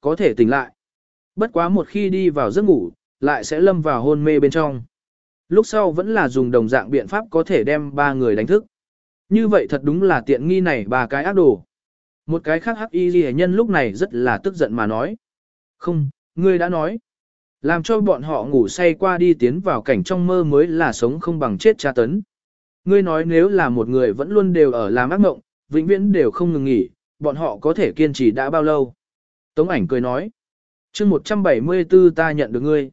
có thể tỉnh lại. Bất quá một khi đi vào giấc ngủ, lại sẽ lâm vào hôn mê bên trong. Lúc sau vẫn là dùng đồng dạng biện pháp có thể đem ba người đánh thức. Như vậy thật đúng là tiện nghi này ba cái ác đồ. Một cái khác hắc y ghi nhân lúc này rất là tức giận mà nói. Không, ngươi đã nói. Làm cho bọn họ ngủ say qua đi tiến vào cảnh trong mơ mới là sống không bằng chết tra tấn. Ngươi nói nếu là một người vẫn luôn đều ở làm ác mộng, vĩnh viễn đều không ngừng nghỉ, bọn họ có thể kiên trì đã bao lâu. Tống ảnh cười nói. chương 174 ta nhận được ngươi.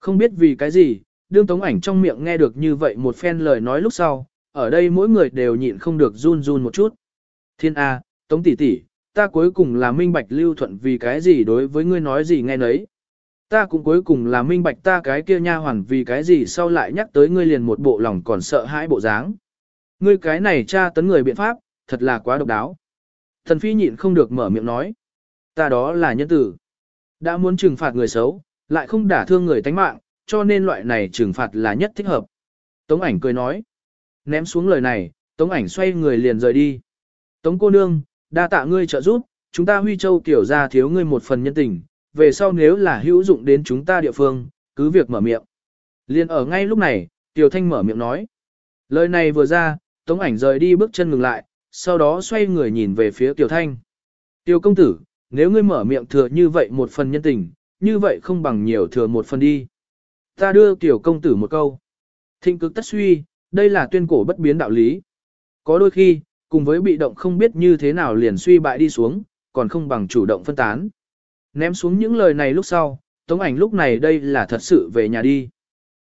Không biết vì cái gì, đương tống ảnh trong miệng nghe được như vậy một phen lời nói lúc sau, ở đây mỗi người đều nhịn không được run run một chút. Thiên A, tống tỷ tỷ, ta cuối cùng là minh bạch lưu thuận vì cái gì đối với ngươi nói gì nghe nấy. Ta cũng cuối cùng là minh bạch ta cái kia nha hoàn vì cái gì sau lại nhắc tới ngươi liền một bộ lòng còn sợ hãi bộ dáng. Ngươi cái này tra tấn người biện pháp, thật là quá độc đáo. Thần phi nhịn không được mở miệng nói. Ta đó là nhân tử. Đã muốn trừng phạt người xấu, lại không đả thương người tánh mạng, cho nên loại này trừng phạt là nhất thích hợp. Tống ảnh cười nói. Ném xuống lời này, Tống ảnh xoay người liền rời đi. Tống cô nương, đa tạ ngươi trợ giúp, chúng ta Huy Châu kiểu ra thiếu ngươi một phần nhân tình, về sau nếu là hữu dụng đến chúng ta địa phương, cứ việc mở miệng. Liên ở ngay lúc này, Tiểu Thanh mở miệng nói. Lời này vừa ra, Tống ảnh rời đi bước chân ngừng lại, sau đó xoay người nhìn về phía Tiểu Thanh. Tiểu công tử, nếu ngươi mở miệng thừa như vậy một phần nhân tình, như vậy không bằng nhiều thừa một phần đi. Ta đưa Tiểu công tử một câu. Thịnh cực tất suy, đây là tuyên cổ bất biến đạo lý. Có đôi khi, cùng với bị động không biết như thế nào liền suy bại đi xuống, còn không bằng chủ động phân tán. Ném xuống những lời này lúc sau, Tống ảnh lúc này đây là thật sự về nhà đi.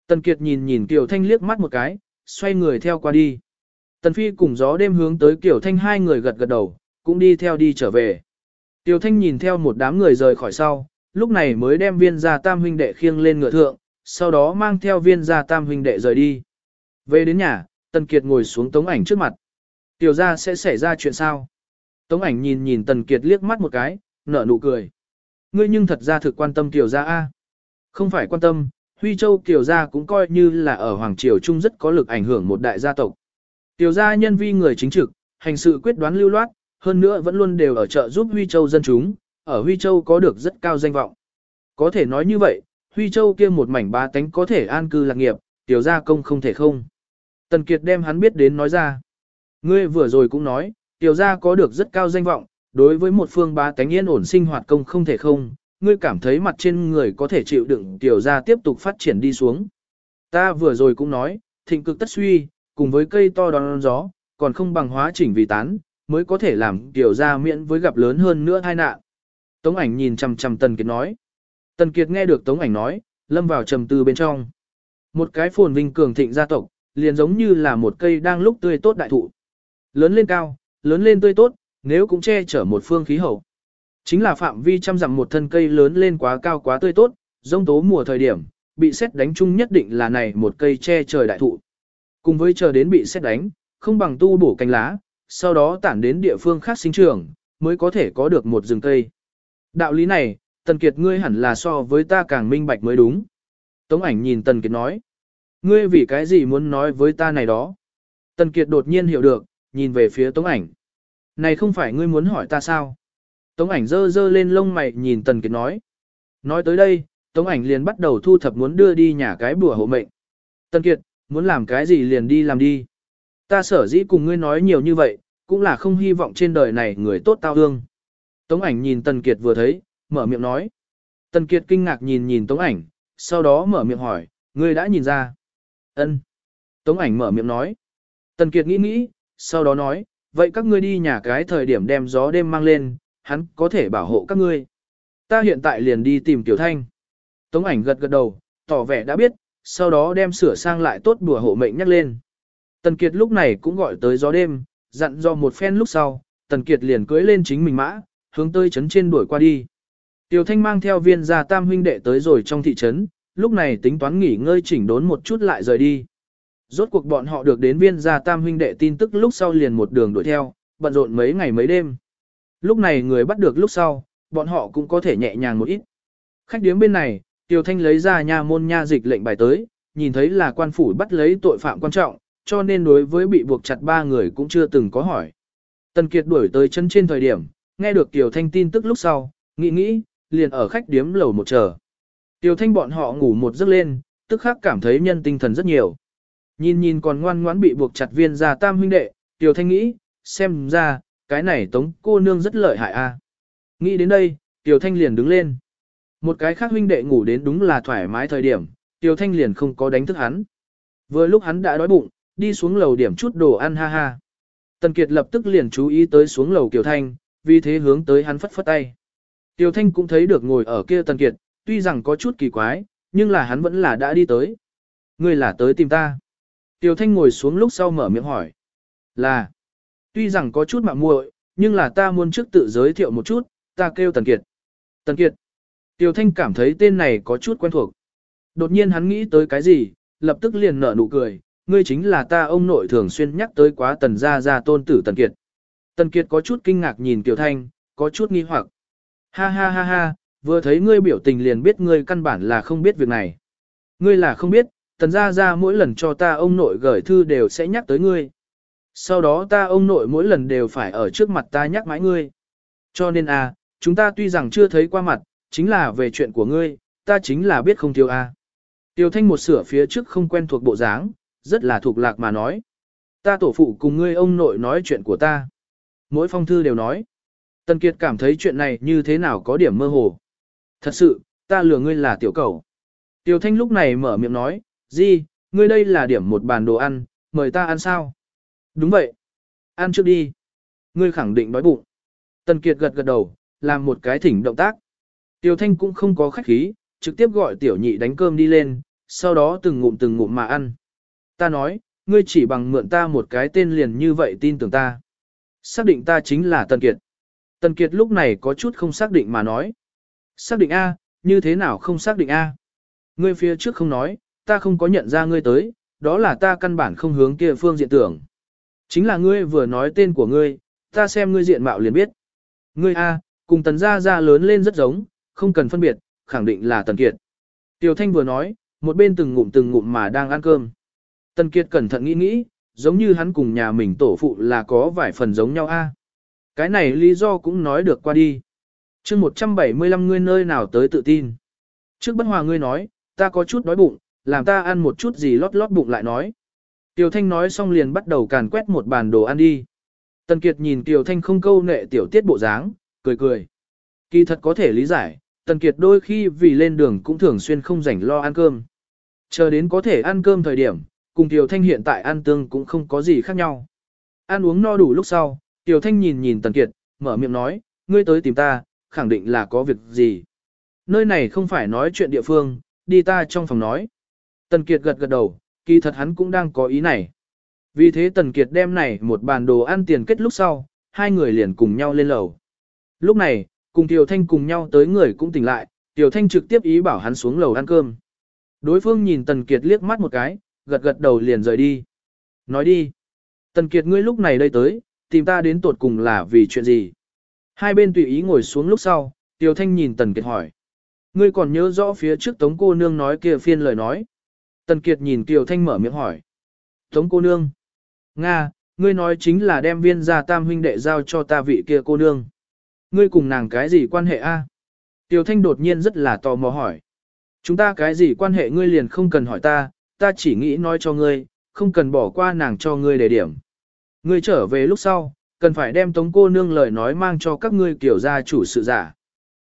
Tần Kiệt nhìn nhìn Kiều Thanh liếc mắt một cái, xoay người theo qua đi. Tần Phi cùng gió đêm hướng tới Kiều Thanh hai người gật gật đầu, cũng đi theo đi trở về. Tiêu Thanh nhìn theo một đám người rời khỏi sau, lúc này mới đem viên gia tam huynh đệ khiêng lên ngựa thượng, sau đó mang theo viên gia tam huynh đệ rời đi. Về đến nhà, Tần Kiệt ngồi xuống Tống ảnh trước mặt. Tiểu gia sẽ xảy ra chuyện sao? Tống ảnh nhìn nhìn Tần Kiệt liếc mắt một cái, nở nụ cười. Ngươi nhưng thật ra thực quan tâm tiểu gia A. Không phải quan tâm, Huy Châu tiểu gia cũng coi như là ở Hoàng Triều Trung rất có lực ảnh hưởng một đại gia tộc. Tiểu gia nhân vi người chính trực, hành sự quyết đoán lưu loát, hơn nữa vẫn luôn đều ở trợ giúp Huy Châu dân chúng, ở Huy Châu có được rất cao danh vọng. Có thể nói như vậy, Huy Châu kia một mảnh ba tánh có thể an cư lạc nghiệp, tiểu gia công không thể không. Tần Kiệt đem hắn biết đến nói ra. Ngươi vừa rồi cũng nói, tiểu gia có được rất cao danh vọng, đối với một phương bá tánh yên ổn sinh hoạt công không thể không, ngươi cảm thấy mặt trên người có thể chịu đựng tiểu gia tiếp tục phát triển đi xuống. Ta vừa rồi cũng nói, thịnh cực tất suy, cùng với cây to đón gió, còn không bằng hóa chỉnh vì tán, mới có thể làm tiểu gia miễn với gặp lớn hơn nữa tai nạn. Tống ảnh nhìn chằm chằm Tần Kiệt nói. Tần Kiệt nghe được Tống ảnh nói, lâm vào trầm tư bên trong. Một cái phồn vinh cường thịnh gia tộc, liền giống như là một cây đang lúc tươi tốt đại thụ. Lớn lên cao, lớn lên tươi tốt, nếu cũng che chở một phương khí hậu. Chính là phạm vi trăm dặm một thân cây lớn lên quá cao quá tươi tốt, giống tố mùa thời điểm, bị xét đánh chung nhất định là này một cây che trời đại thụ. Cùng với chờ đến bị xét đánh, không bằng tu bổ cánh lá, sau đó tản đến địa phương khác sinh trưởng, mới có thể có được một rừng cây. Đạo lý này, Tần Kiệt ngươi hẳn là so với ta càng minh bạch mới đúng. Tống ảnh nhìn Tần Kiệt nói. Ngươi vì cái gì muốn nói với ta này đó? Tần Kiệt đột nhiên hiểu được, nhìn về phía Tống ảnh. Này không phải ngươi muốn hỏi ta sao? Tống ảnh dơ dơ lên lông mày nhìn Tần Kiệt nói. Nói tới đây, Tống ảnh liền bắt đầu thu thập muốn đưa đi nhà cái bùa hộ mệnh. Tần Kiệt, muốn làm cái gì liền đi làm đi. Ta sở dĩ cùng ngươi nói nhiều như vậy, cũng là không hy vọng trên đời này người tốt tao hương. Tống ảnh nhìn Tần Kiệt vừa thấy, mở miệng nói. Tần Kiệt kinh ngạc nhìn nhìn Tống ảnh, sau đó mở miệng hỏi, ngươi đã nhìn ra. Ân. Tống ảnh mở miệng nói. Tần Kiệt nghĩ nghĩ, sau đó nói, vậy các ngươi đi nhà cái thời điểm đem gió đêm mang lên, hắn có thể bảo hộ các ngươi. Ta hiện tại liền đi tìm Tiểu Thanh. Tống ảnh gật gật đầu, tỏ vẻ đã biết, sau đó đem sửa sang lại tốt bùa hộ mệnh nhắc lên. Tần Kiệt lúc này cũng gọi tới gió đêm, dặn do một phen lúc sau, Tần Kiệt liền cưới lên chính mình mã, hướng tới trấn trên đuổi qua đi. Tiểu Thanh mang theo viên gia tam huynh đệ tới rồi trong thị trấn, lúc này tính toán nghỉ ngơi chỉnh đốn một chút lại rời đi. Rốt cuộc bọn họ được đến viên gia tam huynh đệ tin tức lúc sau liền một đường đuổi theo, bận rộn mấy ngày mấy đêm. Lúc này người bắt được lúc sau, bọn họ cũng có thể nhẹ nhàng một ít. Khách điếm bên này, Tiêu Thanh lấy ra nha môn nha dịch lệnh bài tới, nhìn thấy là quan phủ bắt lấy tội phạm quan trọng, cho nên đối với bị buộc chặt ba người cũng chưa từng có hỏi. Tần Kiệt đuổi tới chân trên thời điểm, nghe được Tiêu Thanh tin tức lúc sau, nghĩ nghĩ, liền ở khách điếm lầu một chờ. Tiểu thanh bọn họ ngủ một giấc lên, tức khắc cảm thấy nhân tinh thần rất nhiều. Nhìn nhìn còn ngoan ngoãn bị buộc chặt viên ra tam huynh đệ, Tiểu thanh nghĩ, xem ra, cái này tống cô nương rất lợi hại a. Nghĩ đến đây, Tiểu thanh liền đứng lên. Một cái khác huynh đệ ngủ đến đúng là thoải mái thời điểm, Tiểu thanh liền không có đánh thức hắn. Vừa lúc hắn đã đói bụng, đi xuống lầu điểm chút đồ ăn ha ha. Tần Kiệt lập tức liền chú ý tới xuống lầu Kiều Thanh, vì thế hướng tới hắn phất phất tay. Kiều Thanh cũng thấy được ngồi ở kia Tần Kiệt, tuy rằng có chút kỳ quái, nhưng là hắn vẫn là đã đi tới. Ngươi là tới tìm ta. Kiều Thanh ngồi xuống lúc sau mở miệng hỏi. Là. Tuy rằng có chút mạo muội, nhưng là ta muốn trước tự giới thiệu một chút, ta kêu Tần Kiệt. Tần Kiệt. Kiều Thanh cảm thấy tên này có chút quen thuộc. Đột nhiên hắn nghĩ tới cái gì, lập tức liền nở nụ cười, ngươi chính là ta ông nội thường xuyên nhắc tới quá tần gia gia tôn tử tần kiệt. Tần kiệt có chút kinh ngạc nhìn Kiều Thanh, có chút nghi hoặc. Ha ha ha ha, vừa thấy ngươi biểu tình liền biết ngươi căn bản là không biết việc này. Ngươi là không biết, tần gia gia mỗi lần cho ta ông nội gửi thư đều sẽ nhắc tới ngươi. Sau đó ta ông nội mỗi lần đều phải ở trước mặt ta nhắc mãi ngươi. Cho nên a, à, chúng ta tuy rằng chưa thấy qua mặt, chính là về chuyện của ngươi, ta chính là biết không thiếu a. À. Tiêu Thanh một sửa phía trước không quen thuộc bộ dáng, rất là thuộc lạc mà nói. Ta tổ phụ cùng ngươi ông nội nói chuyện của ta. Mỗi phong thư đều nói. Tần Kiệt cảm thấy chuyện này như thế nào có điểm mơ hồ. Thật sự, ta lừa ngươi là tiểu cầu. Tiểu Thanh lúc này mở miệng nói, di, ngươi đây là điểm một bàn đồ ăn, mời ta ăn sao? Đúng vậy. Ăn trước đi. Ngươi khẳng định đói bụng. Tần Kiệt gật gật đầu, làm một cái thỉnh động tác. Tiểu Thanh cũng không có khách khí, trực tiếp gọi tiểu nhị đánh cơm đi lên, sau đó từng ngụm từng ngụm mà ăn. Ta nói, ngươi chỉ bằng mượn ta một cái tên liền như vậy tin tưởng ta. Xác định ta chính là Tần Kiệt. Tần Kiệt lúc này có chút không xác định mà nói. Xác định A, như thế nào không xác định A? Ngươi phía trước không nói, ta không có nhận ra ngươi tới, đó là ta căn bản không hướng kia phương diện tưởng. Chính là ngươi vừa nói tên của ngươi, ta xem ngươi diện mạo liền biết. Ngươi A, cùng tần gia gia lớn lên rất giống, không cần phân biệt, khẳng định là Tần Kiệt. Tiểu Thanh vừa nói, một bên từng ngụm từng ngụm mà đang ăn cơm. Tần Kiệt cẩn thận nghĩ nghĩ, giống như hắn cùng nhà mình tổ phụ là có vài phần giống nhau a. Cái này lý do cũng nói được qua đi. chương 175 ngươi nơi nào tới tự tin. Trước bất hòa ngươi nói, ta có chút đói bụng, làm ta ăn một chút gì lót lót bụng lại nói. Tiểu Thanh nói xong liền bắt đầu càn quét một bàn đồ ăn đi. Tần Kiệt nhìn Tiểu Thanh không câu nệ tiểu tiết bộ dáng, cười cười. Kỳ thật có thể lý giải, Tần Kiệt đôi khi vì lên đường cũng thường xuyên không rảnh lo ăn cơm. Chờ đến có thể ăn cơm thời điểm, cùng Tiểu Thanh hiện tại ăn tương cũng không có gì khác nhau. Ăn uống no đủ lúc sau, Tiểu Thanh nhìn nhìn Tần Kiệt, mở miệng nói, ngươi tới tìm ta, khẳng định là có việc gì. Nơi này không phải nói chuyện địa phương, đi ta trong phòng nói. Tần Kiệt gật gật đầu, kỳ thật hắn cũng đang có ý này. Vì thế Tần Kiệt đem này một bàn đồ ăn tiền kết lúc sau, hai người liền cùng nhau lên lầu. Lúc này, cùng Tiểu Thanh cùng nhau tới người cũng tỉnh lại, Tiểu Thanh trực tiếp ý bảo hắn xuống lầu ăn cơm. Đối phương nhìn Tần Kiệt liếc mắt một cái, gật gật đầu liền rời đi. Nói đi. Tần Kiệt ngươi lúc này đây tới, tìm ta đến tột cùng là vì chuyện gì? Hai bên tùy ý ngồi xuống lúc sau, Tiểu Thanh nhìn Tần Kiệt hỏi. Ngươi còn nhớ rõ phía trước Tống cô nương nói kia phiên lời nói. Tần Kiệt nhìn Tiểu Thanh mở miệng hỏi. Tống cô nương. Nga, ngươi nói chính là đem viên gia tam huynh đệ giao cho ta vị kia cô nương. Ngươi cùng nàng cái gì quan hệ a? Tiểu Thanh đột nhiên rất là tò mò hỏi. Chúng ta cái gì quan hệ ngươi liền không cần hỏi ta, ta chỉ nghĩ nói cho ngươi, không cần bỏ qua nàng cho ngươi để điểm. Ngươi trở về lúc sau, cần phải đem tống cô nương lời nói mang cho các ngươi kiểu gia chủ sự giả.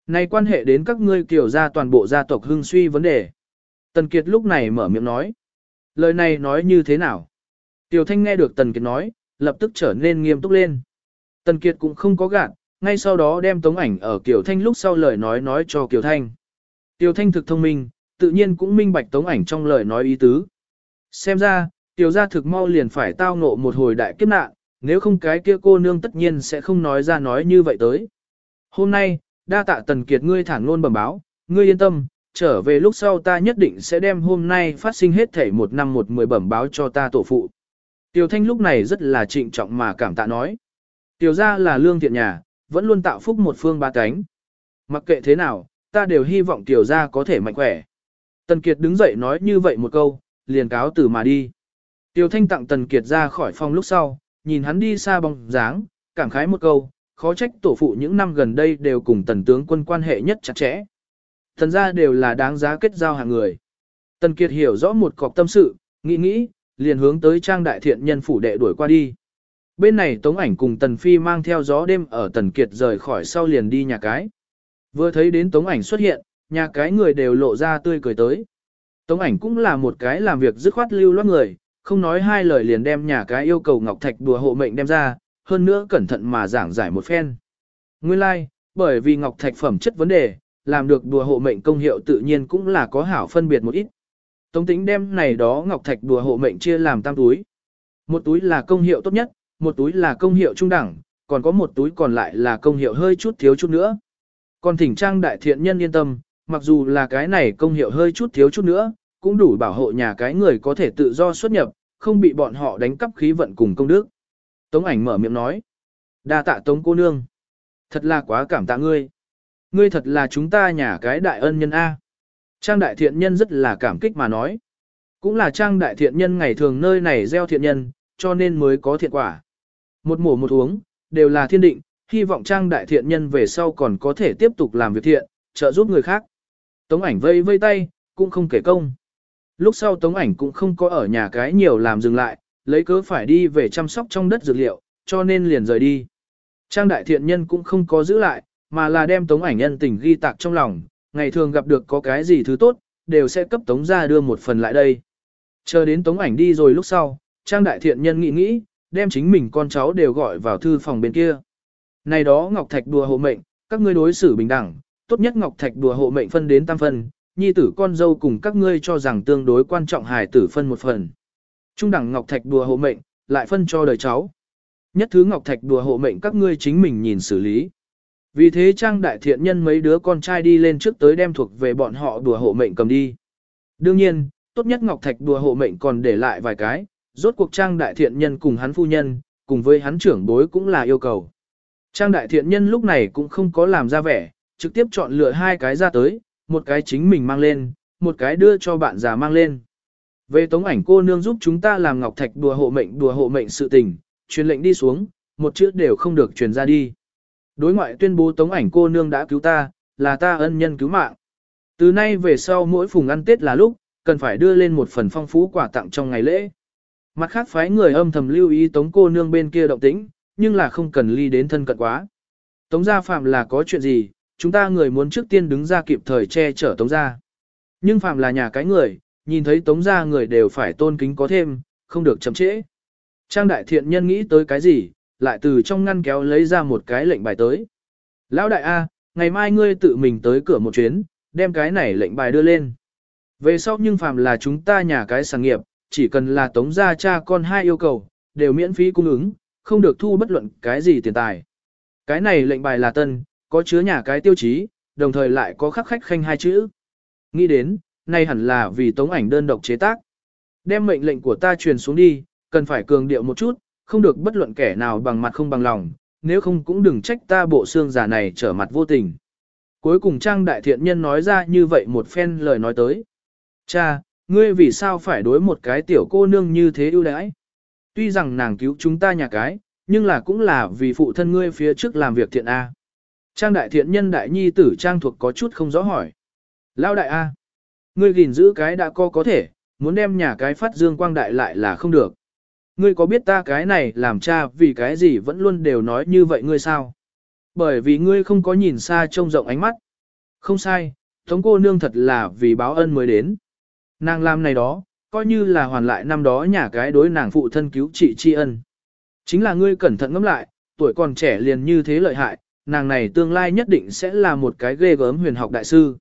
Này quan hệ đến các ngươi kiểu gia toàn bộ gia tộc hưng suy vấn đề. Tần Kiệt lúc này mở miệng nói. Lời này nói như thế nào? Tiểu Thanh nghe được Tần Kiệt nói, lập tức trở nên nghiêm túc lên. Tần Kiệt cũng không có gạt, ngay sau đó đem tống ảnh ở Kiều Thanh lúc sau lời nói nói cho Kiều Thanh. Kiều Thanh thực thông minh, tự nhiên cũng minh bạch tống ảnh trong lời nói ý tứ. Xem ra, tiểu gia thực mau liền phải tao ngộ một hồi đại kiếp nạn, nếu không cái kia cô nương tất nhiên sẽ không nói ra nói như vậy tới. Hôm nay, đa tạ Tần Kiệt ngươi thẳng luôn bẩm báo, ngươi yên tâm, trở về lúc sau ta nhất định sẽ đem hôm nay phát sinh hết thể một năm một mười bẩm báo cho ta tổ phụ. Tiểu Thanh lúc này rất là trịnh trọng mà cảm tạ nói. Tiểu gia là lương thiện nhà, vẫn luôn tạo phúc một phương ba cánh. Mặc kệ thế nào, ta đều hy vọng tiểu gia có thể mạnh khỏe. Tần Kiệt đứng dậy nói như vậy một câu, liền cáo từ mà đi. Tiêu Thanh tặng Tần Kiệt ra khỏi phòng lúc sau, nhìn hắn đi xa bóng dáng, cảm khái một câu, khó trách tổ phụ những năm gần đây đều cùng tần tướng quân quan hệ nhất chặt chẽ. Thần ra đều là đáng giá kết giao hàng người. Tần Kiệt hiểu rõ một cọc tâm sự, nghĩ nghĩ, liền hướng tới trang đại thiện nhân phủ đệ đuổi qua đi. Bên này Tống ảnh cùng Tần Phi mang theo gió đêm ở Tần Kiệt rời khỏi sau liền đi nhà cái. Vừa thấy đến Tống ảnh xuất hiện, nhà cái người đều lộ ra tươi cười tới. Tống ảnh cũng là một cái làm việc dứt khoát lưu loát người, không nói hai lời liền đem nhà cái yêu cầu Ngọc Thạch đùa hộ mệnh đem ra, hơn nữa cẩn thận mà giảng giải một phen. Nguyên lai, like, bởi vì Ngọc Thạch phẩm chất vấn đề, làm được đùa hộ mệnh công hiệu tự nhiên cũng là có hảo phân biệt một ít. Tống tính đem này đó Ngọc Thạch đùa hộ mệnh chia làm tam túi. Một túi là công hiệu tốt nhất, một túi là công hiệu trung đẳng, còn có một túi còn lại là công hiệu hơi chút thiếu chút nữa. Còn thỉnh trang đại thiện nhân yên tâm, mặc dù là cái này công hiệu hơi chút thiếu chút nữa, cũng đủ bảo hộ nhà cái người có thể tự do xuất nhập, không bị bọn họ đánh cắp khí vận cùng công đức. Tống ảnh mở miệng nói. đa tạ tống cô nương. Thật là quá cảm tạ ngươi. Ngươi thật là chúng ta nhà cái đại ân nhân A. Trang đại thiện nhân rất là cảm kích mà nói. Cũng là trang đại thiện nhân ngày thường nơi này gieo thiện nhân, cho nên mới có thiện quả. Một mổ một uống, đều là thiên định, hy vọng trang đại thiện nhân về sau còn có thể tiếp tục làm việc thiện, trợ giúp người khác. Tống ảnh vây vây tay, cũng không kể công. Lúc sau tống ảnh cũng không có ở nhà cái nhiều làm dừng lại, lấy cớ phải đi về chăm sóc trong đất dược liệu, cho nên liền rời đi. Trang đại thiện nhân cũng không có giữ lại, mà là đem tống ảnh nhân tình ghi tạc trong lòng, ngày thường gặp được có cái gì thứ tốt, đều sẽ cấp tống ra đưa một phần lại đây. Chờ đến tống ảnh đi rồi lúc sau, trang đại thiện nhân nghĩ nghĩ, đem chính mình con cháu đều gọi vào thư phòng bên kia. Này đó Ngọc Thạch đùa hộ mệnh, các ngươi đối xử bình đẳng, tốt nhất Ngọc Thạch đùa hộ mệnh phân đến tam phân, nhi tử con dâu cùng các ngươi cho rằng tương đối quan trọng hài tử phân một phần. Trung đẳng Ngọc Thạch đùa hộ mệnh, lại phân cho đời cháu. Nhất thứ Ngọc Thạch đùa hộ mệnh các ngươi chính mình nhìn xử lý. Vì thế Trang Đại Thiện Nhân mấy đứa con trai đi lên trước tới đem thuộc về bọn họ đùa hộ mệnh cầm đi. Đương nhiên, tốt nhất Ngọc Thạch đùa hộ mệnh còn để lại vài cái, rốt cuộc Trang Đại Thiện Nhân cùng hắn phu nhân, cùng với hắn trưởng bối cũng là yêu cầu. Trang Đại Thiện Nhân lúc này cũng không có làm ra vẻ, trực tiếp chọn lựa hai cái ra tới, một cái chính mình mang lên, một cái đưa cho bạn già mang lên. Về tống ảnh cô nương giúp chúng ta làm ngọc thạch đùa hộ mệnh đùa hộ mệnh sự tình, truyền lệnh đi xuống, một chữ đều không được truyền ra đi. Đối ngoại tuyên bố tống ảnh cô nương đã cứu ta, là ta ân nhân cứu mạng. Từ nay về sau mỗi phùng ăn Tết là lúc, cần phải đưa lên một phần phong phú quà tặng trong ngày lễ. Mặt khác phái người âm thầm lưu ý tống cô nương bên kia động tĩnh, nhưng là không cần ly đến thân cận quá. Tống gia phạm là có chuyện gì, chúng ta người muốn trước tiên đứng ra kịp thời che chở tống gia. Nhưng phạm là nhà cái người, nhìn thấy tống gia người đều phải tôn kính có thêm, không được chậm trễ. Trang đại thiện nhân nghĩ tới cái gì, lại từ trong ngăn kéo lấy ra một cái lệnh bài tới. Lão đại A, ngày mai ngươi tự mình tới cửa một chuyến, đem cái này lệnh bài đưa lên. Về sau nhưng phàm là chúng ta nhà cái sản nghiệp, chỉ cần là tống gia cha con hai yêu cầu, đều miễn phí cung ứng, không được thu bất luận cái gì tiền tài. Cái này lệnh bài là tân, có chứa nhà cái tiêu chí, đồng thời lại có khắc khách khanh hai chữ. Nghĩ đến, này hẳn là vì tống ảnh đơn độc chế tác. Đem mệnh lệnh của ta truyền xuống đi, cần phải cường điệu một chút, không được bất luận kẻ nào bằng mặt không bằng lòng, nếu không cũng đừng trách ta bộ xương giả này trở mặt vô tình. Cuối cùng Trang Đại Thiện Nhân nói ra như vậy một phen lời nói tới. Cha, ngươi vì sao phải đối một cái tiểu cô nương như thế ưu đãi? Tuy rằng nàng cứu chúng ta nhà cái, nhưng là cũng là vì phụ thân ngươi phía trước làm việc thiện A. Trang Đại Thiện Nhân Đại Nhi tử Trang thuộc có chút không rõ hỏi. Lao Đại A. Ngươi gìn giữ cái đã co có thể, muốn đem nhà cái phát dương quang đại lại là không được. Ngươi có biết ta cái này làm cha vì cái gì vẫn luôn đều nói như vậy ngươi sao? Bởi vì ngươi không có nhìn xa trông rộng ánh mắt. Không sai, thống cô nương thật là vì báo ân mới đến. Nàng làm này đó, coi như là hoàn lại năm đó nhà cái đối nàng phụ thân cứu trị tri ân. Chính là ngươi cẩn thận ngẫm lại, tuổi còn trẻ liền như thế lợi hại, nàng này tương lai nhất định sẽ là một cái ghê gớm huyền học đại sư.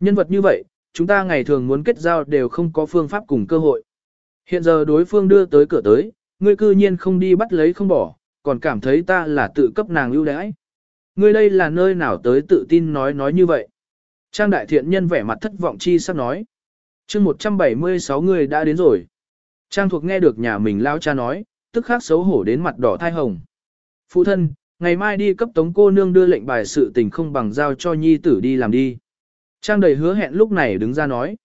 Nhân vật như vậy, chúng ta ngày thường muốn kết giao đều không có phương pháp cùng cơ hội. Hiện giờ đối phương đưa tới cửa tới, ngươi cư nhiên không đi bắt lấy không bỏ, còn cảm thấy ta là tự cấp nàng ưu đãi. Ngươi đây là nơi nào tới tự tin nói nói như vậy. Trang đại thiện nhân vẻ mặt thất vọng chi sắp nói. chương 176 người đã đến rồi. Trang thuộc nghe được nhà mình lao cha nói, tức khắc xấu hổ đến mặt đỏ thai hồng. Phụ thân, ngày mai đi cấp tống cô nương đưa lệnh bài sự tình không bằng giao cho nhi tử đi làm đi. Trang đầy hứa hẹn lúc này đứng ra nói.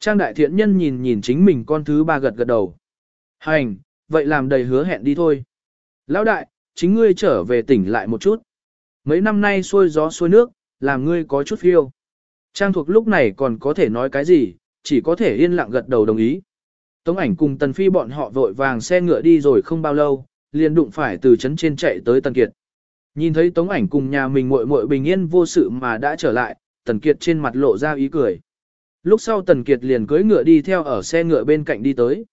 Trang đại thiện nhân nhìn nhìn chính mình con thứ ba gật gật đầu. Hành, vậy làm đầy hứa hẹn đi thôi. Lão đại, chính ngươi trở về tỉnh lại một chút. mấy năm nay xuôi gió xuôi nước, làm ngươi có chút phiêu. Trang thuộc lúc này còn có thể nói cái gì, chỉ có thể yên lặng gật đầu đồng ý. Tống ảnh cùng Tần Phi bọn họ vội vàng xe ngựa đi rồi không bao lâu, liền đụng phải từ trấn trên chạy tới Tần Kiệt. Nhìn thấy Tống ảnh cùng nhà mình muội muội bình yên vô sự mà đã trở lại, Tần Kiệt trên mặt lộ ra ý cười. Lúc sau Tần Kiệt liền cưỡi ngựa đi theo ở xe ngựa bên cạnh đi tới.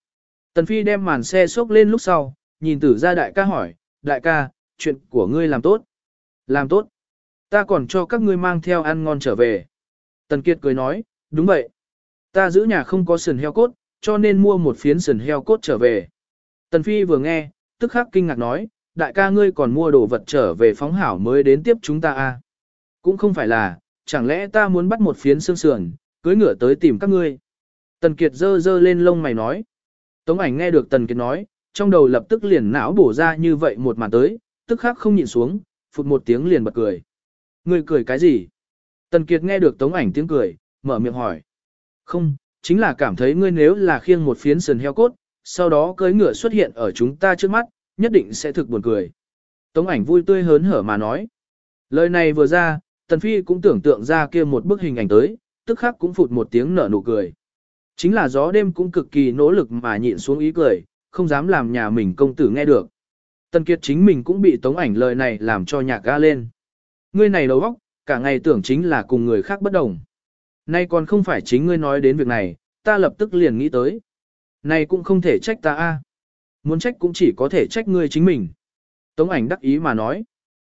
Tần Phi đem màn xe xốc lên lúc sau, nhìn tử ra đại ca hỏi, đại ca, chuyện của ngươi làm tốt. Làm tốt. Ta còn cho các ngươi mang theo ăn ngon trở về. Tần Kiệt cười nói, đúng vậy. Ta giữ nhà không có sườn heo cốt, cho nên mua một phiến sườn heo cốt trở về. Tần Phi vừa nghe, tức khắc kinh ngạc nói, đại ca ngươi còn mua đồ vật trở về phóng hảo mới đến tiếp chúng ta à. Cũng không phải là, chẳng lẽ ta muốn bắt một phiến xương sườn, cưới ngựa tới tìm các ngươi. Tần Kiệt dơ dơ lên lông mày nói. Tống ảnh nghe được Tần Kiệt nói, trong đầu lập tức liền não bổ ra như vậy một màn tới, tức khắc không nhịn xuống, phụt một tiếng liền bật cười. Ngươi cười cái gì? Tần Kiệt nghe được Tống ảnh tiếng cười, mở miệng hỏi. Không, chính là cảm thấy ngươi nếu là khiêng một phiến sườn heo cốt, sau đó cưới ngựa xuất hiện ở chúng ta trước mắt, nhất định sẽ thực buồn cười. Tống ảnh vui tươi hớn hở mà nói. Lời này vừa ra, Tần Phi cũng tưởng tượng ra kia một bức hình ảnh tới, tức khắc cũng phụt một tiếng nở nụ cười. Chính là gió đêm cũng cực kỳ nỗ lực mà nhịn xuống ý cười, không dám làm nhà mình công tử nghe được. Tần Kiệt chính mình cũng bị tống ảnh lời này làm cho nhạc ga lên. Ngươi này đầu óc, cả ngày tưởng chính là cùng người khác bất đồng. Nay còn không phải chính ngươi nói đến việc này, ta lập tức liền nghĩ tới. Này cũng không thể trách ta a. Muốn trách cũng chỉ có thể trách ngươi chính mình. Tống ảnh đắc ý mà nói.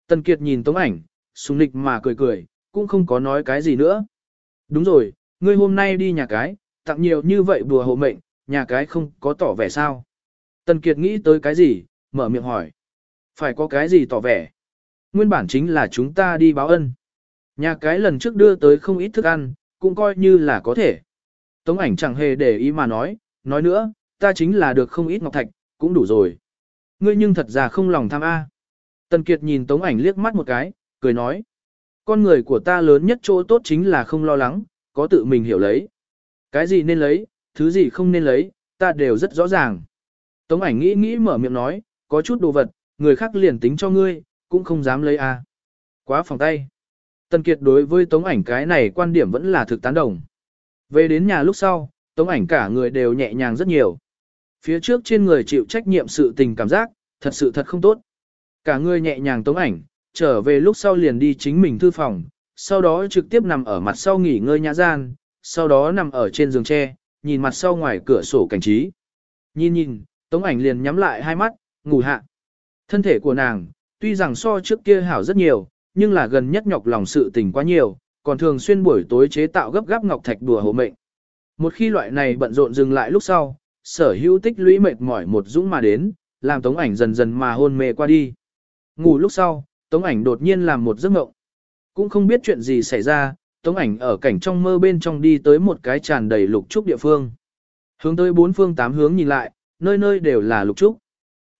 Tần Kiệt nhìn Tống ảnh, sùng nịch mà cười cười, cũng không có nói cái gì nữa. Đúng rồi, ngươi hôm nay đi nhà cái, tặng nhiều như vậy bùa hộ mệnh, nhà cái không có tỏ vẻ sao. Tần Kiệt nghĩ tới cái gì, mở miệng hỏi. Phải có cái gì tỏ vẻ? Nguyên bản chính là chúng ta đi báo ân. Nhà cái lần trước đưa tới không ít thức ăn, cũng coi như là có thể. Tống ảnh chẳng hề để ý mà nói, nói nữa, ta chính là được không ít ngọc thạch, cũng đủ rồi. Ngươi nhưng thật ra không lòng tham A. Tần Kiệt nhìn Tống ảnh liếc mắt một cái, cười nói. Con người của ta lớn nhất chỗ tốt chính là không lo lắng, có tự mình hiểu lấy. Cái gì nên lấy, thứ gì không nên lấy, ta đều rất rõ ràng. Tống ảnh nghĩ nghĩ mở miệng nói, có chút đồ vật, người khác liền tính cho ngươi, cũng không dám lấy a. Quá phòng tay. Tần Kiệt đối với Tống ảnh cái này quan điểm vẫn là thực tán đồng. Về đến nhà lúc sau, Tống ảnh cả người đều nhẹ nhàng rất nhiều. Phía trước trên người chịu trách nhiệm sự tình cảm giác, thật sự thật không tốt. Cả người nhẹ nhàng Tống ảnh, trở về lúc sau liền đi chính mình thư phòng, sau đó trực tiếp nằm ở mặt sau nghỉ ngơi nhã gian, sau đó nằm ở trên giường tre, nhìn mặt sau ngoài cửa sổ cảnh trí. Nhìn nhìn, Tống ảnh liền nhắm lại hai mắt, ngủ hạ. Thân thể của nàng, tuy rằng so trước kia hảo rất nhiều, nhưng là gần nhất nhọc lòng sự tình quá nhiều, còn thường xuyên buổi tối chế tạo gấp gáp ngọc thạch đùa hộ mệnh. Một khi loại này bận rộn dừng lại lúc sau, sở hữu tích lũy mệt mỏi một dũng mà đến, làm tống ảnh dần dần mà hôn mê qua đi. Ngủ lúc sau, tống ảnh đột nhiên làm một giấc mộng. Cũng không biết chuyện gì xảy ra, tống ảnh ở cảnh trong mơ bên trong đi tới một cái tràn đầy lục trúc địa phương. Hướng tới bốn phương tám hướng nhìn lại, nơi nơi đều là lục trúc.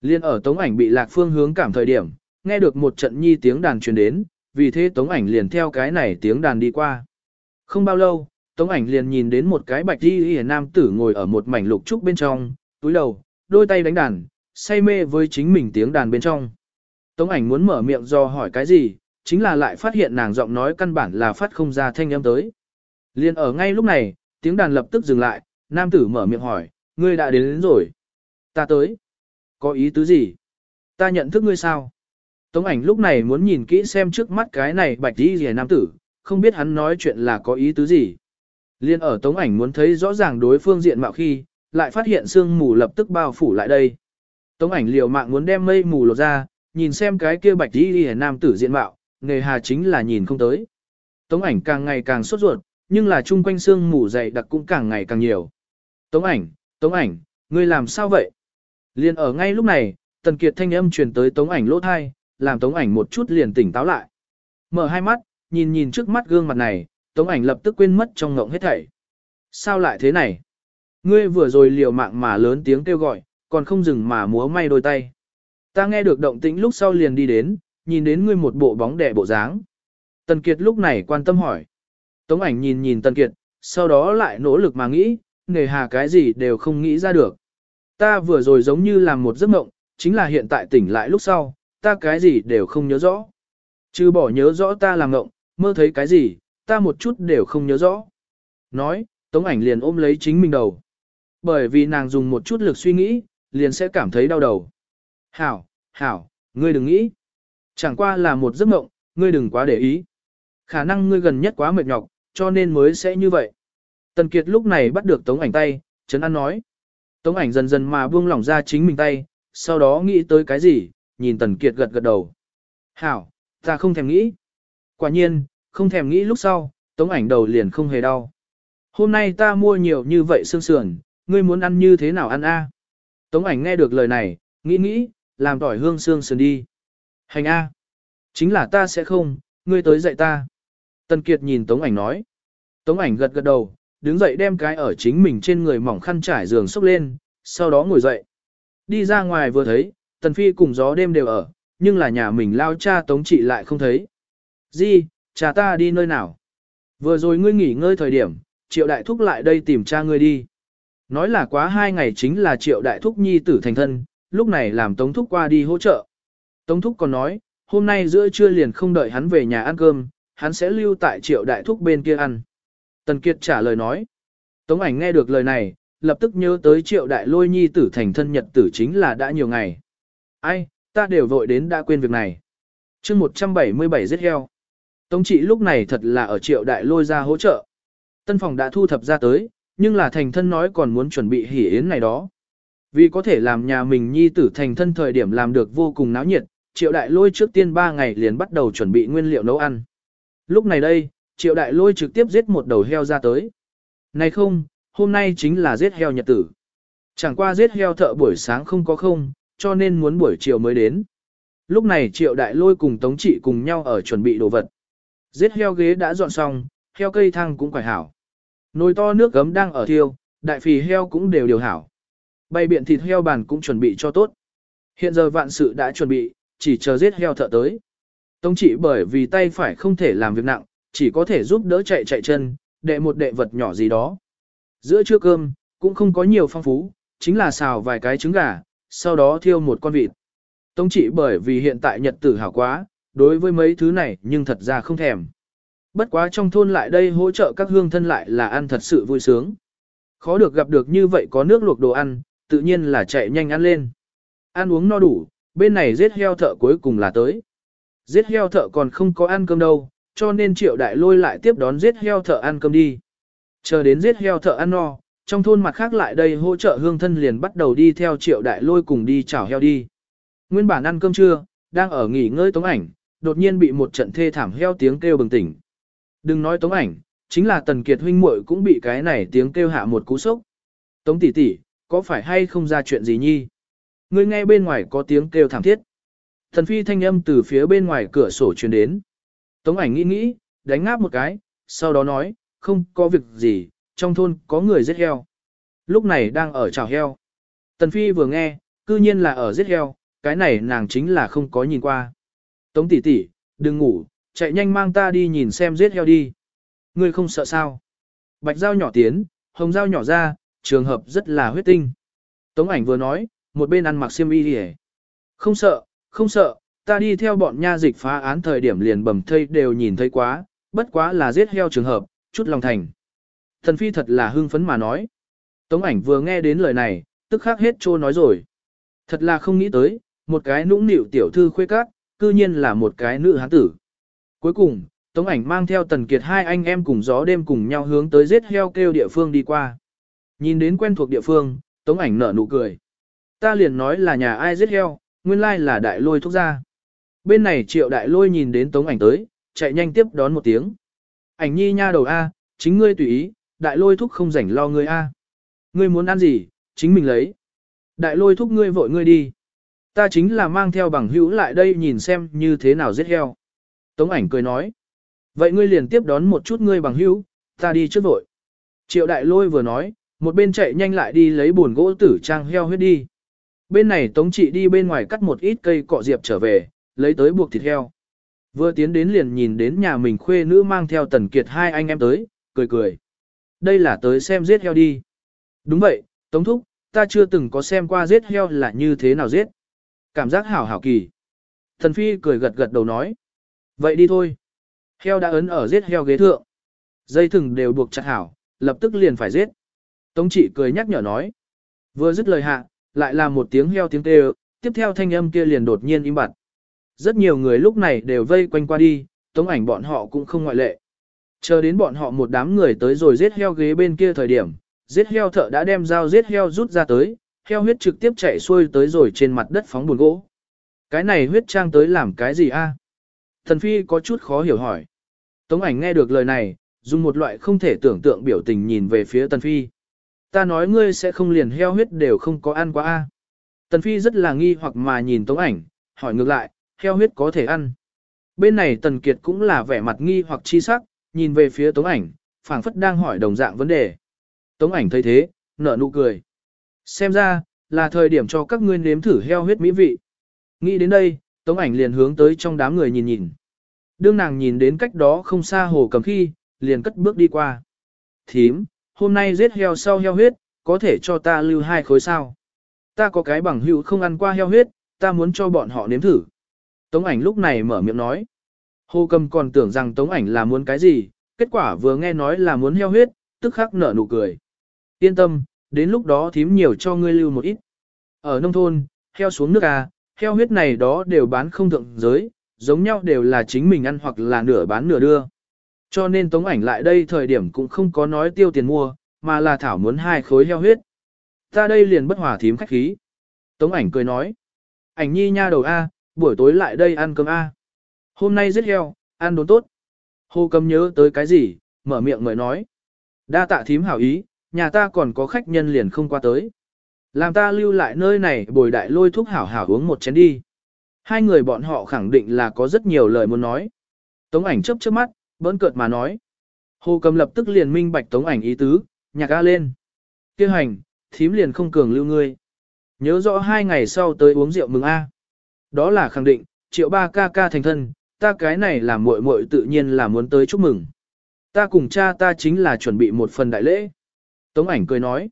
Liên ở tống ảnh bị lạc phương hướng cảm thời điểm, nghe được một trận nhi tiếng đàn truyền đến, vì thế tống ảnh liền theo cái này tiếng đàn đi qua. Không bao lâu, tống ảnh liền nhìn đến một cái bạch đi y nam tử ngồi ở một mảnh lục trúc bên trong, túi đầu, đôi tay đánh đàn, say mê với chính mình tiếng đàn bên trong. Tống ảnh muốn mở miệng do hỏi cái gì, chính là lại phát hiện nàng giọng nói căn bản là phát không ra thanh âm tới. Liên ở ngay lúc này, tiếng đàn lập tức dừng lại, nam tử mở miệng hỏi, ngươi đã đến, đến rồi. Ta tới. Có ý tứ gì? Ta nhận thức ngươi sao? Tống ảnh lúc này muốn nhìn kỹ xem trước mắt cái này bạch đi rìa nam tử, không biết hắn nói chuyện là có ý tứ gì. Liên ở tống ảnh muốn thấy rõ ràng đối phương diện mạo khi, lại phát hiện sương mù lập tức bao phủ lại đây. Tống ảnh liều mạng muốn đem mây mù lột ra, nhìn xem cái kia bạch đi đi nam tử diện mạo, nghề hà chính là nhìn không tới. Tống ảnh càng ngày càng sốt ruột, nhưng là chung quanh sương mù dày đặc cũng càng ngày càng nhiều. Tống ảnh, tống ảnh, ngươi làm sao vậy? Liên ở ngay lúc này, Tần Kiệt thanh âm truyền tới tống ảnh lỗ thai, làm tống ảnh một chút liền tỉnh táo lại. Mở hai mắt, nhìn nhìn trước mắt gương mặt này, tống ảnh lập tức quên mất trong ngộng hết thảy. Sao lại thế này? Ngươi vừa rồi liều mạng mà lớn tiếng kêu gọi, còn không dừng mà múa may đôi tay. Ta nghe được động tĩnh lúc sau liền đi đến, nhìn đến ngươi một bộ bóng đẻ bộ dáng. Tần Kiệt lúc này quan tâm hỏi. Tống ảnh nhìn nhìn Tần Kiệt, sau đó lại nỗ lực mà nghĩ, nghề hà cái gì đều không nghĩ ra được. Ta vừa rồi giống như làm một giấc mộng, chính là hiện tại tỉnh lại lúc sau, ta cái gì đều không nhớ rõ. Chứ bỏ nhớ rõ ta làm ngộng, mơ thấy cái gì, ta một chút đều không nhớ rõ. Nói, tống ảnh liền ôm lấy chính mình đầu. Bởi vì nàng dùng một chút lực suy nghĩ, liền sẽ cảm thấy đau đầu. Hảo, hảo, ngươi đừng nghĩ. Chẳng qua là một giấc mộng, ngươi đừng quá để ý. Khả năng ngươi gần nhất quá mệt nhọc, cho nên mới sẽ như vậy. Tần Kiệt lúc này bắt được Tống ảnh tay, chấn An nói. Tống ảnh dần dần mà buông lỏng ra chính mình tay, sau đó nghĩ tới cái gì, nhìn Tần Kiệt gật gật đầu. Hảo, ta không thèm nghĩ. Quả nhiên, không thèm nghĩ lúc sau, Tống ảnh đầu liền không hề đau. Hôm nay ta mua nhiều như vậy xương sườn, ngươi muốn ăn như thế nào ăn a? Tống ảnh nghe được lời này, nghĩ nghĩ, làm tỏi hương xương sườn đi. Hành a. Chính là ta sẽ không, ngươi tới dạy ta. Tần Kiệt nhìn Tống ảnh nói. Tống ảnh gật gật đầu, đứng dậy đem cái ở chính mình trên người mỏng khăn trải giường xốc lên, sau đó ngồi dậy. Đi ra ngoài vừa thấy, Tần Phi cùng gió đêm đều ở, nhưng là nhà mình lao cha Tống trị lại không thấy. Di, cha ta đi nơi nào? Vừa rồi ngươi nghỉ ngơi thời điểm, triệu đại thúc lại đây tìm cha ngươi đi. Nói là quá hai ngày chính là triệu đại thúc nhi tử thành thân, lúc này làm Tống thúc qua đi hỗ trợ. Tống thúc còn nói, hôm nay giữa trưa liền không đợi hắn về nhà ăn cơm, hắn sẽ lưu tại triệu đại thúc bên kia ăn. Tần Kiệt trả lời nói. Tống ảnh nghe được lời này, lập tức nhớ tới triệu đại lôi nhi tử thành thân nhật tử chính là đã nhiều ngày. Ai, ta đều vội đến đã quên việc này. chương 177 giết heo. Tống trị lúc này thật là ở triệu đại lôi ra hỗ trợ. Tân phòng đã thu thập ra tới, nhưng là thành thân nói còn muốn chuẩn bị hỉ yến này đó. Vì có thể làm nhà mình nhi tử thành thân thời điểm làm được vô cùng náo nhiệt, triệu đại lôi trước tiên 3 ngày liền bắt đầu chuẩn bị nguyên liệu nấu ăn. Lúc này đây, triệu đại lôi trực tiếp giết một đầu heo ra tới. Này không, hôm nay chính là giết heo nhật tử. Chẳng qua giết heo thợ buổi sáng không có không, cho nên muốn buổi chiều mới đến. Lúc này triệu đại lôi cùng tống trị cùng nhau ở chuẩn bị đồ vật. Giết heo ghế đã dọn xong, heo cây thang cũng quải hảo. Nồi to nước gấm đang ở thiêu, đại phì heo cũng đều điều hảo. Bày biện thịt heo bàn cũng chuẩn bị cho tốt. Hiện giờ vạn sự đã chuẩn bị, chỉ chờ giết heo thợ tới. Tống chỉ bởi vì tay phải không thể làm việc nặng, chỉ có thể giúp đỡ chạy chạy chân, đệ một đệ vật nhỏ gì đó. Giữa trưa cơm, cũng không có nhiều phong phú, chính là xào vài cái trứng gà, sau đó thiêu một con vịt. Tống chỉ bởi vì hiện tại nhật tử hảo quá, đối với mấy thứ này nhưng thật ra không thèm. Bất quá trong thôn lại đây hỗ trợ các hương thân lại là ăn thật sự vui sướng. Khó được gặp được như vậy có nước luộc đồ ăn, tự nhiên là chạy nhanh ăn lên. Ăn uống no đủ, bên này giết heo thợ cuối cùng là tới. Giết heo thợ còn không có ăn cơm đâu, cho nên triệu đại lôi lại tiếp đón giết heo thợ ăn cơm đi. Chờ đến giết heo thợ ăn no, trong thôn mặt khác lại đây hỗ trợ hương thân liền bắt đầu đi theo triệu đại lôi cùng đi chảo heo đi. Nguyên bản ăn cơm trưa, đang ở nghỉ ngơi tống ảnh, đột nhiên bị một trận thê thảm heo tiếng kêu bừng tỉnh. Đừng nói tống ảnh, chính là tần kiệt huynh muội cũng bị cái này tiếng kêu hạ một cú sốc. Tống tỷ tỷ, có phải hay không ra chuyện gì nhi? Ngươi nghe bên ngoài có tiếng kêu thảm thiết. Thần phi thanh âm từ phía bên ngoài cửa sổ truyền đến. Tống ảnh nghĩ nghĩ, đánh ngáp một cái, sau đó nói, không có việc gì, trong thôn có người giết heo. Lúc này đang ở chảo heo. Tần phi vừa nghe, cư nhiên là ở giết heo, cái này nàng chính là không có nhìn qua. Tống tỷ tỷ, đừng ngủ, chạy nhanh mang ta đi nhìn xem giết heo đi. Ngươi không sợ sao? Bạch dao nhỏ tiến, hồng dao nhỏ ra, trường hợp rất là huyết tinh. Tống ảnh vừa nói, một bên ăn mặc xiêm y đi Không sợ, không sợ, ta đi theo bọn nha dịch phá án thời điểm liền bầm thây đều nhìn thấy quá, bất quá là giết heo trường hợp, chút lòng thành. Thần phi thật là hưng phấn mà nói. Tống ảnh vừa nghe đến lời này, tức khắc hết trô nói rồi. Thật là không nghĩ tới, một cái nũng nịu tiểu thư khuê cát cư nhiên là một cái nữ hán tử. Cuối cùng, Tống ảnh mang theo tần kiệt hai anh em cùng gió đêm cùng nhau hướng tới giết heo kêu địa phương đi qua. Nhìn đến quen thuộc địa phương, Tống ảnh nở nụ cười. Ta liền nói là nhà ai giết heo, nguyên lai là đại lôi thúc ra. Bên này triệu đại lôi nhìn đến tống ảnh tới, chạy nhanh tiếp đón một tiếng. Ảnh nhi nha đầu A, chính ngươi tùy ý, đại lôi thúc không rảnh lo ngươi A. Ngươi muốn ăn gì, chính mình lấy. Đại lôi thúc ngươi vội ngươi đi. Ta chính là mang theo bằng hữu lại đây nhìn xem như thế nào giết heo. Tống ảnh cười nói. Vậy ngươi liền tiếp đón một chút ngươi bằng hữu, ta đi trước vội. Triệu đại lôi vừa nói, một bên chạy nhanh lại đi lấy buồn gỗ tử trang heo huyết đi. Bên này Tống Trị đi bên ngoài cắt một ít cây cọ diệp trở về, lấy tới buộc thịt heo. Vừa tiến đến liền nhìn đến nhà mình khuê nữ mang theo tần kiệt hai anh em tới, cười cười. Đây là tới xem giết heo đi. Đúng vậy, Tống Thúc, ta chưa từng có xem qua giết heo là như thế nào giết. Cảm giác hảo hảo kỳ. Thần Phi cười gật gật đầu nói. Vậy đi thôi. Heo đã ấn ở giết heo ghế thượng. Dây thừng đều buộc chặt hảo, lập tức liền phải giết. Tống trị cười nhắc nhở nói. Vừa dứt lời hạ, lại là một tiếng heo tiếng kêu, tiếp theo thanh âm kia liền đột nhiên im bặt. Rất nhiều người lúc này đều vây quanh qua đi, tống ảnh bọn họ cũng không ngoại lệ. Chờ đến bọn họ một đám người tới rồi giết heo ghế bên kia thời điểm, giết heo thợ đã đem dao giết heo rút ra tới, heo huyết trực tiếp chạy xuôi tới rồi trên mặt đất phóng buồn gỗ. Cái này huyết trang tới làm cái gì a? Thần phi có chút khó hiểu hỏi. Tống ảnh nghe được lời này, dùng một loại không thể tưởng tượng biểu tình nhìn về phía tần phi. Ta nói ngươi sẽ không liền heo huyết đều không có ăn quá a. Tần phi rất là nghi hoặc mà nhìn tống ảnh, hỏi ngược lại, heo huyết có thể ăn. Bên này tần kiệt cũng là vẻ mặt nghi hoặc chi sắc, nhìn về phía tống ảnh, phảng phất đang hỏi đồng dạng vấn đề. Tống ảnh thấy thế, nở nụ cười. Xem ra, là thời điểm cho các ngươi nếm thử heo huyết mỹ vị. Nghĩ đến đây, tống ảnh liền hướng tới trong đám người nhìn nhìn. Đương nàng nhìn đến cách đó không xa hồ cầm khi, liền cất bước đi qua. Thím, hôm nay giết heo sau heo huyết, có thể cho ta lưu hai khối sao. Ta có cái bằng hữu không ăn qua heo huyết, ta muốn cho bọn họ nếm thử. Tống ảnh lúc này mở miệng nói. Hồ cầm còn tưởng rằng tống ảnh là muốn cái gì, kết quả vừa nghe nói là muốn heo huyết, tức khắc nở nụ cười. Yên tâm, đến lúc đó thím nhiều cho ngươi lưu một ít. Ở nông thôn, heo xuống nước à, heo huyết này đó đều bán không thượng giới, giống nhau đều là chính mình ăn hoặc là nửa bán nửa đưa. Cho nên tống ảnh lại đây thời điểm cũng không có nói tiêu tiền mua, mà là thảo muốn hai khối heo huyết. Ta đây liền bất hòa thím khách khí. Tống ảnh cười nói. Ảnh nhi nha đầu A, buổi tối lại đây ăn cơm A. Hôm nay giết heo, ăn đốn tốt. Hồ cầm nhớ tới cái gì, mở miệng mời nói. Đa tạ thím hảo ý, nhà ta còn có khách nhân liền không qua tới. Làm ta lưu lại nơi này bồi đại lôi thuốc hảo hảo uống một chén đi. Hai người bọn họ khẳng định là có rất nhiều lời muốn nói. Tống ảnh chớp chớp mắt, bỡn cợt mà nói. Hồ cầm lập tức liền minh bạch tống ảnh ý tứ, nhạc ga lên. Kêu hành, thím liền không cường lưu ngươi. Nhớ rõ hai ngày sau tới uống rượu mừng A. Đó là khẳng định, triệu ba ca ca thành thân, ta cái này là muội muội tự nhiên là muốn tới chúc mừng. Ta cùng cha ta chính là chuẩn bị một phần đại lễ. Tống ảnh cười nói.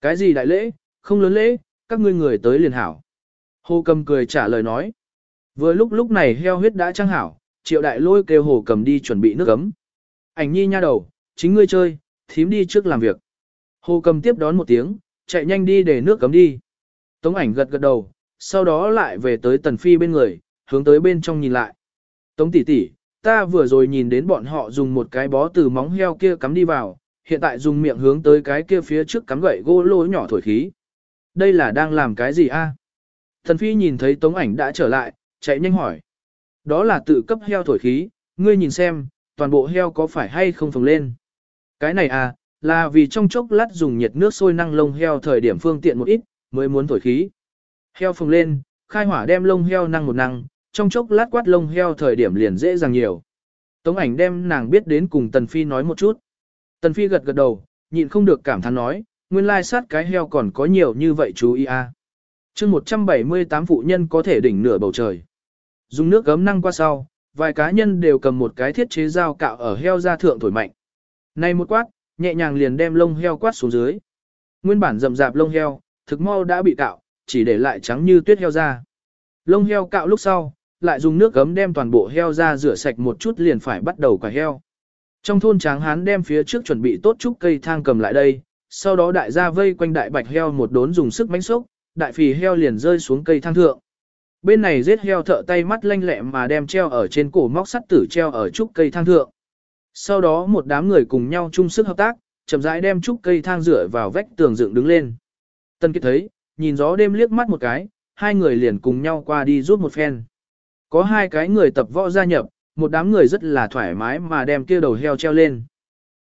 Cái gì đại lễ, không lớn lễ, các ngươi người tới liền hảo. Hồ cầm cười trả lời nói. Vừa lúc lúc này heo huyết đã trang hảo, triệu đại lôi kêu hồ cầm đi chuẩn bị nước ấm. Ảnh nhi nha đầu, chính ngươi chơi, thím đi trước làm việc. Hồ cầm tiếp đón một tiếng, chạy nhanh đi để nước cấm đi. Tống ảnh gật gật đầu, sau đó lại về tới tần phi bên người, hướng tới bên trong nhìn lại. Tống tỷ tỷ, ta vừa rồi nhìn đến bọn họ dùng một cái bó từ móng heo kia cắm đi vào, hiện tại dùng miệng hướng tới cái kia phía trước cắm gậy gỗ lỗ nhỏ thổi khí. Đây là đang làm cái gì a? À? thần phi nhìn thấy tống ảnh đã trở lại, chạy nhanh hỏi. Đó là tự cấp heo thổi khí, ngươi nhìn xem, toàn bộ heo có phải hay không phồng lên. Cái này à, là vì trong chốc lát dùng nhiệt nước sôi năng lông heo thời điểm phương tiện một ít, mới muốn thổi khí. Heo phồng lên, khai hỏa đem lông heo năng một năng, trong chốc lát quát lông heo thời điểm liền dễ dàng nhiều. Tống ảnh đem nàng biết đến cùng Tần Phi nói một chút. Tần Phi gật gật đầu, nhịn không được cảm thán nói, nguyên lai sát cái heo còn có nhiều như vậy chú ý a. À. chương 178 phụ nhân có thể đỉnh nửa bầu trời. Dùng nước gấm năng qua sau, vài cá nhân đều cầm một cái thiết chế dao cạo ở heo ra thượng thổi mạnh. Này một quát, nhẹ nhàng liền đem lông heo quát xuống dưới. Nguyên bản rậm rạp lông heo, thực mau đã bị cạo, chỉ để lại trắng như tuyết heo ra. Lông heo cạo lúc sau, lại dùng nước gấm đem toàn bộ heo ra rửa sạch một chút liền phải bắt đầu quả heo. Trong thôn tráng hán đem phía trước chuẩn bị tốt chút cây thang cầm lại đây, sau đó đại gia vây quanh đại bạch heo một đốn dùng sức mánh sốc, đại phì heo liền rơi xuống cây thang thượng. Bên này giết heo thợ tay mắt lanh lẹ mà đem treo ở trên cổ móc sắt tử treo ở trúc cây thang thượng. Sau đó một đám người cùng nhau chung sức hợp tác, chậm rãi đem trúc cây thang rửa vào vách tường dựng đứng lên. Tân Kiệt thấy, nhìn gió đêm liếc mắt một cái, hai người liền cùng nhau qua đi rút một phen. Có hai cái người tập võ gia nhập, một đám người rất là thoải mái mà đem kia đầu heo treo lên.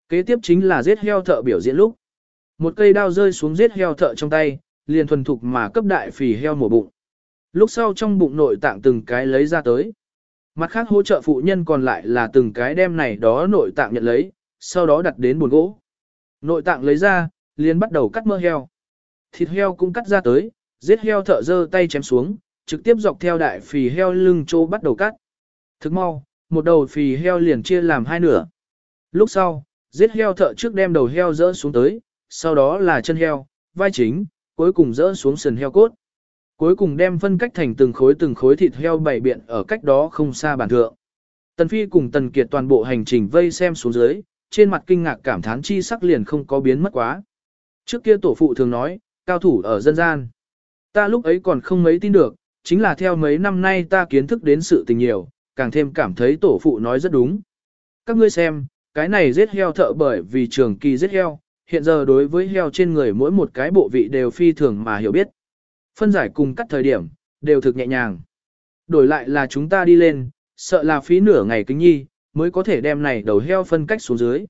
Kế tiếp chính là giết heo thợ biểu diễn lúc. Một cây đao rơi xuống giết heo thợ trong tay, liền thuần thục mà cấp đại phì heo mổ bụng. Lúc sau trong bụng nội tạng từng cái lấy ra tới. Mặt khác hỗ trợ phụ nhân còn lại là từng cái đem này đó nội tạng nhận lấy, sau đó đặt đến buồn gỗ. Nội tạng lấy ra, liền bắt đầu cắt mỡ heo. Thịt heo cũng cắt ra tới, giết heo thợ dơ tay chém xuống, trực tiếp dọc theo đại phì heo lưng trô bắt đầu cắt. Thức mau, một đầu phì heo liền chia làm hai nửa. Lúc sau, giết heo thợ trước đem đầu heo dỡ xuống tới, sau đó là chân heo, vai chính, cuối cùng dỡ xuống sườn heo cốt. Cuối cùng đem phân cách thành từng khối từng khối thịt heo bảy biện ở cách đó không xa bản thượng. Tần Phi cùng Tần Kiệt toàn bộ hành trình vây xem xuống dưới, trên mặt kinh ngạc cảm thán chi sắc liền không có biến mất quá. Trước kia tổ phụ thường nói, cao thủ ở dân gian. Ta lúc ấy còn không mấy tin được, chính là theo mấy năm nay ta kiến thức đến sự tình nhiều, càng thêm cảm thấy tổ phụ nói rất đúng. Các ngươi xem, cái này giết heo thợ bởi vì trường kỳ giết heo, hiện giờ đối với heo trên người mỗi một cái bộ vị đều phi thường mà hiểu biết. Phân giải cùng cắt thời điểm, đều thực nhẹ nhàng. Đổi lại là chúng ta đi lên, sợ là phí nửa ngày kính nhi, mới có thể đem này đầu heo phân cách xuống dưới.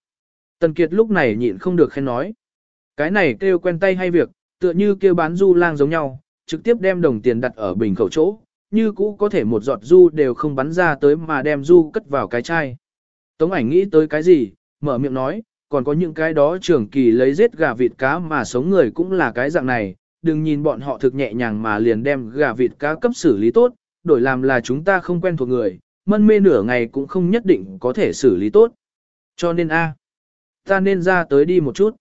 Tần Kiệt lúc này nhịn không được khen nói. Cái này kêu quen tay hay việc, tựa như kêu bán du lang giống nhau, trực tiếp đem đồng tiền đặt ở bình khẩu chỗ, như cũ có thể một giọt du đều không bắn ra tới mà đem du cất vào cái chai. Tống ảnh nghĩ tới cái gì, mở miệng nói, còn có những cái đó trưởng kỳ lấy giết gà vịt cá mà sống người cũng là cái dạng này, đừng nhìn bọn họ thực nhẹ nhàng mà liền đem gà vịt cá cấp xử lý tốt, đổi làm là chúng ta không quen thuộc người, mân mê nửa ngày cũng không nhất định có thể xử lý tốt. Cho nên a, ta nên ra tới đi một chút.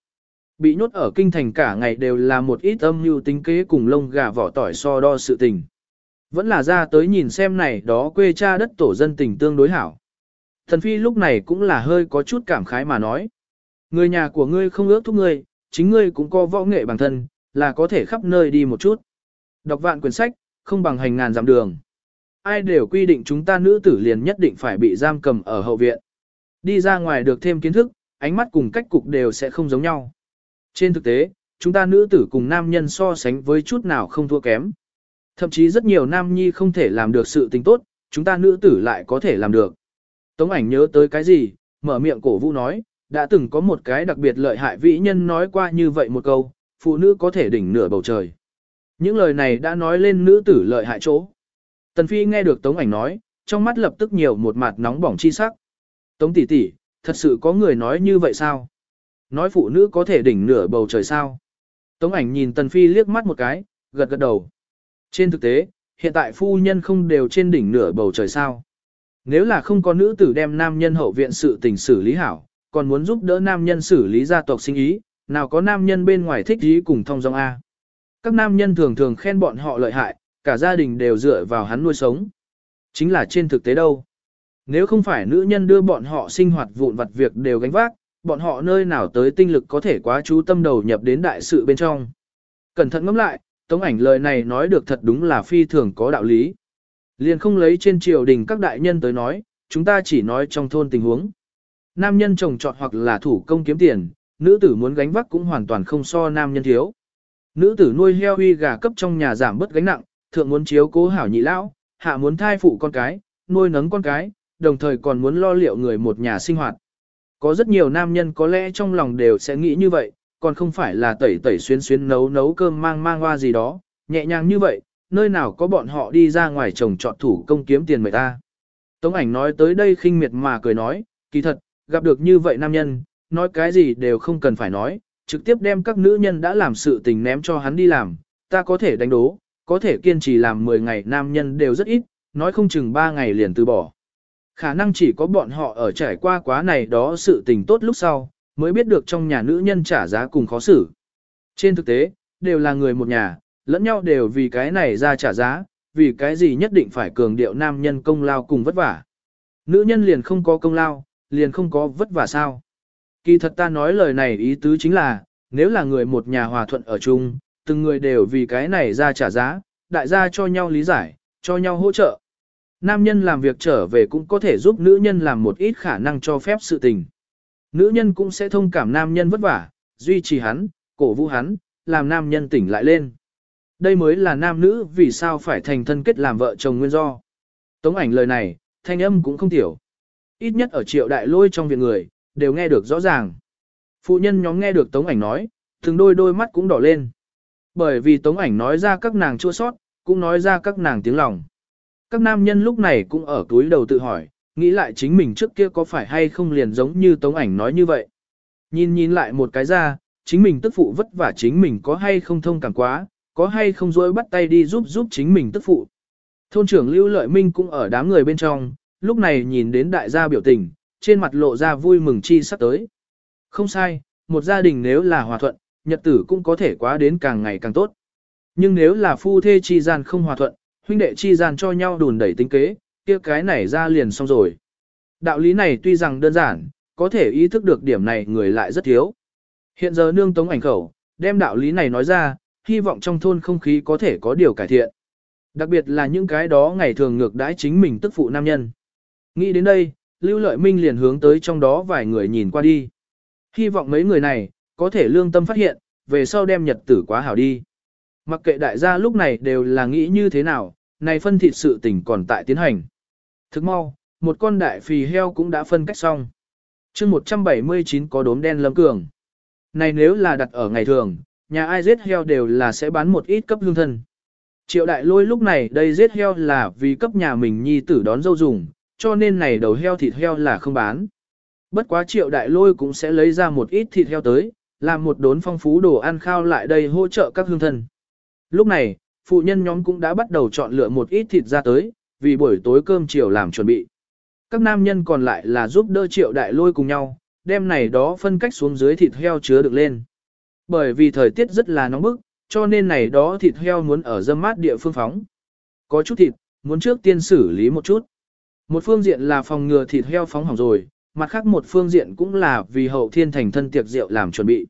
Bị nhốt ở kinh thành cả ngày đều là một ít âm mưu tính kế cùng lông gà vỏ tỏi so đo sự tình. Vẫn là ra tới nhìn xem này đó quê cha đất tổ dân tình tương đối hảo. Thần phi lúc này cũng là hơi có chút cảm khái mà nói. Người nhà của ngươi không ước thúc ngươi, chính ngươi cũng có võ nghệ bản thân, là có thể khắp nơi đi một chút. Đọc vạn quyển sách, không bằng hành ngàn dặm đường. Ai đều quy định chúng ta nữ tử liền nhất định phải bị giam cầm ở hậu viện. Đi ra ngoài được thêm kiến thức, ánh mắt cùng cách cục đều sẽ không giống nhau. Trên thực tế, chúng ta nữ tử cùng nam nhân so sánh với chút nào không thua kém. Thậm chí rất nhiều nam nhi không thể làm được sự tình tốt, chúng ta nữ tử lại có thể làm được. Tống ảnh nhớ tới cái gì, mở miệng cổ vũ nói, đã từng có một cái đặc biệt lợi hại vĩ nhân nói qua như vậy một câu, phụ nữ có thể đỉnh nửa bầu trời. Những lời này đã nói lên nữ tử lợi hại chỗ. Tần Phi nghe được Tống ảnh nói, trong mắt lập tức nhiều một mặt nóng bỏng chi sắc. Tống tỷ tỷ, thật sự có người nói như vậy sao? Nói phụ nữ có thể đỉnh nửa bầu trời sao? Tống ảnh nhìn Tần Phi liếc mắt một cái, gật gật đầu. Trên thực tế, hiện tại phu nhân không đều trên đỉnh nửa bầu trời sao? Nếu là không có nữ tử đem nam nhân hậu viện sự tình xử lý hảo, còn muốn giúp đỡ nam nhân xử lý gia tộc sinh ý, nào có nam nhân bên ngoài thích ý cùng thông dong A. Các nam nhân thường thường khen bọn họ lợi hại, cả gia đình đều dựa vào hắn nuôi sống. Chính là trên thực tế đâu. Nếu không phải nữ nhân đưa bọn họ sinh hoạt vụn vặt việc đều gánh vác, bọn họ nơi nào tới tinh lực có thể quá chú tâm đầu nhập đến đại sự bên trong. Cẩn thận ngẫm lại, tống ảnh lời này nói được thật đúng là phi thường có đạo lý. Liền không lấy trên triều đình các đại nhân tới nói, chúng ta chỉ nói trong thôn tình huống. Nam nhân trồng trọt hoặc là thủ công kiếm tiền, nữ tử muốn gánh vác cũng hoàn toàn không so nam nhân thiếu. Nữ tử nuôi heo huy gà cấp trong nhà giảm bớt gánh nặng, thượng muốn chiếu cố hảo nhị lão, hạ muốn thai phụ con cái, nuôi nấng con cái, đồng thời còn muốn lo liệu người một nhà sinh hoạt. Có rất nhiều nam nhân có lẽ trong lòng đều sẽ nghĩ như vậy, còn không phải là tẩy tẩy xuyên xuyên nấu nấu cơm mang mang hoa gì đó, nhẹ nhàng như vậy, nơi nào có bọn họ đi ra ngoài trồng trọt thủ công kiếm tiền người ta. Tống ảnh nói tới đây khinh miệt mà cười nói, kỳ thật, gặp được như vậy nam nhân, nói cái gì đều không cần phải nói, trực tiếp đem các nữ nhân đã làm sự tình ném cho hắn đi làm, ta có thể đánh đố, có thể kiên trì làm 10 ngày nam nhân đều rất ít, nói không chừng 3 ngày liền từ bỏ. Khả năng chỉ có bọn họ ở trải qua quá này đó sự tình tốt lúc sau, mới biết được trong nhà nữ nhân trả giá cùng khó xử. Trên thực tế, đều là người một nhà, lẫn nhau đều vì cái này ra trả giá, vì cái gì nhất định phải cường điệu nam nhân công lao cùng vất vả. Nữ nhân liền không có công lao, liền không có vất vả sao. Kỳ thật ta nói lời này ý tứ chính là, nếu là người một nhà hòa thuận ở chung, từng người đều vì cái này ra trả giá, đại gia cho nhau lý giải, cho nhau hỗ trợ. Nam nhân làm việc trở về cũng có thể giúp nữ nhân làm một ít khả năng cho phép sự tình. Nữ nhân cũng sẽ thông cảm nam nhân vất vả, duy trì hắn, cổ vũ hắn, làm nam nhân tỉnh lại lên. Đây mới là nam nữ vì sao phải thành thân kết làm vợ chồng nguyên do. Tống ảnh lời này, thanh âm cũng không tiểu. Ít nhất ở triệu đại lôi trong viện người, đều nghe được rõ ràng. Phụ nhân nhóm nghe được tống ảnh nói, từng đôi đôi mắt cũng đỏ lên. Bởi vì tống ảnh nói ra các nàng chua sót, cũng nói ra các nàng tiếng lòng. Các nam nhân lúc này cũng ở túi đầu tự hỏi, nghĩ lại chính mình trước kia có phải hay không liền giống như tống ảnh nói như vậy. Nhìn nhìn lại một cái ra, chính mình tức phụ vất vả chính mình có hay không thông cảm quá, có hay không dối bắt tay đi giúp giúp chính mình tức phụ. Thôn trưởng Lưu Lợi Minh cũng ở đám người bên trong, lúc này nhìn đến đại gia biểu tình, trên mặt lộ ra vui mừng chi sắp tới. Không sai, một gia đình nếu là hòa thuận, nhật tử cũng có thể quá đến càng ngày càng tốt. Nhưng nếu là phu thê chi gian không hòa thuận, huynh đệ chi gian cho nhau đùn đẩy tính kế, kia cái này ra liền xong rồi. Đạo lý này tuy rằng đơn giản, có thể ý thức được điểm này người lại rất thiếu. Hiện giờ nương tống ảnh khẩu, đem đạo lý này nói ra, hy vọng trong thôn không khí có thể có điều cải thiện. Đặc biệt là những cái đó ngày thường ngược đãi chính mình tức phụ nam nhân. Nghĩ đến đây, Lưu Lợi Minh liền hướng tới trong đó vài người nhìn qua đi. Hy vọng mấy người này, có thể lương tâm phát hiện, về sau đem nhật tử quá hảo đi. Mặc kệ đại gia lúc này đều là nghĩ như thế nào, này phân thịt sự tình còn tại tiến hành. Thức mau, một con đại phì heo cũng đã phân cách xong. chương 179 có đốm đen lâm cường. Này nếu là đặt ở ngày thường, nhà ai giết heo đều là sẽ bán một ít cấp lương thân. Triệu đại lôi lúc này đây giết heo là vì cấp nhà mình nhi tử đón dâu dùng, cho nên này đầu heo thịt heo là không bán. Bất quá triệu đại lôi cũng sẽ lấy ra một ít thịt heo tới, làm một đốn phong phú đồ ăn khao lại đây hỗ trợ các hương thân. Lúc này, phụ nhân nhóm cũng đã bắt đầu chọn lựa một ít thịt ra tới, vì buổi tối cơm chiều làm chuẩn bị. Các nam nhân còn lại là giúp đỡ triệu đại lôi cùng nhau, đem này đó phân cách xuống dưới thịt heo chứa được lên. Bởi vì thời tiết rất là nóng bức, cho nên này đó thịt heo muốn ở dâm mát địa phương phóng. Có chút thịt, muốn trước tiên xử lý một chút. Một phương diện là phòng ngừa thịt heo phóng hỏng rồi, mặt khác một phương diện cũng là vì hậu thiên thành thân tiệc rượu làm chuẩn bị.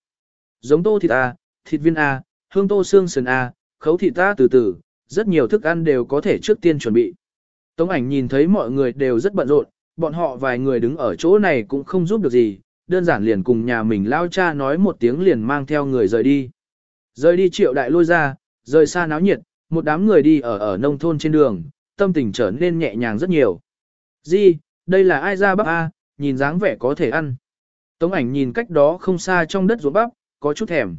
Giống tô thịt A, thịt viên A, hương tô xương sườn A, khấu thịt ta từ từ, rất nhiều thức ăn đều có thể trước tiên chuẩn bị. Tống ảnh nhìn thấy mọi người đều rất bận rộn, bọn họ vài người đứng ở chỗ này cũng không giúp được gì, đơn giản liền cùng nhà mình lao cha nói một tiếng liền mang theo người rời đi. Rời đi triệu đại lôi ra, rời xa náo nhiệt, một đám người đi ở ở nông thôn trên đường, tâm tình trở nên nhẹ nhàng rất nhiều. Di, đây là ai ra bắp A, nhìn dáng vẻ có thể ăn. Tống ảnh nhìn cách đó không xa trong đất ruộng bắp, có chút thèm.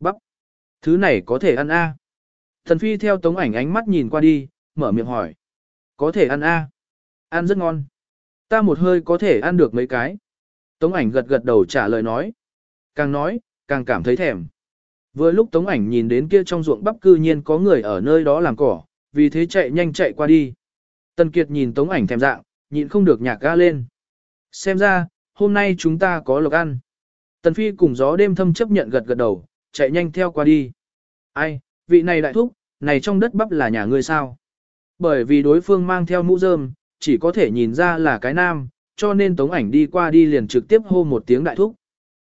Bắp, thứ này có thể ăn A. Thần phi theo tống ảnh ánh mắt nhìn qua đi, mở miệng hỏi. Có thể ăn A. Ăn rất ngon. Ta một hơi có thể ăn được mấy cái. Tống ảnh gật gật đầu trả lời nói. Càng nói, càng cảm thấy thèm. Vừa lúc tống ảnh nhìn đến kia trong ruộng bắp cư nhiên có người ở nơi đó làm cỏ, vì thế chạy nhanh chạy qua đi. Tần Kiệt nhìn tống ảnh thèm dạng, nhịn không được nhạc ga lên. Xem ra, hôm nay chúng ta có lộc ăn. Tần Phi cùng gió đêm thâm chấp nhận gật gật đầu, chạy nhanh theo qua đi. Ai, vị này đại thúc, này trong đất bắp là nhà ngươi sao? Bởi vì đối phương mang theo mũ rơm, chỉ có thể nhìn ra là cái nam, cho nên tống ảnh đi qua đi liền trực tiếp hô một tiếng đại thúc.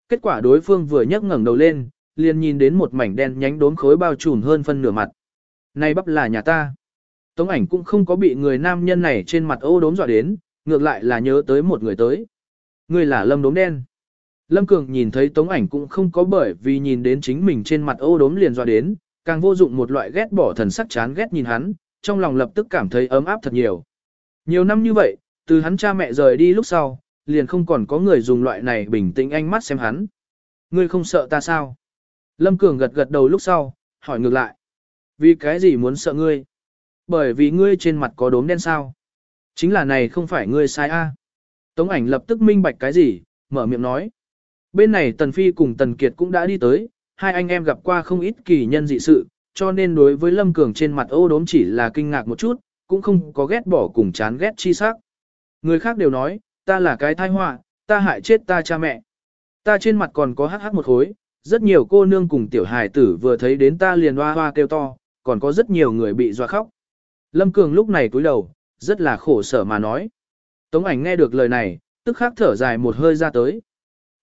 Kết quả đối phương vừa nhấc ngẩng đầu lên, liền nhìn đến một mảnh đen nhánh đốm khối bao trùm hơn phân nửa mặt. Này bắp là nhà ta. Tống ảnh cũng không có bị người nam nhân này trên mặt ô đốm dọa đến, ngược lại là nhớ tới một người tới. Người là lâm đốm đen. Lâm Cường nhìn thấy tống ảnh cũng không có bởi vì nhìn đến chính mình trên mặt ô đốm liền dọa đến, càng vô dụng một loại ghét bỏ thần sắc chán ghét nhìn hắn, trong lòng lập tức cảm thấy ấm áp thật nhiều. Nhiều năm như vậy, từ hắn cha mẹ rời đi lúc sau, liền không còn có người dùng loại này bình tĩnh ánh mắt xem hắn. Ngươi không sợ ta sao? Lâm Cường gật gật đầu lúc sau, hỏi ngược lại. Vì cái gì muốn sợ ngươi? Bởi vì ngươi trên mặt có đốm đen sao? Chính là này không phải ngươi sai a. Tống ảnh lập tức minh bạch cái gì, mở miệng nói. Bên này Tần Phi cùng Tần Kiệt cũng đã đi tới, hai anh em gặp qua không ít kỳ nhân dị sự, cho nên đối với Lâm Cường trên mặt ô đốm chỉ là kinh ngạc một chút, cũng không có ghét bỏ cùng chán ghét chi sắc. Người khác đều nói, ta là cái thai họa, ta hại chết ta cha mẹ. Ta trên mặt còn có hắc hắc một khối, rất nhiều cô nương cùng tiểu hài tử vừa thấy đến ta liền hoa hoa kêu to, còn có rất nhiều người bị dọa khóc. Lâm Cường lúc này cúi đầu, rất là khổ sở mà nói. Tống ảnh nghe được lời này, tức khắc thở dài một hơi ra tới.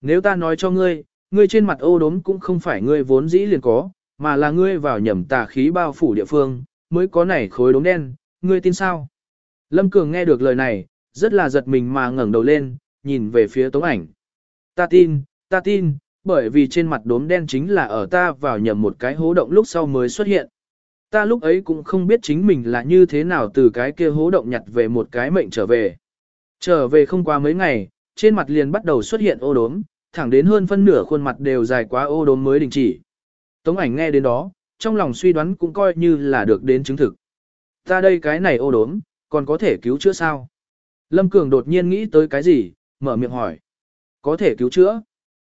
Nếu ta nói cho ngươi, ngươi trên mặt ô đốm cũng không phải ngươi vốn dĩ liền có, mà là ngươi vào nhầm tà khí bao phủ địa phương, mới có nảy khối đốm đen, ngươi tin sao? Lâm Cường nghe được lời này, rất là giật mình mà ngẩng đầu lên, nhìn về phía tống ảnh. Ta tin, ta tin, bởi vì trên mặt đốm đen chính là ở ta vào nhầm một cái hố động lúc sau mới xuất hiện. Ta lúc ấy cũng không biết chính mình là như thế nào từ cái kia hố động nhặt về một cái mệnh trở về. Trở về không qua mấy ngày, trên mặt liền bắt đầu xuất hiện ô đốm, thẳng đến hơn phân nửa khuôn mặt đều dài quá ô đốm mới đình chỉ. Tống ảnh nghe đến đó, trong lòng suy đoán cũng coi như là được đến chứng thực. Ta đây cái này ô đốm, còn có thể cứu chữa sao? Lâm Cường đột nhiên nghĩ tới cái gì, mở miệng hỏi. Có thể cứu chữa.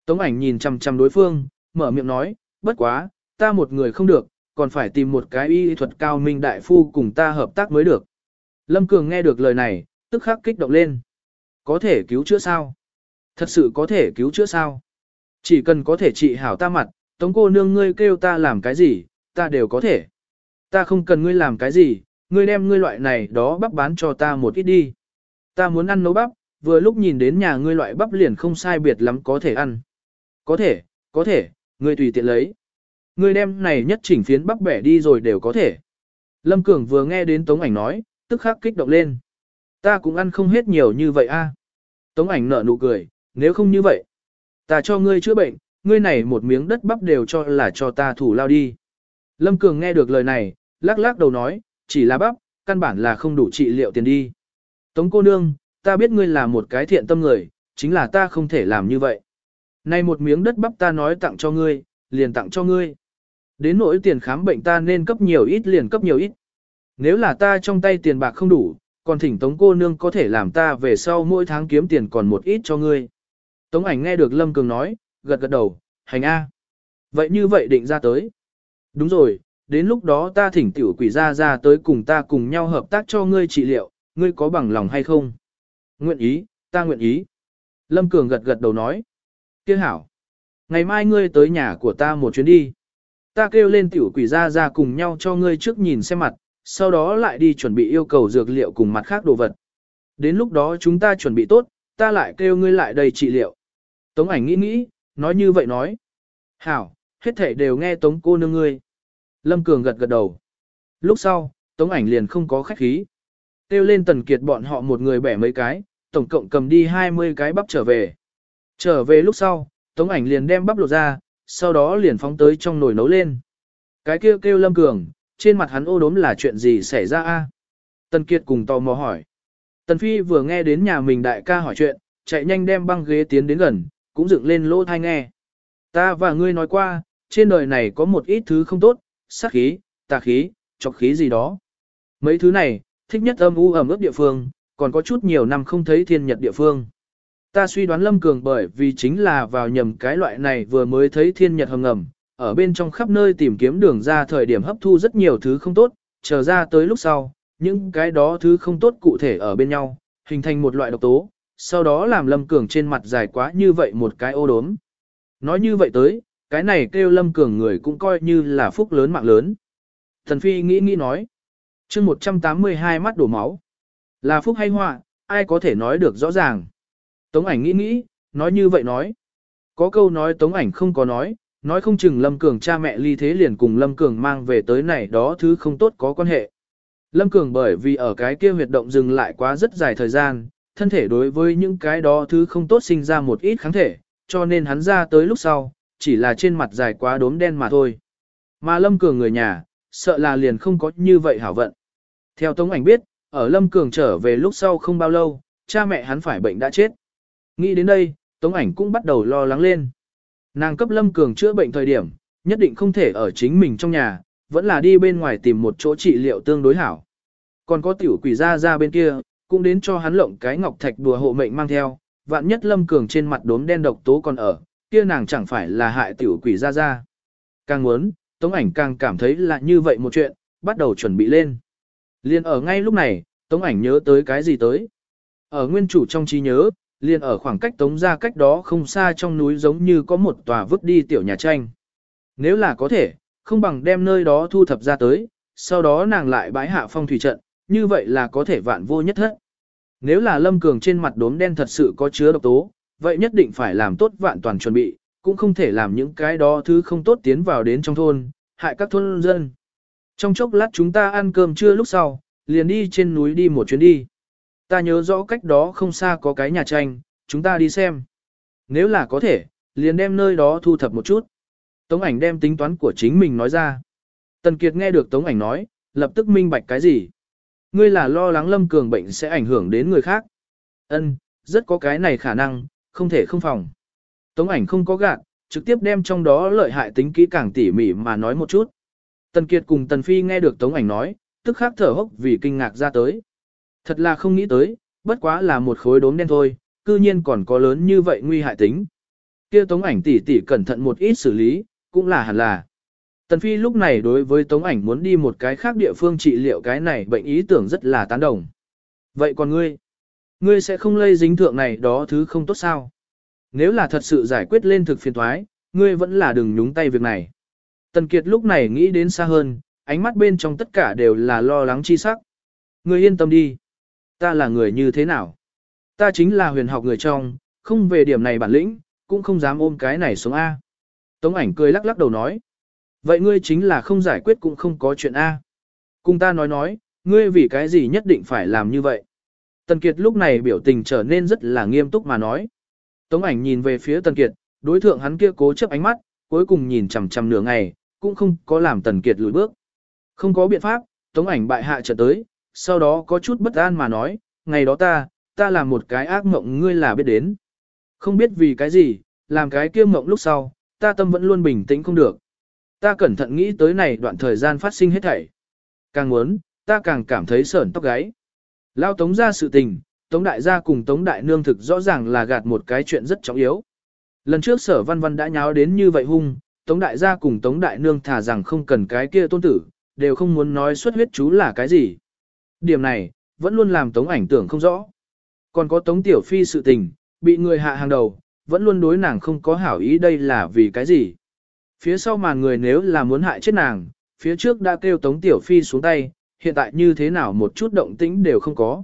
Tống ảnh nhìn chằm chằm đối phương, mở miệng nói, bất quá, ta một người không được, còn phải tìm một cái y thuật cao minh đại phu cùng ta hợp tác mới được. Lâm Cường nghe được lời này, tức khắc kích động lên. Có thể cứu chữa sao? Thật sự có thể cứu chữa sao? Chỉ cần có thể trị hảo ta mặt, tống cô nương ngươi kêu ta làm cái gì, ta đều có thể. Ta không cần ngươi làm cái gì, ngươi đem ngươi loại này đó bắp bán cho ta một ít đi. Ta muốn ăn nấu bắp, vừa lúc nhìn đến nhà ngươi loại bắp liền không sai biệt lắm có thể ăn. Có thể, có thể, ngươi tùy tiện lấy. Ngươi đem này nhất chỉnh phiến bắp bẻ đi rồi đều có thể. Lâm Cường vừa nghe đến Tống ảnh nói, tức khắc kích động lên. Ta cũng ăn không hết nhiều như vậy a. Tống ảnh nở nụ cười, nếu không như vậy, ta cho ngươi chữa bệnh, ngươi này một miếng đất bắp đều cho là cho ta thủ lao đi. Lâm Cường nghe được lời này, lắc lắc đầu nói, chỉ là bắp, căn bản là không đủ trị liệu tiền đi. Tống cô nương, ta biết ngươi là một cái thiện tâm người, chính là ta không thể làm như vậy. Này một miếng đất bắp ta nói tặng cho ngươi, liền tặng cho ngươi. Đến nỗi tiền khám bệnh ta nên cấp nhiều ít liền cấp nhiều ít. Nếu là ta trong tay tiền bạc không đủ, còn thỉnh Tống cô nương có thể làm ta về sau mỗi tháng kiếm tiền còn một ít cho ngươi. Tống ảnh nghe được Lâm Cường nói, gật gật đầu, hành A. Vậy như vậy định ra tới. Đúng rồi, đến lúc đó ta thỉnh tiểu quỷ ra ra tới cùng ta cùng nhau hợp tác cho ngươi trị liệu, ngươi có bằng lòng hay không? Nguyện ý, ta nguyện ý. Lâm Cường gật gật đầu nói. Kia hảo. Ngày mai ngươi tới nhà của ta một chuyến đi. Ta kêu lên tiểu quỷ ra ra cùng nhau cho ngươi trước nhìn xem mặt, sau đó lại đi chuẩn bị yêu cầu dược liệu cùng mặt khác đồ vật. Đến lúc đó chúng ta chuẩn bị tốt, ta lại kêu ngươi lại đây trị liệu. Tống ảnh nghĩ nghĩ, nói như vậy nói. Hảo, hết thể đều nghe tống cô nương ngươi. Lâm Cường gật gật đầu. Lúc sau, tống ảnh liền không có khách khí. Têu lên tần kiệt bọn họ một người bẻ mấy cái, tổng cộng cầm đi 20 cái bắp trở về. Trở về lúc sau, tống ảnh liền đem bắp lột ra, sau đó liền phóng tới trong nồi nấu lên. Cái kêu kêu Lâm Cường, trên mặt hắn ô đốm là chuyện gì xảy ra a? Tần Kiệt cùng tò mò hỏi. Tần Phi vừa nghe đến nhà mình đại ca hỏi chuyện, chạy nhanh đem băng ghế tiến đến gần, cũng dựng lên lỗ thai nghe. Ta và ngươi nói qua, trên đời này có một ít thứ không tốt, sát khí, tà khí, chọc khí gì đó. Mấy thứ này, thích nhất âm u ẩm ướt địa phương, còn có chút nhiều năm không thấy thiên nhật địa phương. Ta suy đoán Lâm Cường bởi vì chính là vào nhầm cái loại này vừa mới thấy thiên nhật hầm ngầm, ở bên trong khắp nơi tìm kiếm đường ra thời điểm hấp thu rất nhiều thứ không tốt, chờ ra tới lúc sau, những cái đó thứ không tốt cụ thể ở bên nhau, hình thành một loại độc tố, sau đó làm Lâm Cường trên mặt dài quá như vậy một cái ô đốm. Nói như vậy tới, cái này kêu Lâm Cường người cũng coi như là phúc lớn mạng lớn. Thần Phi nghĩ nghĩ nói, chương 182 mắt đổ máu, là phúc hay họa, ai có thể nói được rõ ràng. Tống ảnh nghĩ nghĩ, nói như vậy nói. Có câu nói Tống ảnh không có nói, nói không chừng Lâm Cường cha mẹ ly thế liền cùng Lâm Cường mang về tới này đó thứ không tốt có quan hệ. Lâm Cường bởi vì ở cái kia huyệt động dừng lại quá rất dài thời gian, thân thể đối với những cái đó thứ không tốt sinh ra một ít kháng thể, cho nên hắn ra tới lúc sau, chỉ là trên mặt dài quá đốm đen mà thôi. Mà Lâm Cường người nhà, sợ là liền không có như vậy hảo vận. Theo Tống ảnh biết, ở Lâm Cường trở về lúc sau không bao lâu, cha mẹ hắn phải bệnh đã chết. Nghĩ đến đây, Tống ảnh cũng bắt đầu lo lắng lên. Nàng cấp Lâm Cường chữa bệnh thời điểm, nhất định không thể ở chính mình trong nhà, vẫn là đi bên ngoài tìm một chỗ trị liệu tương đối hảo. Còn có tiểu quỷ ra ra bên kia, cũng đến cho hắn lộng cái ngọc thạch đùa hộ mệnh mang theo, vạn nhất Lâm Cường trên mặt đốm đen độc tố còn ở, kia nàng chẳng phải là hại tiểu quỷ ra ra. Càng muốn, Tống ảnh càng cảm thấy là như vậy một chuyện, bắt đầu chuẩn bị lên. Liên ở ngay lúc này, Tống ảnh nhớ tới cái gì tới. Ở nguyên chủ trong trí nhớ, liền ở khoảng cách tống ra cách đó không xa trong núi giống như có một tòa vứt đi tiểu nhà tranh. Nếu là có thể, không bằng đem nơi đó thu thập ra tới, sau đó nàng lại bãi hạ phong thủy trận, như vậy là có thể vạn vô nhất hết. Nếu là lâm cường trên mặt đốm đen thật sự có chứa độc tố, vậy nhất định phải làm tốt vạn toàn chuẩn bị, cũng không thể làm những cái đó thứ không tốt tiến vào đến trong thôn, hại các thôn dân. Trong chốc lát chúng ta ăn cơm trưa lúc sau, liền đi trên núi đi một chuyến đi. Ta nhớ rõ cách đó không xa có cái nhà tranh, chúng ta đi xem. Nếu là có thể, liền đem nơi đó thu thập một chút. Tống ảnh đem tính toán của chính mình nói ra. Tần Kiệt nghe được Tống ảnh nói, lập tức minh bạch cái gì. Ngươi là lo lắng Lâm Cường bệnh sẽ ảnh hưởng đến người khác. Ân, rất có cái này khả năng, không thể không phòng. Tống ảnh không có gạt, trực tiếp đem trong đó lợi hại tính kỹ càng tỉ mỉ mà nói một chút. Tần Kiệt cùng Tần Phi nghe được Tống ảnh nói, tức khắc thở hốc vì kinh ngạc ra tới. Thật là không nghĩ tới, bất quá là một khối đốm đen thôi, cư nhiên còn có lớn như vậy nguy hại tính. Kia tống ảnh tỉ tỉ cẩn thận một ít xử lý, cũng là hẳn là. Tần Phi lúc này đối với tống ảnh muốn đi một cái khác địa phương trị liệu cái này bệnh ý tưởng rất là tán đồng. Vậy còn ngươi? Ngươi sẽ không lây dính thượng này đó thứ không tốt sao? Nếu là thật sự giải quyết lên thực phiền thoái, ngươi vẫn là đừng nhúng tay việc này. Tần Kiệt lúc này nghĩ đến xa hơn, ánh mắt bên trong tất cả đều là lo lắng chi sắc. Ngươi yên tâm đi ta là người như thế nào? Ta chính là huyền học người trong, không về điểm này bản lĩnh, cũng không dám ôm cái này xuống A. Tống ảnh cười lắc lắc đầu nói. Vậy ngươi chính là không giải quyết cũng không có chuyện A. Cùng ta nói nói, ngươi vì cái gì nhất định phải làm như vậy. Tần Kiệt lúc này biểu tình trở nên rất là nghiêm túc mà nói. Tống ảnh nhìn về phía Tần Kiệt, đối thượng hắn kia cố chấp ánh mắt, cuối cùng nhìn chằm chằm nửa ngày, cũng không có làm Tần Kiệt lùi bước. Không có biện pháp, Tống ảnh bại hạ trở tới, sau đó có chút bất an mà nói, ngày đó ta, ta làm một cái ác mộng ngươi là biết đến. Không biết vì cái gì, làm cái kia mộng lúc sau, ta tâm vẫn luôn bình tĩnh không được. Ta cẩn thận nghĩ tới này đoạn thời gian phát sinh hết thảy. Càng muốn, ta càng cảm thấy sởn tóc gáy. Lao tống ra sự tình, tống đại gia cùng tống đại nương thực rõ ràng là gạt một cái chuyện rất trọng yếu. Lần trước sở văn văn đã nháo đến như vậy hung, tống đại gia cùng tống đại nương thả rằng không cần cái kia tôn tử, đều không muốn nói xuất huyết chú là cái gì. Điểm này, vẫn luôn làm tống ảnh tưởng không rõ. Còn có tống tiểu phi sự tình, bị người hạ hàng đầu, vẫn luôn đối nàng không có hảo ý đây là vì cái gì. Phía sau màn người nếu là muốn hại chết nàng, phía trước đã kêu tống tiểu phi xuống tay, hiện tại như thế nào một chút động tĩnh đều không có.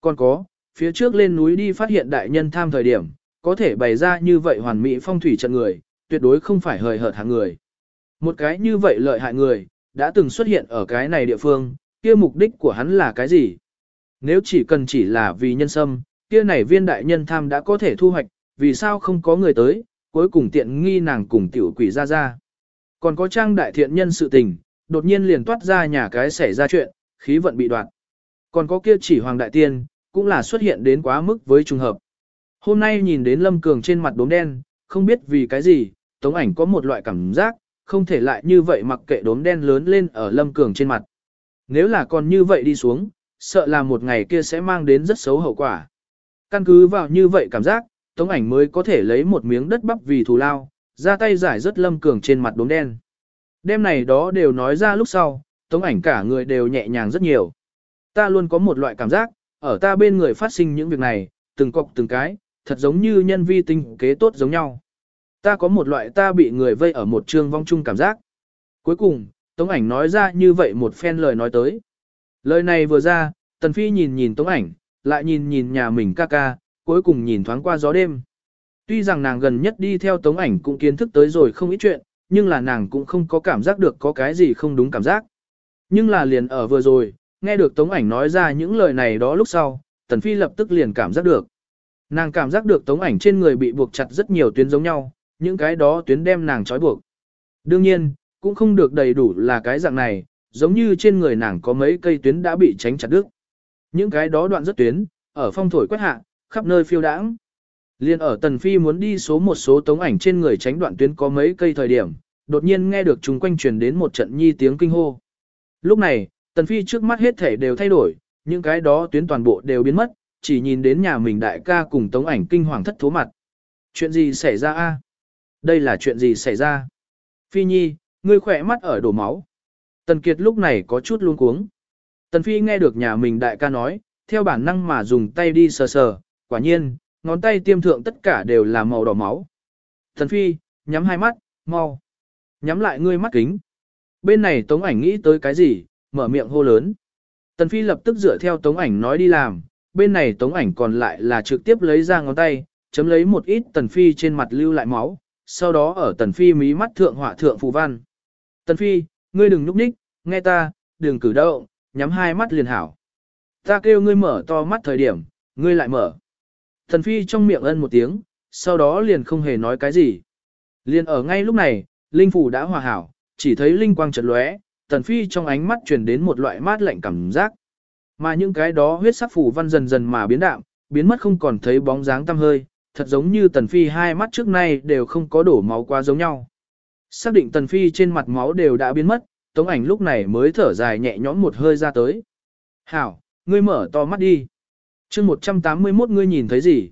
Còn có, phía trước lên núi đi phát hiện đại nhân tham thời điểm, có thể bày ra như vậy hoàn mỹ phong thủy trận người, tuyệt đối không phải hời hợt hàng người. Một cái như vậy lợi hại người, đã từng xuất hiện ở cái này địa phương, kia mục đích của hắn là cái gì? Nếu chỉ cần chỉ là vì nhân sâm, kia này viên đại nhân tham đã có thể thu hoạch, vì sao không có người tới, cuối cùng tiện nghi nàng cùng tiểu quỷ ra ra. Còn có trang đại thiện nhân sự tình, đột nhiên liền toát ra nhà cái xảy ra chuyện, khí vận bị đoạn. Còn có kia chỉ hoàng đại tiên, cũng là xuất hiện đến quá mức với trùng hợp. Hôm nay nhìn đến Lâm Cường trên mặt đốm đen, không biết vì cái gì, Tống ảnh có một loại cảm giác, không thể lại như vậy mặc kệ đốm đen lớn lên ở Lâm Cường trên mặt. Nếu là còn như vậy đi xuống, sợ là một ngày kia sẽ mang đến rất xấu hậu quả. Căn cứ vào như vậy cảm giác, Tống ảnh mới có thể lấy một miếng đất bắp vì thù lao, ra tay giải rất Lâm Cường trên mặt đốm đen. Đêm này đó đều nói ra lúc sau, Tống ảnh cả người đều nhẹ nhàng rất nhiều. Ta luôn có một loại cảm giác, ở ta bên người phát sinh những việc này, từng cọc từng cái, thật giống như nhân vi tinh kế tốt giống nhau. Ta có một loại ta bị người vây ở một trường vong chung cảm giác. Cuối cùng, Tống ảnh nói ra như vậy một phen lời nói tới. Lời này vừa ra, Tần Phi nhìn nhìn Tống ảnh, lại nhìn nhìn nhà mình ca ca, cuối cùng nhìn thoáng qua gió đêm. Tuy rằng nàng gần nhất đi theo Tống ảnh cũng kiến thức tới rồi không ít chuyện, nhưng là nàng cũng không có cảm giác được có cái gì không đúng cảm giác. Nhưng là liền ở vừa rồi, nghe được Tống ảnh nói ra những lời này đó lúc sau, Tần Phi lập tức liền cảm giác được. Nàng cảm giác được Tống ảnh trên người bị buộc chặt rất nhiều tuyến giống nhau, những cái đó tuyến đem nàng trói buộc. Đương nhiên, cũng không được đầy đủ là cái dạng này, giống như trên người nàng có mấy cây tuyến đã bị tránh chặt đứt. Những cái đó đoạn rất tuyến, ở phong thổi quét hạ, khắp nơi phiêu đãng. Liên ở Tần Phi muốn đi số một số tống ảnh trên người tránh đoạn tuyến có mấy cây thời điểm, đột nhiên nghe được chúng quanh truyền đến một trận nhi tiếng kinh hô. Lúc này, Tần Phi trước mắt hết thể đều thay đổi, những cái đó tuyến toàn bộ đều biến mất, chỉ nhìn đến nhà mình đại ca cùng tống ảnh kinh hoàng thất thố mặt. Chuyện gì xảy ra a? Đây là chuyện gì xảy ra? Phi Nhi, ngươi khỏe mắt ở đổ máu. Tần Kiệt lúc này có chút luống cuống. Tần Phi nghe được nhà mình đại ca nói, theo bản năng mà dùng tay đi sờ sờ, quả nhiên, ngón tay tiêm thượng tất cả đều là màu đỏ máu. Tần Phi, nhắm hai mắt, mau. Nhắm lại ngươi mắt kính. Bên này Tống ảnh nghĩ tới cái gì, mở miệng hô lớn. Tần Phi lập tức dựa theo Tống ảnh nói đi làm, bên này Tống ảnh còn lại là trực tiếp lấy ra ngón tay, chấm lấy một ít Tần Phi trên mặt lưu lại máu, sau đó ở Tần Phi mí mắt thượng họa thượng phù văn. Tần Phi, ngươi đừng núp ních, nghe ta, đừng cử động, nhắm hai mắt liền hảo. Ta kêu ngươi mở to mắt thời điểm, ngươi lại mở. Thần Phi trong miệng ân một tiếng, sau đó liền không hề nói cái gì. Liền ở ngay lúc này, Linh Phủ đã hòa hảo, chỉ thấy Linh Quang chợt lóe, Thần Phi trong ánh mắt truyền đến một loại mát lạnh cảm giác. Mà những cái đó huyết sắc phủ văn dần dần mà biến đạm, biến mất không còn thấy bóng dáng tăm hơi, thật giống như Tần Phi hai mắt trước nay đều không có đổ máu qua giống nhau. Xác định Tần Phi trên mặt máu đều đã biến mất, Tống ảnh lúc này mới thở dài nhẹ nhõm một hơi ra tới. Hảo, ngươi mở to mắt đi chương 181 ngươi nhìn thấy gì?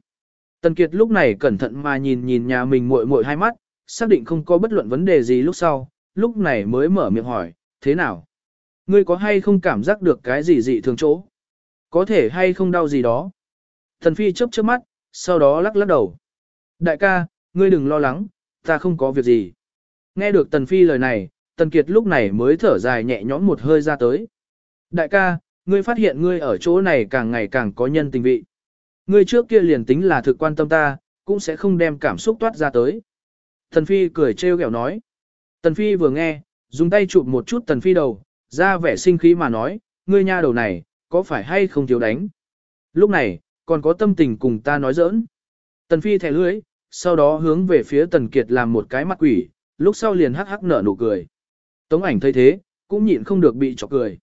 Tần Kiệt lúc này cẩn thận mà nhìn nhìn nhà mình muội muội hai mắt, xác định không có bất luận vấn đề gì lúc sau, lúc này mới mở miệng hỏi, thế nào? Ngươi có hay không cảm giác được cái gì dị thường chỗ? Có thể hay không đau gì đó? Thần Phi chớp chớp mắt, sau đó lắc lắc đầu. Đại ca, ngươi đừng lo lắng, ta không có việc gì. Nghe được Tần Phi lời này, Tần Kiệt lúc này mới thở dài nhẹ nhõm một hơi ra tới. Đại ca, ngươi phát hiện ngươi ở chỗ này càng ngày càng có nhân tình vị. ngươi trước kia liền tính là thực quan tâm ta, cũng sẽ không đem cảm xúc toát ra tới. Tần Phi cười trêu ghẹo nói. Tần Phi vừa nghe, dùng tay chụp một chút Tần Phi đầu, ra vẻ sinh khí mà nói, ngươi nha đầu này, có phải hay không thiếu đánh? Lúc này, còn có tâm tình cùng ta nói giỡn. Tần Phi thẻ lưới, sau đó hướng về phía Tần Kiệt làm một cái mặt quỷ, lúc sau liền hắc hắc nở nụ cười. Tống ảnh thấy thế, cũng nhịn không được bị chọc cười.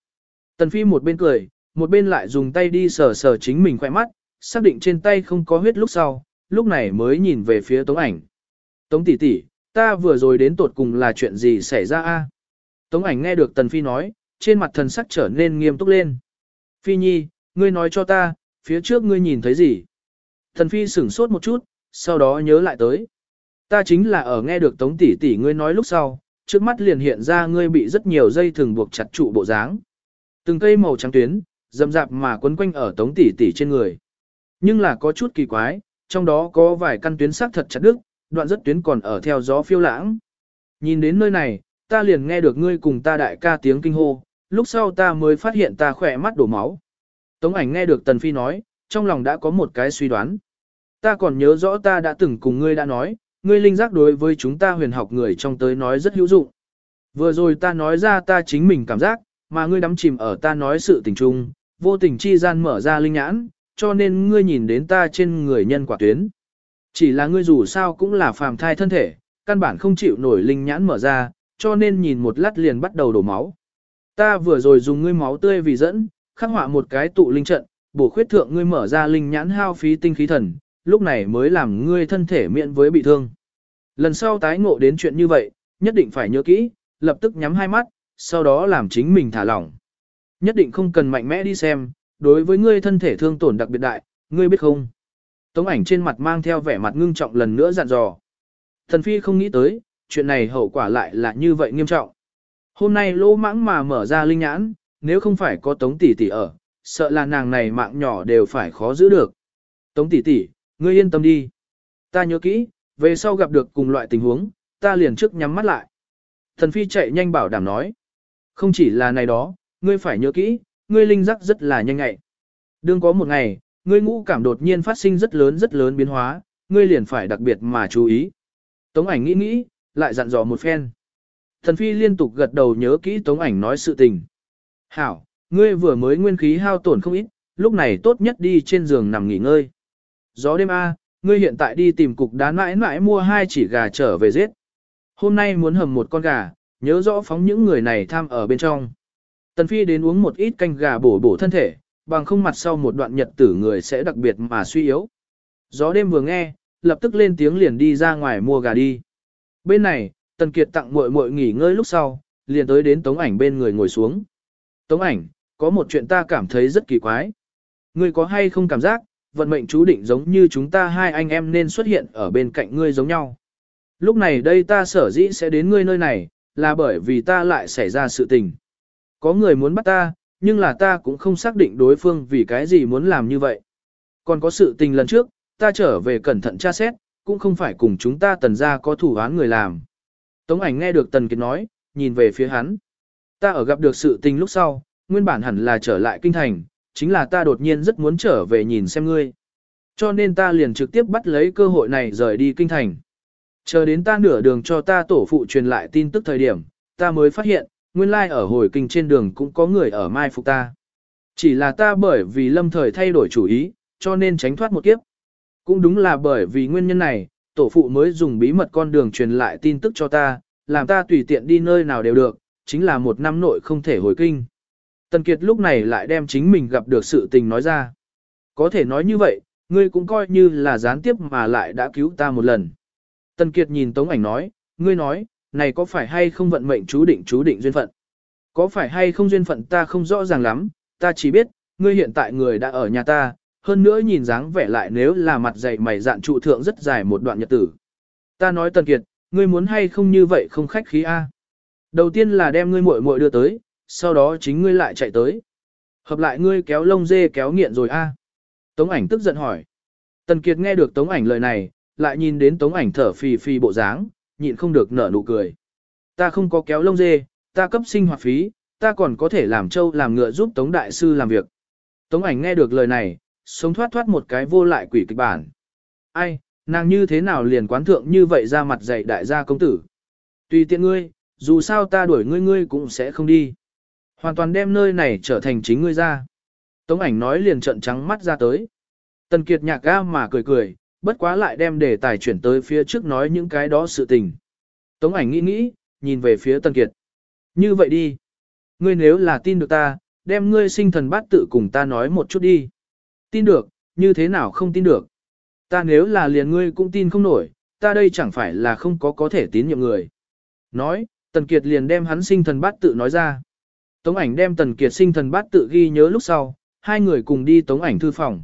Tần Phi một bên cười, một bên lại dùng tay đi sờ sờ chính mình khỏe mắt, xác định trên tay không có huyết lúc sau, lúc này mới nhìn về phía Tống ảnh. Tống tỷ tỷ, ta vừa rồi đến tột cùng là chuyện gì xảy ra a? Tống ảnh nghe được Tần Phi nói, trên mặt thần sắc trở nên nghiêm túc lên. Phi Nhi, ngươi nói cho ta, phía trước ngươi nhìn thấy gì? Tần Phi sửng sốt một chút, sau đó nhớ lại tới. Ta chính là ở nghe được Tống tỷ tỷ ngươi nói lúc sau, trước mắt liền hiện ra ngươi bị rất nhiều dây thừng buộc chặt trụ bộ dáng. Từng cây màu trắng tuyến, dầm dạp mà quấn quanh ở Tống tỷ tỷ trên người. Nhưng là có chút kỳ quái, trong đó có vài căn tuyến sắc thật chặt đứt, đoạn rất tuyến còn ở theo gió phiêu lãng. Nhìn đến nơi này, ta liền nghe được ngươi cùng ta đại ca tiếng kinh hô, lúc sau ta mới phát hiện ta khỏe mắt đổ máu. Tống ảnh nghe được Tần Phi nói, trong lòng đã có một cái suy đoán. Ta còn nhớ rõ ta đã từng cùng ngươi đã nói, ngươi linh giác đối với chúng ta huyền học người trong tới nói rất hữu dụng. Vừa rồi ta nói ra ta chính mình cảm giác, mà ngươi đắm chìm ở ta nói sự tình chung vô tình chi gian mở ra linh nhãn, cho nên ngươi nhìn đến ta trên người nhân quả tuyến. Chỉ là ngươi dù sao cũng là phàm thai thân thể, căn bản không chịu nổi linh nhãn mở ra, cho nên nhìn một lát liền bắt đầu đổ máu. Ta vừa rồi dùng ngươi máu tươi vì dẫn, khắc họa một cái tụ linh trận, bổ khuyết thượng ngươi mở ra linh nhãn hao phí tinh khí thần, lúc này mới làm ngươi thân thể miễn với bị thương. Lần sau tái ngộ đến chuyện như vậy, nhất định phải nhớ kỹ, lập tức nhắm hai mắt, sau đó làm chính mình thả lỏng. Nhất định không cần mạnh mẽ đi xem, đối với ngươi thân thể thương tổn đặc biệt đại, ngươi biết không? Tống ảnh trên mặt mang theo vẻ mặt ngưng trọng lần nữa dặn dò. Thần Phi không nghĩ tới, chuyện này hậu quả lại là như vậy nghiêm trọng. Hôm nay lỗ mãng mà mở ra linh nhãn, nếu không phải có Tống tỷ tỷ ở, sợ là nàng này mạng nhỏ đều phải khó giữ được. Tống tỷ tỷ, ngươi yên tâm đi. Ta nhớ kỹ, về sau gặp được cùng loại tình huống, ta liền trước nhắm mắt lại. Thần Phi chạy nhanh bảo đảm nói. Không chỉ là này đó, ngươi phải nhớ kỹ, ngươi linh giác rất là nhanh ngại. Đương có một ngày, ngươi ngũ cảm đột nhiên phát sinh rất lớn rất lớn biến hóa, ngươi liền phải đặc biệt mà chú ý. Tống ảnh nghĩ nghĩ, lại dặn dò một phen. Thần phi liên tục gật đầu nhớ kỹ tống ảnh nói sự tình. Hảo, ngươi vừa mới nguyên khí hao tổn không ít, lúc này tốt nhất đi trên giường nằm nghỉ ngơi. Gió đêm A, ngươi hiện tại đi tìm cục đá mãi mãi mua hai chỉ gà trở về giết. Hôm nay muốn hầm một con gà, nhớ rõ phóng những người này tham ở bên trong. Tần Phi đến uống một ít canh gà bổ bổ thân thể, bằng không mặt sau một đoạn nhật tử người sẽ đặc biệt mà suy yếu. Gió đêm vừa nghe, lập tức lên tiếng liền đi ra ngoài mua gà đi. Bên này, Tần Kiệt tặng muội muội nghỉ ngơi lúc sau, liền tới đến Tống Ảnh bên người ngồi xuống. Tống Ảnh, có một chuyện ta cảm thấy rất kỳ quái. Ngươi có hay không cảm giác, vận mệnh chú định giống như chúng ta hai anh em nên xuất hiện ở bên cạnh ngươi giống nhau. Lúc này đây ta sở dĩ sẽ đến ngươi nơi này, là bởi vì ta lại xảy ra sự tình. Có người muốn bắt ta, nhưng là ta cũng không xác định đối phương vì cái gì muốn làm như vậy. Còn có sự tình lần trước, ta trở về cẩn thận tra xét, cũng không phải cùng chúng ta tần ra có thủ án người làm. Tống ảnh nghe được tần kiệt nói, nhìn về phía hắn. Ta ở gặp được sự tình lúc sau, nguyên bản hẳn là trở lại kinh thành, chính là ta đột nhiên rất muốn trở về nhìn xem ngươi. Cho nên ta liền trực tiếp bắt lấy cơ hội này rời đi kinh thành. Chờ đến ta nửa đường cho ta tổ phụ truyền lại tin tức thời điểm, ta mới phát hiện, nguyên lai like ở hồi kinh trên đường cũng có người ở mai phục ta. Chỉ là ta bởi vì lâm thời thay đổi chủ ý, cho nên tránh thoát một kiếp. Cũng đúng là bởi vì nguyên nhân này, tổ phụ mới dùng bí mật con đường truyền lại tin tức cho ta, làm ta tùy tiện đi nơi nào đều được, chính là một năm nội không thể hồi kinh. Tần Kiệt lúc này lại đem chính mình gặp được sự tình nói ra. Có thể nói như vậy, ngươi cũng coi như là gián tiếp mà lại đã cứu ta một lần. Tần Kiệt nhìn Tống ảnh nói, ngươi nói, này có phải hay không vận mệnh chú định chú định duyên phận? Có phải hay không duyên phận ta không rõ ràng lắm, ta chỉ biết, ngươi hiện tại người đã ở nhà ta, hơn nữa nhìn dáng vẻ lại nếu là mặt dày mày dạn trụ thượng rất dài một đoạn nhật tử. Ta nói Tần Kiệt, ngươi muốn hay không như vậy không khách khí a? Đầu tiên là đem ngươi muội muội đưa tới, sau đó chính ngươi lại chạy tới. Hợp lại ngươi kéo lông dê kéo nghiện rồi a. Tống ảnh tức giận hỏi. Tần Kiệt nghe được Tống ảnh lời này, lại nhìn đến Tống ảnh thở phì phì bộ dáng, nhịn không được nở nụ cười. Ta không có kéo lông dê, ta cấp sinh hoạt phí, ta còn có thể làm trâu làm ngựa giúp Tống Đại Sư làm việc. Tống ảnh nghe được lời này, sống thoát thoát một cái vô lại quỷ kịch bản. Ai, nàng như thế nào liền quán thượng như vậy ra mặt dạy đại gia công tử. Tùy tiện ngươi, dù sao ta đuổi ngươi ngươi cũng sẽ không đi. Hoàn toàn đem nơi này trở thành chính ngươi ra. Tống ảnh nói liền trợn trắng mắt ra tới. Tần Kiệt nhạc ga mà cười cười, bất quá lại đem đề tài chuyển tới phía trước nói những cái đó sự tình. Tống ảnh nghĩ nghĩ, nhìn về phía Tần Kiệt. Như vậy đi. Ngươi nếu là tin được ta, đem ngươi sinh thần bát tự cùng ta nói một chút đi. Tin được, như thế nào không tin được. Ta nếu là liền ngươi cũng tin không nổi, ta đây chẳng phải là không có có thể tín nhiệm người. Nói, Tần Kiệt liền đem hắn sinh thần bát tự nói ra. Tống ảnh đem Tần Kiệt sinh thần bát tự ghi nhớ lúc sau, hai người cùng đi tống ảnh thư phòng.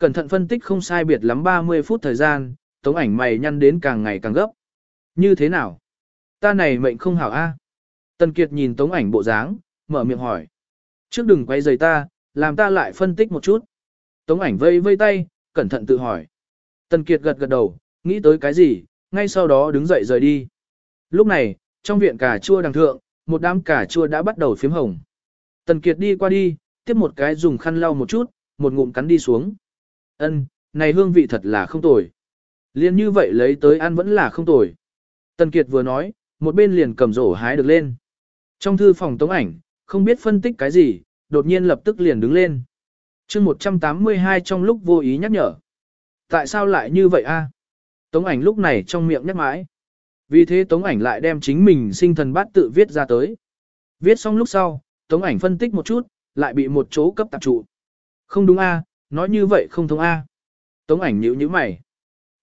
Cẩn thận phân tích không sai biệt lắm 30 phút thời gian, tống ảnh mày nhăn đến càng ngày càng gấp. Như thế nào? Ta này mệnh không hảo a. Tần Kiệt nhìn tống ảnh bộ dáng, mở miệng hỏi. Trước đừng quay rời ta, làm ta lại phân tích một chút. Tống ảnh vây vây tay, cẩn thận tự hỏi. Tần Kiệt gật gật đầu, nghĩ tới cái gì, ngay sau đó đứng dậy rời đi. Lúc này, trong viện cà chua đằng thượng, một đám cà chua đã bắt đầu phím hồng. Tần Kiệt đi qua đi, tiếp một cái dùng khăn lau một chút, một ngụm cắn đi xuống. Ân, này hương vị thật là không tồi. Liên như vậy lấy tới ăn vẫn là không tồi. Tần Kiệt vừa nói, một bên liền cầm rổ hái được lên. Trong thư phòng tống ảnh, không biết phân tích cái gì, đột nhiên lập tức liền đứng lên. chương 182 trong lúc vô ý nhắc nhở. Tại sao lại như vậy a? Tống ảnh lúc này trong miệng nhắc mãi. Vì thế tống ảnh lại đem chính mình sinh thần bát tự viết ra tới. Viết xong lúc sau, tống ảnh phân tích một chút, lại bị một chỗ cấp tạp trụ. Không đúng a, nói như vậy không thông a. Tống ảnh nhíu nhíu mày.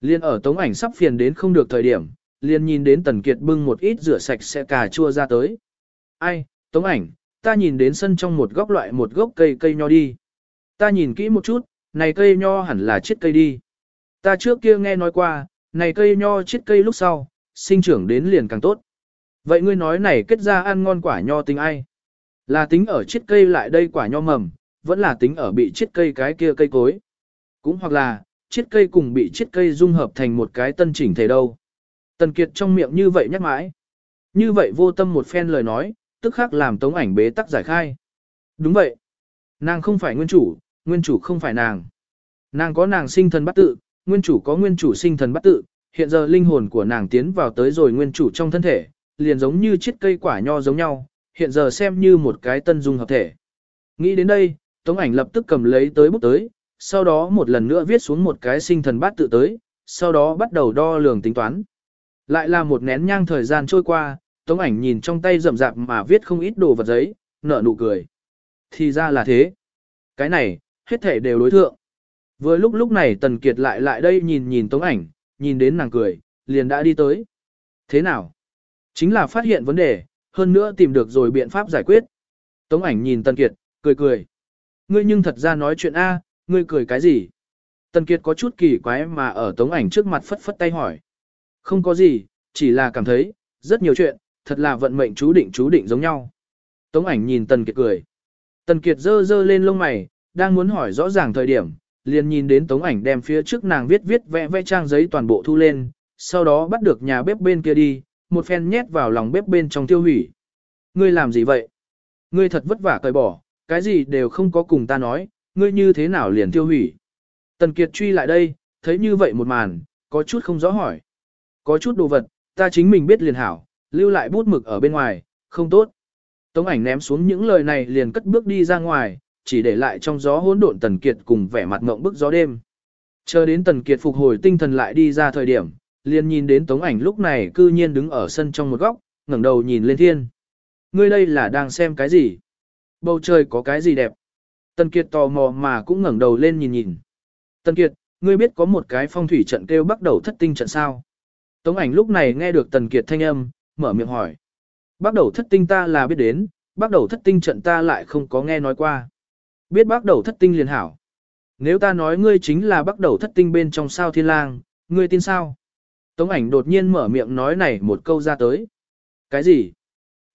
Liên ở tống ảnh sắp phiền đến không được thời điểm, liền nhìn đến Tần Kiệt bưng một ít rửa sạch sẽ cà chua ra tới. Ai, tống ảnh, ta nhìn đến sân trong một góc loại một gốc cây cây nho đi. Ta nhìn kỹ một chút, này cây nho hẳn là chiết cây đi. Ta trước kia nghe nói qua, này cây nho chiết cây lúc sau, sinh trưởng đến liền càng tốt. Vậy ngươi nói này kết ra ăn ngon quả nho tính ai? Là tính ở chiết cây lại đây quả nho mầm, vẫn là tính ở bị chiết cây cái kia cây cối. Cũng hoặc là, chiết cây cùng bị chiết cây dung hợp thành một cái tân chỉnh thể đâu. Tần Kiệt trong miệng như vậy nhắc mãi. Như vậy vô tâm một phen lời nói, tức khắc làm tống ảnh bế tắc giải khai. Đúng vậy. Nàng không phải nguyên chủ, nguyên chủ không phải nàng. Nàng có nàng sinh thần bắt tự, nguyên chủ có nguyên chủ sinh thần bắt tự, hiện giờ linh hồn của nàng tiến vào tới rồi nguyên chủ trong thân thể, liền giống như chiếc cây quả nho giống nhau, hiện giờ xem như một cái tân dung hợp thể. Nghĩ đến đây, Tống ảnh lập tức cầm lấy tới bút tới, sau đó một lần nữa viết xuống một cái sinh thần bát tự tới, sau đó bắt đầu đo lường tính toán. Lại là một nén nhang thời gian trôi qua, Tống ảnh nhìn trong tay rậm rạp mà viết không ít đồ vật giấy, nở nụ cười. Thì ra là thế. Cái này, hết thể đều đối thượng. Vừa lúc lúc này Tần Kiệt lại lại đây nhìn nhìn Tống ảnh, nhìn đến nàng cười, liền đã đi tới. Thế nào? Chính là phát hiện vấn đề, hơn nữa tìm được rồi biện pháp giải quyết. Tống ảnh nhìn Tần Kiệt, cười cười. Ngươi nhưng thật ra nói chuyện A, ngươi cười cái gì? Tần Kiệt có chút kỳ quái mà ở Tống ảnh trước mặt phất phất tay hỏi. Không có gì, chỉ là cảm thấy, rất nhiều chuyện, thật là vận mệnh chú định chú định giống nhau. Tống ảnh nhìn Tần Kiệt cười. Tần Kiệt dơ dơ lên lông mày, đang muốn hỏi rõ ràng thời điểm, liền nhìn đến Tống ảnh đem phía trước nàng viết viết vẽ vẽ trang giấy toàn bộ thu lên, sau đó bắt được nhà bếp bên kia đi, một phen nhét vào lòng bếp bên trong tiêu hủy. Ngươi làm gì vậy? Ngươi thật vất vả cởi bỏ, cái gì đều không có cùng ta nói, ngươi như thế nào liền tiêu hủy. Tần Kiệt truy lại đây, thấy như vậy một màn, có chút không rõ hỏi. Có chút đồ vật, ta chính mình biết liền hảo, lưu lại bút mực ở bên ngoài, không tốt. Tống ảnh ném xuống những lời này liền cất bước đi ra ngoài, chỉ để lại trong gió hỗn độn Tần Kiệt cùng vẻ mặt ngộng bức gió đêm. Chờ đến Tần Kiệt phục hồi tinh thần lại đi ra thời điểm, liền nhìn đến Tống ảnh lúc này cư nhiên đứng ở sân trong một góc, ngẩng đầu nhìn lên thiên. Ngươi đây là đang xem cái gì? Bầu trời có cái gì đẹp? Tần Kiệt tò mò mà cũng ngẩng đầu lên nhìn nhìn. Tần Kiệt, ngươi biết có một cái phong thủy trận kêu bắt đầu thất tinh trận sao? Tống ảnh lúc này nghe được Tần Kiệt thanh âm, mở miệng hỏi. Bắt đầu thất tinh ta là biết đến, bắt đầu thất tinh trận ta lại không có nghe nói qua. Biết bắt đầu thất tinh liền hảo. Nếu ta nói ngươi chính là bắt đầu thất tinh bên trong sao thiên lang, ngươi tin sao? Tống ảnh đột nhiên mở miệng nói này một câu ra tới. Cái gì?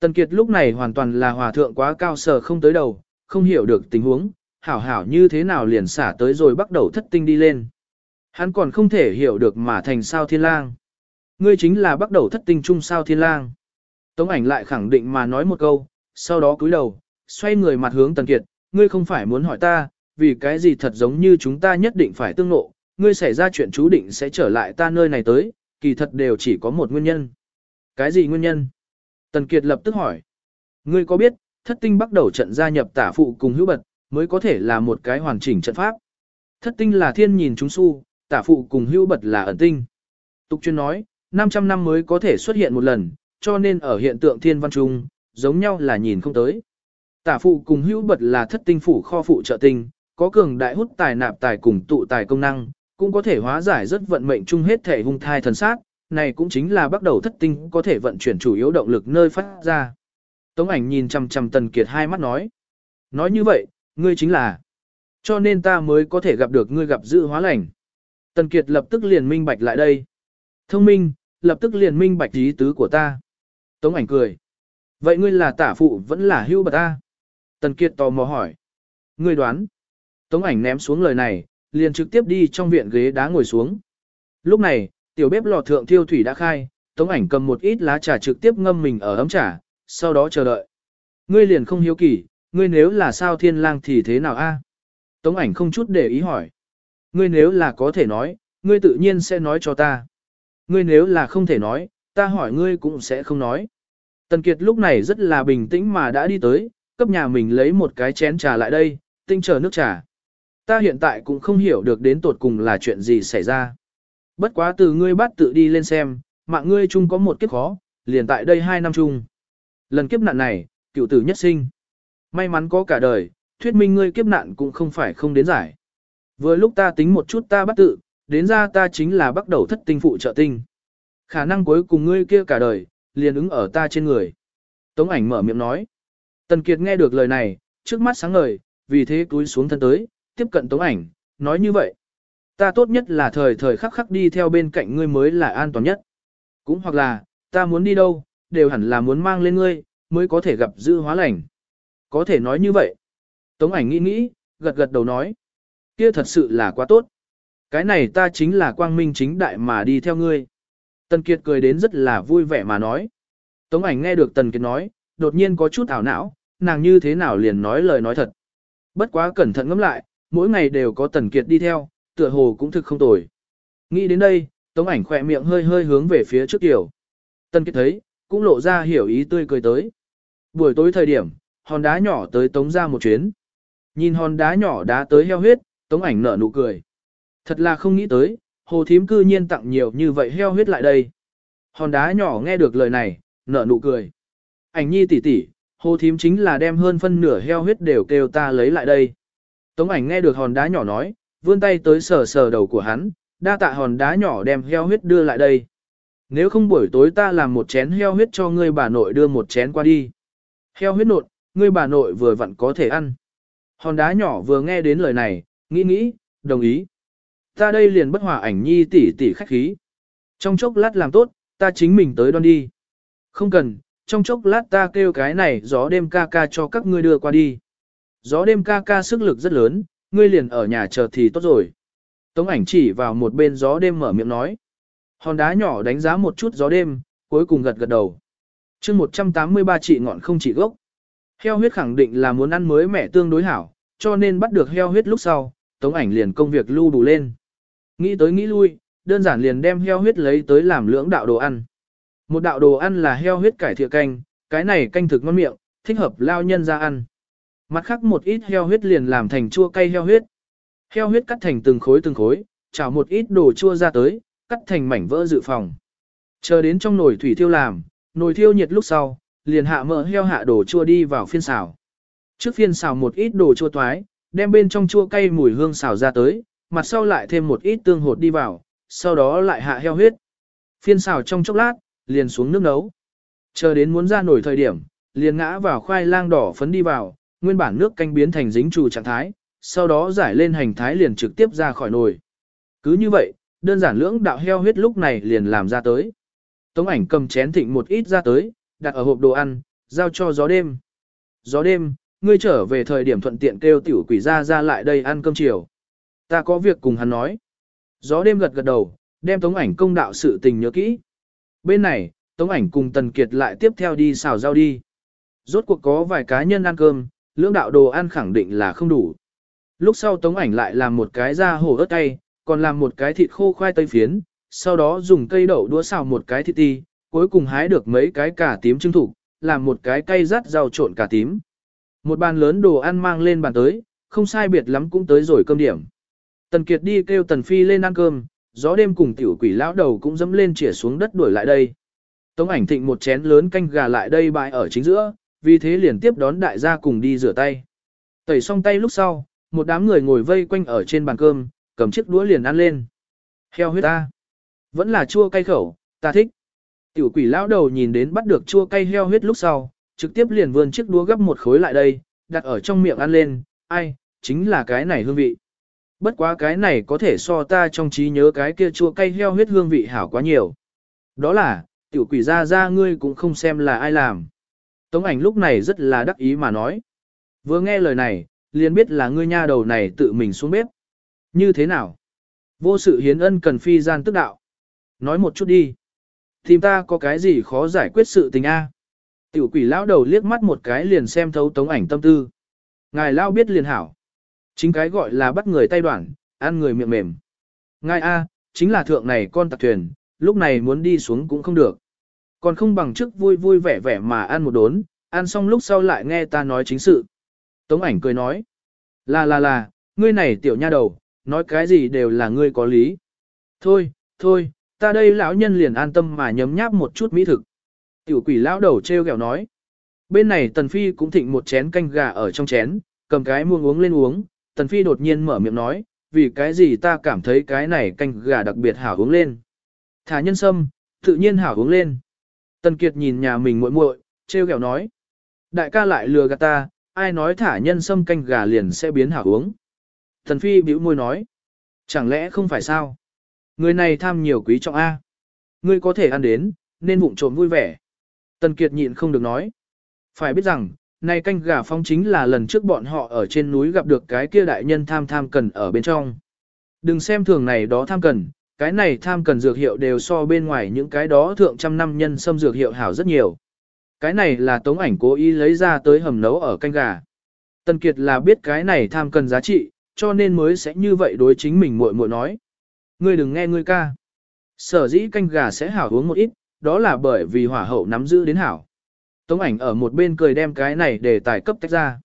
Tần Kiệt lúc này hoàn toàn là hòa thượng quá cao sở không tới đầu, không hiểu được tình huống, hảo hảo như thế nào liền xả tới rồi bắt đầu thất tinh đi lên. Hắn còn không thể hiểu được mà thành sao thiên lang. Ngươi chính là bắt đầu thất tinh trung sao thiên lang. Tống ảnh lại khẳng định mà nói một câu, sau đó cúi đầu, xoay người mặt hướng Tần Kiệt, ngươi không phải muốn hỏi ta, vì cái gì thật giống như chúng ta nhất định phải tương nộ, ngươi xảy ra chuyện chú định sẽ trở lại ta nơi này tới, kỳ thật đều chỉ có một nguyên nhân. Cái gì nguyên nhân? Tần Kiệt lập tức hỏi. Ngươi có biết, thất tinh bắt đầu trận gia nhập tả phụ cùng hữu bật, mới có thể là một cái hoàn chỉnh trận pháp. Thất tinh là thiên nhìn chúng su, tả phụ cùng hữu bật là ẩn tinh. Tục chuyên nói, 500 năm mới có thể xuất hiện một lần, cho nên ở hiện tượng thiên văn trung, giống nhau là nhìn không tới. Tả phụ cùng hữu bật là thất tinh phủ kho phụ trợ tinh, có cường đại hút tài nạp tài cùng tụ tài công năng, cũng có thể hóa giải rất vận mệnh chung hết thể hung thai thần sát, này cũng chính là bắt đầu thất tinh có thể vận chuyển chủ yếu động lực nơi phát ra. Tống ảnh nhìn chằm chằm Tần Kiệt hai mắt nói. Nói như vậy, ngươi chính là. Cho nên ta mới có thể gặp được ngươi gặp dự hóa lành. Tần Kiệt lập tức liền minh bạch lại đây. Thông minh, lập tức liền minh bạch ý tứ của ta. Tống ảnh cười. Vậy ngươi là tả phụ vẫn là hưu bật ta? Tần Kiệt tò mò hỏi. Ngươi đoán. Tống ảnh ném xuống lời này, liền trực tiếp đi trong viện ghế đá ngồi xuống. Lúc này, tiểu bếp lò thượng thiêu thủy đã khai, Tống ảnh cầm một ít lá trà trực tiếp ngâm mình ở ấm trà, sau đó chờ đợi. Ngươi liền không hiếu kỳ, ngươi nếu là sao thiên lang thì thế nào a? Tống ảnh không chút để ý hỏi. Ngươi nếu là có thể nói, ngươi tự nhiên sẽ nói cho ta. Ngươi nếu là không thể nói, ta hỏi ngươi cũng sẽ không nói. Tần Kiệt lúc này rất là bình tĩnh mà đã đi tới, cấp nhà mình lấy một cái chén trà lại đây, tinh chờ nước trà. Ta hiện tại cũng không hiểu được đến tột cùng là chuyện gì xảy ra. Bất quá từ ngươi bắt tự đi lên xem, mạng ngươi chung có một kiếp khó, liền tại đây hai năm chung. Lần kiếp nạn này, cựu tử nhất sinh. May mắn có cả đời, thuyết minh ngươi kiếp nạn cũng không phải không đến giải. Vừa lúc ta tính một chút ta bắt tự, đến ra ta chính là bắt đầu thất tinh phụ trợ tinh. Khả năng cuối cùng ngươi kia cả đời, liền ứng ở ta trên người. Tống ảnh mở miệng nói. Tần Kiệt nghe được lời này, trước mắt sáng ngời, vì thế túi xuống thân tới, tiếp cận Tống ảnh, nói như vậy. Ta tốt nhất là thời thời khắc khắc đi theo bên cạnh ngươi mới là an toàn nhất. Cũng hoặc là, ta muốn đi đâu, đều hẳn là muốn mang lên ngươi, mới có thể gặp dư hóa lành. Có thể nói như vậy. Tống ảnh nghĩ nghĩ, gật gật đầu nói. Kia thật sự là quá tốt. Cái này ta chính là quang minh chính đại mà đi theo ngươi. Tần Kiệt cười đến rất là vui vẻ mà nói. Tống ảnh nghe được Tần Kiệt nói, đột nhiên có chút ảo não, nàng như thế nào liền nói lời nói thật. Bất quá cẩn thận ngẫm lại, mỗi ngày đều có Tần Kiệt đi theo, tựa hồ cũng thực không tồi. Nghĩ đến đây, Tống ảnh khỏe miệng hơi hơi hướng về phía trước tiểu. Tân kết thấy, cũng lộ ra hiểu ý tươi cười tới. Buổi tối thời điểm, hòn đá nhỏ tới Tống ra một chuyến. Nhìn hòn đá nhỏ đá tới heo huyết, Tống ảnh nở nụ cười. Thật là không nghĩ tới, hồ thím cư nhiên tặng nhiều như vậy heo huyết lại đây. Hòn đá nhỏ nghe được lời này, nở nụ cười. Ảnh nhi tỷ tỷ, hồ thím chính là đem hơn phân nửa heo huyết đều kêu ta lấy lại đây. Tống ảnh nghe được hòn đá nhỏ nói, vươn tay tới sờ sờ đầu của hắn, đa tạ hòn đá nhỏ đem heo huyết đưa lại đây. Nếu không buổi tối ta làm một chén heo huyết cho ngươi bà nội đưa một chén qua đi. Heo huyết nột, ngươi bà nội vừa vặn có thể ăn. Hòn đá nhỏ vừa nghe đến lời này, nghĩ nghĩ, đồng ý. Ta đây liền bất hòa ảnh nhi tỷ tỷ khách khí. Trong chốc lát làm tốt, ta chính mình tới đoan đi. Không cần, trong chốc lát ta kêu cái này gió đêm ca ca cho các ngươi đưa qua đi. Gió đêm ca ca sức lực rất lớn, ngươi liền ở nhà chờ thì tốt rồi. Tống ảnh chỉ vào một bên gió đêm mở miệng nói. Hòn đá nhỏ đánh giá một chút gió đêm, cuối cùng gật gật đầu. chương 183 trị ngọn không trị gốc. Heo huyết khẳng định là muốn ăn mới mẻ tương đối hảo, cho nên bắt được heo huyết lúc sau, tống ảnh liền công việc lưu đủ lên. Nghĩ tới nghĩ lui, đơn giản liền đem heo huyết lấy tới làm lưỡng đạo đồ ăn. Một đạo đồ ăn là heo huyết cải thịa canh, cái này canh thực ngon miệng, thích hợp lao nhân ra ăn. Mặt khác một ít heo huyết liền làm thành chua cay heo huyết. Heo huyết cắt thành từng khối từng khối, chảo một ít đồ chua ra tới, cắt thành mảnh vỡ dự phòng. Chờ đến trong nồi thủy thiêu làm, nồi thiêu nhiệt lúc sau, liền hạ mỡ heo hạ đồ chua đi vào phiên xào. Trước phiên xào một ít đồ chua toái, đem bên trong chua cay mùi hương xào ra tới, mặt sau lại thêm một ít tương hột đi vào, sau đó lại hạ heo huyết. Phiên xào trong chốc lát, liền xuống nước nấu. Chờ đến muốn ra nổi thời điểm, liền ngã vào khoai lang đỏ phấn đi vào, nguyên bản nước canh biến thành dính trù trạng thái, sau đó giải lên hành thái liền trực tiếp ra khỏi nồi. Cứ như vậy, đơn giản lưỡng đạo heo huyết lúc này liền làm ra tới. Tống ảnh cầm chén thịnh một ít ra tới, đặt ở hộp đồ ăn, giao cho gió đêm. Gió đêm, ngươi trở về thời điểm thuận tiện kêu tiểu quỷ ra ra lại đây ăn cơm chiều. Ta có việc cùng hắn nói. Gió đêm gật gật đầu, đem tống ảnh công đạo sự tình nhớ kỹ. Bên này, tống ảnh cùng Tần Kiệt lại tiếp theo đi xào rau đi. Rốt cuộc có vài cá nhân ăn cơm, lưỡng đạo đồ ăn khẳng định là không đủ. Lúc sau tống ảnh lại làm một cái da hổ ớt cay, còn làm một cái thịt khô khoai tây phiến, sau đó dùng cây đậu đũa xào một cái thịt ti, cuối cùng hái được mấy cái cà tím trưng thủ, làm một cái cay rắt rau trộn cà tím. Một bàn lớn đồ ăn mang lên bàn tới, không sai biệt lắm cũng tới rồi cơm điểm. Tần Kiệt đi kêu Tần Phi lên ăn cơm, gió đêm cùng tiểu quỷ lão đầu cũng dẫm lên chĩa xuống đất đuổi lại đây. Tống ảnh thịnh một chén lớn canh gà lại đây bày ở chính giữa, vì thế liền tiếp đón đại gia cùng đi rửa tay. Tẩy xong tay lúc sau, một đám người ngồi vây quanh ở trên bàn cơm, cầm chiếc đũa liền ăn lên. Heo huyết ta. Vẫn là chua cay khẩu, ta thích. Tiểu quỷ lão đầu nhìn đến bắt được chua cay heo huyết lúc sau, trực tiếp liền vươn chiếc đũa gấp một khối lại đây, đặt ở trong miệng ăn lên, ai, chính là cái này hương vị. Bất quá cái này có thể so ta trong trí nhớ cái kia chua cay heo huyết hương vị hảo quá nhiều. Đó là, tiểu quỷ ra ra ngươi cũng không xem là ai làm. Tống ảnh lúc này rất là đắc ý mà nói. Vừa nghe lời này, liền biết là ngươi nha đầu này tự mình xuống bếp. Như thế nào? Vô sự hiến ân cần phi gian tức đạo. Nói một chút đi. Tìm ta có cái gì khó giải quyết sự tình a? Tiểu quỷ lão đầu liếc mắt một cái liền xem thấu tống ảnh tâm tư. Ngài lão biết liền hảo. Chính cái gọi là bắt người tay đoạn, ăn người miệng mềm. Ngài a, chính là thượng này con tặc thuyền, lúc này muốn đi xuống cũng không được. Còn không bằng trước vui vui vẻ vẻ mà ăn một đốn, ăn xong lúc sau lại nghe ta nói chính sự. Tống ảnh cười nói. Là là là, ngươi này tiểu nha đầu, nói cái gì đều là ngươi có lý. Thôi, thôi, ta đây lão nhân liền an tâm mà nhấm nháp một chút mỹ thực. Tiểu quỷ lão đầu treo gẹo nói. Bên này Tần Phi cũng thịnh một chén canh gà ở trong chén, cầm cái muông uống lên uống. Tần Phi đột nhiên mở miệng nói, vì cái gì ta cảm thấy cái này canh gà đặc biệt hảo uống lên. Thả nhân sâm, tự nhiên hảo uống lên. Tần Kiệt nhìn nhà mình muội muội, treo kẹo nói. Đại ca lại lừa gạt ta, ai nói thả nhân sâm canh gà liền sẽ biến hảo uống. Tần Phi bĩu môi nói. Chẳng lẽ không phải sao? Người này tham nhiều quý trọng A. Ngươi có thể ăn đến, nên bụng trộm vui vẻ. Tần Kiệt nhịn không được nói. Phải biết rằng, này canh gà phong chính là lần trước bọn họ ở trên núi gặp được cái kia đại nhân tham tham cần ở bên trong. Đừng xem thường này đó tham cần, cái này tham cần dược hiệu đều so bên ngoài những cái đó thượng trăm năm nhân xâm dược hiệu hảo rất nhiều. Cái này là tống ảnh cố ý lấy ra tới hầm nấu ở canh gà. Tần Kiệt là biết cái này tham cần giá trị, cho nên mới sẽ như vậy đối chính mình muội muội nói. Ngươi đừng nghe ngươi ca. Sở dĩ canh gà sẽ hảo uống một ít, đó là bởi vì hỏa hậu nắm giữ đến hảo. Tống ảnh ở một bên cười đem cái này để tài cấp tách ra.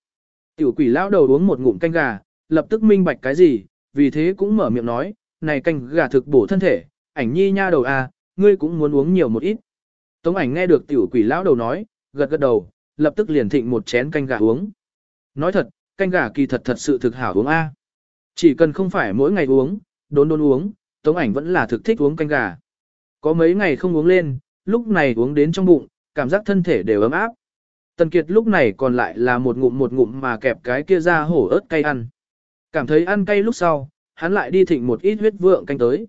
Tiểu quỷ lão đầu uống một ngụm canh gà, lập tức minh bạch cái gì, vì thế cũng mở miệng nói, này canh gà thực bổ thân thể, ảnh nhi nha đầu à, ngươi cũng muốn uống nhiều một ít. Tống ảnh nghe được tiểu quỷ lão đầu nói, gật gật đầu, lập tức liền thịnh một chén canh gà uống. Nói thật, canh gà kỳ thật thật sự thực hảo uống a. Chỉ cần không phải mỗi ngày uống, đốn đốn uống, Tống ảnh vẫn là thực thích uống canh gà. Có mấy ngày không uống lên, lúc này uống đến trong bụng, cảm giác thân thể đều ấm áp. Tần Kiệt lúc này còn lại là một ngụm một ngụm mà kẹp cái kia ra hổ ớt cay ăn. Cảm thấy ăn cay lúc sau, hắn lại đi thịnh một ít huyết vượng canh tới.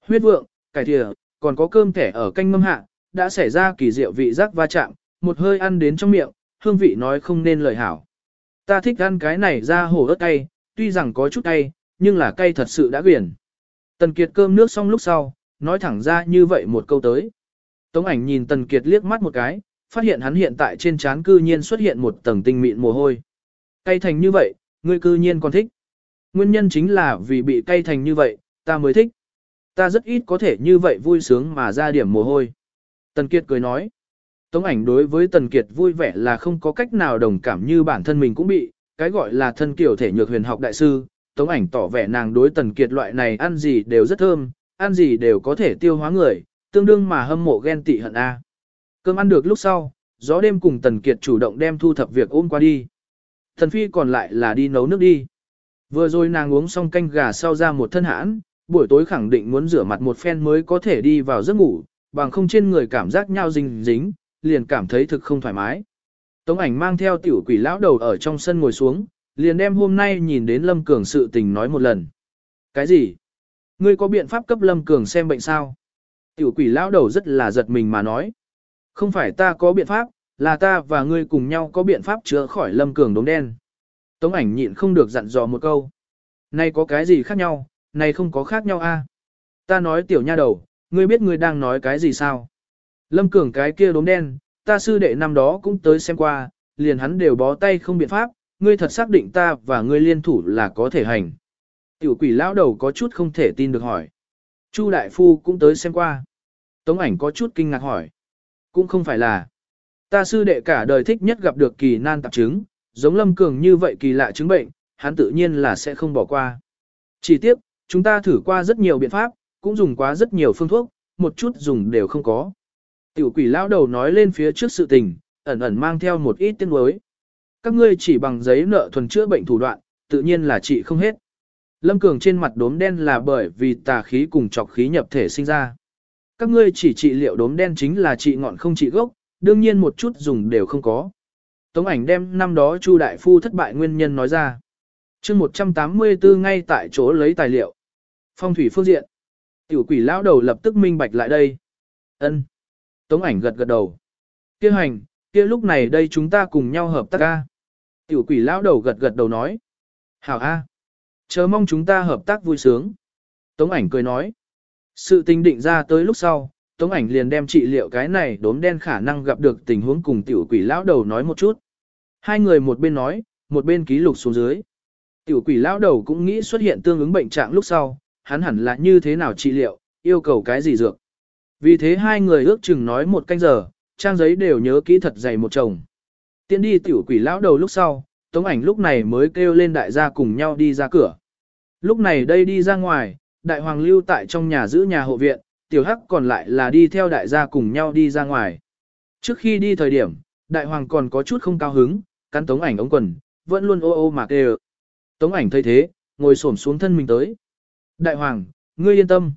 Huyết vượng, cải thìa, còn có cơm thẻ ở canh ngâm hạ, đã xảy ra kỳ diệu vị giác va chạm, một hơi ăn đến trong miệng, hương vị nói không nên lời hảo. Ta thích ăn cái này ra hổ ớt cay, tuy rằng có chút cay, nhưng là cay thật sự đã quyển. Tần Kiệt cơm nước xong lúc sau, nói thẳng ra như vậy một câu tới. Tống ảnh nhìn Tần Kiệt liếc mắt một cái, phát hiện hắn hiện tại trên trán cư nhiên xuất hiện một tầng tinh mịn mồ hôi. Cay thành như vậy, ngươi cư nhiên còn thích. Nguyên nhân chính là vì bị cay thành như vậy, ta mới thích. Ta rất ít có thể như vậy vui sướng mà ra điểm mồ hôi. Tần Kiệt cười nói. Tống ảnh đối với Tần Kiệt vui vẻ là không có cách nào đồng cảm như bản thân mình cũng bị, cái gọi là thân kiểu thể nhược huyền học đại sư, Tống ảnh tỏ vẻ nàng đối Tần Kiệt loại này ăn gì đều rất thơm, ăn gì đều có thể tiêu hóa người, tương đương mà hâm mộ ghen tị hận A. Cơm ăn được lúc sau, gió đêm cùng Tần Kiệt chủ động đem thu thập việc ôm qua đi. Thần Phi còn lại là đi nấu nước đi. Vừa rồi nàng uống xong canh gà sau ra một thân hãn, buổi tối khẳng định muốn rửa mặt một phen mới có thể đi vào giấc ngủ, bằng không trên người cảm giác nhau dính dính, liền cảm thấy thực không thoải mái. Tống ảnh mang theo tiểu quỷ lão đầu ở trong sân ngồi xuống, liền đem hôm nay nhìn đến Lâm Cường sự tình nói một lần. Cái gì? Ngươi có biện pháp cấp Lâm Cường xem bệnh sao? Tiểu quỷ lão đầu rất là giật mình mà nói. Không phải ta có biện pháp, là ta và ngươi cùng nhau có biện pháp chữa khỏi Lâm Cường đống đen. Tống ảnh nhịn không được dặn dò một câu. Này có cái gì khác nhau, này không có khác nhau a. Ta nói tiểu nha đầu, ngươi biết ngươi đang nói cái gì sao? Lâm Cường cái kia đốm đen, ta sư đệ năm đó cũng tới xem qua, liền hắn đều bó tay không biện pháp, ngươi thật xác định ta và ngươi liên thủ là có thể hành. Tiểu quỷ lão đầu có chút không thể tin được hỏi. Chu đại phu cũng tới xem qua. Tống ảnh có chút kinh ngạc hỏi. Cũng không phải là. Ta sư đệ cả đời thích nhất gặp được kỳ nan tạp chứng, giống lâm cường như vậy kỳ lạ chứng bệnh, hắn tự nhiên là sẽ không bỏ qua. Chỉ tiếc, chúng ta thử qua rất nhiều biện pháp, cũng dùng quá rất nhiều phương thuốc, một chút dùng đều không có. Tiểu quỷ lão đầu nói lên phía trước sự tình, ẩn ẩn mang theo một ít tiếng đối. Các ngươi chỉ bằng giấy nợ thuần chữa bệnh thủ đoạn, tự nhiên là trị không hết. Lâm Cường trên mặt đốm đen là bởi vì tà khí cùng trọc khí nhập thể sinh ra. Các ngươi chỉ trị liệu đốm đen chính là trị ngọn không trị gốc, đương nhiên một chút dùng đều không có. Tống ảnh đem năm đó Chu Đại Phu thất bại nguyên nhân nói ra. chương 184 ngay tại chỗ lấy tài liệu. Phong thủy phương diện. Tiểu quỷ lão đầu lập tức minh bạch lại đây. ân Tống ảnh gật gật đầu. kia hành, kia lúc này đây chúng ta cùng nhau hợp tác a. Tiểu quỷ lão đầu gật gật đầu nói. Hảo A. Chờ mong chúng ta hợp tác vui sướng. Tống ảnh cười nói. Sự tình định ra tới lúc sau, Tống ảnh liền đem trị liệu cái này đốm đen khả năng gặp được tình huống cùng tiểu quỷ lão đầu nói một chút. Hai người một bên nói, một bên ký lục xuống dưới. Tiểu quỷ lão đầu cũng nghĩ xuất hiện tương ứng bệnh trạng lúc sau, hắn hẳn là như thế nào trị liệu, yêu cầu cái gì dược. Vì thế hai người ước chừng nói một canh giờ, trang giấy đều nhớ kỹ thật dày một chồng. Tiến đi tiểu quỷ lão đầu lúc sau, tống ảnh lúc này mới kêu lên đại gia cùng nhau đi ra cửa. Lúc này đây đi ra ngoài, đại hoàng lưu tại trong nhà giữ nhà hộ viện, tiểu hắc còn lại là đi theo đại gia cùng nhau đi ra ngoài. Trước khi đi thời điểm, đại hoàng còn có chút không cao hứng, cắn tống ảnh ống quần, vẫn luôn ô ô mà kêu. Tống ảnh thấy thế, ngồi xổm xuống thân mình tới. Đại hoàng, ngươi yên tâm.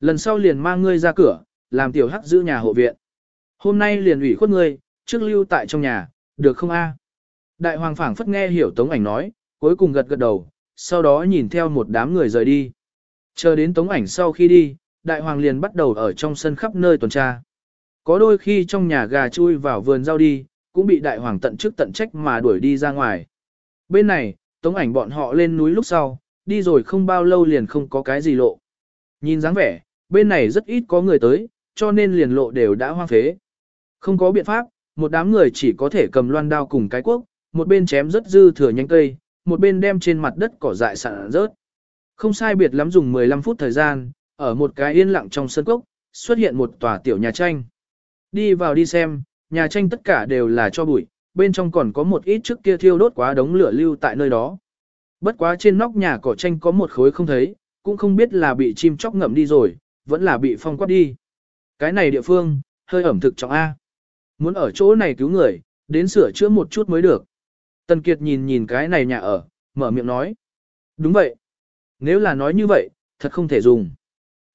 Lần sau liền mang ngươi ra cửa, làm tiểu hắc giữ nhà hộ viện. Hôm nay liền ủy khuất ngươi, trước lưu tại trong nhà, được không a? Đại hoàng phảng phất nghe hiểu tống ảnh nói, cuối cùng gật gật đầu, sau đó nhìn theo một đám người rời đi. Chờ đến tống ảnh sau khi đi, đại hoàng liền bắt đầu ở trong sân khắp nơi tuần tra. Có đôi khi trong nhà gà chui vào vườn rau đi, cũng bị đại hoàng tận chức tận trách mà đuổi đi ra ngoài. Bên này, tống ảnh bọn họ lên núi lúc sau, đi rồi không bao lâu liền không có cái gì lộ. Nhìn dáng vẻ, bên này rất ít có người tới, cho nên liền lộ đều đã hoang phế. Không có biện pháp, một đám người chỉ có thể cầm loan đao cùng cái quốc, một bên chém rất dư thừa nhánh cây, một bên đem trên mặt đất cỏ dại sạn rớt. Không sai biệt lắm dùng 15 phút thời gian, ở một cái yên lặng trong sân cốc, xuất hiện một tòa tiểu nhà tranh. Đi vào đi xem, nhà tranh tất cả đều là cho bụi, bên trong còn có một ít trước kia thiêu đốt quá đống lửa lưu tại nơi đó. Bất quá trên nóc nhà cỏ tranh có một khối không thấy, cũng không biết là bị chim chóc ngậm đi rồi, vẫn là bị phong quát đi. Cái này địa phương, hơi ẩm thực trọng A. Muốn ở chỗ này cứu người, đến sửa chữa một chút mới được. Tần Kiệt nhìn nhìn cái này nhà ở, mở miệng nói. Đúng vậy. Nếu là nói như vậy, thật không thể dùng.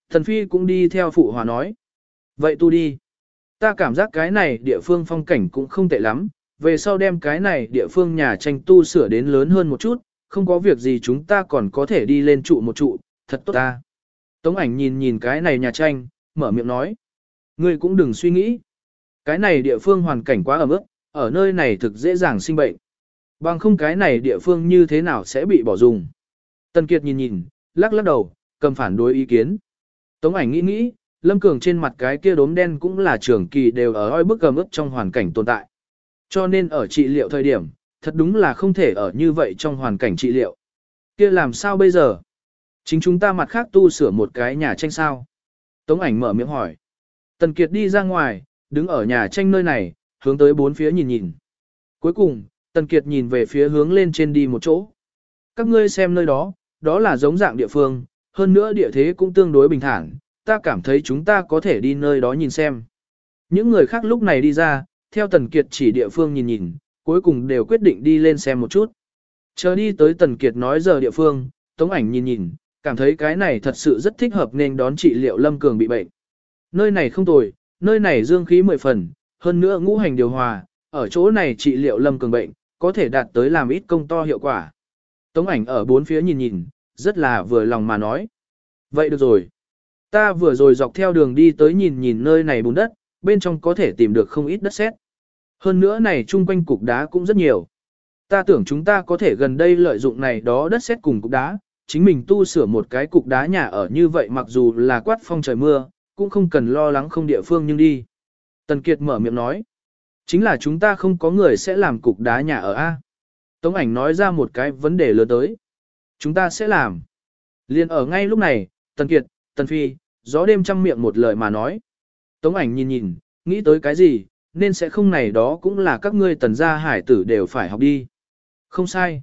Thần Phi cũng đi theo phụ hòa nói. Vậy tu đi. Ta cảm giác cái này địa phương phong cảnh cũng không tệ lắm, về sau đem cái này địa phương nhà tranh tu sửa đến lớn hơn một chút, không có việc gì chúng ta còn có thể đi lên trụ một trụ, thật tốt ta. Tống ảnh nhìn nhìn cái này nhà tranh, mở miệng nói. Ngươi cũng đừng suy nghĩ. Cái này địa phương hoàn cảnh quá ẩm ướt, ở nơi này thực dễ dàng sinh bệnh. Bằng không cái này địa phương như thế nào sẽ bị bỏ dùng. Tần Kiệt nhìn nhìn, lắc lắc đầu, cầm phản đối ý kiến. Tống ảnh nghĩ nghĩ, Lâm Cường trên mặt cái kia đốm đen cũng là trường kỳ đều ở oi bức cầm ức trong hoàn cảnh tồn tại. Cho nên ở trị liệu thời điểm, thật đúng là không thể ở như vậy trong hoàn cảnh trị liệu. Kia làm sao bây giờ? Chính chúng ta mặt khác tu sửa một cái nhà tranh sao? Tống ảnh mở miệng hỏi. Tần Kiệt đi ra ngoài, đứng ở nhà tranh nơi này, hướng tới bốn phía nhìn nhìn. Cuối cùng, Tần Kiệt nhìn về phía hướng lên trên đi một chỗ. Các ngươi xem nơi đó, đó là giống dạng địa phương, hơn nữa địa thế cũng tương đối bình thản, ta cảm thấy chúng ta có thể đi nơi đó nhìn xem. Những người khác lúc này đi ra, theo Tần Kiệt chỉ địa phương nhìn nhìn, cuối cùng đều quyết định đi lên xem một chút. Chờ đi tới Tần Kiệt nói giờ địa phương, Tống ảnh nhìn nhìn, cảm thấy cái này thật sự rất thích hợp nên đón trị liệu Lâm Cường bị bệnh. Nơi này không tồi, nơi này dương khí mười phần, hơn nữa ngũ hành điều hòa, ở chỗ này trị liệu Lâm Cường bệnh, có thể đạt tới làm ít công to hiệu quả. Tống ảnh ở bốn phía nhìn nhìn, rất là vừa lòng mà nói. Vậy được rồi. Ta vừa rồi dọc theo đường đi tới nhìn nhìn nơi này bùn đất, bên trong có thể tìm được không ít đất sét. Hơn nữa này chung quanh cục đá cũng rất nhiều. Ta tưởng chúng ta có thể gần đây lợi dụng này đó đất sét cùng cục đá, chính mình tu sửa một cái cục đá nhà ở như vậy mặc dù là quát phong trời mưa, cũng không cần lo lắng không địa phương nhưng đi. Tần Kiệt mở miệng nói, chính là chúng ta không có người sẽ làm cục đá nhà ở A. Tống ảnh nói ra một cái vấn đề lớn tới. Chúng ta sẽ làm. Liên ở ngay lúc này, Tần Kiệt, Tần Phi, gió đêm trăm miệng một lời mà nói. Tống ảnh nhìn nhìn, nghĩ tới cái gì, nên sẽ không này đó cũng là các ngươi tần gia hải tử đều phải học đi. Không sai.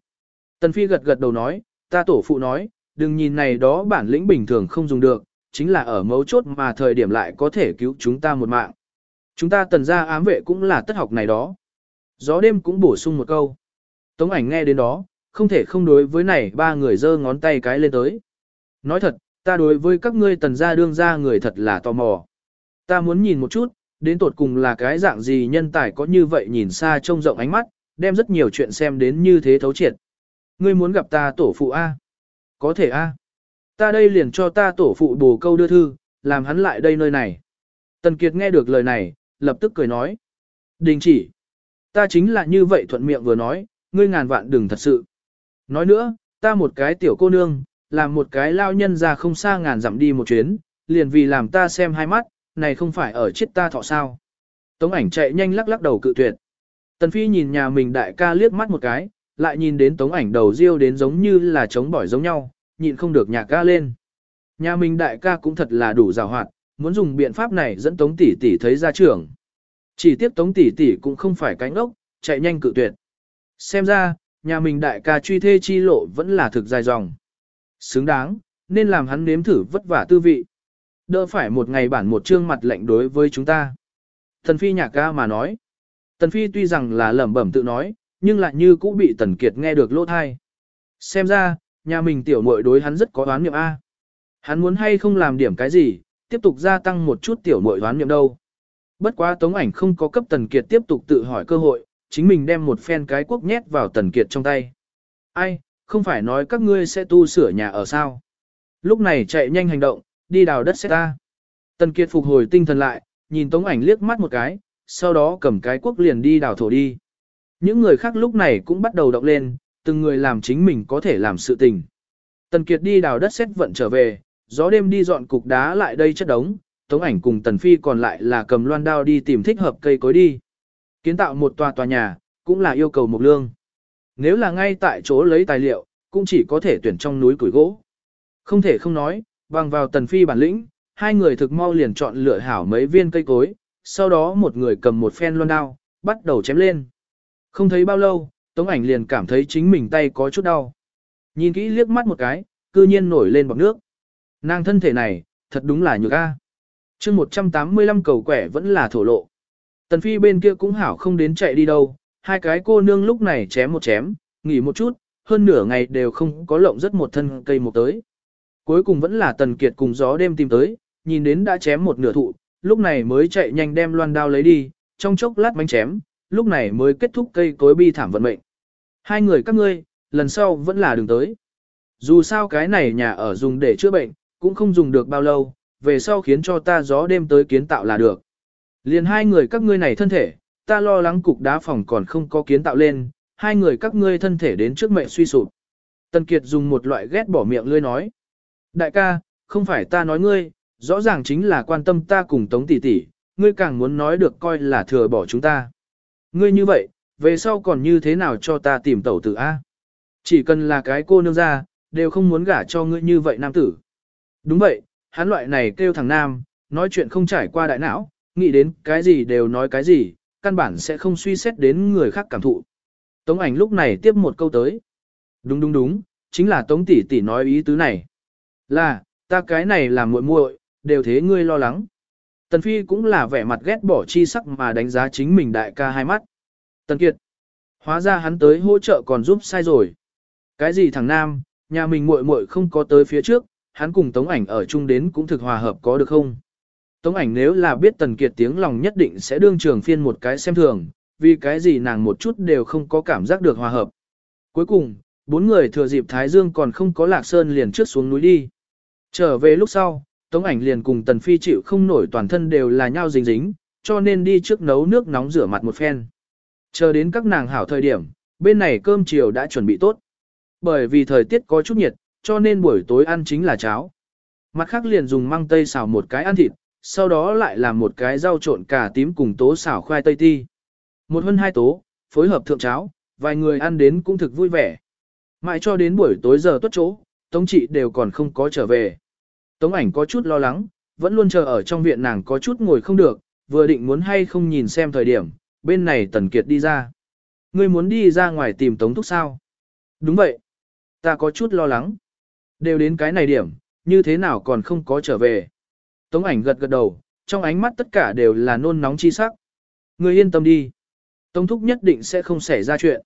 Tần Phi gật gật đầu nói, ta tổ phụ nói, đừng nhìn này đó bản lĩnh bình thường không dùng được, chính là ở mấu chốt mà thời điểm lại có thể cứu chúng ta một mạng. Chúng ta tần gia ám vệ cũng là tất học này đó. Gió đêm cũng bổ sung một câu. Tống ảnh nghe đến đó, không thể không đối với này ba người giơ ngón tay cái lên tới. Nói thật, ta đối với các ngươi tần gia đương gia người thật là tò mò. Ta muốn nhìn một chút, đến tột cùng là cái dạng gì nhân tài có như vậy nhìn xa trông rộng ánh mắt, đem rất nhiều chuyện xem đến như thế thấu triệt. Ngươi muốn gặp ta tổ phụ A? Có thể A. Ta đây liền cho ta tổ phụ bồ câu đưa thư, làm hắn lại đây nơi này. Tần Kiệt nghe được lời này, lập tức cười nói. Đình chỉ. Ta chính là như vậy thuận miệng vừa nói, ngươi ngàn vạn đừng thật sự. Nói nữa, ta một cái tiểu cô nương, làm một cái lao nhân ra không xa ngàn dặm đi một chuyến, liền vì làm ta xem hai mắt, này không phải ở chết ta thọ sao. Tống ảnh chạy nhanh lắc lắc đầu cự tuyệt. Tần Phi nhìn nhà mình đại ca liếc mắt một cái, lại nhìn đến tống ảnh đầu riêu đến giống như là chống bỏi giống nhau, nhịn không được nhạc ca lên. Nhà mình đại ca cũng thật là đủ rào hoạt, muốn dùng biện pháp này dẫn tống tỷ tỷ thấy ra trưởng. Chỉ tiếc tống tỷ tỷ cũng không phải cánh ốc, chạy nhanh cự tuyệt. Xem ra, nhà mình đại ca truy thê chi lộ vẫn là thực dài dòng. Xứng đáng, nên làm hắn nếm thử vất vả tư vị. Đỡ phải một ngày bản một trương mặt lạnh đối với chúng ta. thần Phi nhạc ca mà nói. Tần Phi tuy rằng là lẩm bẩm tự nói, nhưng lại như cũng bị Tần Kiệt nghe được lỗ thai. Xem ra, nhà mình tiểu muội đối hắn rất có đoán niệm A. Hắn muốn hay không làm điểm cái gì, tiếp tục gia tăng một chút tiểu muội đoán niệm đâu. Bất quá Tống ảnh không có cấp Tần Kiệt tiếp tục tự hỏi cơ hội, chính mình đem một phen cái quốc nhét vào Tần Kiệt trong tay. Ai, không phải nói các ngươi sẽ tu sửa nhà ở sao? Lúc này chạy nhanh hành động, đi đào đất xét ta. Tần Kiệt phục hồi tinh thần lại, nhìn Tống ảnh liếc mắt một cái, sau đó cầm cái quốc liền đi đào thổ đi. Những người khác lúc này cũng bắt đầu động lên, từng người làm chính mình có thể làm sự tình. Tần Kiệt đi đào đất xét vận trở về, gió đêm đi dọn cục đá lại đây chất đống, Tống ảnh cùng Tần Phi còn lại là cầm loan đao đi tìm thích hợp cây cối đi. Kiến tạo một tòa tòa nhà, cũng là yêu cầu một lương. Nếu là ngay tại chỗ lấy tài liệu, cũng chỉ có thể tuyển trong núi củi gỗ. Không thể không nói, bằng vào Tần Phi bản lĩnh, hai người thực mau liền chọn lựa hảo mấy viên cây cối, sau đó một người cầm một phen loan đao, bắt đầu chém lên. Không thấy bao lâu, Tống ảnh liền cảm thấy chính mình tay có chút đau. Nhìn kỹ liếc mắt một cái, cư nhiên nổi lên bọc nước. Nàng thân thể này, thật đúng là nhược a. chương 185 cầu quẻ vẫn là thổ lộ. Tần Phi bên kia cũng hảo không đến chạy đi đâu, hai cái cô nương lúc này chém một chém, nghỉ một chút, hơn nửa ngày đều không có lộng rất một thân cây một tới. Cuối cùng vẫn là Tần Kiệt cùng gió đêm tìm tới, nhìn đến đã chém một nửa thụ, lúc này mới chạy nhanh đem loan đao lấy đi, trong chốc lát bánh chém, lúc này mới kết thúc cây cối bi thảm vận mệnh. Hai người các ngươi, lần sau vẫn là đường tới. Dù sao cái này nhà ở dùng để chữa bệnh, cũng không dùng được bao lâu, về sau khiến cho ta gió đêm tới kiến tạo là được. Liền hai người các ngươi này thân thể, ta lo lắng cục đá phòng còn không có kiến tạo lên, hai người các ngươi thân thể đến trước mệnh suy sụp. Tần Kiệt dùng một loại ghét bỏ miệng lươi nói. Đại ca, không phải ta nói ngươi, rõ ràng chính là quan tâm ta cùng Tống tỷ tỷ, ngươi càng muốn nói được coi là thừa bỏ chúng ta. Ngươi như vậy, về sau còn như thế nào cho ta tìm tẩu tử A? Chỉ cần là cái cô nương ra, đều không muốn gả cho ngươi như vậy nam tử. Đúng vậy, hắn loại này kêu thằng nam, nói chuyện không trải qua đại não, nghĩ đến cái gì đều nói cái gì, căn bản sẽ không suy xét đến người khác cảm thụ. Tống ảnh lúc này tiếp một câu tới. Đúng đúng đúng, chính là Tống tỷ tỷ nói ý tứ này. Là, ta cái này là muội muội, đều thế ngươi lo lắng. Tần Phi cũng là vẻ mặt ghét bỏ chi sắc mà đánh giá chính mình đại ca hai mắt. Tần Kiệt, hóa ra hắn tới hỗ trợ còn giúp sai rồi. Cái gì thằng Nam, nhà mình muội muội không có tới phía trước, hắn cùng Tống ảnh ở chung đến cũng thực hòa hợp có được không? Tống ảnh nếu là biết Tần Kiệt tiếng lòng nhất định sẽ đương trường phiên một cái xem thường, vì cái gì nàng một chút đều không có cảm giác được hòa hợp. Cuối cùng, bốn người thừa dịp Thái Dương còn không có Lạc Sơn liền trước xuống núi đi. Trở về lúc sau, Tống ảnh liền cùng Tần Phi chịu không nổi toàn thân đều là nhau dính dính, cho nên đi trước nấu nước nóng rửa mặt một phen. Chờ đến các nàng hảo thời điểm, bên này cơm chiều đã chuẩn bị tốt. Bởi vì thời tiết có chút nhiệt, cho nên buổi tối ăn chính là cháo. Mặt khác liền dùng măng tây xào một cái ăn thịt, sau đó lại làm một cái rau trộn cà tím cùng tố xào khoai tây ti. Một hơn hai tố, phối hợp thượng cháo, vài người ăn đến cũng thực vui vẻ. Mãi cho đến buổi tối giờ tuất chỗ, Tống chị đều còn không có trở về. Tống ảnh có chút lo lắng, vẫn luôn chờ ở trong viện nàng có chút ngồi không được, vừa định muốn hay không nhìn xem thời điểm, bên này Tần Kiệt đi ra. Ngươi muốn đi ra ngoài tìm Tống Thúc sao? Đúng vậy. Ta có chút lo lắng. Đều đến cái này điểm, như thế nào còn không có trở về. Tống ảnh gật gật đầu, trong ánh mắt tất cả đều là nôn nóng chi sắc. Ngươi yên tâm đi. Tống Thúc nhất định sẽ không xảy ra chuyện.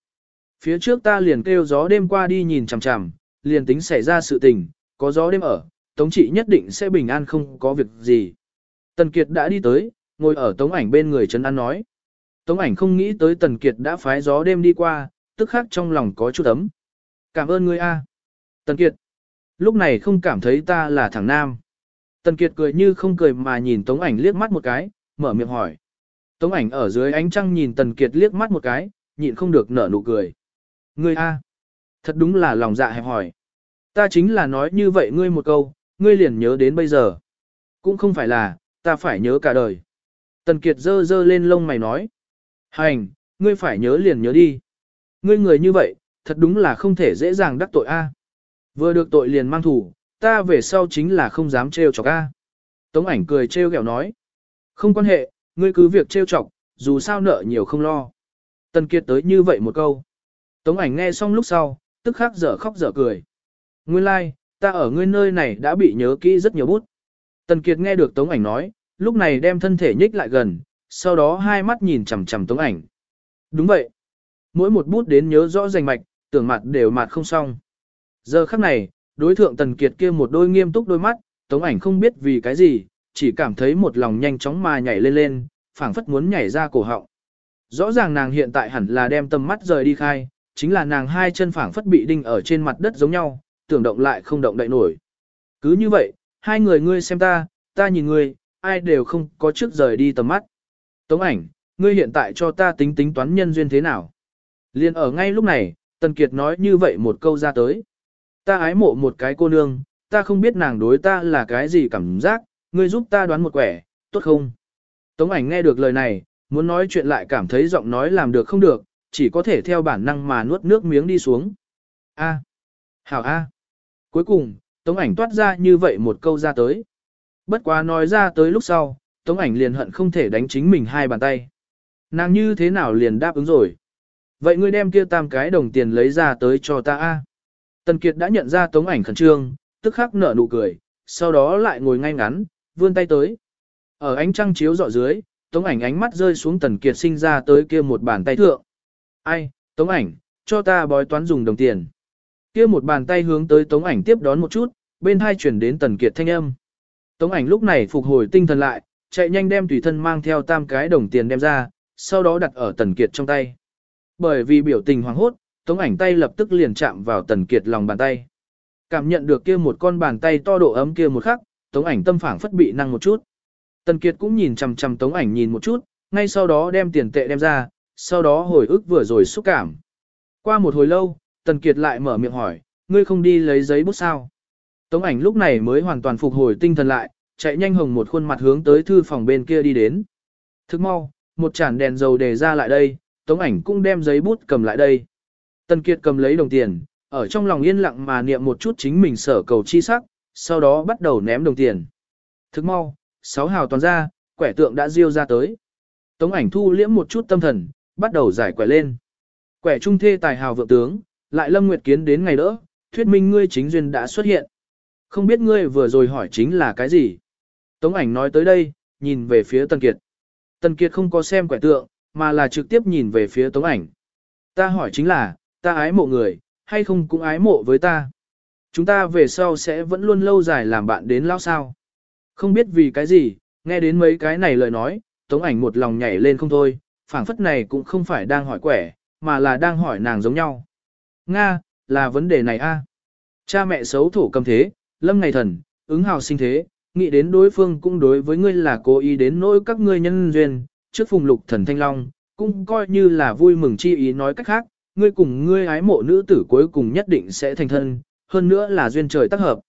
Phía trước ta liền kêu gió đêm qua đi nhìn chằm chằm, liền tính xảy ra sự tình, có gió đêm ở, Tống trị nhất định sẽ bình an không có việc gì. Tần Kiệt đã đi tới, ngồi ở Tống ảnh bên người Trấn An nói. Tống ảnh không nghĩ tới Tần Kiệt đã phái gió đêm đi qua, tức khắc trong lòng có chút ấm. Cảm ơn ngươi a. Tần Kiệt. Lúc này không cảm thấy ta là thằng nam. Tần Kiệt cười như không cười mà nhìn Tống ảnh liếc mắt một cái, mở miệng hỏi. Tống ảnh ở dưới ánh trăng nhìn Tần Kiệt liếc mắt một cái, nhịn không được nở nụ cười. Ngươi a, thật đúng là lòng dạ hẹp hỏi. Ta chính là nói như vậy ngươi một câu, ngươi liền nhớ đến bây giờ. Cũng không phải là, ta phải nhớ cả đời. Tần Kiệt dơ dơ lên lông mày nói. Hành, ngươi phải nhớ liền nhớ đi. Ngươi người như vậy, thật đúng là không thể dễ dàng đắc tội a. Vừa được tội liền mang thủ, ta về sau chính là không dám trêu chọc a. Tống ảnh cười trêu ghẹo nói. Không quan hệ, ngươi cứ việc trêu chọc, dù sao nợ nhiều không lo. Tần Kiệt tới như vậy một câu. Tống ảnh nghe xong lúc sau, tức khắc dở khóc dở cười. Nguyên lai, like, ta ở ngươi nơi này đã bị nhớ kỹ rất nhiều bút. Tần Kiệt nghe được Tống ảnh nói, lúc này đem thân thể nhích lại gần, sau đó hai mắt nhìn chằm chằm Tống ảnh. Đúng vậy. Mỗi một bút đến nhớ rõ rành mạch, tưởng mặt đều mặt không xong. Giờ khắc này, đối thượng Tần Kiệt kia một đôi nghiêm túc đôi mắt, Tống ảnh không biết vì cái gì, chỉ cảm thấy một lòng nhanh chóng mà nhảy lên lên, phảng phất muốn nhảy ra cổ họng. Rõ ràng nàng hiện tại hẳn là đem tầm mắt rời đi khai, chính là nàng hai chân phảng phất bị đinh ở trên mặt đất giống nhau, tưởng động lại không động đậy nổi. Cứ như vậy, hai người ngươi xem ta, ta nhìn ngươi, ai đều không có trước rời đi tầm mắt. Tống ảnh, ngươi hiện tại cho ta tính tính toán nhân duyên thế nào? Liên ở ngay lúc này, Tần Kiệt nói như vậy một câu ra tới. Ta ái mộ một cái cô nương, ta không biết nàng đối ta là cái gì cảm giác, ngươi giúp ta đoán một quẻ, tốt không? Tống ảnh nghe được lời này, muốn nói chuyện lại cảm thấy giọng nói làm được không được, chỉ có thể theo bản năng mà nuốt nước miếng đi xuống. A. Hảo A. Cuối cùng, Tống ảnh toát ra như vậy một câu ra tới. Bất quá nói ra tới lúc sau, Tống ảnh liền hận không thể đánh chính mình hai bàn tay. Nàng như thế nào liền đáp ứng rồi. Vậy ngươi đem kia tam cái đồng tiền lấy ra tới cho ta A. Tần Kiệt đã nhận ra Tống ảnh khẩn trương, tức khắc nở nụ cười, sau đó lại ngồi ngay ngắn, vươn tay tới. Ở ánh trăng chiếu rọi dưới, Tống ảnh ánh mắt rơi xuống Tần Kiệt sinh ra tới kia một bàn tay thượng. Ai, Tống ảnh, cho ta bói toán dùng đồng tiền. Kia một bàn tay hướng tới Tống ảnh tiếp đón một chút, bên hai chuyển đến Tần Kiệt thanh âm. Tống ảnh lúc này phục hồi tinh thần lại, chạy nhanh đem tùy thân mang theo tam cái đồng tiền đem ra, sau đó đặt ở Tần Kiệt trong tay. Bởi vì biểu tình hoảng hốt, Tống ảnh tay lập tức liền chạm vào Tần Kiệt lòng bàn tay. Cảm nhận được kia một con bàn tay to độ ấm kia một khắc, Tống ảnh tâm phảng phất bị năng một chút. Tần Kiệt cũng nhìn chằm chằm Tống ảnh nhìn một chút, ngay sau đó đem tiền tệ đem ra, sau đó hồi ức vừa rồi xúc cảm. Qua một hồi lâu, Tần Kiệt lại mở miệng hỏi, ngươi không đi lấy giấy bút sao? Tống ảnh lúc này mới hoàn toàn phục hồi tinh thần lại, chạy nhanh hồng một khuôn mặt hướng tới thư phòng bên kia đi đến. Thức mau, một chản đèn dầu đề ra lại đây, Tống ảnh cũng đem giấy bút cầm lại đây. Tần Kiệt cầm lấy đồng tiền, ở trong lòng yên lặng mà niệm một chút chính mình sở cầu chi sắc, sau đó bắt đầu ném đồng tiền. Thức mau, sáu hào toàn ra, quẻ tượng đã diêu ra tới. Tống ảnh thu liễm một chút tâm thần, bắt đầu giải quẻ lên. Quẻ trung thê tài hào vượng tướng, lại Lâm Nguyệt Kiến đến ngày đỡ, thuyết minh ngươi chính duyên đã xuất hiện. Không biết ngươi vừa rồi hỏi chính là cái gì? Tống ảnh nói tới đây, nhìn về phía Tần Kiệt. Tần Kiệt không có xem quẻ tượng, mà là trực tiếp nhìn về phía Tống ảnh. Ta hỏi chính là, ta ái mộ người, hay không cũng ái mộ với ta? Chúng ta về sau sẽ vẫn luôn lâu dài làm bạn đến lão sao? Không biết vì cái gì, nghe đến mấy cái này lời nói, Tống ảnh một lòng nhảy lên không thôi, phảng phất này cũng không phải đang hỏi quẻ, mà là đang hỏi nàng giống nhau. Nga, là vấn đề này a. Cha mẹ xấu thổ cầm thế, lâm ngày thần, ứng hào sinh thế, nghĩ đến đối phương cũng đối với ngươi là cố ý đến nỗi các ngươi nhân duyên, trước phùng lục thần thanh long, cũng coi như là vui mừng chi ý nói cách khác, ngươi cùng ngươi ái mộ nữ tử cuối cùng nhất định sẽ thành thân, hơn nữa là duyên trời tác hợp.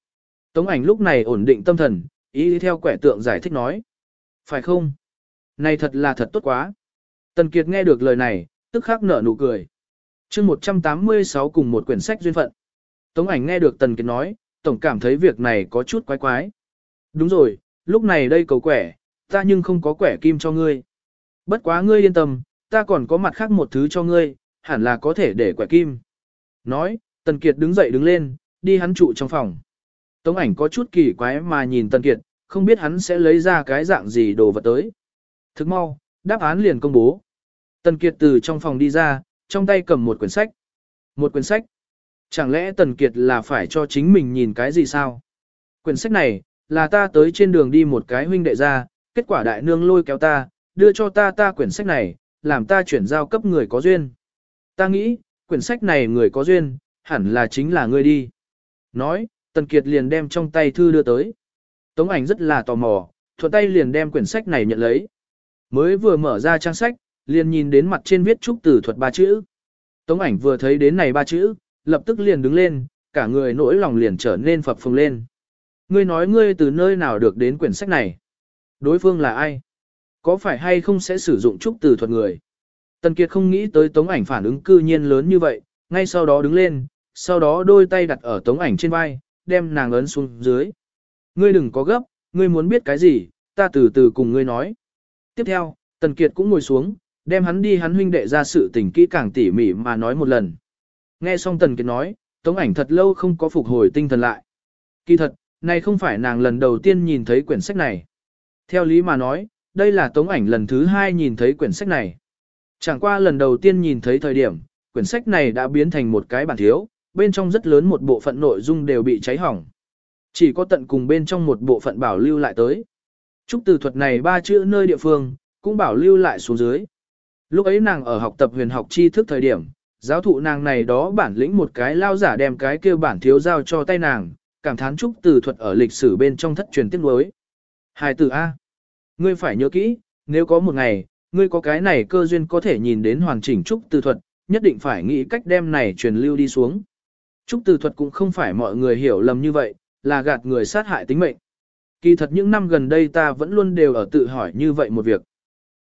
Tống ảnh lúc này ổn định tâm thần, ý theo quẻ tượng giải thích nói. Phải không? Này thật là thật tốt quá. Tần Kiệt nghe được lời này, tức khắc nở nụ cười. chương 186 cùng một quyển sách duyên phận. Tống ảnh nghe được Tần Kiệt nói, tổng cảm thấy việc này có chút quái quái. Đúng rồi, lúc này đây cầu quẻ, ta nhưng không có quẻ kim cho ngươi. Bất quá ngươi yên tâm, ta còn có mặt khác một thứ cho ngươi, hẳn là có thể để quẻ kim. Nói, Tần Kiệt đứng dậy đứng lên, đi hắn trụ trong phòng. Tống ảnh có chút kỳ quái mà nhìn Tần Kiệt, không biết hắn sẽ lấy ra cái dạng gì đồ vật tới. Thức mau, đáp án liền công bố. Tần Kiệt từ trong phòng đi ra, trong tay cầm một quyển sách. Một quyển sách. Chẳng lẽ Tần Kiệt là phải cho chính mình nhìn cái gì sao? Quyển sách này, là ta tới trên đường đi một cái huynh đệ ra, kết quả đại nương lôi kéo ta, đưa cho ta ta quyển sách này, làm ta chuyển giao cấp người có duyên. Ta nghĩ, quyển sách này người có duyên, hẳn là chính là ngươi đi. Nói, Tần Kiệt liền đem trong tay thư đưa tới. Tống ảnh rất là tò mò, thuận tay liền đem quyển sách này nhận lấy. Mới vừa mở ra trang sách, liền nhìn đến mặt trên viết trúc tử thuật ba chữ. Tống ảnh vừa thấy đến này ba chữ, lập tức liền đứng lên, cả người nỗi lòng liền trở nên phập phồng lên. Ngươi nói ngươi từ nơi nào được đến quyển sách này? Đối phương là ai? Có phải hay không sẽ sử dụng trúc tử thuật người? Tần Kiệt không nghĩ tới tống ảnh phản ứng cư nhiên lớn như vậy, ngay sau đó đứng lên, sau đó đôi tay đặt ở tống ảnh trên vai, đem nàng ấn xuống dưới. Ngươi đừng có gấp, ngươi muốn biết cái gì, ta từ từ cùng ngươi nói. Tiếp theo, Tần Kiệt cũng ngồi xuống, đem hắn đi hắn huynh đệ ra sự tình kỹ càng tỉ mỉ mà nói một lần. Nghe xong Tần Kiệt nói, Tống ảnh thật lâu không có phục hồi tinh thần lại. Kỳ thật, này không phải nàng lần đầu tiên nhìn thấy quyển sách này. Theo lý mà nói, đây là Tống ảnh lần thứ hai nhìn thấy quyển sách này. Chẳng qua lần đầu tiên nhìn thấy thời điểm, quyển sách này đã biến thành một cái bản thiếu, bên trong rất lớn một bộ phận nội dung đều bị cháy hỏng. Chỉ có tận cùng bên trong một bộ phận bảo lưu lại tới. Trúc từ thuật này ba chữ nơi địa phương, cũng bảo lưu lại xuống dưới. Lúc ấy nàng ở học tập huyền học tri thức thời điểm, giáo thụ nàng này đó bản lĩnh một cái lao giả đem cái kêu bản thiếu giao cho tay nàng, cảm thán trúc từ thuật ở lịch sử bên trong thất truyền tiết nối. Hài tử A. Ngươi phải nhớ kỹ, nếu có một ngày, ngươi có cái này cơ duyên có thể nhìn đến hoàn chỉnh trúc từ thuật, nhất định phải nghĩ cách đem này truyền lưu đi xuống. Trúc từ thuật cũng không phải mọi người hiểu lầm như vậy, là gạt người sát hại tính mệnh. Kỳ thật những năm gần đây ta vẫn luôn đều ở tự hỏi như vậy một việc.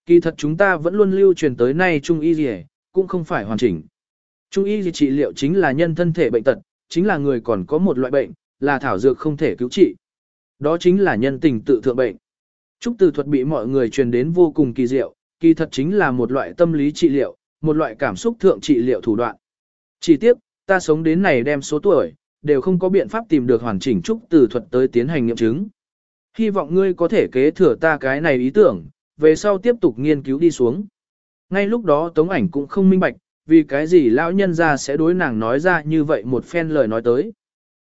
Kỳ thật chúng ta vẫn luôn lưu truyền tới nay trung y gì, cũng không phải hoàn chỉnh. Trung y gì trị liệu chính là nhân thân thể bệnh tật, chính là người còn có một loại bệnh, là thảo dược không thể cứu trị. Đó chính là nhân tình tự thượng bệnh. Trúc từ thuật bị mọi người truyền đến vô cùng kỳ diệu, kỳ thật chính là một loại tâm lý trị liệu, một loại cảm xúc thượng trị liệu thủ đoạn. Chỉ tiếc, ta sống đến này đem số tuổi, đều không có biện pháp tìm được hoàn chỉnh trúc từ thuật tới tiến hành nghiệm chứng. Hy vọng ngươi có thể kế thừa ta cái này ý tưởng, về sau tiếp tục nghiên cứu đi xuống. Ngay lúc đó Tống ảnh cũng không minh bạch, vì cái gì lão nhân gia sẽ đối nàng nói ra như vậy một phen lời nói tới.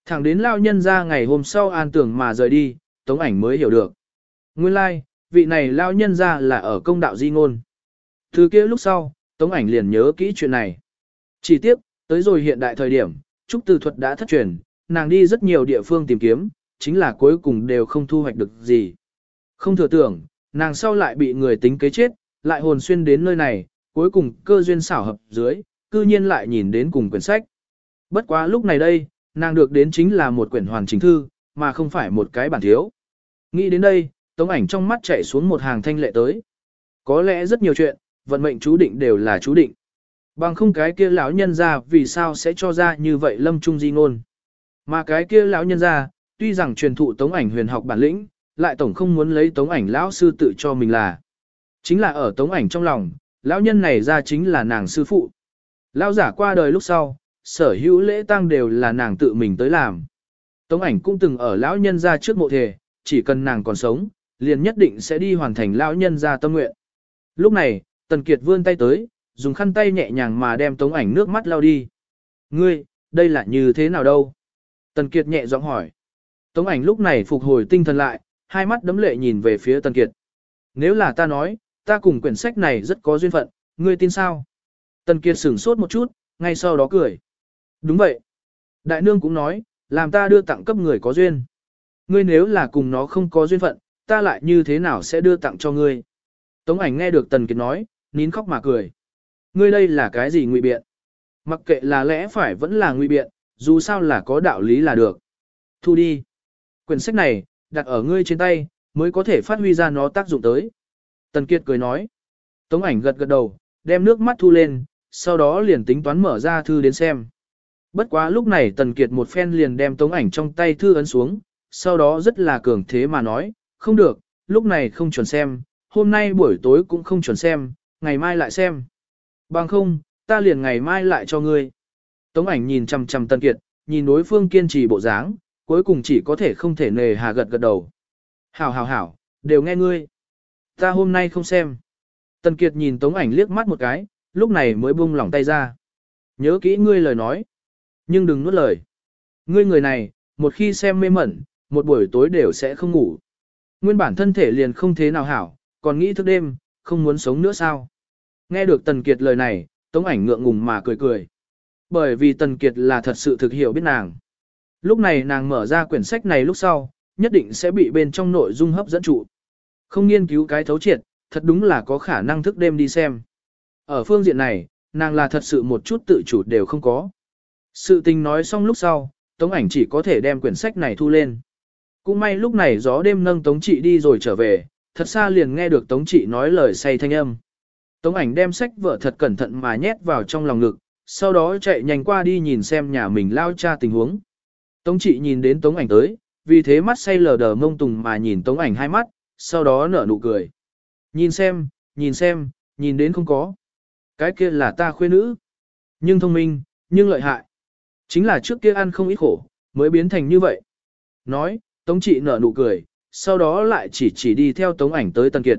Thẳng đến lão nhân gia ngày hôm sau an tưởng mà rời đi, Tống ảnh mới hiểu được. Nguyên lai, like, vị này lão nhân gia là ở công đạo di ngôn. thứ kia lúc sau, Tống ảnh liền nhớ kỹ chuyện này. Chỉ tiếp, tới rồi hiện đại thời điểm, Trúc Từ Thuật đã thất truyền, nàng đi rất nhiều địa phương tìm kiếm, chính là cuối cùng đều không thu hoạch được gì. Không thừa tưởng, nàng sau lại bị người tính kế chết, lại hồn xuyên đến nơi này, cuối cùng cơ duyên xảo hợp dưới, cư nhiên lại nhìn đến cùng quyển sách. Bất quá lúc này đây, nàng được đến chính là một quyển hoàn chỉnh thư, mà không phải một cái bản thiếu. Nghĩ đến đây, tống ảnh trong mắt chạy xuống một hàng thanh lệ tới. Có lẽ rất nhiều chuyện, vận mệnh chú định đều là chú định. Bằng không cái kia lão nhân ra vì sao sẽ cho ra như vậy lâm trung di ngôn. Mà cái kia lão nhân ra, tuy rằng truyền thụ tống ảnh huyền học bản lĩnh, lại tổng không muốn lấy tống ảnh lão sư tự cho mình là. Chính là ở tống ảnh trong lòng, lão nhân này ra chính là nàng sư phụ. Lão giả qua đời lúc sau, sở hữu lễ tang đều là nàng tự mình tới làm. Tống ảnh cũng từng ở lão nhân ra trước mộ thể, chỉ cần nàng còn sống, liền nhất định sẽ đi hoàn thành lão nhân ra tâm nguyện. Lúc này, Tần Kiệt vươn tay tới, dùng khăn tay nhẹ nhàng mà đem tống ảnh nước mắt lau đi. Ngươi, đây là như thế nào đâu? Tần Kiệt nhẹ giọng hỏi. Tống ảnh lúc này phục hồi tinh thần lại, hai mắt đấm lệ nhìn về phía Tần Kiệt. Nếu là ta nói, ta cùng quyển sách này rất có duyên phận, ngươi tin sao? Tần Kiệt sửng sốt một chút, ngay sau đó cười. Đúng vậy. Đại nương cũng nói, làm ta đưa tặng cấp người có duyên. Ngươi nếu là cùng nó không có duyên phận, ta lại như thế nào sẽ đưa tặng cho ngươi? Tống ảnh nghe được Tần Kiệt nói, nín khóc mà cười. Ngươi đây là cái gì ngụy biện? Mặc kệ là lẽ phải vẫn là ngụy biện, dù sao là có đạo lý là được. Thu đi. Quyển sách này, đặt ở ngươi trên tay, mới có thể phát huy ra nó tác dụng tới. Tần Kiệt cười nói. Tống ảnh gật gật đầu, đem nước mắt thu lên, sau đó liền tính toán mở ra thư đến xem. Bất quá lúc này Tần Kiệt một phen liền đem tống ảnh trong tay thư ấn xuống, sau đó rất là cường thế mà nói, không được, lúc này không chuẩn xem, hôm nay buổi tối cũng không chuẩn xem, ngày mai lại xem. Bằng không, ta liền ngày mai lại cho ngươi. Tống ảnh nhìn chằm chằm Tần Kiệt, nhìn đối phương kiên trì bộ dáng, cuối cùng chỉ có thể không thể nề hà gật gật đầu. Hảo hảo hảo, đều nghe ngươi. Ta hôm nay không xem. Tần Kiệt nhìn Tống ảnh liếc mắt một cái, lúc này mới buông lỏng tay ra. Nhớ kỹ ngươi lời nói. Nhưng đừng nuốt lời. Ngươi người này, một khi xem mê mẩn, một buổi tối đều sẽ không ngủ. Nguyên bản thân thể liền không thế nào hảo, còn nghĩ thức đêm, không muốn sống nữa sao. Nghe được Tần Kiệt lời này, Tống ảnh ngượng ngùng mà cười cười. Bởi vì Tần Kiệt là thật sự thực hiểu biết nàng. Lúc này nàng mở ra quyển sách này lúc sau, nhất định sẽ bị bên trong nội dung hấp dẫn trụ. Không nghiên cứu cái thấu triệt, thật đúng là có khả năng thức đêm đi xem. Ở phương diện này, nàng là thật sự một chút tự chủ đều không có. Sự tình nói xong lúc sau, Tống ảnh chỉ có thể đem quyển sách này thu lên. Cũng may lúc này gió đêm nâng Tống trị đi rồi trở về, thật xa liền nghe được Tống trị nói lời say thanh âm. Tống ảnh đem sách vợ thật cẩn thận mà nhét vào trong lòng ngực, sau đó chạy nhanh qua đi nhìn xem nhà mình lao cha tình huống. Tống trị nhìn đến Tống ảnh tới, vì thế mắt say lờ đờ mông tùng mà nhìn Tống ảnh hai mắt, sau đó nở nụ cười. Nhìn xem, nhìn xem, nhìn đến không có. Cái kia là ta khuê nữ. Nhưng thông minh, nhưng lợi hại. Chính là trước kia ăn không ít khổ, mới biến thành như vậy. Nói, Tống trị nở nụ cười, sau đó lại chỉ chỉ đi theo Tống ảnh tới Tần Kiệt.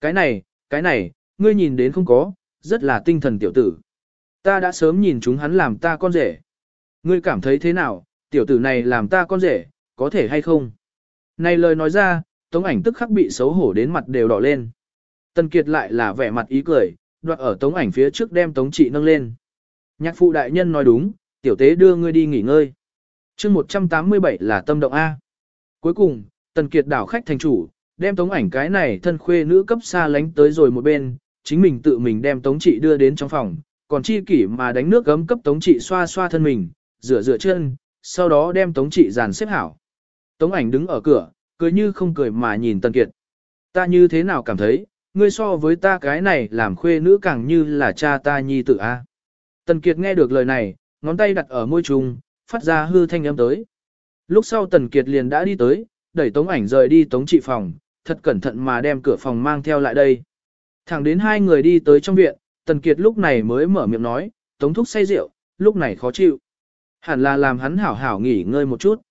Cái này, cái này, ngươi nhìn đến không có, rất là tinh thần tiểu tử. Ta đã sớm nhìn chúng hắn làm ta con rể. Ngươi cảm thấy thế nào, tiểu tử này làm ta con rể, có thể hay không? Này lời nói ra, Tống ảnh tức khắc bị xấu hổ đến mặt đều đỏ lên. Tần Kiệt lại là vẻ mặt ý cười, đoạt ở Tống ảnh phía trước đem Tống trị nâng lên. Nhạc phụ đại nhân nói đúng, tiểu tế đưa ngươi đi nghỉ ngơi. chương 187 là tâm động A. Cuối cùng, Tần Kiệt đảo khách thành chủ, đem Tống ảnh cái này thân khuê nữ cấp xa lánh tới rồi một bên, chính mình tự mình đem Tống trị đưa đến trong phòng, còn chi kỷ mà đánh nước gấm cấp Tống trị xoa xoa thân mình, rửa rửa chân, sau đó đem Tống trị dàn xếp hảo. Tống ảnh đứng ở cửa, cười như không cười mà nhìn Tần Kiệt. Ta như thế nào cảm thấy, ngươi so với ta cái này làm khuê nữ càng như là cha ta nhi tử a. Tần Kiệt nghe được lời này, ngón tay đặt ở môi trùng, phát ra hư thanh âm tới. Lúc sau Tần Kiệt liền đã đi tới, đẩy Tống ảnh rời đi Tống trị phòng, thật cẩn thận mà đem cửa phòng mang theo lại đây. Thẳng đến hai người đi tới trong viện, Tần Kiệt lúc này mới mở miệng nói, Tống thúc say rượu, lúc này khó chịu. Hẳn là làm hắn hảo hảo nghỉ ngơi một chút.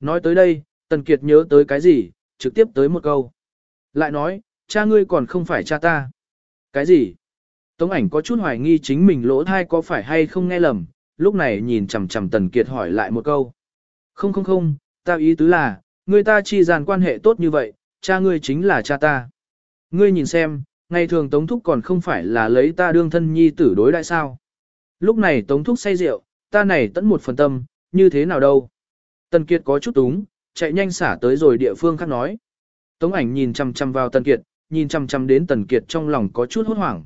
Nói tới đây, Tần Kiệt nhớ tới cái gì, trực tiếp tới một câu. Lại nói, cha ngươi còn không phải cha ta. Cái gì? Tống ảnh có chút hoài nghi chính mình lỗ thai có phải hay không nghe lầm, lúc này nhìn chằm chằm Tần Kiệt hỏi lại một câu. Không không không, ta ý tứ là, người ta chi dàn quan hệ tốt như vậy, cha ngươi chính là cha ta. Ngươi nhìn xem, ngày thường Tống Thúc còn không phải là lấy ta đương thân nhi tử đối đại sao. Lúc này Tống Thúc say rượu, ta này tẫn một phần tâm, như thế nào đâu. Tần Kiệt có chút túng, chạy nhanh xả tới rồi địa phương khác nói. Tống ảnh nhìn chăm chăm vào Tần Kiệt, nhìn chăm chăm đến Tần Kiệt trong lòng có chút hốt hoảng.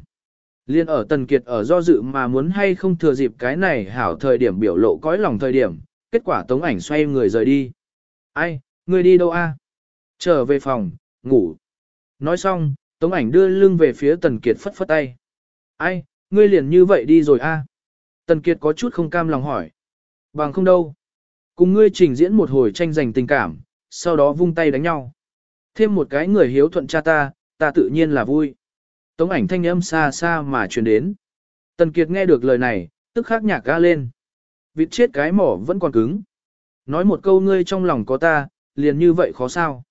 Liên ở Tần Kiệt ở do dự mà muốn hay không thừa dịp cái này hảo thời điểm biểu lộ cõi lòng thời điểm, kết quả Tống ảnh xoay người rời đi. Ai, người đi đâu a? Trở về phòng, ngủ. Nói xong, Tống ảnh đưa lưng về phía Tần Kiệt phất phất tay. Ai, ngươi liền như vậy đi rồi a? Tần Kiệt có chút không cam lòng hỏi. Bằng không đâu. Cùng ngươi trình diễn một hồi tranh giành tình cảm, sau đó vung tay đánh nhau. Thêm một cái người hiếu thuận cha ta, ta tự nhiên là vui. Tống ảnh thanh âm xa xa mà truyền đến. Tần Kiệt nghe được lời này, tức khắc nhạc ga lên. Vịt chết cái mỏ vẫn còn cứng. Nói một câu ngươi trong lòng có ta, liền như vậy khó sao.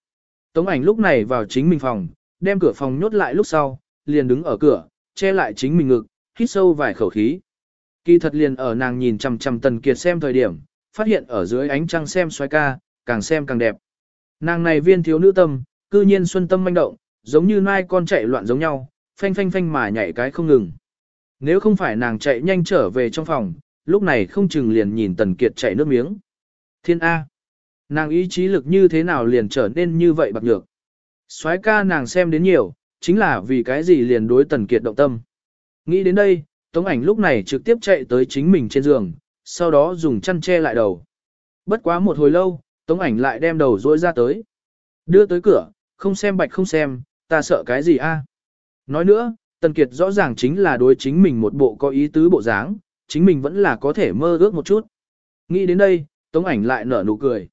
Tống ảnh lúc này vào chính mình phòng, đem cửa phòng nhốt lại lúc sau, liền đứng ở cửa, che lại chính mình ngực, hít sâu vài khẩu khí. Kỳ thật liền ở nàng nhìn chằm chằm Tần Kiệt xem thời điểm, phát hiện ở dưới ánh trăng xem xoay ca, càng xem càng đẹp. Nàng này viên thiếu nữ tâm, cư nhiên xuân tâm manh động, giống như nai con chạy loạn giống nhau, phanh phanh phanh mà nhảy cái không ngừng. Nếu không phải nàng chạy nhanh trở về trong phòng, lúc này không chừng liền nhìn Tần Kiệt chạy nước miếng. Thiên A. Nàng ý chí lực như thế nào liền trở nên như vậy bạc nhược. soái ca nàng xem đến nhiều, chính là vì cái gì liền đối Tần Kiệt động tâm. Nghĩ đến đây, Tống ảnh lúc này trực tiếp chạy tới chính mình trên giường, sau đó dùng chăn che lại đầu. Bất quá một hồi lâu, Tống ảnh lại đem đầu rỗi ra tới. Đưa tới cửa, không xem bạch không xem, ta sợ cái gì a? Nói nữa, Tần Kiệt rõ ràng chính là đối chính mình một bộ có ý tứ bộ dáng, chính mình vẫn là có thể mơ ước một chút. Nghĩ đến đây, Tống ảnh lại nở nụ cười.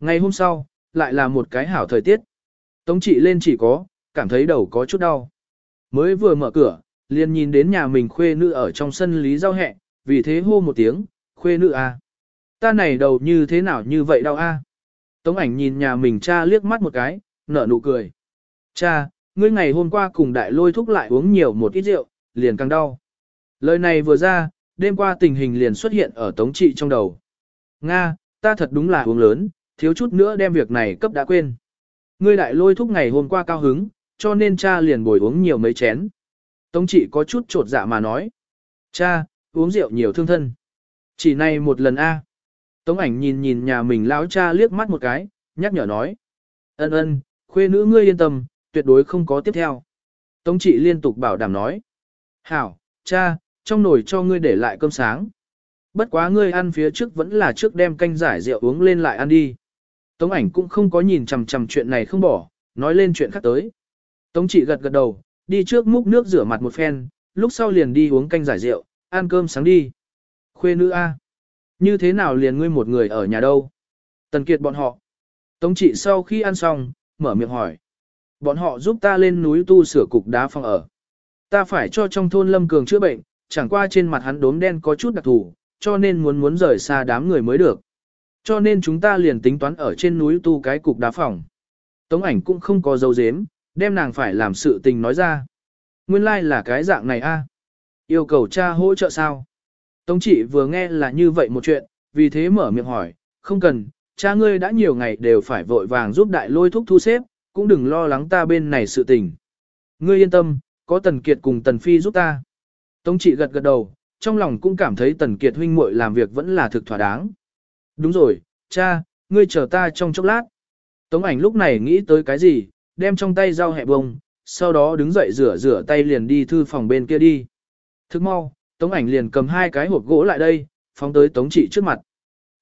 Ngày hôm sau, lại là một cái hảo thời tiết. Tống trị lên chỉ có, cảm thấy đầu có chút đau. Mới vừa mở cửa, liền nhìn đến nhà mình khuê nữ ở trong sân lý giao hẹ, vì thế hô một tiếng, khuê nữ à. Ta này đầu như thế nào như vậy đau a? Tống ảnh nhìn nhà mình cha liếc mắt một cái, nở nụ cười. Cha, ngươi ngày hôm qua cùng đại lôi thúc lại uống nhiều một ít rượu, liền càng đau. Lời này vừa ra, đêm qua tình hình liền xuất hiện ở tống trị trong đầu. Nga, ta thật đúng là uống lớn, thiếu chút nữa đem việc này cấp đã quên. Ngươi đại lôi thúc ngày hôm qua cao hứng, cho nên cha liền bồi uống nhiều mấy chén. Tống trị có chút trột dạ mà nói. Cha, uống rượu nhiều thương thân. Chỉ này một lần a. Tống ảnh nhìn nhìn nhà mình lão cha liếc mắt một cái, nhắc nhở nói. Ân ân, khuê nữ ngươi yên tâm, tuyệt đối không có tiếp theo. Tống trị liên tục bảo đảm nói. Hảo, cha, trong nồi cho ngươi để lại cơm sáng. Bất quá ngươi ăn phía trước vẫn là trước đem canh giải rượu uống lên lại ăn đi. Tống ảnh cũng không có nhìn chằm chằm chuyện này không bỏ, nói lên chuyện khác tới. Tống trị gật gật đầu, đi trước múc nước rửa mặt một phen, lúc sau liền đi uống canh giải rượu, ăn cơm sáng đi. Khuê nữ A. Như thế nào liền ngươi một người ở nhà đâu? Tần Kiệt bọn họ. Tống trị sau khi ăn xong, mở miệng hỏi. Bọn họ giúp ta lên núi tu sửa cục đá phòng ở. Ta phải cho trong thôn Lâm Cường chữa bệnh, chẳng qua trên mặt hắn đốm đen có chút đặc thù, cho nên muốn muốn rời xa đám người mới được. Cho nên chúng ta liền tính toán ở trên núi tu cái cục đá phòng. Tống ảnh cũng không có dấu dếm, đem nàng phải làm sự tình nói ra. Nguyên lai like là cái dạng này a. Yêu cầu cha hỗ trợ sao? Tống chỉ vừa nghe là như vậy một chuyện, vì thế mở miệng hỏi, không cần, cha ngươi đã nhiều ngày đều phải vội vàng giúp đại lôi thúc thu xếp, cũng đừng lo lắng ta bên này sự tình. Ngươi yên tâm, có Tần Kiệt cùng Tần Phi giúp ta. Tống trị gật gật đầu, trong lòng cũng cảm thấy Tần Kiệt huynh muội làm việc vẫn là thực thỏa đáng. Đúng rồi, cha, ngươi chờ ta trong chốc lát. Tống ảnh lúc này nghĩ tới cái gì, đem trong tay dao hẹ bông, sau đó đứng dậy rửa rửa tay liền đi thư phòng bên kia đi. Thức mau, Tống ảnh liền cầm hai cái hộp gỗ lại đây, phóng tới Tống trị trước mặt.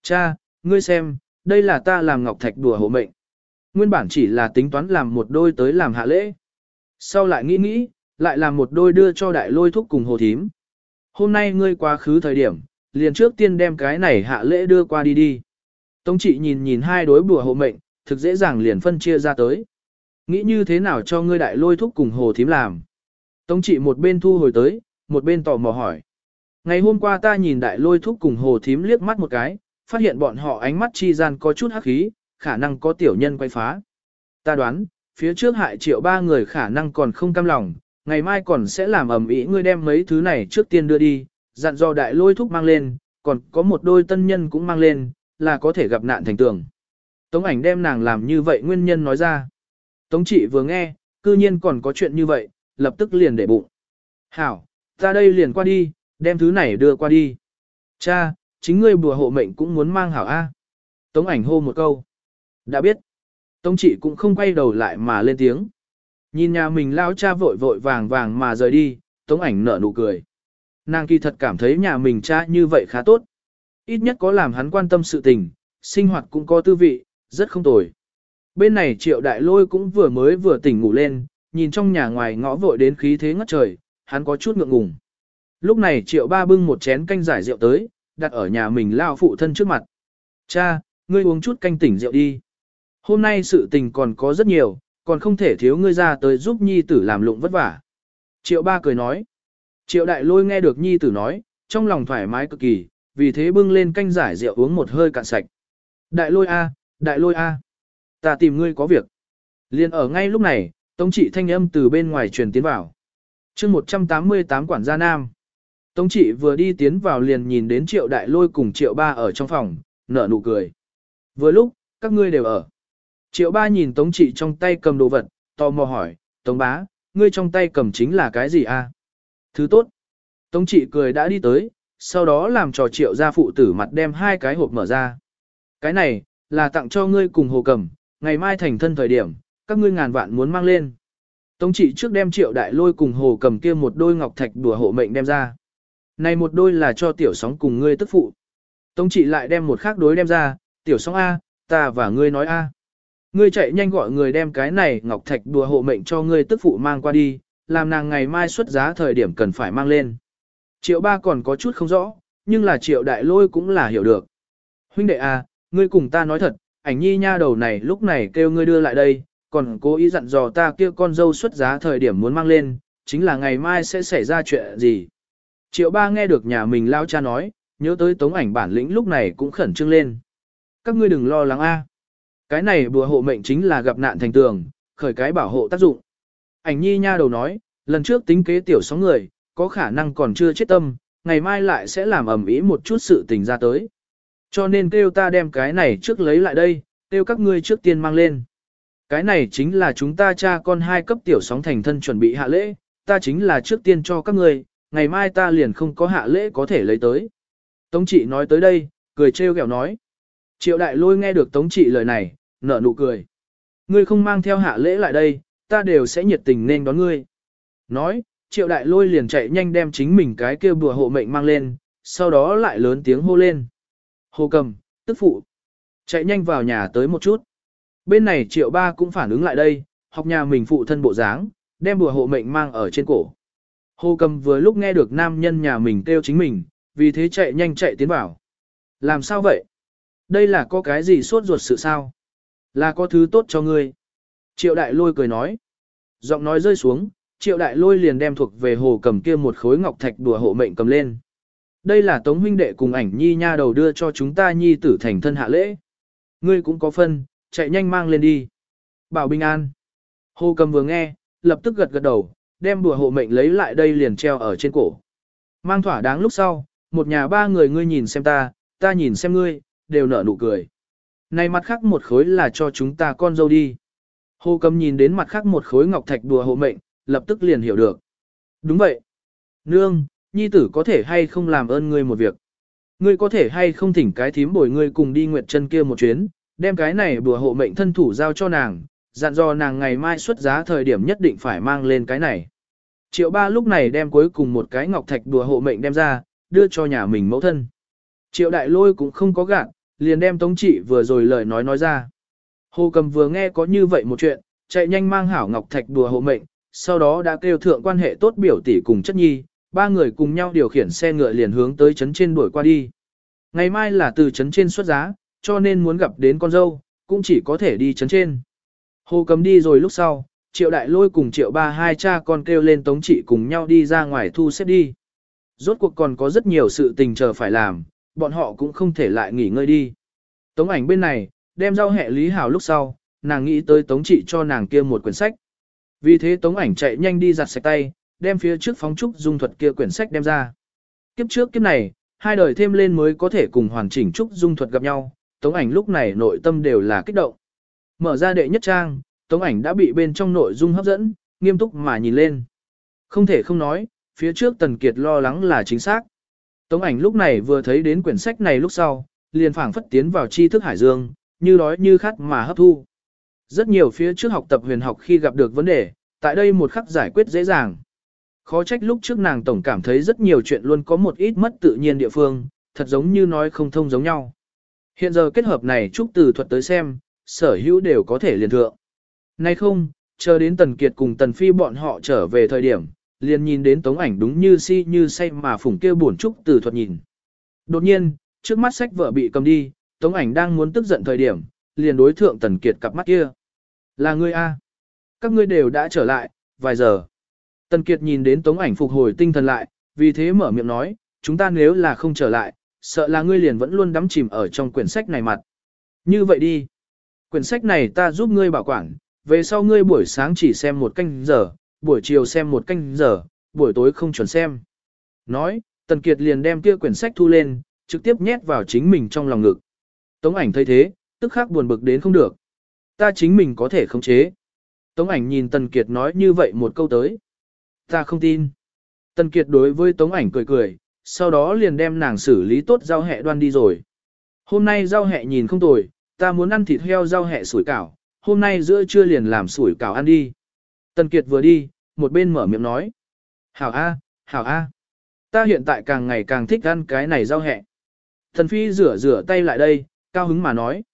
Cha, ngươi xem, đây là ta làm ngọc thạch đùa hộ mệnh. Nguyên bản chỉ là tính toán làm một đôi tới làm hạ lễ. Sau lại nghĩ nghĩ, lại làm một đôi đưa cho đại lôi thúc cùng hồ thím. Hôm nay ngươi quá khứ thời điểm, liền trước tiên đem cái này hạ lễ đưa qua đi đi. Tống trị nhìn nhìn hai đối bùa hộ mệnh, thực dễ dàng liền phân chia ra tới. Nghĩ như thế nào cho ngươi đại lôi thúc cùng hồ thím làm. Tống trị một bên thu hồi tới, một bên tò mò hỏi. Ngày hôm qua ta nhìn đại lôi thúc cùng hồ thím liếc mắt một cái, phát hiện bọn họ ánh mắt chi gian có chút hắc khí, khả năng có tiểu nhân quay phá. Ta đoán, phía trước hại triệu ba người khả năng còn không cam lòng, ngày mai còn sẽ làm ẩm ý ngươi đem mấy thứ này trước tiên đưa đi, dặn dò đại lôi thúc mang lên, còn có một đôi tân nhân cũng mang lên, là có thể gặp nạn thành tường. Tống ảnh đem nàng làm như vậy nguyên nhân nói ra. Tống trị vừa nghe, cư nhiên còn có chuyện như vậy, lập tức liền để bụng. Hảo, ta đây liền qua đi, đem thứ này đưa qua đi. Cha, chính ngươi bùa hộ mệnh cũng muốn mang hảo A. Tống ảnh hô một câu. Đã biết. Tống trị cũng không quay đầu lại mà lên tiếng. Nhìn nhà mình lao cha vội vội vàng vàng mà rời đi, tống ảnh nở nụ cười. Nàng kỳ thật cảm thấy nhà mình cha như vậy khá tốt. Ít nhất có làm hắn quan tâm sự tình, sinh hoạt cũng có tư vị, rất không tồi. Bên này triệu đại lôi cũng vừa mới vừa tỉnh ngủ lên, nhìn trong nhà ngoài ngõ vội đến khí thế ngất trời, hắn có chút ngượng ngùng. Lúc này triệu ba bưng một chén canh giải rượu tới, đặt ở nhà mình lao phụ thân trước mặt. Cha, ngươi uống chút canh tỉnh rượu đi. Hôm nay sự tình còn có rất nhiều, còn không thể thiếu ngươi ra tới giúp nhi tử làm lụng vất vả. Triệu ba cười nói. Triệu đại lôi nghe được nhi tử nói, trong lòng thoải mái cực kỳ, vì thế bưng lên canh giải rượu uống một hơi cạn sạch. Đại lôi A, đại lôi A. Ta tìm ngươi có việc. Liên ở ngay lúc này, tống trị thanh âm từ bên ngoài truyền tiến vào. chương 188 quản gia nam. Tống trị vừa đi tiến vào liền nhìn đến triệu đại lôi cùng triệu ba ở trong phòng, nở nụ cười. Vừa lúc, các ngươi đều ở. Triệu ba nhìn tống trị trong tay cầm đồ vật, tò mò hỏi, tống bá, ngươi trong tay cầm chính là cái gì a? Thứ tốt. Tống trị cười đã đi tới, sau đó làm trò triệu gia phụ tử mặt đem hai cái hộp mở ra. Cái này, là tặng cho ngươi cùng hồ cầm, ngày mai thành thân thời điểm, các ngươi ngàn vạn muốn mang lên. Tống trị trước đem triệu đại lôi cùng hồ cầm kia một đôi ngọc thạch đùa hộ mệnh đem ra. Này một đôi là cho tiểu sóng cùng ngươi tức phụ. Tống trị lại đem một khác đối đem ra, tiểu sóng A, ta và ngươi nói A. Ngươi chạy nhanh gọi người đem cái này ngọc thạch đùa hộ mệnh cho ngươi tức phụ mang qua đi, làm nàng ngày mai xuất giá thời điểm cần phải mang lên. Triệu ba còn có chút không rõ, nhưng là triệu đại lôi cũng là hiểu được. Huynh đệ à, ngươi cùng ta nói thật, ảnh nhi nha đầu này lúc này kêu ngươi đưa lại đây, còn cố ý dặn dò ta kia con dâu xuất giá thời điểm muốn mang lên, chính là ngày mai sẽ xảy ra chuyện gì. Triệu ba nghe được nhà mình lao cha nói, nhớ tới tống ảnh bản lĩnh lúc này cũng khẩn trương lên. Các ngươi đừng lo lắng a, cái này bùa hộ mệnh chính là gặp nạn thành tường, khởi cái bảo hộ tác dụng. Ảnh nhi nha đầu nói, lần trước tính kế tiểu sóng người, có khả năng còn chưa chết tâm, ngày mai lại sẽ làm ẩm ý một chút sự tình ra tới. Cho nên kêu ta đem cái này trước lấy lại đây, kêu các ngươi trước tiên mang lên. Cái này chính là chúng ta cha con hai cấp tiểu sóng thành thân chuẩn bị hạ lễ, ta chính là trước tiên cho các ngươi, ngày mai ta liền không có hạ lễ có thể lấy tới. Tống trị nói tới đây, cười trêu ghẹo nói. Triệu đại lôi nghe được tống trị lời này, nở nụ cười. Ngươi không mang theo hạ lễ lại đây, ta đều sẽ nhiệt tình nên đón ngươi. Nói, triệu đại lôi liền chạy nhanh đem chính mình cái kia bùa hộ mệnh mang lên, sau đó lại lớn tiếng hô lên. Hồ cầm, tức phụ. Chạy nhanh vào nhà tới một chút. Bên này triệu ba cũng phản ứng lại đây, học nhà mình phụ thân bộ dáng, đem bùa hộ mệnh mang ở trên cổ. Hồ cầm vừa lúc nghe được nam nhân nhà mình kêu chính mình, vì thế chạy nhanh chạy tiến vào. Làm sao vậy? Đây là có cái gì sốt ruột sự sao? Là có thứ tốt cho ngươi. Triệu đại lôi cười nói. Giọng nói rơi xuống, triệu đại lôi liền đem thuộc về hồ cầm kia một khối ngọc thạch đùa hộ mệnh cầm lên. Đây là tống huynh đệ cùng ảnh nhi nha đầu đưa cho chúng ta nhi tử thành thân hạ lễ. Ngươi cũng có phân, chạy nhanh mang lên đi. Bảo bình an. Hồ cầm vừa nghe, lập tức gật gật đầu, đem đùa hộ mệnh lấy lại đây liền treo ở trên cổ. Mang thỏa đáng lúc sau, một nhà ba người ngươi nhìn xem ta, ta nhìn xem ngươi, đều nở nụ cười. Này mặt khác một khối là cho chúng ta con dâu đi. Hồ cầm nhìn đến mặt khác một khối ngọc thạch đùa hộ mệnh, lập tức liền hiểu được. Đúng vậy. Nương, nhi tử có thể hay không làm ơn ngươi một việc. Ngươi có thể hay không thỉnh cái thím bồi ngươi cùng đi nguyệt chân kia một chuyến, đem cái này đùa hộ mệnh thân thủ giao cho nàng, dặn dò nàng ngày mai xuất giá thời điểm nhất định phải mang lên cái này. Triệu ba lúc này đem cuối cùng một cái ngọc thạch đùa hộ mệnh đem ra, đưa cho nhà mình mẫu thân. Triệu đại lôi cũng không có gạt liền đem tống trị vừa rồi lời nói nói ra. Hồ cầm vừa nghe có như vậy một chuyện, chạy nhanh mang hảo ngọc thạch đùa hộ mệnh, sau đó đã kêu thượng quan hệ tốt biểu tỷ cùng chất nhi, ba người cùng nhau điều khiển xe ngựa liền hướng tới trấn trên đuổi qua đi. Ngày mai là từ trấn trên xuất giá, cho nên muốn gặp đến con dâu, cũng chỉ có thể đi trấn trên. Hồ cầm đi rồi lúc sau, triệu đại lôi cùng triệu ba hai cha con kêu lên tống trị cùng nhau đi ra ngoài thu xếp đi. Rốt cuộc còn có rất nhiều sự tình chờ phải làm, bọn họ cũng không thể lại nghỉ ngơi đi. Tống ảnh bên này, đem rau hẹ lý hảo lúc sau, nàng nghĩ tới tống trị cho nàng kia một quyển sách. Vì thế tống ảnh chạy nhanh đi giặt sạch tay, đem phía trước phóng trúc dung thuật kia quyển sách đem ra. Kiếp trước kiếp này, hai đời thêm lên mới có thể cùng hoàn chỉnh trúc dung thuật gặp nhau, tống ảnh lúc này nội tâm đều là kích động. Mở ra đệ nhất trang, tống ảnh đã bị bên trong nội dung hấp dẫn, nghiêm túc mà nhìn lên. Không thể không nói, phía trước Tần Kiệt lo lắng là chính xác. Tống ảnh lúc này vừa thấy đến quyển sách này lúc sau, liền phảng phất tiến vào tri thức hải dương, như đói như khát mà hấp thu. Rất nhiều phía trước học tập huyền học khi gặp được vấn đề, tại đây một khắc giải quyết dễ dàng. Khó trách lúc trước nàng tổng cảm thấy rất nhiều chuyện luôn có một ít mất tự nhiên địa phương, thật giống như nói không thông giống nhau. Hiện giờ kết hợp này chúc từ thuật tới xem, sở hữu đều có thể liền thượng. Nay không, chờ đến Tần Kiệt cùng Tần Phi bọn họ trở về thời điểm, liền nhìn đến tống ảnh đúng như si như say mà phủng kêu buồn trúc từ thuật nhìn. Đột nhiên, trước mắt sách vợ bị cầm đi, tống ảnh đang muốn tức giận thời điểm, liền đối thượng Tần Kiệt cặp mắt kia. Là ngươi A. Các ngươi đều đã trở lại, vài giờ. Tần Kiệt nhìn đến tống ảnh phục hồi tinh thần lại, vì thế mở miệng nói, chúng ta nếu là không trở lại, sợ là ngươi liền vẫn luôn đắm chìm ở trong quyển sách này mặt. Như vậy đi. Quyển sách này ta giúp ngươi bảo quản, về sau ngươi buổi sáng chỉ xem một canh giờ, buổi chiều xem một canh giờ, buổi tối không chuẩn xem. Nói, Tần Kiệt liền đem kia quyển sách thu lên, trực tiếp nhét vào chính mình trong lòng ngực. Tống ảnh thấy thế, tức khắc buồn bực đến không được. Ta chính mình có thể khống chế. Tống ảnh nhìn Tần Kiệt nói như vậy một câu tới. Ta không tin. Tần Kiệt đối với Tống ảnh cười cười, sau đó liền đem nàng xử lý tốt rau hẹ đoan đi rồi. Hôm nay rau hẹ nhìn không tồi, ta muốn ăn thịt heo rau hẹ sủi cảo, hôm nay giữa trưa liền làm sủi cảo ăn đi. Tần Kiệt vừa đi, một bên mở miệng nói. Hảo A, hảo A. Ta hiện tại càng ngày càng thích ăn cái này rau hẹ. Thần Phi rửa rửa tay lại đây, cao hứng mà nói.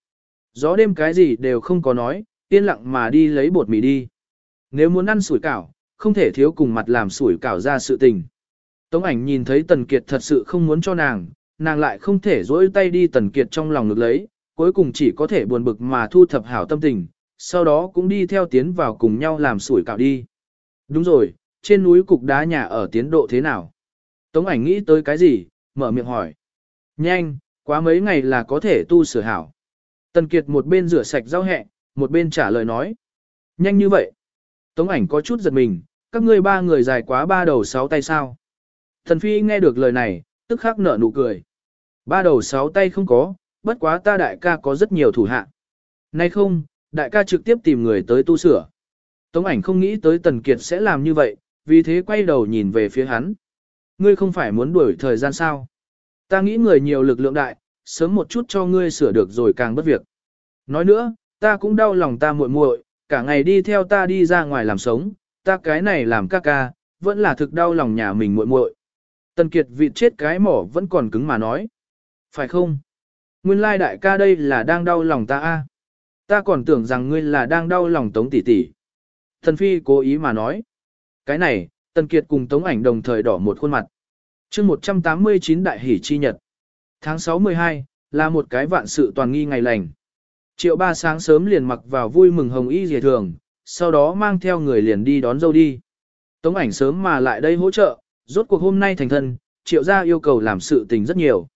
Gió đêm cái gì đều không có nói, yên lặng mà đi lấy bột mì đi. Nếu muốn ăn sủi cảo, không thể thiếu cùng mặt làm sủi cảo ra sự tình. Tống ảnh nhìn thấy Tần Kiệt thật sự không muốn cho nàng, nàng lại không thể dỗi tay đi Tần Kiệt trong lòng ngực lấy, cuối cùng chỉ có thể buồn bực mà thu thập hảo tâm tình, sau đó cũng đi theo tiến vào cùng nhau làm sủi cảo đi. Đúng rồi, trên núi cục đá nhà ở tiến độ thế nào? Tống ảnh nghĩ tới cái gì, mở miệng hỏi. Nhanh, quá mấy ngày là có thể tu sửa hảo. Tần Kiệt một bên rửa sạch rau hẹ, một bên trả lời nói. Nhanh như vậy. Tống ảnh có chút giật mình, các ngươi ba người dài quá ba đầu sáu tay sao. Thần Phi nghe được lời này, tức khắc nở nụ cười. Ba đầu sáu tay không có, bất quá ta đại ca có rất nhiều thủ hạ. Nay không, đại ca trực tiếp tìm người tới tu sửa. Tống ảnh không nghĩ tới Tần Kiệt sẽ làm như vậy, vì thế quay đầu nhìn về phía hắn. Ngươi không phải muốn đuổi thời gian sao? Ta nghĩ người nhiều lực lượng đại, sớm một chút cho ngươi sửa được rồi càng bất việc. Nói nữa, ta cũng đau lòng ta muội muội, cả ngày đi theo ta đi ra ngoài làm sống, ta cái này làm ca ca, vẫn là thực đau lòng nhà mình muội muội. Tần Kiệt vịt chết cái mỏ vẫn còn cứng mà nói. Phải không? Nguyên lai đại ca đây là đang đau lòng ta a. Ta còn tưởng rằng ngươi là đang đau lòng Tống tỷ tỷ. Thần Phi cố ý mà nói. Cái này, Tần Kiệt cùng Tống ảnh đồng thời đỏ một khuôn mặt. chương 189 đại hỷ chi nhật. Tháng 6-12, là một cái vạn sự toàn nghi ngày lành. Triệu ba sáng sớm liền mặc vào vui mừng hồng y dề thường, sau đó mang theo người liền đi đón dâu đi. Tống ảnh sớm mà lại đây hỗ trợ, rốt cuộc hôm nay thành thân, triệu gia yêu cầu làm sự tình rất nhiều.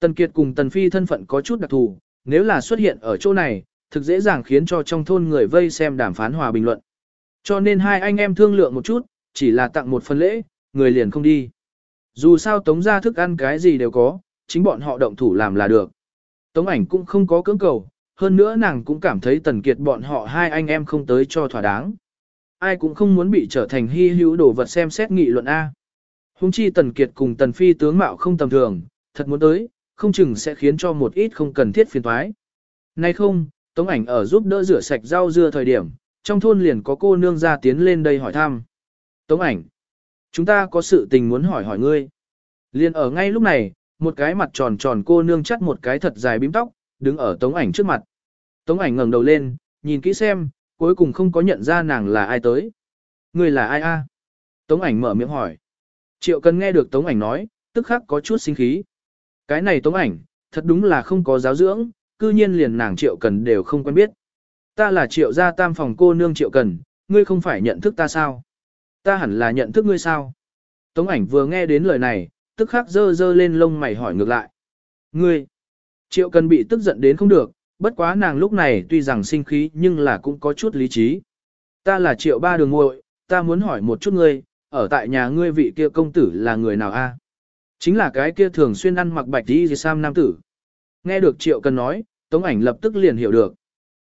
Tần Kiệt cùng Tần Phi thân phận có chút đặc thù, nếu là xuất hiện ở chỗ này, thực dễ dàng khiến cho trong thôn người vây xem đàm phán hòa bình luận. Cho nên hai anh em thương lượng một chút, chỉ là tặng một phần lễ, người liền không đi. Dù sao tống ra thức ăn cái gì đều có, chính bọn họ động thủ làm là được. Tống ảnh cũng không có cưỡng cầu, hơn nữa nàng cũng cảm thấy tần kiệt bọn họ hai anh em không tới cho thỏa đáng. Ai cũng không muốn bị trở thành hy hữu đồ vật xem xét nghị luận A. Hùng chi tần kiệt cùng tần phi tướng mạo không tầm thường, thật muốn tới, không chừng sẽ khiến cho một ít không cần thiết phiền toái. Nay không, tống ảnh ở giúp đỡ rửa sạch rau dưa thời điểm, trong thôn liền có cô nương ra tiến lên đây hỏi thăm. Tống ảnh, chúng ta có sự tình muốn hỏi hỏi ngươi. Liền ở ngay lúc này, một cái mặt tròn tròn cô nương chắt một cái thật dài bím tóc, đứng ở tống ảnh trước mặt. Tống ảnh ngẩng đầu lên, nhìn kỹ xem, cuối cùng không có nhận ra nàng là ai tới. Ngươi là ai a? Tống ảnh mở miệng hỏi. Triệu cần nghe được tống ảnh nói, tức khắc có chút sinh khí. Cái này tống ảnh, thật đúng là không có giáo dưỡng, cư nhiên liền nàng triệu cần đều không quen biết. Ta là triệu gia tam phòng cô nương triệu cần, ngươi không phải nhận thức ta sao? Ta hẳn là nhận thức ngươi sao? Tống ảnh vừa nghe đến lời này, tức khắc dơ dơ lên lông mày hỏi ngược lại. Ngươi! Triệu cần bị tức giận đến không được, bất quá nàng lúc này tuy rằng sinh khí nhưng là cũng có chút lý trí. Ta là triệu ba đường ngội, ta muốn hỏi một chút ngươi, ở tại nhà ngươi vị kia công tử là người nào a? Chính là cái kia thường xuyên ăn mặc bạch đi sam nam tử. Nghe được triệu cần nói, tống ảnh lập tức liền hiểu được.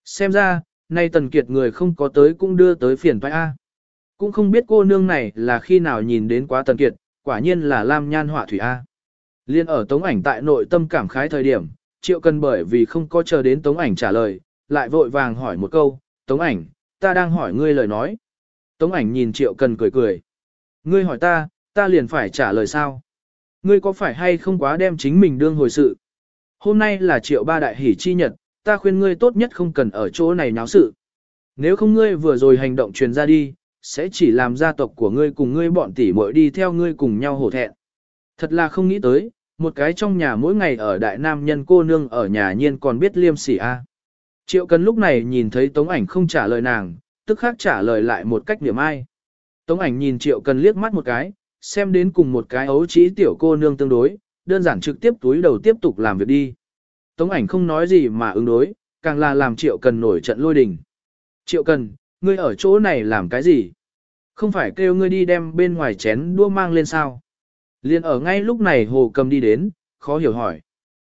Xem ra, nay tần kiệt người không có tới cũng đưa tới phiền toái A. Cũng không biết cô nương này là khi nào nhìn đến quá tần kiệt, quả nhiên là lam nhan họa thủy A. Liên ở tống ảnh tại nội tâm cảm khái thời điểm, triệu cần bởi vì không có chờ đến tống ảnh trả lời, lại vội vàng hỏi một câu, tống ảnh, ta đang hỏi ngươi lời nói. Tống ảnh nhìn triệu cần cười cười. Ngươi hỏi ta, ta liền phải trả lời sao? Ngươi có phải hay không quá đem chính mình đương hồi sự? Hôm nay là triệu ba đại hỷ chi nhật, ta khuyên ngươi tốt nhất không cần ở chỗ này náo sự. Nếu không ngươi vừa rồi hành động truyền ra đi, sẽ chỉ làm gia tộc của ngươi cùng ngươi bọn tỷ muội đi theo ngươi cùng nhau hổ thẹn. Thật là không nghĩ tới, một cái trong nhà mỗi ngày ở đại nam nhân cô nương ở nhà nhiên còn biết liêm sỉ a. Triệu Cần lúc này nhìn thấy Tống Ảnh không trả lời nàng, tức khắc trả lời lại một cách niệm ai. Tống Ảnh nhìn Triệu Cần liếc mắt một cái, xem đến cùng một cái ấu trí tiểu cô nương tương đối, đơn giản trực tiếp túi đầu tiếp tục làm việc đi. Tống ảnh không nói gì mà ứng đối, càng là làm triệu cần nổi trận lôi đình. Triệu cần, ngươi ở chỗ này làm cái gì? Không phải kêu ngươi đi đem bên ngoài chén đua mang lên sao? Liên ở ngay lúc này hồ cầm đi đến, khó hiểu hỏi.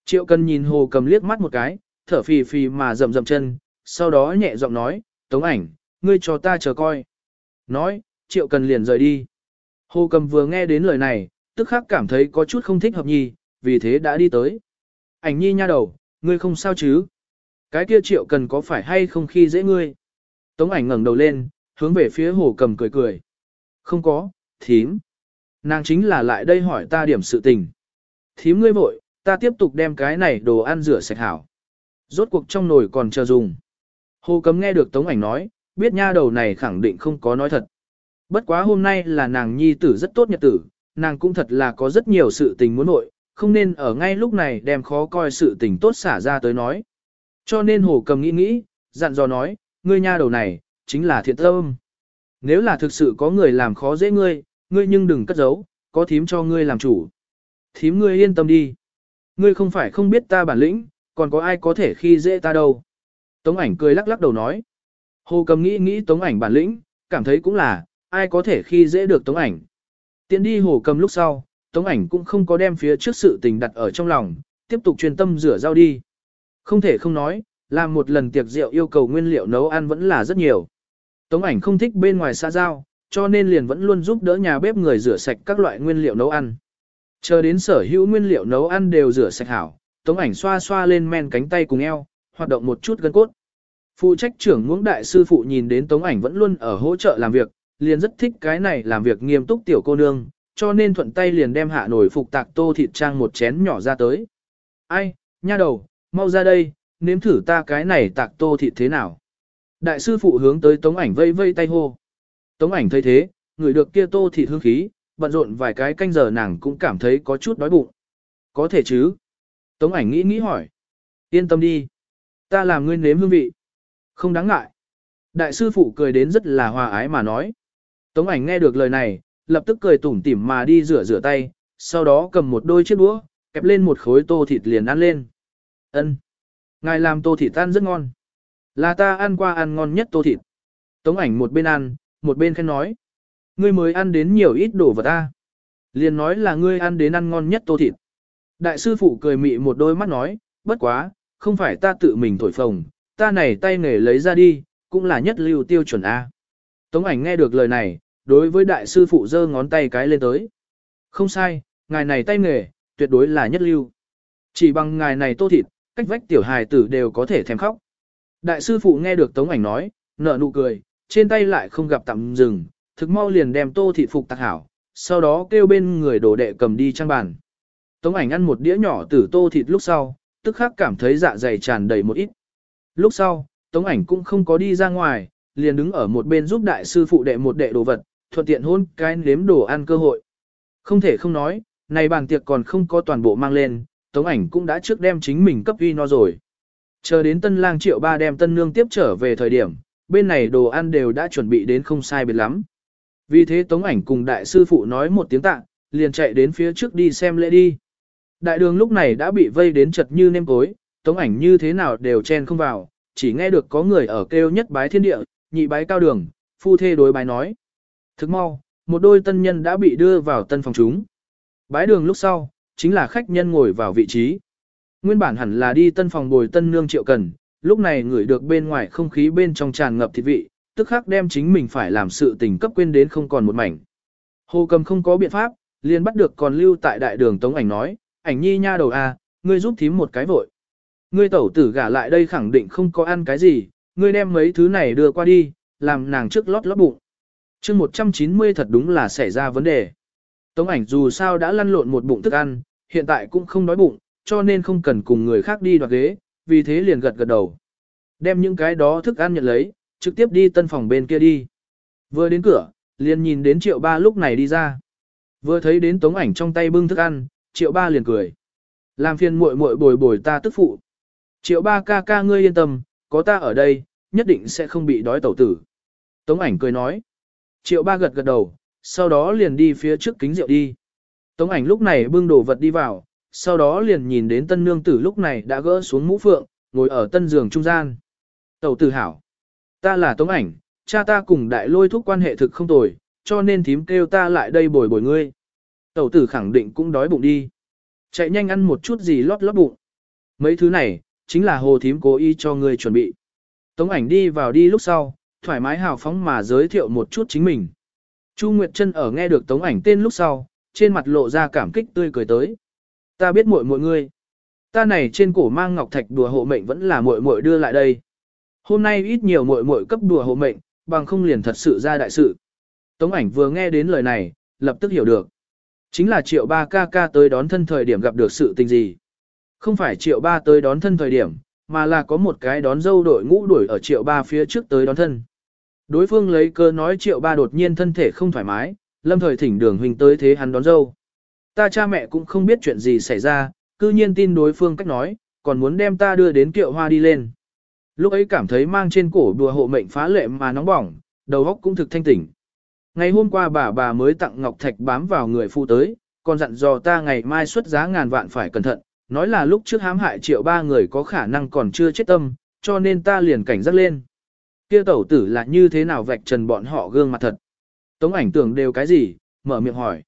Triệu cần nhìn hồ cầm liếc mắt một cái, thở phì phì mà rậm rậm chân, sau đó nhẹ giọng nói, tống ảnh, ngươi cho ta chờ coi. Nói, triệu cần liền rời đi. Hồ cầm vừa nghe đến lời này, tức khắc cảm thấy có chút không thích hợp nhi, vì thế đã đi tới. Ảnh nhi nha đầu, ngươi không sao chứ? Cái kia triệu cần có phải hay không khi dễ ngươi? Tống ảnh ngẩng đầu lên, hướng về phía hồ cầm cười cười. Không có, thím. Nàng chính là lại đây hỏi ta điểm sự tình. Thím ngươi vội, ta tiếp tục đem cái này đồ ăn rửa sạch hảo. Rốt cuộc trong nồi còn chờ dùng. Hồ cầm nghe được tống ảnh nói, biết nha đầu này khẳng định không có nói thật. Bất quá hôm nay là nàng nhi tử rất tốt nhật tử, nàng cũng thật là có rất nhiều sự tình muốn nội, không nên ở ngay lúc này đem khó coi sự tình tốt xả ra tới nói. Cho nên hồ cầm nghĩ nghĩ, dặn dò nói, ngươi nha đầu này, chính là thiện tâm. Nếu là thực sự có người làm khó dễ ngươi, ngươi nhưng đừng cất giấu, có thím cho ngươi làm chủ. Thím ngươi yên tâm đi. Ngươi không phải không biết ta bản lĩnh, còn có ai có thể khi dễ ta đâu. Tống ảnh cười lắc lắc đầu nói. Hồ cầm nghĩ nghĩ tống ảnh bản lĩnh, cảm thấy cũng là, ai có thể khi dễ được tống ảnh. Tiến đi hồ cầm lúc sau, tống ảnh cũng không có đem phía trước sự tình đặt ở trong lòng, tiếp tục chuyên tâm rửa rau đi. Không thể không nói, làm một lần tiệc rượu yêu cầu nguyên liệu nấu ăn vẫn là rất nhiều. Tống ảnh không thích bên ngoài xa giao, cho nên liền vẫn luôn giúp đỡ nhà bếp người rửa sạch các loại nguyên liệu nấu ăn. Chờ đến sở hữu nguyên liệu nấu ăn đều rửa sạch hảo, tống ảnh xoa xoa lên men cánh tay cùng eo, hoạt động một chút gân cốt. Phụ trách trưởng ngưỡng đại sư phụ nhìn đến tống ảnh vẫn luôn ở hỗ trợ làm việc, liền rất thích cái này làm việc nghiêm túc tiểu cô nương, cho nên thuận tay liền đem hạ nổi phục tạc tô thịt trang một chén nhỏ ra tới. Ai, nha đầu, mau ra đây, nếm thử ta cái này tạc tô thịt thế nào. Đại sư phụ hướng tới tống ảnh vây vây tay hô. Tống ảnh thấy thế, người được kia tô thịt hương khí, bận rộn vài cái canh giờ nàng cũng cảm thấy có chút đói bụng. Có thể chứ? Tống ảnh nghĩ nghĩ hỏi. Yên tâm đi. Ta làm ngươi nếm hương vị. Không đáng ngại. Đại sư phụ cười đến rất là hòa ái mà nói. Tống ảnh nghe được lời này, lập tức cười tủm tỉm mà đi rửa rửa tay, sau đó cầm một đôi chiếc đũa, kẹp lên một khối tô thịt liền ăn lên. Ân, Ngài làm tô thịt ăn rất ngon. Là ta ăn qua ăn ngon nhất tô thịt. Tống ảnh một bên ăn, một bên khen nói. Ngươi mới ăn đến nhiều ít đồ vật ta. Liền nói là ngươi ăn đến ăn ngon nhất tô thịt. Đại sư phụ cười mị một đôi mắt nói, bất quá, không phải ta tự mình thổi phồng, ta này tay nghề lấy ra đi, cũng là nhất lưu tiêu chuẩn A. Tống ảnh nghe được lời này, đối với đại sư phụ giơ ngón tay cái lên tới. Không sai, ngài này tay nghề, tuyệt đối là nhất lưu. Chỉ bằng ngài này tô thịt, cách vách tiểu hài tử đều có thể thèm khóc. Đại sư phụ nghe được tống ảnh nói, nở nụ cười, trên tay lại không gặp tạm dừng, thực mau liền đem tô thịt phục tạc hảo, sau đó kêu bên người đồ đệ cầm đi trang bàn. Tống ảnh ăn một đĩa nhỏ tử tô thịt lúc sau, tức khắc cảm thấy dạ dày tràn đầy một ít. Lúc sau, Tống ảnh cũng không có đi ra ngoài, liền đứng ở một bên giúp đại sư phụ đệ một đệ đồ vật, thuận tiện hôn cái nếm đồ ăn cơ hội. Không thể không nói, này bàn tiệc còn không có toàn bộ mang lên, Tống ảnh cũng đã trước đem chính mình cấp uy no rồi. Chờ đến tân lang triệu ba đem tân nương tiếp trở về thời điểm, bên này đồ ăn đều đã chuẩn bị đến không sai biệt lắm. Vì thế Tống ảnh cùng đại sư phụ nói một tiếng tạ, liền chạy đến phía trước đi xem lễ đi. Đại đường lúc này đã bị vây đến chật như nêm cối, Tống ảnh như thế nào đều chen không vào, chỉ nghe được có người ở kêu nhất bái thiên địa, nhị bái cao đường, phu thê đối bái nói. Thức mau, một đôi tân nhân đã bị đưa vào tân phòng chúng. Bái đường lúc sau, chính là khách nhân ngồi vào vị trí. Nguyên bản hẳn là đi tân phòng bồi tân nương triệu cần, lúc này ngửi được bên ngoài không khí bên trong tràn ngập thịt vị, tức khắc đem chính mình phải làm sự tình cấp quên đến không còn một mảnh. Hồ cầm không có biện pháp, liền bắt được còn lưu tại đại đường tống ảnh nói, ảnh nhi nha đầu a, ngươi giúp thím một cái vội. Ngươi tẩu tử gả lại đây khẳng định không có ăn cái gì, ngươi đem mấy thứ này đưa qua đi, làm nàng trước lót lót bụng chương 190 thật đúng là xảy ra vấn đề. Tống ảnh dù sao đã lăn lộn một bụng thức ăn, hiện tại cũng không đói bụng, cho nên không cần cùng người khác đi đoạt ghế, vì thế liền gật gật đầu. Đem những cái đó thức ăn nhận lấy, trực tiếp đi tân phòng bên kia đi. Vừa đến cửa, liền nhìn đến triệu ba lúc này đi ra. Vừa thấy đến tống ảnh trong tay bưng thức ăn, triệu ba liền cười. Làm phiền muội muội bồi bồi ta tức phụ. Triệu ba ca ca ngươi yên tâm, có ta ở đây, nhất định sẽ không bị đói tẩu tử. Tống ảnh cười nói. Triệu ba gật gật đầu, sau đó liền đi phía trước kính rượu đi. Tống ảnh lúc này bưng đồ vật đi vào, sau đó liền nhìn đến tân nương tử lúc này đã gỡ xuống mũ phượng, ngồi ở tân giường trung gian. Tẩu tử hảo. Ta là tống ảnh, cha ta cùng đại lôi thúc quan hệ thực không tồi, cho nên thím kêu ta lại đây bồi bồi ngươi. Tẩu tử khẳng định cũng đói bụng đi. Chạy nhanh ăn một chút gì lót lót bụng. Mấy thứ này, chính là hồ thím cố ý cho ngươi chuẩn bị. Tống ảnh đi vào đi lúc sau, thoải mái hào phóng mà giới thiệu một chút chính mình. Chu Nguyệt Trân ở nghe được tống ảnh tên lúc sau, trên mặt lộ ra cảm kích tươi cười tới. Ta biết muội muội ngươi. Ta này trên cổ mang ngọc thạch đùa hộ mệnh vẫn là muội muội đưa lại đây. Hôm nay ít nhiều muội muội cấp đùa hộ mệnh, bằng không liền thật sự ra đại sự. Tống ảnh vừa nghe đến lời này, lập tức hiểu được. Chính là triệu ba ca ca tới đón thân thời điểm gặp được sự tình gì. Không phải triệu ba tới đón thân thời điểm, mà là có một cái đón dâu đội ngũ đuổi ở triệu ba phía trước tới đón thân. Đối phương lấy cơ nói triệu ba đột nhiên thân thể không thoải mái, lâm thời thỉnh đường huynh tới thế hắn đón dâu. Ta cha mẹ cũng không biết chuyện gì xảy ra, cư nhiên tin đối phương cách nói, còn muốn đem ta đưa đến kiệu hoa đi lên. Lúc ấy cảm thấy mang trên cổ đùa hộ mệnh phá lệ mà nóng bỏng, đầu óc cũng thực thanh tỉnh. Ngày hôm qua bà bà mới tặng ngọc thạch bám vào người phụ tới, còn dặn dò ta ngày mai xuất giá ngàn vạn phải cẩn thận, nói là lúc trước hãm hại triệu ba người có khả năng còn chưa chết tâm, cho nên ta liền cảnh giác lên. Kia tẩu tử là như thế nào vạch trần bọn họ gương mặt thật. Tống ảnh tưởng đều cái gì, mở miệng hỏi.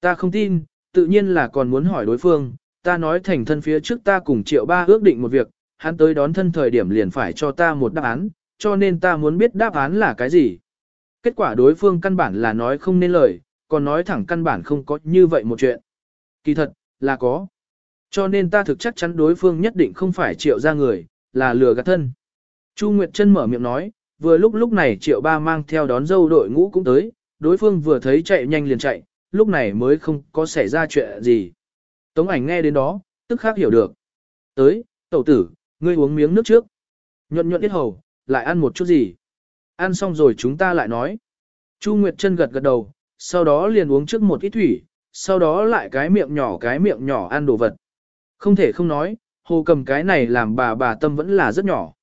Ta không tin, tự nhiên là còn muốn hỏi đối phương, ta nói thành thân phía trước ta cùng triệu ba ước định một việc, hắn tới đón thân thời điểm liền phải cho ta một đáp án, cho nên ta muốn biết đáp án là cái gì. Kết quả đối phương căn bản là nói không nên lời, còn nói thẳng căn bản không có như vậy một chuyện. Kỳ thật, là có. Cho nên ta thực chắc chắn đối phương nhất định không phải triệu ra người, là lừa gạt thân. Chu Nguyệt Trân mở miệng nói, vừa lúc lúc này triệu ba mang theo đón dâu đội ngũ cũng tới, đối phương vừa thấy chạy nhanh liền chạy, lúc này mới không có xảy ra chuyện gì. Tống ảnh nghe đến đó, tức khắc hiểu được. Tới, tẩu tử, ngươi uống miếng nước trước. Nhuận nhuận ít hầu, lại ăn một chút gì. Ăn xong rồi chúng ta lại nói. Chu Nguyệt Trân gật gật đầu, sau đó liền uống trước một ít thủy, sau đó lại cái miệng nhỏ cái miệng nhỏ ăn đồ vật. Không thể không nói, hồ cầm cái này làm bà bà tâm vẫn là rất nhỏ.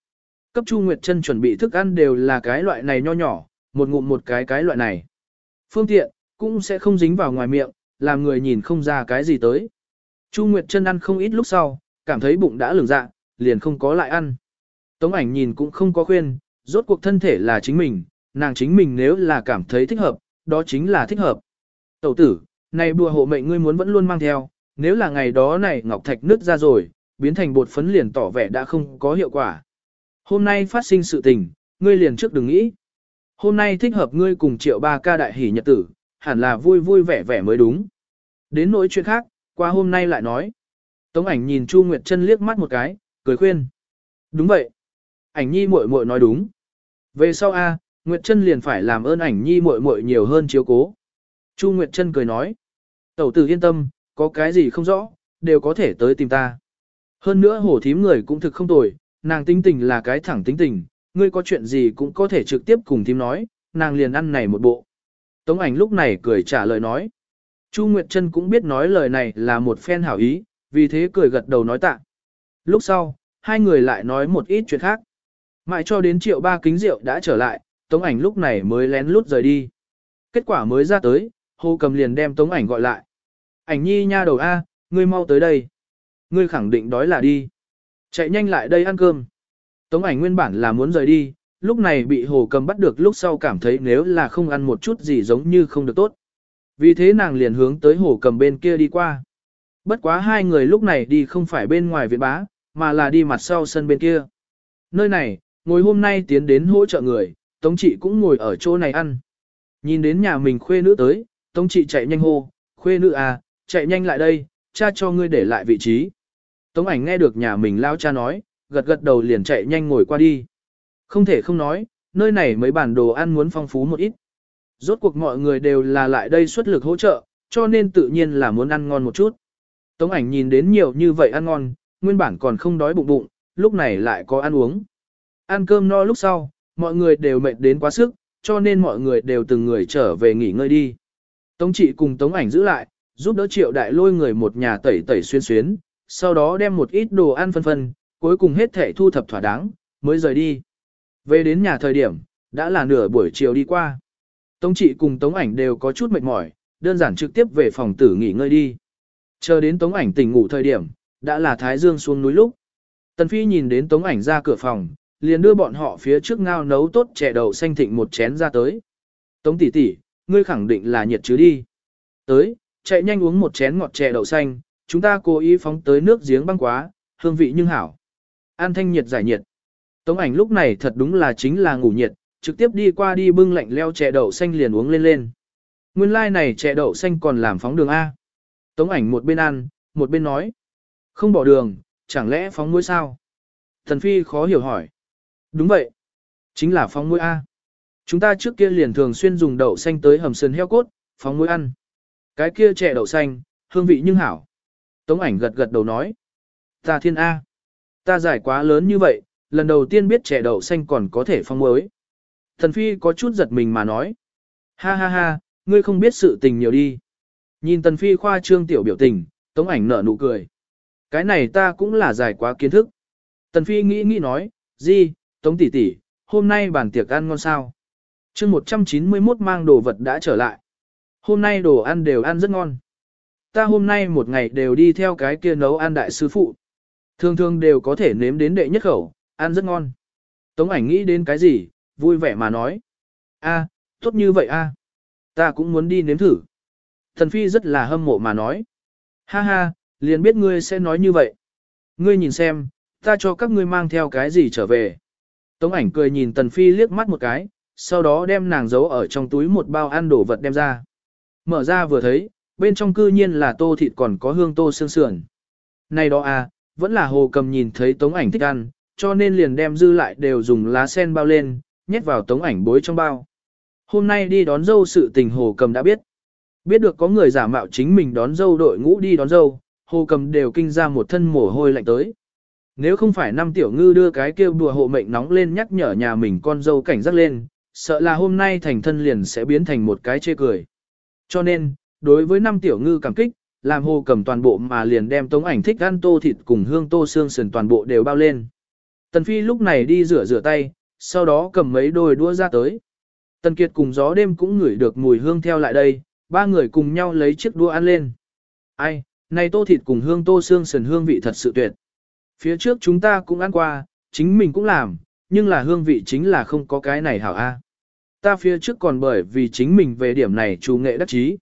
Cấp Chu Nguyệt Trân chuẩn bị thức ăn đều là cái loại này nho nhỏ, một ngụm một cái cái loại này. Phương tiện, cũng sẽ không dính vào ngoài miệng, làm người nhìn không ra cái gì tới. Chu Nguyệt Trân ăn không ít lúc sau, cảm thấy bụng đã lửng dạ, liền không có lại ăn. Tống ảnh nhìn cũng không có khuyên, rốt cuộc thân thể là chính mình, nàng chính mình nếu là cảm thấy thích hợp, đó chính là thích hợp. Tẩu tử, này bùa hộ mệnh ngươi muốn vẫn luôn mang theo, nếu là ngày đó này ngọc thạch nứt ra rồi, biến thành bột phấn liền tỏ vẻ đã không có hiệu quả. Hôm nay phát sinh sự tình, ngươi liền trước đừng nghĩ. Hôm nay thích hợp ngươi cùng triệu ba ca đại hỷ nhật tử, hẳn là vui vui vẻ vẻ mới đúng. Đến nỗi chuyện khác, qua hôm nay lại nói. Tống ảnh nhìn Chu Nguyệt Trân liếc mắt một cái, cười khuyên. Đúng vậy. Ảnh nhi muội muội nói đúng. Về sau A, Nguyệt Trân liền phải làm ơn ảnh nhi muội muội nhiều hơn chiếu cố. Chu Nguyệt Trân cười nói. Tẩu tử yên tâm, có cái gì không rõ, đều có thể tới tìm ta. Hơn nữa hổ thím người cũng thực không tồi, nàng tính tình là cái thẳng tính tình, ngươi có chuyện gì cũng có thể trực tiếp cùng thím nói, nàng liền ăn này một bộ. Tống ảnh lúc này cười trả lời nói. Chu Nguyệt Trân cũng biết nói lời này là một phen hảo ý, vì thế cười gật đầu nói tạ. Lúc sau, hai người lại nói một ít chuyện khác. Mãi cho đến triệu ba kính rượu đã trở lại, Tống ảnh lúc này mới lén lút rời đi. Kết quả mới ra tới, Hồ Cầm liền đem Tống ảnh gọi lại. Ảnh nhi nha đầu A, ngươi mau tới đây. Ngươi khẳng định đói là đi. Chạy nhanh lại đây ăn cơm. Tống ảnh nguyên bản là muốn rời đi, lúc này bị Hồ Cầm bắt được lúc sau cảm thấy nếu là không ăn một chút gì giống như không được tốt. Vì thế nàng liền hướng tới Hồ Cầm bên kia đi qua. Bất quá hai người lúc này đi không phải bên ngoài viện bá, mà là đi mặt sau sân bên kia. Nơi này, ngồi hôm nay tiến đến hỗ trợ người, Tống chị cũng ngồi ở chỗ này ăn. Nhìn đến nhà mình khuê nữ tới, Tống chị chạy nhanh hô, khuê nữ à, chạy nhanh lại đây, cha cho ngươi để lại vị trí. Tống ảnh nghe được nhà mình lao cha nói, gật gật đầu liền chạy nhanh ngồi qua đi. Không thể không nói, nơi này mấy bản đồ ăn muốn phong phú một ít. Rốt cuộc mọi người đều là lại đây xuất lực hỗ trợ, cho nên tự nhiên là muốn ăn ngon một chút. Tống ảnh nhìn đến nhiều như vậy ăn ngon, nguyên bản còn không đói bụng bụng, lúc này lại có ăn uống. Ăn cơm no lúc sau, mọi người đều mệt đến quá sức, cho nên mọi người đều từng người trở về nghỉ ngơi đi. Tống trị cùng tống ảnh giữ lại, giúp đỡ triệu đại lôi người một nhà tẩy tẩy xuyên xuyến, sau đó đem một ít đồ ăn phân phân, cuối cùng hết thể thu thập thỏa đáng, mới rời đi. Về đến nhà thời điểm, đã là nửa buổi chiều đi qua. Tống trị cùng tống ảnh đều có chút mệt mỏi, đơn giản trực tiếp về phòng tử nghỉ ngơi đi. Chờ đến tống ảnh tỉnh ngủ thời điểm, đã là thái dương xuống núi lúc. Tần Phi nhìn đến tống ảnh ra cửa phòng, liền đưa bọn họ phía trước ngao nấu tốt chè đậu xanh thịnh một chén ra tới. Tống tỷ tỷ, ngươi khẳng định là nhiệt chứ đi. Tới, chạy nhanh uống một chén ngọt chè đậu xanh, chúng ta cố ý phóng tới nước giếng băng quá, hương vị nhưng hảo. An thanh nhiệt giải nhiệt. Tống ảnh lúc này thật đúng là chính là ngủ nhiệt, trực tiếp đi qua đi bưng lạnh leo chè đậu xanh liền uống lên lên. Nguyên lai like này chè đậu xanh còn làm phóng đường A. Tống ảnh một bên ăn, một bên nói. Không bỏ đường, chẳng lẽ phóng muối sao? Thần Phi khó hiểu hỏi. Đúng vậy. Chính là phóng muối A. Chúng ta trước kia liền thường xuyên dùng đậu xanh tới hầm sườn heo cốt, phóng muối ăn. Cái kia chè đậu xanh, hương vị nhưng hảo. Tống ảnh gật gật đầu nói. Ta thiên A. Ta giải quá lớn như vậy, lần đầu tiên biết trẻ đậu xanh còn có thể phong mới. Thần Phi có chút giật mình mà nói. Ha ha ha, ngươi không biết sự tình nhiều đi. Nhìn Tần Phi khoa trương tiểu biểu tình, Tống ảnh nở nụ cười. Cái này ta cũng là giải quá kiến thức. Tần Phi nghĩ nghĩ nói, gì, Tống tỷ tỷ, hôm nay bàn tiệc ăn ngon sao? Trước 191 mang đồ vật đã trở lại. Hôm nay đồ ăn đều ăn rất ngon. Ta hôm nay một ngày đều đi theo cái kia nấu ăn đại sư phụ. Thường thường đều có thể nếm đến đệ nhất khẩu, ăn rất ngon. Tống ảnh nghĩ đến cái gì, vui vẻ mà nói. a tốt như vậy a Ta cũng muốn đi nếm thử. Thần Phi rất là hâm mộ mà nói. Ha ha, liền biết ngươi sẽ nói như vậy. Ngươi nhìn xem, ta cho các ngươi mang theo cái gì trở về. Tống ảnh cười nhìn Tần Phi liếc mắt một cái, sau đó đem nàng giấu ở trong túi một bao ăn đồ vật đem ra. Mở ra vừa thấy, bên trong cư nhiên là tô thịt còn có hương tô xương sườn. Này đó à, vẫn là hồ cầm nhìn thấy tống ảnh thích ăn, cho nên liền đem dư lại đều dùng lá sen bao lên, nhét vào tống ảnh bối trong bao. Hôm nay đi đón dâu sự tình hồ cầm đã biết. Biết được có người giả mạo chính mình đón dâu đội ngũ đi đón dâu, hồ cầm đều kinh ra một thân mồ hôi lạnh tới. Nếu không phải năm tiểu ngư đưa cái kêu đùa hộ mệnh nóng lên nhắc nhở nhà mình con dâu cảnh giác lên, sợ là hôm nay thành thân liền sẽ biến thành một cái chê cười. Cho nên, đối với năm tiểu ngư cảm kích, làm hồ cầm toàn bộ mà liền đem tống ảnh thích ăn tô thịt cùng hương tô xương sườn toàn bộ đều bao lên. Tần Phi lúc này đi rửa rửa tay, sau đó cầm mấy đôi đũa ra tới. Tần Kiệt cùng gió đêm cũng ngửi được mùi hương theo lại đây, ba người cùng nhau lấy chiếc đũa ăn lên. Ai, này tô thịt cùng hương tô xương sườn hương vị thật sự tuyệt. Phía trước chúng ta cũng ăn qua, chính mình cũng làm, nhưng là hương vị chính là không có cái này hảo a. Ta phía trước còn bởi vì chính mình về điểm này chủ nghệ đắc chí.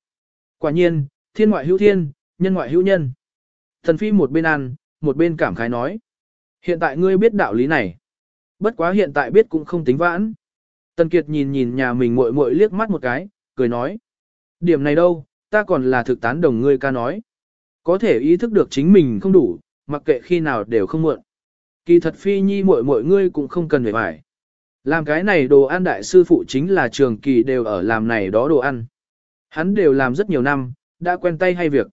Quả nhiên, thiên ngoại hữu thiên, nhân ngoại hữu nhân. Thần phi một bên ăn, một bên cảm khái nói. Hiện tại ngươi biết đạo lý này. Bất quá hiện tại biết cũng không tính vãn. Tần Kiệt nhìn nhìn nhà mình muội muội liếc mắt một cái, cười nói. Điểm này đâu, ta còn là thực tán đồng ngươi ca nói. Có thể ý thức được chính mình không đủ, mặc kệ khi nào đều không muộn. Kỳ thật phi nhi muội muội ngươi cũng không cần phải phải. Làm cái này đồ ăn đại sư phụ chính là trường kỳ đều ở làm này đó đồ ăn. Hắn đều làm rất nhiều năm, đã quen tay hay việc.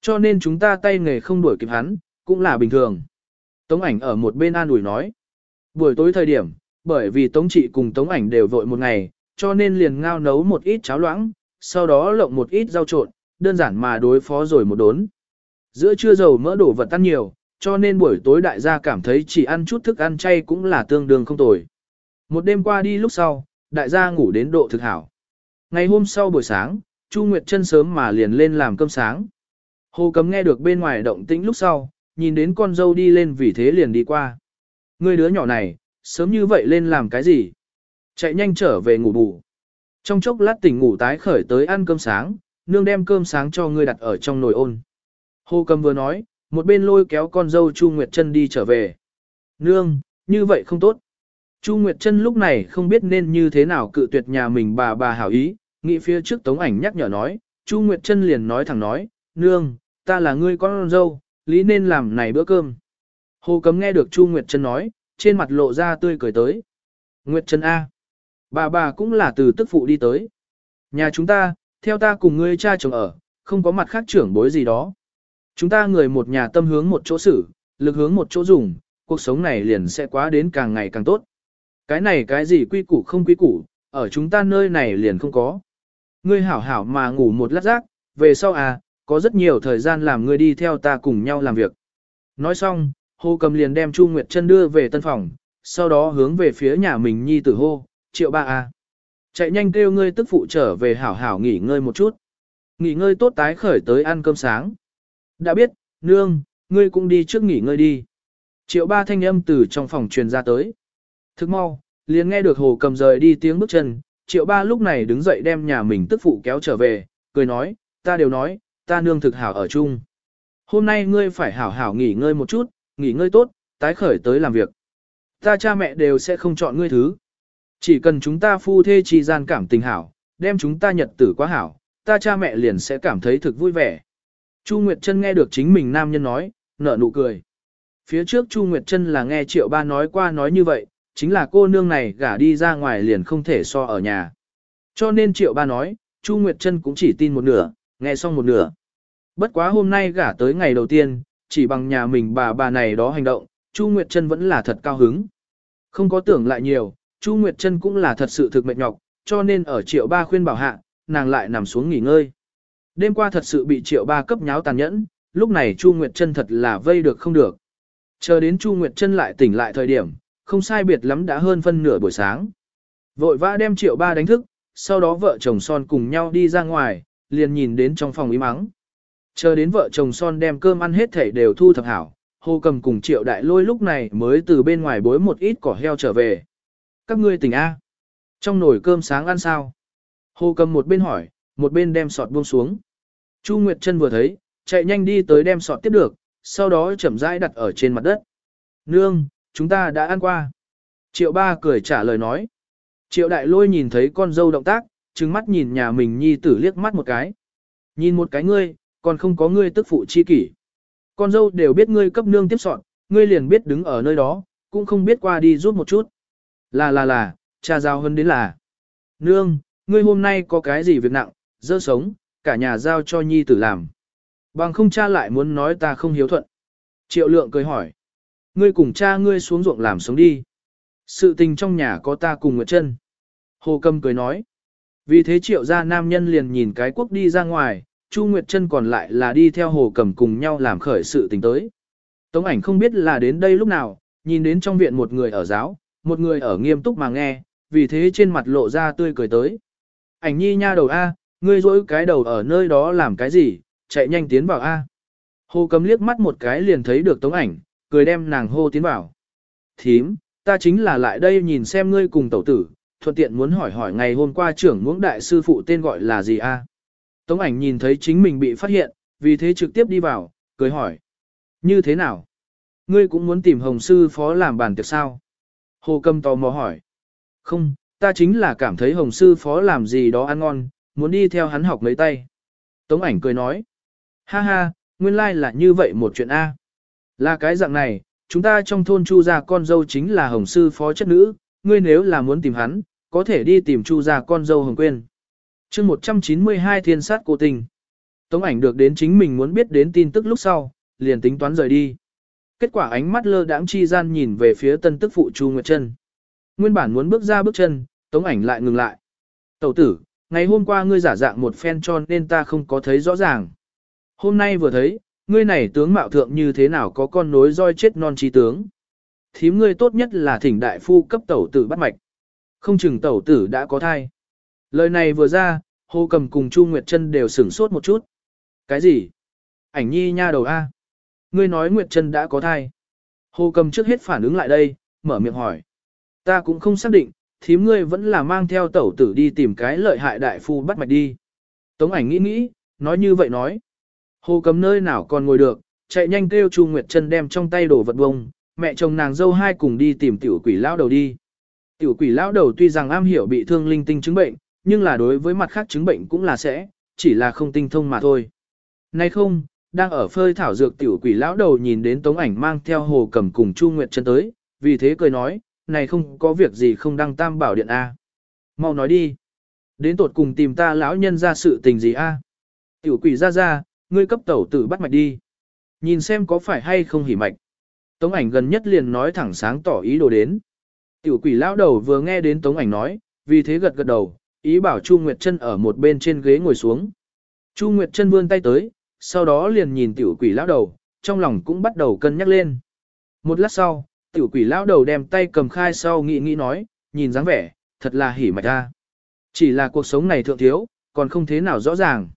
Cho nên chúng ta tay nghề không đuổi kịp hắn, cũng là bình thường. Tống ảnh ở một bên an ủi nói. Buổi tối thời điểm, bởi vì Tống trị cùng Tống ảnh đều vội một ngày, cho nên liền ngao nấu một ít cháo loãng, sau đó lộng một ít rau trộn, đơn giản mà đối phó rồi một đốn. Giữa trưa dầu mỡ đổ vật ăn nhiều, cho nên buổi tối đại gia cảm thấy chỉ ăn chút thức ăn chay cũng là tương đương không tồi. Một đêm qua đi lúc sau, đại gia ngủ đến độ thực hảo. Ngày hôm sau buổi sáng, Chu Nguyệt chân sớm mà liền lên làm cơm sáng. Hồ Cấm nghe được bên ngoài động tĩnh lúc sau, nhìn đến con dâu đi lên vì thế liền đi qua. Người đứa nhỏ này, sớm như vậy lên làm cái gì? Chạy nhanh trở về ngủ bù. Trong chốc lát tỉnh ngủ tái khởi tới ăn cơm sáng, nương đem cơm sáng cho ngươi đặt ở trong nồi ôn. Hồ Cầm vừa nói, một bên lôi kéo con dâu Chu Nguyệt Trân đi trở về. Nương, như vậy không tốt. Chu Nguyệt Trân lúc này không biết nên như thế nào cự tuyệt nhà mình bà bà hảo ý, nghĩ phía trước tống ảnh nhắc nhở nói, Chu Nguyệt Trân liền nói thẳng nói, nương, ta là ngươi con dâu, lý nên làm này bữa cơm. Hồ Cấm nghe được Chu Nguyệt Trân nói, trên mặt lộ ra tươi cười tới. Nguyệt Trân A. Bà bà cũng là từ tức phụ đi tới. Nhà chúng ta, theo ta cùng ngươi cha chồng ở, không có mặt khác trưởng bối gì đó. Chúng ta người một nhà tâm hướng một chỗ xử, lực hướng một chỗ dùng, cuộc sống này liền sẽ quá đến càng ngày càng tốt. Cái này cái gì quy củ không quy củ, ở chúng ta nơi này liền không có. Ngươi hảo hảo mà ngủ một lát rác, về sau à, có rất nhiều thời gian làm ngươi đi theo ta cùng nhau làm việc. Nói xong, Hồ Cầm liền đem Chu Nguyệt Chân đưa về tân phòng, sau đó hướng về phía nhà mình nhi tử hô, triệu ba à Chạy nhanh kêu ngươi tức phụ trở về hảo hảo nghỉ ngơi một chút. Nghỉ ngơi tốt tái khởi tới ăn cơm sáng. Đã biết, nương, ngươi cũng đi trước nghỉ ngơi đi. Triệu ba thanh âm từ trong phòng truyền ra tới. Thức mau, liền nghe được hồ cầm rời đi tiếng bước chân, triệu ba lúc này đứng dậy đem nhà mình tức phụ kéo trở về, cười nói, ta đều nói, ta nương thực hảo ở chung. Hôm nay ngươi phải hảo hảo nghỉ ngơi một chút, nghỉ ngơi tốt, tái khởi tới làm việc. Ta cha mẹ đều sẽ không chọn ngươi thứ. Chỉ cần chúng ta phu thê trì gian cảm tình hảo, đem chúng ta nhật tử quá hảo, ta cha mẹ liền sẽ cảm thấy thực vui vẻ. Chu Nguyệt Trân nghe được chính mình nam nhân nói, nở nụ cười. Phía trước Chu Nguyệt Trân là nghe triệu ba nói qua nói như vậy, chính là cô nương này gả đi ra ngoài liền không thể so ở nhà. Cho nên triệu ba nói, Chu Nguyệt Trân cũng chỉ tin một nửa, nghe xong một nửa. Bất quá hôm nay gả tới ngày đầu tiên, chỉ bằng nhà mình bà bà này đó hành động, Chu Nguyệt Trân vẫn là thật cao hứng. Không có tưởng lại nhiều, Chu Nguyệt Trân cũng là thật sự thực mệt nhọc, cho nên ở triệu ba khuyên bảo hạ, nàng lại nằm xuống nghỉ ngơi. Đêm qua thật sự bị triệu ba cấp nháo tàn nhẫn, lúc này Chu Nguyệt Trân thật là vây được không được. Chờ đến Chu Nguyệt Trân lại tỉnh lại thời điểm, không sai biệt lắm đã hơn phân nửa buổi sáng. Vội vã đem triệu ba đánh thức, sau đó vợ chồng son cùng nhau đi ra ngoài, liền nhìn đến trong phòng im mắng. Chờ đến vợ chồng son đem cơm ăn hết thảy đều thu thập hảo, hồ cầm cùng triệu đại lôi lúc này mới từ bên ngoài bối một ít cỏ heo trở về. Các ngươi tỉnh A. Trong nồi cơm sáng ăn sao? Hồ cầm một bên hỏi, một bên đem sọt buông xuống. Chu Nguyệt Trân vừa thấy, chạy nhanh đi tới đem sọt tiếp được, sau đó chậm rãi đặt ở trên mặt đất. Nương, chúng ta đã ăn qua. Triệu ba cười trả lời nói. Triệu đại lôi nhìn thấy con dâu động tác, trừng mắt nhìn nhà mình nhi tử liếc mắt một cái. Nhìn một cái ngươi, còn không có ngươi tức phụ chi kỷ. Con dâu đều biết ngươi cấp nương tiếp soạn, ngươi liền biết đứng ở nơi đó, cũng không biết qua đi rút một chút. Là là là, cha giao hơn đến là. Nương, ngươi hôm nay có cái gì việc nặng, dơ sống, cả nhà giao cho nhi tử làm. Bằng không cha lại muốn nói ta không hiếu thuận. Triệu lượng cười hỏi. Ngươi cùng cha ngươi xuống ruộng làm sống đi. Sự tình trong nhà có ta cùng Nguyệt chân. Hồ Cầm cười nói. Vì thế triệu gia nam nhân liền nhìn cái quốc đi ra ngoài, Chu Nguyệt Trân còn lại là đi theo Hồ Cầm cùng nhau làm khởi sự tình tới. Tống ảnh không biết là đến đây lúc nào, nhìn đến trong viện một người ở giáo, một người ở nghiêm túc mà nghe, vì thế trên mặt lộ ra tươi cười tới. Ảnh nhi nha đầu A, ngươi dỗi cái đầu ở nơi đó làm cái gì, chạy nhanh tiến vào A. Hồ Cầm liếc mắt một cái liền thấy được tống ảnh, cười đem nàng hô tiến vào. Thím, ta chính là lại đây nhìn xem ngươi cùng tẩu tử, thuận tiện muốn hỏi hỏi ngày hôm qua trưởng ngưỡng đại sư phụ tên gọi là gì a? Tống ảnh nhìn thấy chính mình bị phát hiện, vì thế trực tiếp đi vào, cười hỏi. Như thế nào? Ngươi cũng muốn tìm hồng sư phó làm bàn tiệc sao? Hồ cầm tò mò hỏi. Không, ta chính là cảm thấy hồng sư phó làm gì đó ăn ngon, muốn đi theo hắn học mấy tay. Tống ảnh cười nói. Ha ha, nguyên lai like là như vậy một chuyện A. Là cái dạng này, chúng ta trong thôn chu gia con dâu chính là hồng sư phó chất nữ, ngươi nếu là muốn tìm hắn, có thể đi tìm chu gia con dâu hồng Quyên. chương 192 thiên sát cô tình. Tống ảnh được đến chính mình muốn biết đến tin tức lúc sau, liền tính toán rời đi. Kết quả ánh mắt lơ đãng chi gian nhìn về phía tân tức phụ Chu Nguyệt Trân. Nguyên bản muốn bước ra bước chân, tống ảnh lại ngừng lại. Tẩu tử, ngày hôm qua ngươi giả dạng một phen cho nên ta không có thấy rõ ràng. Hôm nay vừa thấy, ngươi này tướng mạo thượng như thế nào có con nối roi chết non trí tướng. Thím ngươi tốt nhất là thỉnh đại phu cấp tẩu tử bắt mạch. Không chừng tẩu tử đã có thai. Lời này vừa ra, Hồ Cầm cùng Chu Nguyệt Trân đều sửng sốt một chút. Cái gì? Ảnh nhi nha đầu A. Ngươi nói Nguyệt Trân đã có thai. Hồ Cầm trước hết phản ứng lại đây, mở miệng hỏi. Ta cũng không xác định, thím ngươi vẫn là mang theo tẩu tử đi tìm cái lợi hại đại phu bắt mạch đi. Tống ảnh nghĩ nghĩ, nói như vậy nói. Hồ Cầm nơi nào còn ngồi được, chạy nhanh kêu Chu Nguyệt Trân đem trong tay đổ vật bông, mẹ chồng nàng dâu hai cùng đi tìm tiểu quỷ lão đầu đi. Tiểu quỷ lão đầu tuy rằng am hiểu bị thương linh tinh chứng bệnh, nhưng là đối với mặt khác chứng bệnh cũng là sẽ, chỉ là không tinh thông mà thôi. Nay không, đang ở phơi thảo dược tiểu quỷ lão đầu nhìn đến tống ảnh mang theo hồ cầm cùng Chu Nguyệt chân tới, vì thế cười nói, này không có việc gì không đăng tam bảo điện A. Mau nói đi. Đến tột cùng tìm ta lão nhân ra sự tình gì A. Tiểu quỷ ra ra, ngươi cấp tẩu tử bắt mạch đi. Nhìn xem có phải hay không hỉ mạch. Tống ảnh gần nhất liền nói thẳng sáng tỏ ý đồ đến. Tiểu quỷ lão đầu vừa nghe đến tống ảnh nói, vì thế gật gật đầu, ý bảo Chu Nguyệt Trân ở một bên trên ghế ngồi xuống. Chu Nguyệt Trân vươn tay tới, sau đó liền nhìn tiểu quỷ lão đầu, trong lòng cũng bắt đầu cân nhắc lên. Một lát sau, tiểu quỷ lão đầu đem tay cầm khai sau nghĩ nghĩ nói, nhìn dáng vẻ, thật là hỉ mạch ta. Chỉ là cuộc sống này thượng thiếu, còn không thế nào rõ ràng.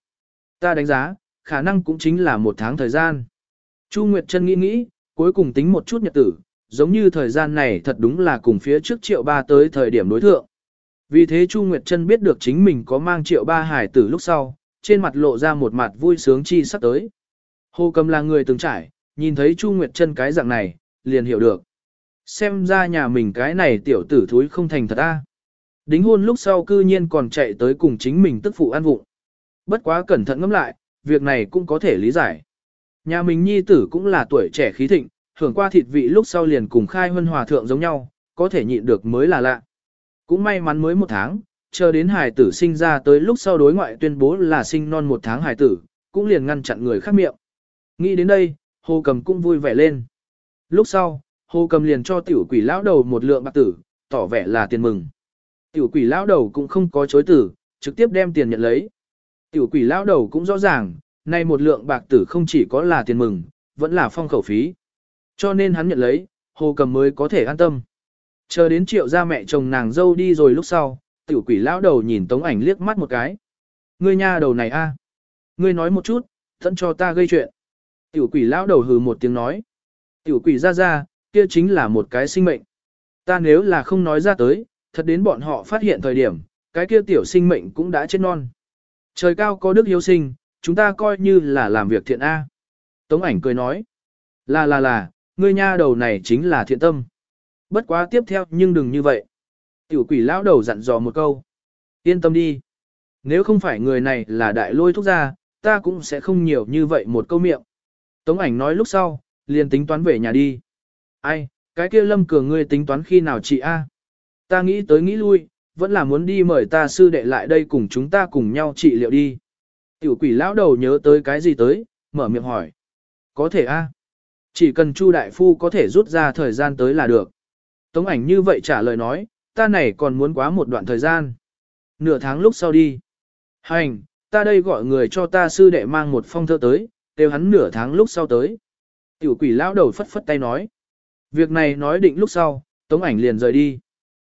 Ta đánh giá, khả năng cũng chính là một tháng thời gian. Chu Nguyệt Trân nghĩ nghĩ, cuối cùng tính một chút nhật tử, giống như thời gian này thật đúng là cùng phía trước triệu ba tới thời điểm đối thượng. Vì thế Chu Nguyệt Trân biết được chính mình có mang triệu ba hải tử lúc sau, trên mặt lộ ra một mặt vui sướng chi sắp tới. Hồ Cầm là người từng trải, nhìn thấy Chu Nguyệt Trân cái dạng này, liền hiểu được. Xem ra nhà mình cái này tiểu tử thúi không thành thật a. Đính hôn lúc sau cư nhiên còn chạy tới cùng chính mình tức phụ ăn vụng. Bất quá cẩn thận ngẫm lại, việc này cũng có thể lý giải. Nhà mình nhi tử cũng là tuổi trẻ khí thịnh, hưởng qua thịt vị lúc sau liền cùng khai huân hòa thượng giống nhau, có thể nhịn được mới là lạ. Cũng may mắn mới một tháng, chờ đến hài tử sinh ra tới lúc sau đối ngoại tuyên bố là sinh non một tháng hài tử, cũng liền ngăn chặn người khác miệng. Nghĩ đến đây, hồ cầm cũng vui vẻ lên. Lúc sau, hồ cầm liền cho tiểu quỷ lão đầu một lượng bạc tử, tỏ vẻ là tiền mừng. Tiểu quỷ lão đầu cũng không có chối từ, trực tiếp đem tiền nhận lấy. Tiểu quỷ lão đầu cũng rõ ràng, nay một lượng bạc tử không chỉ có là tiền mừng, vẫn là phong khẩu phí. Cho nên hắn nhận lấy, hồ cầm mới có thể an tâm. Chờ đến triệu gia mẹ chồng nàng dâu đi rồi lúc sau, tiểu quỷ lão đầu nhìn tống ảnh liếc mắt một cái. Ngươi nha đầu này a, Ngươi nói một chút, thẫn cho ta gây chuyện. Tiểu quỷ lão đầu hừ một tiếng nói. Tiểu quỷ ra ra, kia chính là một cái sinh mệnh. Ta nếu là không nói ra tới, thật đến bọn họ phát hiện thời điểm, cái kia tiểu sinh mệnh cũng đã chết non. Trời cao có đức hiếu sinh, chúng ta coi như là làm việc thiện A. Tống ảnh cười nói. Là là là, ngươi nha đầu này chính là thiện tâm. Bất quá tiếp theo nhưng đừng như vậy. Tiểu quỷ lão đầu dặn dò một câu. Yên tâm đi. Nếu không phải người này là đại lôi thúc gia, ta cũng sẽ không nhiều như vậy một câu miệng. Tống ảnh nói lúc sau, liền tính toán về nhà đi. Ai, cái kia lâm cường ngươi tính toán khi nào chị A? Ta nghĩ tới nghĩ lui, vẫn là muốn đi mời ta sư đệ lại đây cùng chúng ta cùng nhau trị liệu đi. Tiểu quỷ lão đầu nhớ tới cái gì tới, mở miệng hỏi. Có thể A. Chỉ cần Chu đại phu có thể rút ra thời gian tới là được. Tống ảnh như vậy trả lời nói, ta này còn muốn quá một đoạn thời gian. Nửa tháng lúc sau đi. Hành, ta đây gọi người cho ta sư đệ mang một phong thơ tới, đều hắn nửa tháng lúc sau tới. Tiểu quỷ lão đầu phất phất tay nói. Việc này nói định lúc sau, tống ảnh liền rời đi.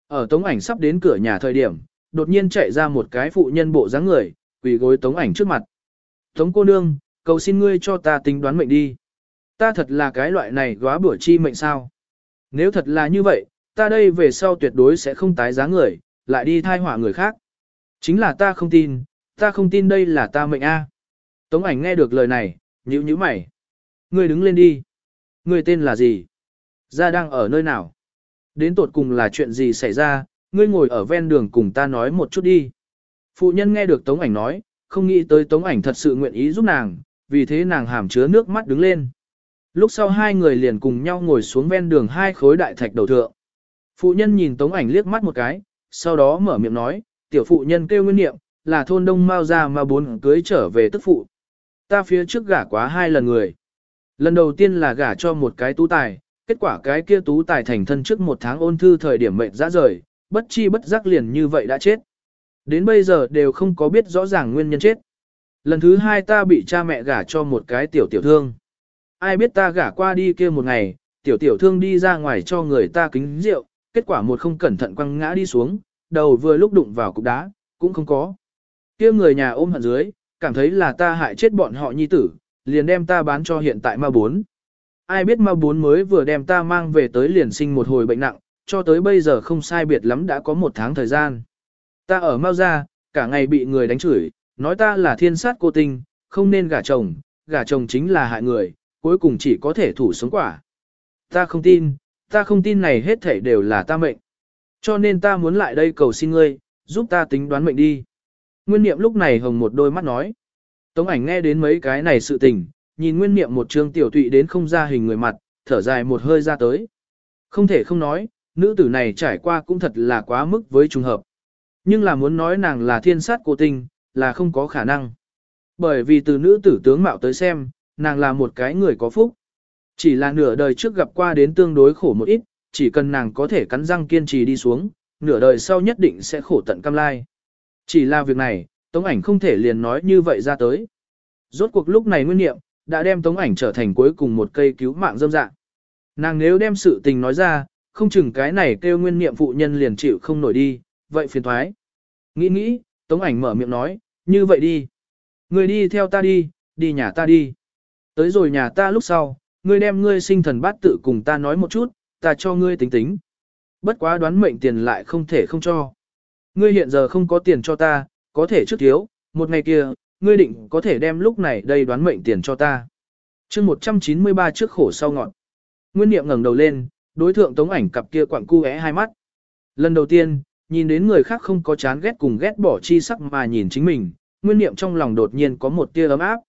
Ở tống ảnh sắp đến cửa nhà thời điểm, đột nhiên chạy ra một cái phụ nhân bộ dáng người, quỳ gối tống ảnh trước mặt. Tống cô nương, cầu xin ngươi cho ta tính đoán mệnh đi. Ta thật là cái loại này góa bữa chi mệnh sao. Nếu thật là như vậy, ta đây về sau tuyệt đối sẽ không tái giá người, lại đi thai họa người khác. Chính là ta không tin, ta không tin đây là ta mệnh A. Tống ảnh nghe được lời này, nhíu nhíu mày. Ngươi đứng lên đi. Ngươi tên là gì? Gia đang ở nơi nào? Đến tột cùng là chuyện gì xảy ra, ngươi ngồi ở ven đường cùng ta nói một chút đi. Phụ nhân nghe được Tống ảnh nói, không nghĩ tới Tống ảnh thật sự nguyện ý giúp nàng, vì thế nàng hàm chứa nước mắt đứng lên. Lúc sau hai người liền cùng nhau ngồi xuống ven đường hai khối đại thạch đầu thượng. Phụ nhân nhìn Tống ảnh liếc mắt một cái, sau đó mở miệng nói, tiểu phụ nhân kêu nguyên niệm, là thôn đông mau ra mà bốn cưới trở về tức phụ. Ta phía trước gả quá hai lần người. Lần đầu tiên là gả cho một cái tú tài, kết quả cái kia tú tài thành thân trước một tháng ôn thư thời điểm mệnh ra rời, bất chi bất giác liền như vậy đã chết. Đến bây giờ đều không có biết rõ ràng nguyên nhân chết. Lần thứ hai ta bị cha mẹ gả cho một cái tiểu tiểu thương. Ai biết ta gả qua đi kia một ngày, tiểu tiểu thương đi ra ngoài cho người ta kính rượu, kết quả một không cẩn thận quăng ngã đi xuống, đầu vừa lúc đụng vào cục đá, cũng không có. Kia người nhà ôm hận dưới, cảm thấy là ta hại chết bọn họ nhi tử, liền đem ta bán cho hiện tại ma bốn. Ai biết ma bốn mới vừa đem ta mang về tới liền sinh một hồi bệnh nặng, cho tới bây giờ không sai biệt lắm đã có một tháng thời gian. Ta ở mau ra, cả ngày bị người đánh chửi, nói ta là thiên sát cô tinh, không nên gả chồng, gả chồng chính là hại người, cuối cùng chỉ có thể thủ sống quả. Ta không tin, ta không tin này hết thảy đều là ta mệnh. Cho nên ta muốn lại đây cầu xin ngươi, giúp ta tính đoán mệnh đi. Nguyên niệm lúc này hồng một đôi mắt nói. Tống ảnh nghe đến mấy cái này sự tình, nhìn nguyên niệm một trương tiểu tụy đến không ra hình người mặt, thở dài một hơi ra tới. Không thể không nói, nữ tử này trải qua cũng thật là quá mức với trùng hợp. Nhưng là muốn nói nàng là thiên sát cô tinh, là không có khả năng. Bởi vì từ nữ tử tướng mạo tới xem, nàng là một cái người có phúc. Chỉ là nửa đời trước gặp qua đến tương đối khổ một ít, chỉ cần nàng có thể cắn răng kiên trì đi xuống, nửa đời sau nhất định sẽ khổ tận cam lai. Chỉ là việc này, Tống ảnh không thể liền nói như vậy ra tới. Rốt cuộc lúc này nguyên niệm, đã đem Tống ảnh trở thành cuối cùng một cây cứu mạng dâm dạng. Nàng nếu đem sự tình nói ra, không chừng cái này kêu nguyên niệm phụ nhân liền chịu không nổi đi, vậy phiền thoái. Nghĩ nghĩ, Tống ảnh mở miệng nói, như vậy đi. Người đi theo ta đi, đi nhà ta đi. Tới rồi nhà ta lúc sau, ngươi đem ngươi sinh thần bát tự cùng ta nói một chút, ta cho ngươi tính tính. Bất quá đoán mệnh tiền lại không thể không cho. Ngươi hiện giờ không có tiền cho ta, có thể trước thiếu, một ngày kia, ngươi định có thể đem lúc này đây đoán mệnh tiền cho ta. chương 193 trước khổ sau ngọn. Nguyên niệm ngẩng đầu lên, đối thượng tống ảnh cặp kia quặng cu é hai mắt. Lần đầu tiên, nhìn đến người khác không có chán ghét cùng ghét bỏ chi sắc mà nhìn chính mình, nguyên niệm trong lòng đột nhiên có một tia ấm áp.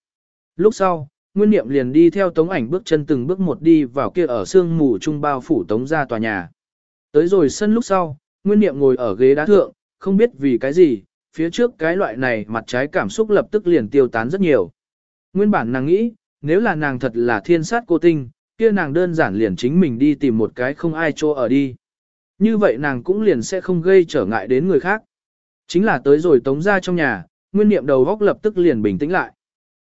Lúc sau, nguyên niệm liền đi theo tống ảnh bước chân từng bước một đi vào kia ở sương mù trung bao phủ tống ra tòa nhà. Tới rồi sân lúc sau, nguyên niệm ngồi ở ghế đá thượng, không biết vì cái gì, phía trước cái loại này mặt trái cảm xúc lập tức liền tiêu tán rất nhiều. Nguyên bản nàng nghĩ, nếu là nàng thật là thiên sát cô tinh, kia nàng đơn giản liền chính mình đi tìm một cái không ai cho ở đi. Như vậy nàng cũng liền sẽ không gây trở ngại đến người khác. Chính là tới rồi tống ra trong nhà, nguyên niệm đầu góc lập tức liền bình tĩnh lại.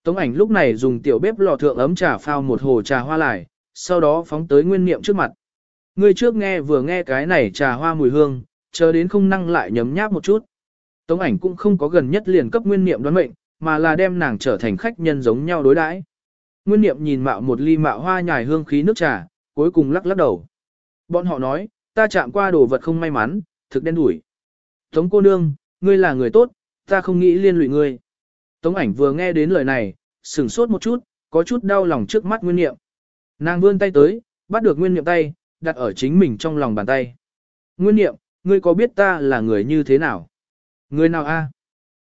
Tống ảnh lúc này dùng tiểu bếp lò thượng ấm trà phao một hồ trà hoa lại, sau đó phóng tới nguyên niệm trước mặt. Người trước nghe vừa nghe cái này trà hoa mùi hương, chờ đến không năng lại nhấm nháp một chút. Tống ảnh cũng không có gần nhất liền cấp nguyên niệm đoán mệnh, mà là đem nàng trở thành khách nhân giống nhau đối đãi. Nguyên niệm nhìn mạo một ly mạo hoa nhài hương khí nước trà, cuối cùng lắc lắc đầu. Bọn họ nói, ta chạm qua đồ vật không may mắn, thực đen đủi. Tống cô nương, ngươi là người tốt, ta không nghĩ liên lụy ngươi. Tống ảnh vừa nghe đến lời này, sừng sốt một chút, có chút đau lòng trước mắt nguyên niệm. Nàng vươn tay tới, bắt được nguyên niệm tay, đặt ở chính mình trong lòng bàn tay. Nguyên niệm, ngươi có biết ta là người như thế nào? Người nào a?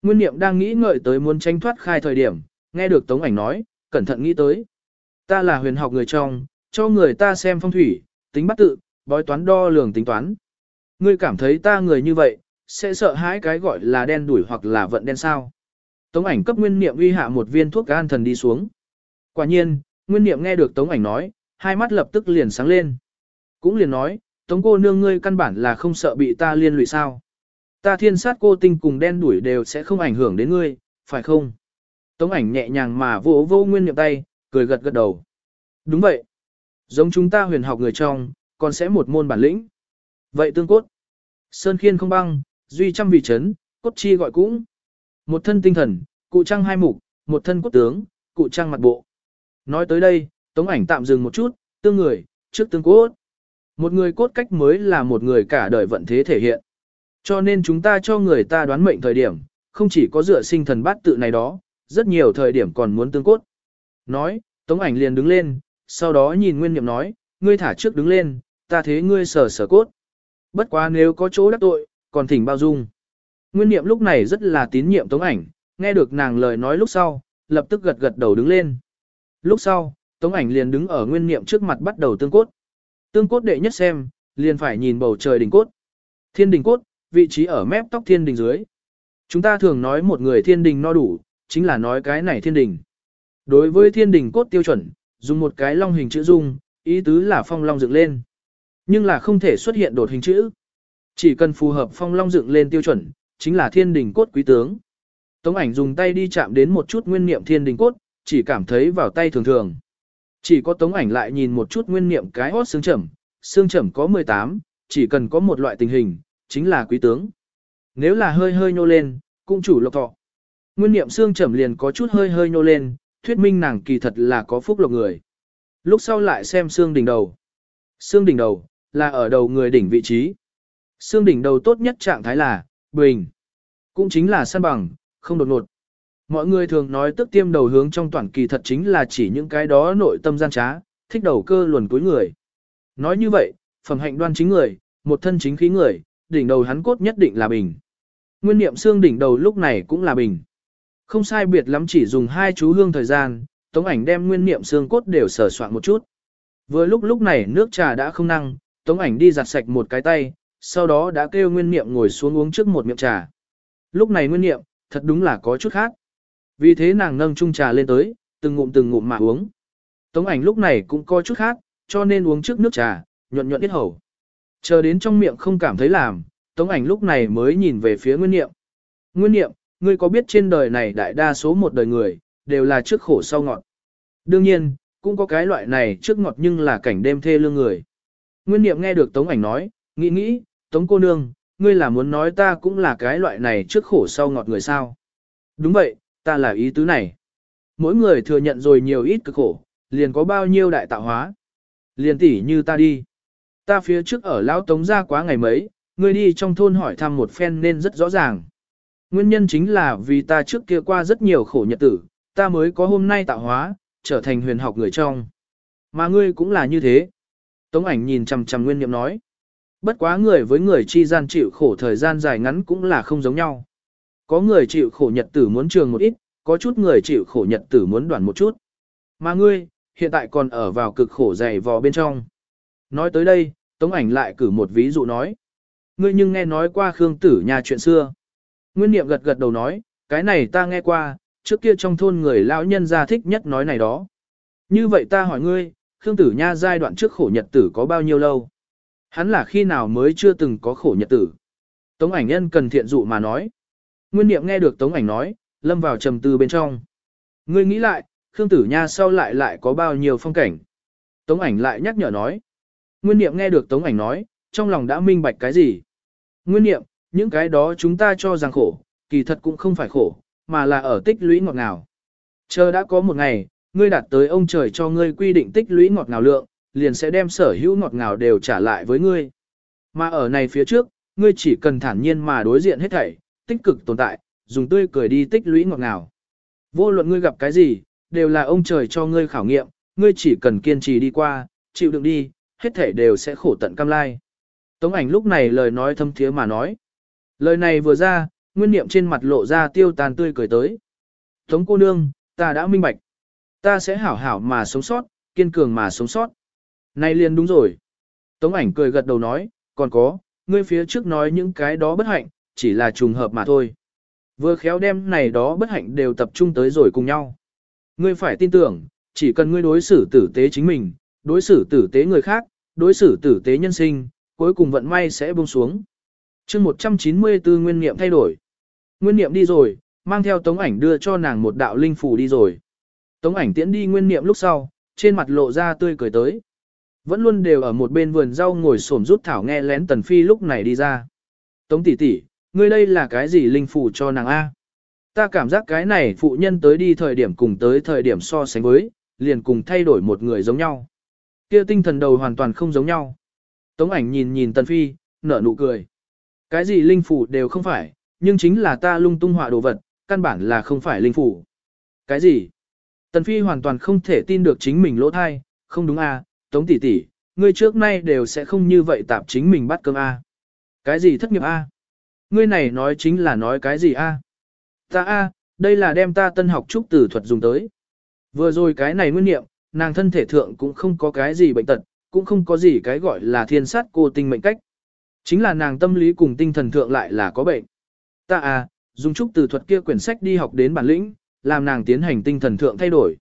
Nguyên niệm đang nghĩ ngợi tới muốn tranh thoát khai thời điểm, nghe được tống ảnh nói, cẩn thận nghĩ tới. Ta là huyền học người trong, cho người ta xem phong thủy, tính bắt tự, bói toán đo lường tính toán. Ngươi cảm thấy ta người như vậy, sẽ sợ hãi cái gọi là đen đuổi hoặc là vận đen sao. Tống ảnh cấp nguyên niệm uy hạ một viên thuốc an thần đi xuống. Quả nhiên, nguyên niệm nghe được tống ảnh nói, hai mắt lập tức liền sáng lên. Cũng liền nói, tống cô nương ngươi căn bản là không sợ bị ta liên lụy sao. Ta thiên sát cô tinh cùng đen đuổi đều sẽ không ảnh hưởng đến ngươi, phải không? Tống ảnh nhẹ nhàng mà vỗ vô nguyên niệm tay, cười gật gật đầu. Đúng vậy. Giống chúng ta huyền học người trong, còn sẽ một môn bản lĩnh. Vậy tương cốt. Sơn khiên không băng, duy trăm vị chấn, cốt chi gọi cũng. Một thân tinh thần, cụ trăng hai mục, một thân cốt tướng, cụ trăng mặt bộ. Nói tới đây, tống ảnh tạm dừng một chút, tương người, trước tương cốt. Một người cốt cách mới là một người cả đời vận thế thể hiện. Cho nên chúng ta cho người ta đoán mệnh thời điểm, không chỉ có dựa sinh thần bát tự này đó, rất nhiều thời điểm còn muốn tương cốt. Nói, tống ảnh liền đứng lên, sau đó nhìn nguyên niệm nói, ngươi thả trước đứng lên, ta thế ngươi sở sở cốt. Bất quá nếu có chỗ đắc tội, còn thỉnh bao dung. Nguyên niệm lúc này rất là tín nhiệm tống ảnh, nghe được nàng lời nói lúc sau, lập tức gật gật đầu đứng lên. Lúc sau, tống ảnh liền đứng ở nguyên niệm trước mặt bắt đầu tương cốt. Tương cốt đệ nhất xem, liền phải nhìn bầu trời đỉnh cốt. Thiên đỉnh cốt, vị trí ở mép tóc thiên đình dưới. Chúng ta thường nói một người thiên đình no đủ, chính là nói cái này thiên đình. Đối với thiên đình cốt tiêu chuẩn, dùng một cái long hình chữ dung, ý tứ là phong long dựng lên. Nhưng là không thể xuất hiện đột hình chữ. Chỉ cần phù hợp phong long dựng lên tiêu chuẩn, chính là thiên đình cốt quý tướng. Tống ảnh dùng tay đi chạm đến một chút nguyên niệm thiên đình cốt, chỉ cảm thấy vào tay thường thường. Chỉ có tống ảnh lại nhìn một chút nguyên niệm cái hót xương trầm, xương trầm có 18, chỉ cần có một loại tình hình, chính là quý tướng. Nếu là hơi hơi nhô lên, cũng chủ lộc thọ. Nguyên niệm xương trầm liền có chút hơi hơi nhô lên, thuyết minh nàng kỳ thật là có phúc lộc người. Lúc sau lại xem xương đỉnh đầu. Xương đỉnh đầu, là ở đầu người đỉnh vị trí. Xương đỉnh đầu tốt nhất trạng thái là, bình. Cũng chính là săn bằng, không đột ngột. Mọi người thường nói tức tiêm đầu hướng trong toàn kỳ thật chính là chỉ những cái đó nội tâm gian trá, thích đầu cơ luồn cuối người. Nói như vậy, phẩm hạnh đoan chính người, một thân chính khí người, đỉnh đầu hắn cốt nhất định là bình. Nguyên niệm xương đỉnh đầu lúc này cũng là bình. Không sai biệt lắm chỉ dùng hai chú hương thời gian, tống ảnh đem nguyên niệm xương cốt đều sờ soạn một chút. Vừa lúc lúc này nước trà đã không năng, tống ảnh đi giặt sạch một cái tay, sau đó đã kêu nguyên niệm ngồi xuống uống trước một miệng trà. Lúc này nguyên niệm, thật đúng là có chút khác. Vì thế nàng nâng chung trà lên tới, từng ngụm từng ngụm mà uống. Tống ảnh lúc này cũng có chút khác, cho nên uống trước nước trà, nhuận nhuận ít hầu. Chờ đến trong miệng không cảm thấy làm, tống ảnh lúc này mới nhìn về phía nguyên niệm. Nguyên niệm, ngươi có biết trên đời này đại đa số một đời người, đều là trước khổ sau ngọt. Đương nhiên, cũng có cái loại này trước ngọt nhưng là cảnh đêm thê lương người. Nguyên niệm nghe được tống ảnh nói, nghĩ nghĩ, tống cô nương, ngươi là muốn nói ta cũng là cái loại này trước khổ sau ngọt người sao. Đúng vậy, ta là ý tứ này. Mỗi người thừa nhận rồi nhiều ít cực khổ, liền có bao nhiêu đại tạo hóa. Liền tỷ như ta đi. Ta phía trước ở lão tống ra quá ngày mấy, ngươi đi trong thôn hỏi thăm một phen nên rất rõ ràng. Nguyên nhân chính là vì ta trước kia qua rất nhiều khổ nhật tử, ta mới có hôm nay tạo hóa, trở thành huyền học người trong. Mà ngươi cũng là như thế. Tống ảnh nhìn chằm chằm nguyên niệm nói. Bất quá người với người chi gian chịu khổ thời gian dài ngắn cũng là không giống nhau. Có người chịu khổ nhật tử muốn trường một ít, có chút người chịu khổ nhật tử muốn đoạn một chút. Mà ngươi, hiện tại còn ở vào cực khổ dày vò bên trong. Nói tới đây, Tống ảnh lại cử một ví dụ nói. Ngươi nhưng nghe nói qua Khương Tử nhà chuyện xưa. Nguyên niệm gật gật đầu nói, cái này ta nghe qua, trước kia trong thôn người lão nhân gia thích nhất nói này đó. Như vậy ta hỏi ngươi, Khương Tử Nha giai đoạn trước khổ nhật tử có bao nhiêu lâu? Hắn là khi nào mới chưa từng có khổ nhật tử. Tống ảnh nhân cần thiện dụ mà nói. Nguyên niệm nghe được tống ảnh nói, lâm vào trầm tư bên trong. Ngươi nghĩ lại, Khương Tử Nha sau lại lại có bao nhiêu phong cảnh. Tống ảnh lại nhắc nhở nói. Nguyên niệm nghe được tống ảnh nói, trong lòng đã minh bạch cái gì. Nguyên niệm, những cái đó chúng ta cho rằng khổ, kỳ thật cũng không phải khổ, mà là ở tích lũy ngọt ngào. Chờ đã có một ngày, ngươi đạt tới ông trời cho ngươi quy định tích lũy ngọt ngào lượng, liền sẽ đem sở hữu ngọt ngào đều trả lại với ngươi. Mà ở này phía trước, ngươi chỉ cần thản nhiên mà đối diện hết thảy, tích cực tồn tại, dùng tươi cười đi tích lũy ngọt ngào. Vô luận ngươi gặp cái gì, đều là ông trời cho ngươi khảo nghiệm, ngươi chỉ cần kiên trì đi qua, chịu đựng đi, hết thể đều sẽ khổ tận cam lai. Tống ảnh lúc này lời nói thâm thiế mà nói. Lời này vừa ra, nguyên niệm trên mặt lộ ra tiêu tàn tươi cười tới. Tống cô nương, ta đã minh bạch. Ta sẽ hảo hảo mà sống sót, kiên cường mà sống sót. Này liền đúng rồi. Tống ảnh cười gật đầu nói, còn có, ngươi phía trước nói những cái đó bất hạnh, chỉ là trùng hợp mà thôi. Vừa khéo đem này đó bất hạnh đều tập trung tới rồi cùng nhau. Ngươi phải tin tưởng, chỉ cần ngươi đối xử tử tế chính mình, đối xử tử tế người khác, đối xử tử tế nhân sinh, cuối cùng vận may sẽ buông xuống. chương 194 nguyên niệm thay đổi. Nguyên niệm đi rồi, mang theo tống ảnh đưa cho nàng một đạo linh phù đi rồi. Tống ảnh tiễn đi nguyên niệm lúc sau, trên mặt lộ ra tươi cười tới. Vẫn luôn đều ở một bên vườn rau ngồi xổm rút thảo nghe lén tần phi lúc này đi ra. Tống tỷ tỷ, ngươi đây là cái gì linh phù cho nàng A? Ta cảm giác cái này phụ nhân tới đi thời điểm cùng tới thời điểm so sánh với, liền cùng thay đổi một người giống nhau. Kia tinh thần đầu hoàn toàn không giống nhau. Tống ảnh nhìn nhìn tần phi, nở nụ cười. Cái gì linh phủ đều không phải, nhưng chính là ta lung tung họa đồ vật, căn bản là không phải linh phủ. Cái gì? Tần phi hoàn toàn không thể tin được chính mình lỗ thai, không đúng à, Tống tỷ tỷ, ngươi trước nay đều sẽ không như vậy tạp chính mình bắt cơm A. Cái gì thất nghiệp A? Ngươi này nói chính là nói cái gì A? Ta A, đây là đem ta tân học trúc tử thuật dùng tới. Vừa rồi cái này nguyên niệm, nàng thân thể thượng cũng không có cái gì bệnh tật, cũng không có gì cái gọi là thiên sát cô tinh mệnh cách. Chính là nàng tâm lý cùng tinh thần thượng lại là có bệnh. Ta à, dùng trúc từ thuật kia quyển sách đi học đến bản lĩnh, làm nàng tiến hành tinh thần thượng thay đổi.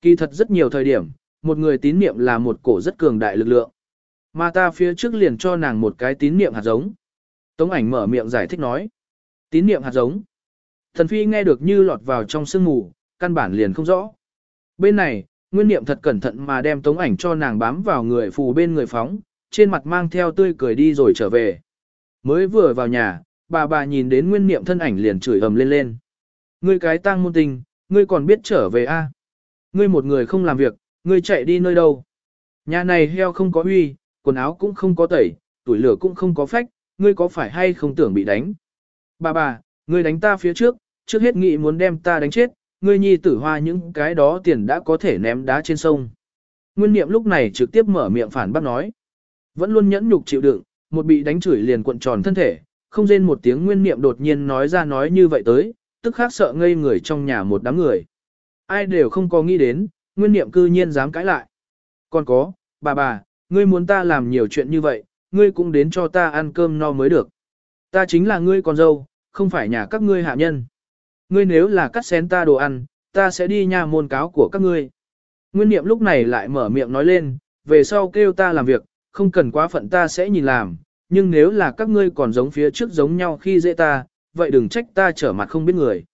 Kỳ thật rất nhiều thời điểm, một người tín niệm là một cổ rất cường đại lực lượng. Mà ta phía trước liền cho nàng một cái tín niệm hạt giống. Tống ảnh mở miệng giải thích nói. Tín niệm hạt giống. Thần phi nghe được như lọt vào trong sương mù, căn bản liền không rõ. Bên này, nguyên niệm thật cẩn thận mà đem tống ảnh cho nàng bám vào người phù bên người phóng, trên mặt mang theo tươi cười đi rồi trở về. Mới vừa vào nhà, bà bà nhìn đến nguyên niệm thân ảnh liền chửi ầm lên lên. Ngươi cái tang môn tình, ngươi còn biết trở về a? Ngươi một người không làm việc, Ngươi chạy đi nơi đâu? Nhà này heo không có huy, quần áo cũng không có tẩy, tuổi lửa cũng không có phách, ngươi có phải hay không tưởng bị đánh? Bà bà, ngươi đánh ta phía trước, trước hết nghĩ muốn đem ta đánh chết, ngươi nhi tử hoa những cái đó tiền đã có thể ném đá trên sông. Nguyên niệm lúc này trực tiếp mở miệng phản bác nói. Vẫn luôn nhẫn nhục chịu đựng, một bị đánh chửi liền cuộn tròn thân thể, không rên một tiếng nguyên niệm đột nhiên nói ra nói như vậy tới, tức khác sợ ngây người trong nhà một đám người. Ai đều không có nghĩ đến, nguyên niệm cư nhiên dám cãi lại. Còn có, bà bà, ngươi muốn ta làm nhiều chuyện như vậy, ngươi cũng đến cho ta ăn cơm no mới được. Ta chính là ngươi con dâu, không phải nhà các ngươi hạ nhân. Ngươi nếu là cắt xén ta đồ ăn, ta sẽ đi nhà môn cáo của các ngươi. Nguyên niệm lúc này lại mở miệng nói lên, về sau kêu ta làm việc, không cần quá phận ta sẽ nhìn làm, nhưng nếu là các ngươi còn giống phía trước giống nhau khi dễ ta, vậy đừng trách ta trở mặt không biết người.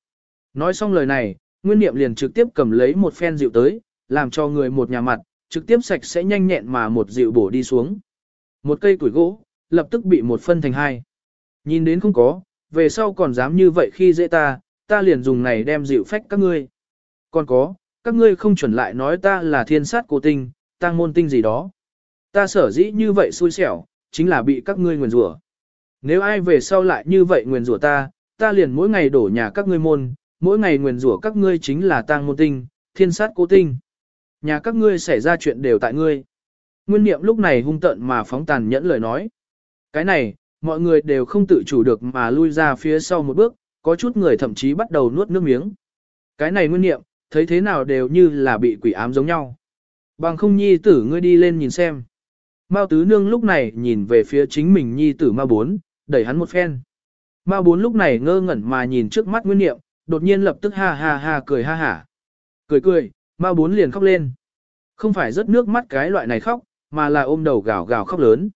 Nói xong lời này, Nguyên niệm liền trực tiếp cầm lấy một phen rượu tới, làm cho người một nhà mặt, trực tiếp sạch sẽ nhanh nhẹn mà một rượu bổ đi xuống. Một cây củi gỗ, lập tức bị một phân thành hai. Nhìn đến không có, về sau còn dám như vậy khi dễ ta, ta liền dùng này đem dịu phách các ngươi. Còn có, các ngươi không chuẩn lại nói ta là thiên sát cố tinh, tăng môn tinh gì đó. Ta sở dĩ như vậy xui xẻo, chính là bị các ngươi nguyền rủa. Nếu ai về sau lại như vậy nguyền rủa ta, ta liền mỗi ngày đổ nhà các ngươi môn, mỗi ngày nguyền rủa các ngươi chính là tang môn tinh, thiên sát cố tinh. Nhà các ngươi xảy ra chuyện đều tại ngươi. Nguyên niệm lúc này hung tận mà phóng tàn nhẫn lời nói. Cái này, mọi người đều không tự chủ được mà lui ra phía sau một bước, có chút người thậm chí bắt đầu nuốt nước miếng. Cái này nguyên niệm, thấy thế nào đều như là bị quỷ ám giống nhau. Bằng không nhi tử ngươi đi lên nhìn xem. Mao tứ nương lúc này nhìn về phía chính mình nhi tử ma bốn, đẩy hắn một phen. Ma bốn lúc này ngơ ngẩn mà nhìn trước mắt nguyên niệm, đột nhiên lập tức ha ha ha cười ha hả. Cười cười, ma bốn liền khóc lên. Không phải rớt nước mắt cái loại này khóc, mà là ôm đầu gào gào khóc lớn.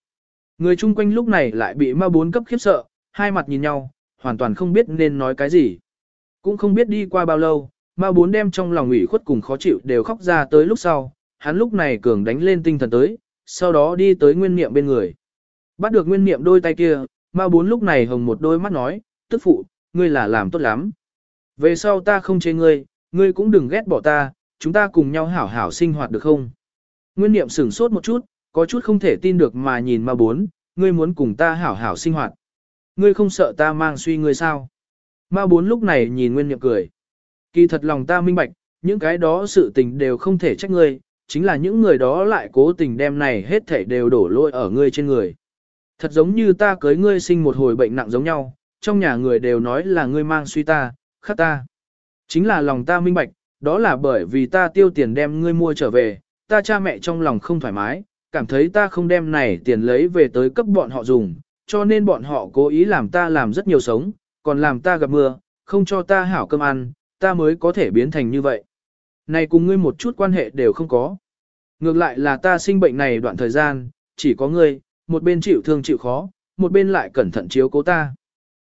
Người chung quanh lúc này lại bị ma bốn cấp khiếp sợ, hai mặt nhìn nhau, hoàn toàn không biết nên nói cái gì. Cũng không biết đi qua bao lâu, ma bốn đem trong lòng ủy khuất cùng khó chịu đều khóc ra tới lúc sau, hắn lúc này cường đánh lên tinh thần tới, sau đó đi tới nguyên niệm bên người. Bắt được nguyên niệm đôi tay kia, ma bốn lúc này hồng một đôi mắt nói, tức phụ, ngươi là làm tốt lắm. Về sau ta không chê ngươi, ngươi cũng đừng ghét bỏ ta, chúng ta cùng nhau hảo hảo sinh hoạt được không? Nguyên niệm sửng sốt một chút, có chút không thể tin được mà nhìn ma bốn, ngươi muốn cùng ta hảo hảo sinh hoạt. Ngươi không sợ ta mang suy ngươi sao? Ma bốn lúc này nhìn nguyên niệm cười. Kỳ thật lòng ta minh bạch, những cái đó sự tình đều không thể trách ngươi, chính là những người đó lại cố tình đem này hết thảy đều đổ lỗi ở ngươi trên người. Thật giống như ta cưới ngươi sinh một hồi bệnh nặng giống nhau, trong nhà người đều nói là ngươi mang suy ta, khắc ta. Chính là lòng ta minh bạch, đó là bởi vì ta tiêu tiền đem ngươi mua trở về, ta cha mẹ trong lòng không thoải mái, cảm thấy ta không đem này tiền lấy về tới cấp bọn họ dùng, cho nên bọn họ cố ý làm ta làm rất nhiều sống, còn làm ta gặp mưa, không cho ta hảo cơm ăn, ta mới có thể biến thành như vậy. Này cùng ngươi một chút quan hệ đều không có. Ngược lại là ta sinh bệnh này đoạn thời gian, chỉ có ngươi, một bên chịu thương chịu khó, một bên lại cẩn thận chiếu cố ta.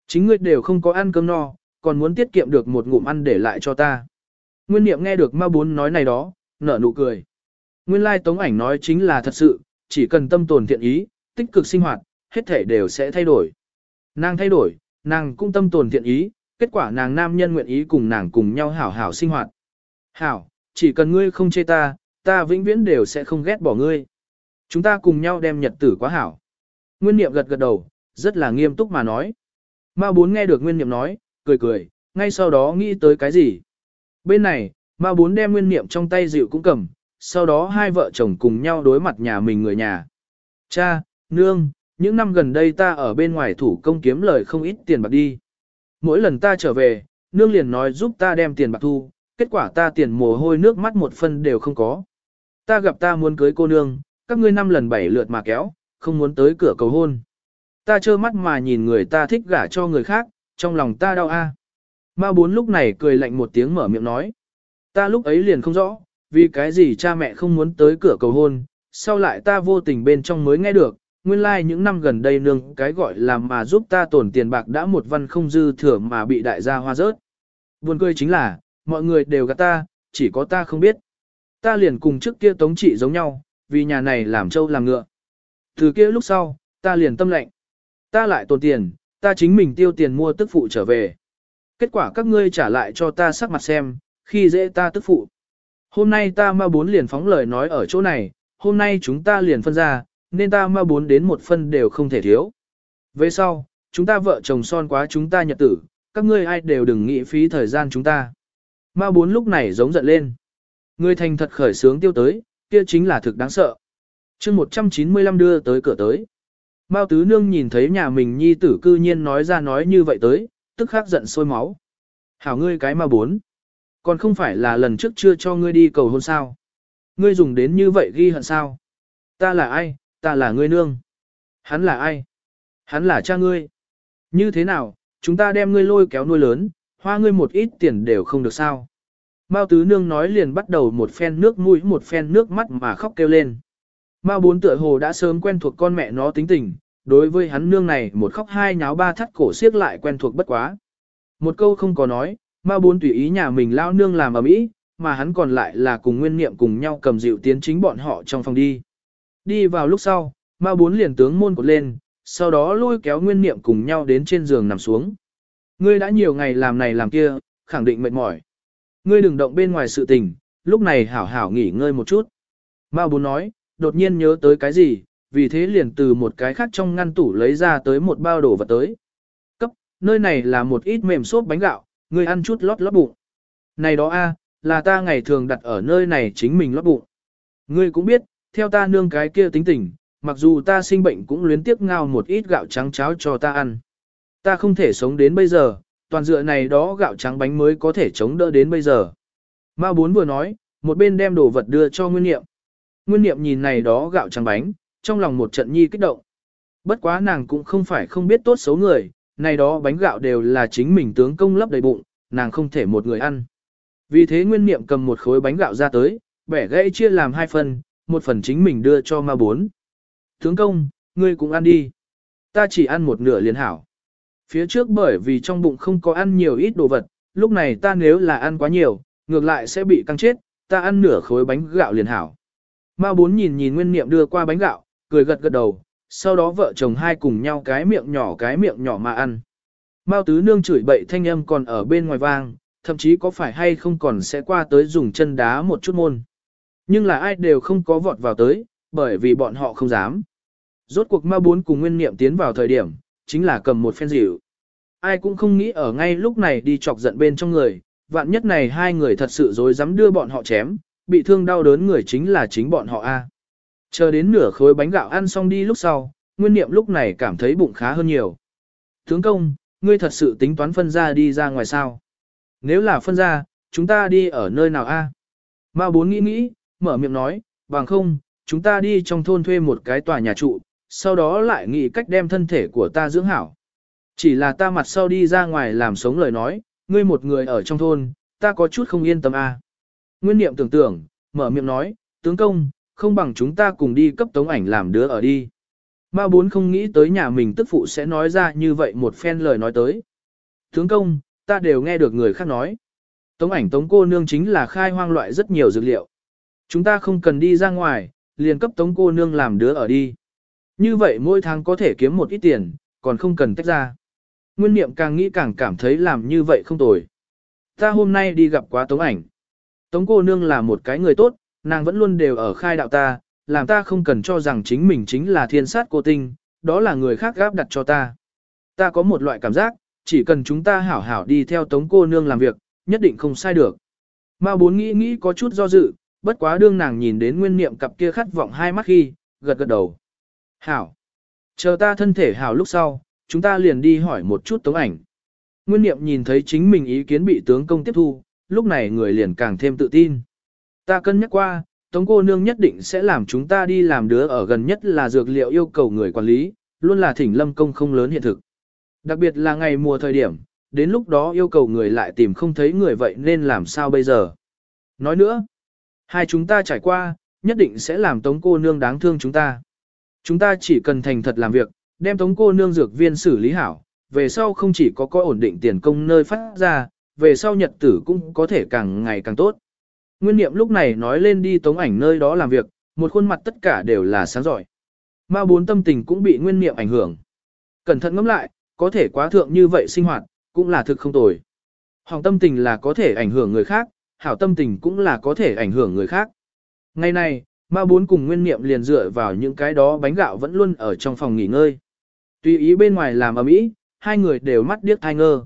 Chính ngươi đều không có ăn cơm no, còn muốn tiết kiệm được một ngụm ăn để lại cho ta. Nguyên niệm nghe được ma bốn nói này đó, nở nụ cười. Nguyên lai tống ảnh nói chính là thật sự, chỉ cần tâm tồn thiện ý, tích cực sinh hoạt, hết thể đều sẽ thay đổi. Nàng thay đổi, nàng cũng tâm tồn thiện ý, kết quả nàng nam nhân nguyện ý cùng nàng cùng nhau hảo hảo sinh hoạt. Hảo, chỉ cần ngươi không chê ta, ta vĩnh viễn đều sẽ không ghét bỏ ngươi. Chúng ta cùng nhau đem nhật tử quá hảo. Nguyên niệm gật gật đầu, rất là nghiêm túc mà nói. Mao bốn nghe được nguyên niệm nói, cười cười, ngay sau đó nghĩ tới cái gì. Bên này, Mao bốn đem nguyên niệm trong tay dịu cũng cầm, sau đó hai vợ chồng cùng nhau đối mặt nhà mình người nhà. Cha, nương, những năm gần đây ta ở bên ngoài thủ công kiếm lời không ít tiền bạc đi. Mỗi lần ta trở về, nương liền nói giúp ta đem tiền bạc thu, kết quả ta tiền mồ hôi nước mắt một phân đều không có. Ta gặp ta muốn cưới cô nương, các ngươi năm lần bảy lượt mà kéo, không muốn tới cửa cầu hôn. Ta trơ mắt mà nhìn người ta thích gả cho người khác, trong lòng ta đau a. Ma bốn lúc này cười lạnh một tiếng mở miệng nói. Ta lúc ấy liền không rõ, vì cái gì cha mẹ không muốn tới cửa cầu hôn, sau lại ta vô tình bên trong mới nghe được, nguyên lai like những năm gần đây nương cái gọi là mà giúp ta tổn tiền bạc đã một văn không dư thừa mà bị đại gia hoa rớt. Buồn cười chính là, mọi người đều gạt ta, chỉ có ta không biết. Ta liền cùng trước kia tống trị giống nhau, vì nhà này làm trâu làm ngựa. Từ kia lúc sau, ta liền tâm lệnh. Ta lại tồn tiền, ta chính mình tiêu tiền mua tức phụ trở về. Kết quả các ngươi trả lại cho ta sắc mặt xem, khi dễ ta tức phụ. Hôm nay ta ma bốn liền phóng lời nói ở chỗ này, hôm nay chúng ta liền phân ra, nên ta ma bốn đến một phân đều không thể thiếu. Về sau, chúng ta vợ chồng son quá chúng ta nhật tử, các ngươi ai đều đừng nghĩ phí thời gian chúng ta. Ma bốn lúc này giống giận lên. Người thành thật khởi sướng tiêu tới, kia chính là thực đáng sợ. chương 195 đưa tới cửa tới. Mao tứ nương nhìn thấy nhà mình nhi tử cư nhiên nói ra nói như vậy tới, tức khắc giận sôi máu. Hảo ngươi cái ma bốn. Còn không phải là lần trước chưa cho ngươi đi cầu hôn sao. Ngươi dùng đến như vậy ghi hận sao. Ta là ai, ta là ngươi nương. Hắn là ai? Hắn là cha ngươi. Như thế nào, chúng ta đem ngươi lôi kéo nuôi lớn, hoa ngươi một ít tiền đều không được sao. Mao tứ nương nói liền bắt đầu một phen nước mũi một phen nước mắt mà khóc kêu lên. Mao bốn tựa hồ đã sớm quen thuộc con mẹ nó tính tình, đối với hắn nương này một khóc hai nháo ba thắt cổ siết lại quen thuộc bất quá. Một câu không có nói, Mao bốn tùy ý nhà mình lao nương làm ở mỹ, mà hắn còn lại là cùng nguyên niệm cùng nhau cầm dịu tiến chính bọn họ trong phòng đi. Đi vào lúc sau, Mao bốn liền tướng môn cột lên, sau đó lôi kéo nguyên niệm cùng nhau đến trên giường nằm xuống. Ngươi đã nhiều ngày làm này làm kia, khẳng định mệt mỏi. Ngươi đừng động bên ngoài sự tình, lúc này hảo hảo nghỉ ngơi một chút. Mao bốn nói, đột nhiên nhớ tới cái gì, vì thế liền từ một cái khác trong ngăn tủ lấy ra tới một bao đồ vật tới. Cấp, nơi này là một ít mềm xốp bánh gạo, ngươi ăn chút lót lót bụng. Này đó a, là ta ngày thường đặt ở nơi này chính mình lót bụng. Ngươi cũng biết, theo ta nương cái kia tính tình, mặc dù ta sinh bệnh cũng luyến tiếc ngao một ít gạo trắng cháo cho ta ăn. Ta không thể sống đến bây giờ, toàn dựa này đó gạo trắng bánh mới có thể chống đỡ đến bây giờ. Mao bốn vừa nói, một bên đem đồ vật đưa cho Nguyên Niệm. Nguyên Niệm nhìn này đó gạo trắng bánh, trong lòng một trận nhi kích động. Bất quá nàng cũng không phải không biết tốt xấu người, này đó bánh gạo đều là chính mình tướng công lấp đầy bụng, nàng không thể một người ăn. Vì thế Nguyên Niệm cầm một khối bánh gạo ra tới, bẻ gãy chia làm hai phần, một phần chính mình đưa cho ma bốn. Tướng công, ngươi cũng ăn đi. Ta chỉ ăn một nửa liền hảo. Phía trước bởi vì trong bụng không có ăn nhiều ít đồ vật, lúc này ta nếu là ăn quá nhiều, ngược lại sẽ bị căng chết, ta ăn nửa khối bánh gạo liền hảo. ma bốn nhìn nhìn nguyên niệm đưa qua bánh gạo, cười gật gật đầu, sau đó vợ chồng hai cùng nhau cái miệng nhỏ cái miệng nhỏ mà ăn. Mao tứ nương chửi bậy thanh âm còn ở bên ngoài vang, thậm chí có phải hay không còn sẽ qua tới dùng chân đá một chút môn. Nhưng là ai đều không có vọt vào tới, bởi vì bọn họ không dám. Rốt cuộc ma bốn cùng nguyên niệm tiến vào thời điểm, chính là cầm một phen dịu. Ai cũng không nghĩ ở ngay lúc này đi chọc giận bên trong người, vạn nhất này hai người thật sự dối dám đưa bọn họ chém, bị thương đau đớn người chính là chính bọn họ a. Chờ đến nửa khối bánh gạo ăn xong đi lúc sau, nguyên niệm lúc này cảm thấy bụng khá hơn nhiều. Tướng công, ngươi thật sự tính toán phân ra đi ra ngoài sao? Nếu là phân ra, chúng ta đi ở nơi nào a? Ma bốn nghĩ nghĩ, mở miệng nói, bằng không, chúng ta đi trong thôn thuê một cái tòa nhà trụ, sau đó lại nghĩ cách đem thân thể của ta dưỡng hảo. Chỉ là ta mặt sau đi ra ngoài làm sống lời nói, ngươi một người ở trong thôn, ta có chút không yên tâm a. Nguyên niệm tưởng tưởng, mở miệng nói, tướng công, không bằng chúng ta cùng đi cấp tống ảnh làm đứa ở đi. Ma bốn không nghĩ tới nhà mình tức phụ sẽ nói ra như vậy một phen lời nói tới. Tướng công, ta đều nghe được người khác nói. Tống ảnh tống cô nương chính là khai hoang loại rất nhiều dược liệu. Chúng ta không cần đi ra ngoài, liền cấp tống cô nương làm đứa ở đi. Như vậy mỗi tháng có thể kiếm một ít tiền, còn không cần tách ra. Nguyên niệm càng nghĩ càng cảm thấy làm như vậy không tồi. Ta hôm nay đi gặp quá tống ảnh. Tống cô nương là một cái người tốt, nàng vẫn luôn đều ở khai đạo ta, làm ta không cần cho rằng chính mình chính là thiên sát cô tinh, đó là người khác gáp đặt cho ta. Ta có một loại cảm giác, chỉ cần chúng ta hảo hảo đi theo tống cô nương làm việc, nhất định không sai được. mà bốn nghĩ nghĩ có chút do dự, bất quá đương nàng nhìn đến nguyên niệm cặp kia khát vọng hai mắt khi, gật gật đầu. Hảo. Chờ ta thân thể hảo lúc sau, chúng ta liền đi hỏi một chút tống ảnh. Nguyên niệm nhìn thấy chính mình ý kiến bị tướng công tiếp thu, lúc này người liền càng thêm tự tin. Ta cân nhắc qua, tống cô nương nhất định sẽ làm chúng ta đi làm đứa ở gần nhất là dược liệu yêu cầu người quản lý, luôn là thỉnh lâm công không lớn hiện thực. Đặc biệt là ngày mùa thời điểm, đến lúc đó yêu cầu người lại tìm không thấy người vậy nên làm sao bây giờ. Nói nữa, hai chúng ta trải qua, nhất định sẽ làm tống cô nương đáng thương chúng ta. Chúng ta chỉ cần thành thật làm việc, đem tống cô nương dược viên xử lý hảo, về sau không chỉ có có ổn định tiền công nơi phát ra, về sau nhật tử cũng có thể càng ngày càng tốt. Nguyên niệm lúc này nói lên đi tống ảnh nơi đó làm việc, một khuôn mặt tất cả đều là sáng giỏi. Ma bốn tâm tình cũng bị nguyên niệm ảnh hưởng. Cẩn thận ngẫm lại, có thể quá thượng như vậy sinh hoạt, cũng là thực không tồi. Hỏng tâm tình là có thể ảnh hưởng người khác, hảo tâm tình cũng là có thể ảnh hưởng người khác. Ngày này, ma bốn cùng nguyên niệm liền dựa vào những cái đó bánh gạo vẫn luôn ở trong phòng nghỉ ngơi. Tùy ý bên ngoài làm ầm ĩ, hai người đều mắt điếc thai ngơ.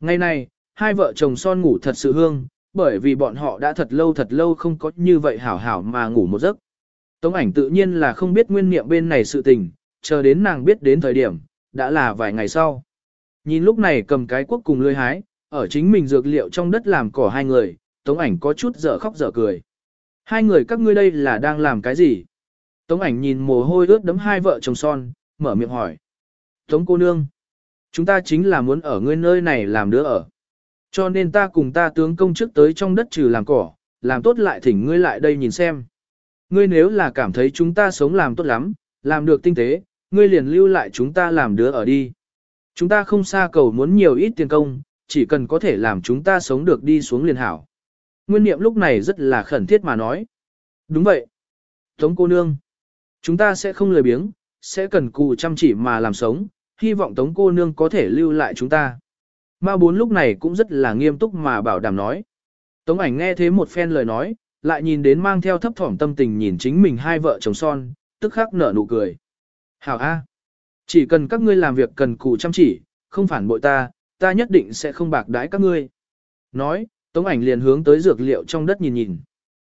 Ngày này, hai vợ chồng son ngủ thật sự hương, bởi vì bọn họ đã thật lâu thật lâu không có như vậy hảo hảo mà ngủ một giấc. Tống ảnh tự nhiên là không biết nguyên niệm bên này sự tình, chờ đến nàng biết đến thời điểm, đã là vài ngày sau. Nhìn lúc này cầm cái quốc cùng lươi hái, ở chính mình dược liệu trong đất làm cỏ hai người, tống ảnh có chút dở khóc dở cười. Hai người các ngươi đây là đang làm cái gì? Tống ảnh nhìn mồ hôi ướt đấm hai vợ chồng son, mở miệng hỏi. Tống cô nương, chúng ta chính là muốn ở ngươi nơi này làm đứa ở. Cho nên ta cùng ta tướng công chức tới trong đất trừ làm cỏ, làm tốt lại thỉnh ngươi lại đây nhìn xem. Ngươi nếu là cảm thấy chúng ta sống làm tốt lắm, làm được tinh tế, ngươi liền lưu lại chúng ta làm đứa ở đi. Chúng ta không xa cầu muốn nhiều ít tiền công, chỉ cần có thể làm chúng ta sống được đi xuống liền hảo. Nguyên niệm lúc này rất là khẩn thiết mà nói. Đúng vậy. Tống cô nương. Chúng ta sẽ không lười biếng, sẽ cần cù chăm chỉ mà làm sống, hy vọng tống cô nương có thể lưu lại chúng ta. Ma bốn lúc này cũng rất là nghiêm túc mà bảo đảm nói. Tống ảnh nghe thế một phen lời nói, lại nhìn đến mang theo thấp thỏm tâm tình nhìn chính mình hai vợ chồng son, tức khắc nở nụ cười. Hảo A. Chỉ cần các ngươi làm việc cần cù chăm chỉ, không phản bội ta, ta nhất định sẽ không bạc đãi các ngươi. Nói, Tống ảnh liền hướng tới dược liệu trong đất nhìn nhìn.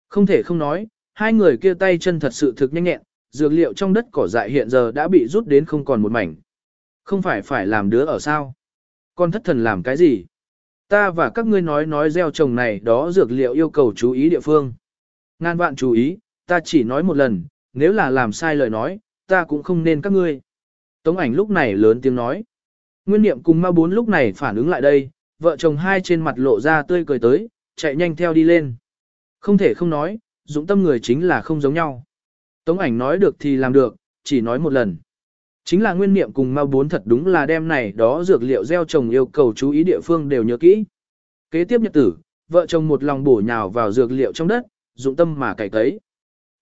Không thể không nói, hai người kia tay chân thật sự thực nhanh nhẹn, dược liệu trong đất cỏ dại hiện giờ đã bị rút đến không còn một mảnh. Không phải phải làm đứa ở sao? Con thất thần làm cái gì? Ta và các ngươi nói nói gieo trồng này đó dược liệu yêu cầu chú ý địa phương. Ngan vạn chú ý, ta chỉ nói một lần, nếu là làm sai lời nói, ta cũng không nên các ngươi. Tống ảnh lúc này lớn tiếng nói. Nguyên niệm cùng ma bốn lúc này phản ứng lại đây, vợ chồng hai trên mặt lộ ra tươi cười tới, chạy nhanh theo đi lên. Không thể không nói, dũng tâm người chính là không giống nhau. Tống ảnh nói được thì làm được, chỉ nói một lần. Chính là nguyên niệm cùng ma bốn thật đúng là đem này đó dược liệu gieo trồng yêu cầu chú ý địa phương đều nhớ kỹ. Kế tiếp nhật tử, vợ chồng một lòng bổ nhào vào dược liệu trong đất, dụng tâm mà cải cấy.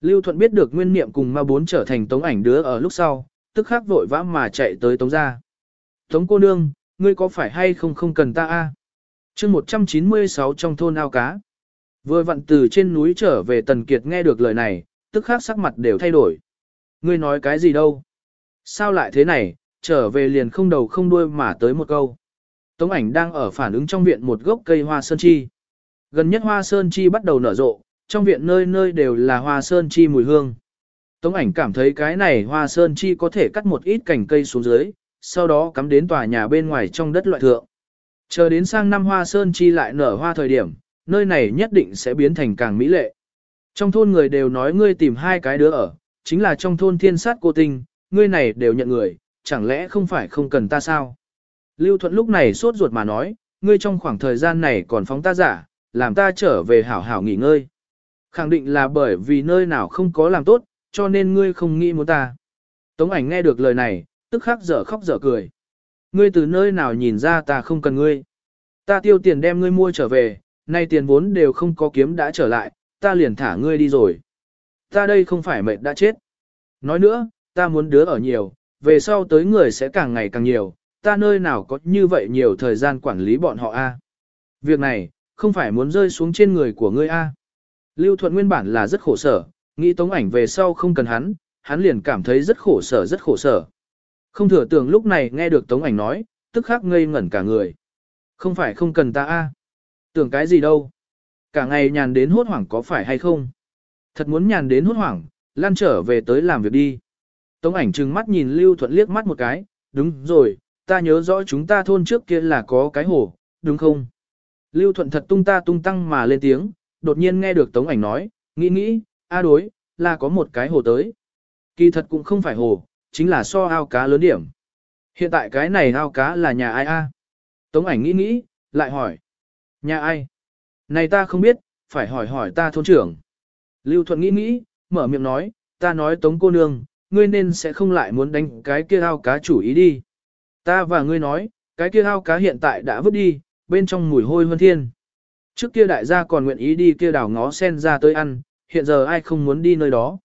Lưu Thuận biết được nguyên niệm cùng ma bốn trở thành tống ảnh đứa ở lúc sau, tức khắc vội vã mà chạy tới tống gia. Tống cô nương, ngươi có phải hay không không cần ta a? À? chương 196 trong thôn ao cá. Vừa vặn từ trên núi trở về Tần Kiệt nghe được lời này, tức khắc sắc mặt đều thay đổi. Ngươi nói cái gì đâu? Sao lại thế này, trở về liền không đầu không đuôi mà tới một câu. Tống ảnh đang ở phản ứng trong viện một gốc cây hoa sơn chi. Gần nhất hoa sơn chi bắt đầu nở rộ, trong viện nơi nơi đều là hoa sơn chi mùi hương. Tống ảnh cảm thấy cái này hoa sơn chi có thể cắt một ít cành cây xuống dưới, sau đó cắm đến tòa nhà bên ngoài trong đất loại thượng. Chờ đến sang năm hoa sơn chi lại nở hoa thời điểm, nơi này nhất định sẽ biến thành càng mỹ lệ. Trong thôn người đều nói ngươi tìm hai cái đứa ở, chính là trong thôn thiên sát cô tinh, ngươi này đều nhận người, chẳng lẽ không phải không cần ta sao? Lưu Thuận lúc này sốt ruột mà nói, ngươi trong khoảng thời gian này còn phóng ta giả, làm ta trở về hảo hảo nghỉ ngơi. Khẳng định là bởi vì nơi nào không có làm tốt, cho nên ngươi không nghĩ muốn ta. Tống ảnh nghe được lời này, tức khắc dở khóc dở cười. Ngươi từ nơi nào nhìn ra ta không cần ngươi. Ta tiêu tiền đem ngươi mua trở về, nay tiền vốn đều không có kiếm đã trở lại, ta liền thả ngươi đi rồi. Ta đây không phải mệt đã chết. Nói nữa, ta muốn đứa ở nhiều, về sau tới người sẽ càng ngày càng nhiều, ta nơi nào có như vậy nhiều thời gian quản lý bọn họ a. Việc này, không phải muốn rơi xuống trên người của ngươi a. Lưu Thuận nguyên bản là rất khổ sở, nghĩ tống ảnh về sau không cần hắn, hắn liền cảm thấy rất khổ sở rất khổ sở. Không thừa tưởng lúc này nghe được tống ảnh nói, tức khắc ngây ngẩn cả người. Không phải không cần ta a, Tưởng cái gì đâu. Cả ngày nhàn đến hốt hoảng có phải hay không? Thật muốn nhàn đến hốt hoảng, lan trở về tới làm việc đi. Tống ảnh trừng mắt nhìn Lưu Thuận liếc mắt một cái, đúng rồi, ta nhớ rõ chúng ta thôn trước kia là có cái hồ, đúng không? Lưu Thuận thật tung ta tung tăng mà lên tiếng, đột nhiên nghe được Tống ảnh nói, nghĩ nghĩ, a đối, là có một cái hồ tới. Kỳ thật cũng không phải hồ, chính là so ao cá lớn điểm. Hiện tại cái này ao cá là nhà ai a? Tống ảnh nghĩ nghĩ, lại hỏi. Nhà ai? Này ta không biết, phải hỏi hỏi ta thôn trưởng. Lưu Thuận nghĩ nghĩ, mở miệng nói, ta nói Tống cô nương, ngươi nên sẽ không lại muốn đánh cái kia ao cá chủ ý đi. Ta và ngươi nói, cái kia ao cá hiện tại đã vứt đi, bên trong mùi hôi hơn thiên. Trước kia đại gia còn nguyện ý đi kia đảo ngó sen ra tới ăn, hiện giờ ai không muốn đi nơi đó.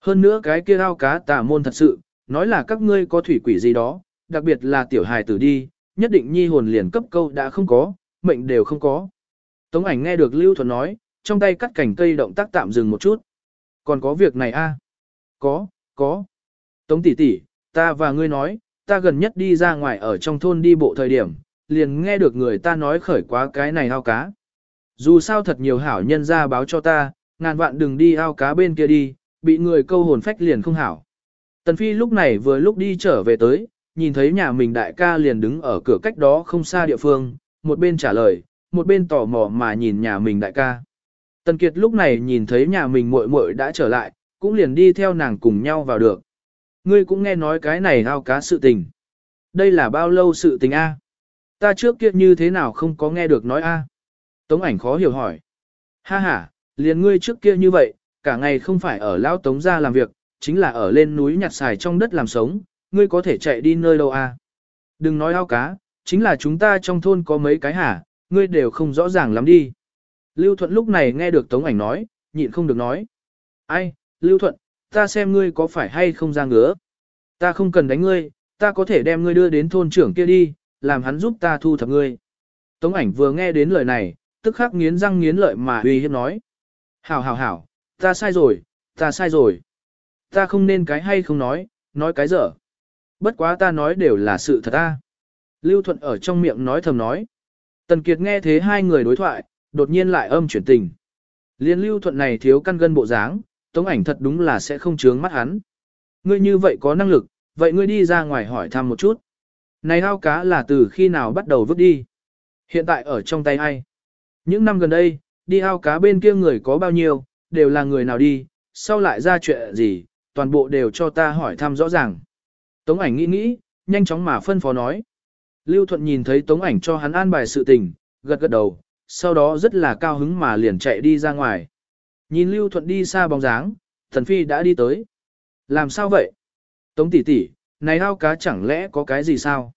Hơn nữa cái kia ao cá tà môn thật sự, nói là các ngươi có thủy quỷ gì đó, đặc biệt là tiểu hài tử đi, nhất định nhi hồn liền cấp câu đã không có, mệnh đều không có. Tống ảnh nghe được Lưu Thuần nói, trong tay cắt cảnh cây động tác tạm dừng một chút. Còn có việc này a? Có, có. Tống tỷ tỷ, ta và ngươi nói, ta gần nhất đi ra ngoài ở trong thôn đi bộ thời điểm, liền nghe được người ta nói khởi quá cái này ao cá. Dù sao thật nhiều hảo nhân ra báo cho ta, ngàn vạn đừng đi ao cá bên kia đi, bị người câu hồn phách liền không hảo. Tần Phi lúc này vừa lúc đi trở về tới, nhìn thấy nhà mình đại ca liền đứng ở cửa cách đó không xa địa phương, một bên trả lời, một bên tò mò mà nhìn nhà mình đại ca. Tần Kiệt lúc này nhìn thấy nhà mình muội muội đã trở lại, cũng liền đi theo nàng cùng nhau vào được. Ngươi cũng nghe nói cái này ao cá sự tình. Đây là bao lâu sự tình a? Ta trước kia như thế nào không có nghe được nói a? Tống ảnh khó hiểu hỏi. Ha ha, liền ngươi trước kia như vậy, cả ngày không phải ở lão tống gia làm việc, chính là ở lên núi nhặt xài trong đất làm sống, ngươi có thể chạy đi nơi đâu à? Đừng nói ao cá, chính là chúng ta trong thôn có mấy cái hả, ngươi đều không rõ ràng lắm đi. Lưu Thuận lúc này nghe được Tống ảnh nói, nhịn không được nói. Ai, Lưu Thuận, ta xem ngươi có phải hay không ra ngứa. Ta không cần đánh ngươi, ta có thể đem ngươi đưa đến thôn trưởng kia đi, làm hắn giúp ta thu thập ngươi. Tống ảnh vừa nghe đến lời này, tức khắc nghiến răng nghiến lợi mà uy hiếp nói. Hảo hảo hảo, ta sai rồi, ta sai rồi. Ta không nên cái hay không nói, nói cái dở. Bất quá ta nói đều là sự thật ta. Lưu Thuận ở trong miệng nói thầm nói. Tần Kiệt nghe thế hai người đối thoại, đột nhiên lại âm chuyển tình. Liên Lưu Thuận này thiếu căn gân bộ dáng, tống ảnh thật đúng là sẽ không chướng mắt hắn. Ngươi như vậy có năng lực, vậy ngươi đi ra ngoài hỏi thăm một chút. Này ao cá là từ khi nào bắt đầu vứt đi? Hiện tại ở trong tay ai? Những năm gần đây, đi ao cá bên kia người có bao nhiêu, đều là người nào đi, sau lại ra chuyện gì, toàn bộ đều cho ta hỏi thăm rõ ràng. Tống ảnh nghĩ nghĩ, nhanh chóng mà phân phó nói. Lưu Thuận nhìn thấy tống ảnh cho hắn an bài sự tình, gật gật đầu, sau đó rất là cao hứng mà liền chạy đi ra ngoài. Nhìn Lưu Thuận đi xa bóng dáng, Thần Phi đã đi tới. Làm sao vậy? Tống tỷ tỷ, này ao cá chẳng lẽ có cái gì sao?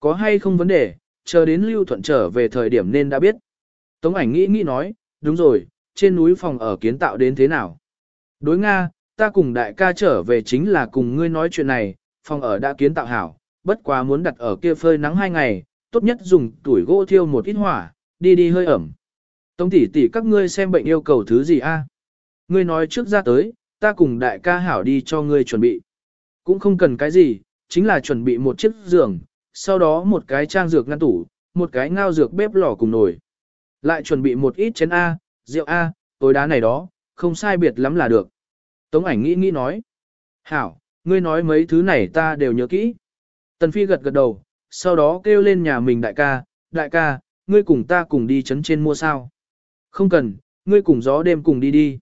Có hay không vấn đề, chờ đến Lưu Thuận trở về thời điểm nên đã biết. Tống ảnh nghĩ nghĩ nói, đúng rồi, trên núi phòng ở kiến tạo đến thế nào? Đối Nga, ta cùng đại ca trở về chính là cùng ngươi nói chuyện này, phòng ở đã kiến tạo hảo, bất quá muốn đặt ở kia phơi nắng hai ngày, tốt nhất dùng tuổi gỗ thiêu một ít hỏa, đi đi hơi ẩm. Tống tỷ tỷ các ngươi xem bệnh yêu cầu thứ gì a? Ngươi nói trước ra tới, ta cùng đại ca hảo đi cho ngươi chuẩn bị. Cũng không cần cái gì, chính là chuẩn bị một chiếc giường, sau đó một cái trang dược ngăn tủ, một cái ngao dược bếp lò cùng nồi. Lại chuẩn bị một ít chén A, rượu A, tối đá này đó, không sai biệt lắm là được. Tống ảnh nghĩ nghĩ nói. Hảo, ngươi nói mấy thứ này ta đều nhớ kỹ. Tần Phi gật gật đầu, sau đó kêu lên nhà mình đại ca, đại ca, ngươi cùng ta cùng đi chấn trên mua sao. Không cần, ngươi cùng gió đêm cùng đi đi.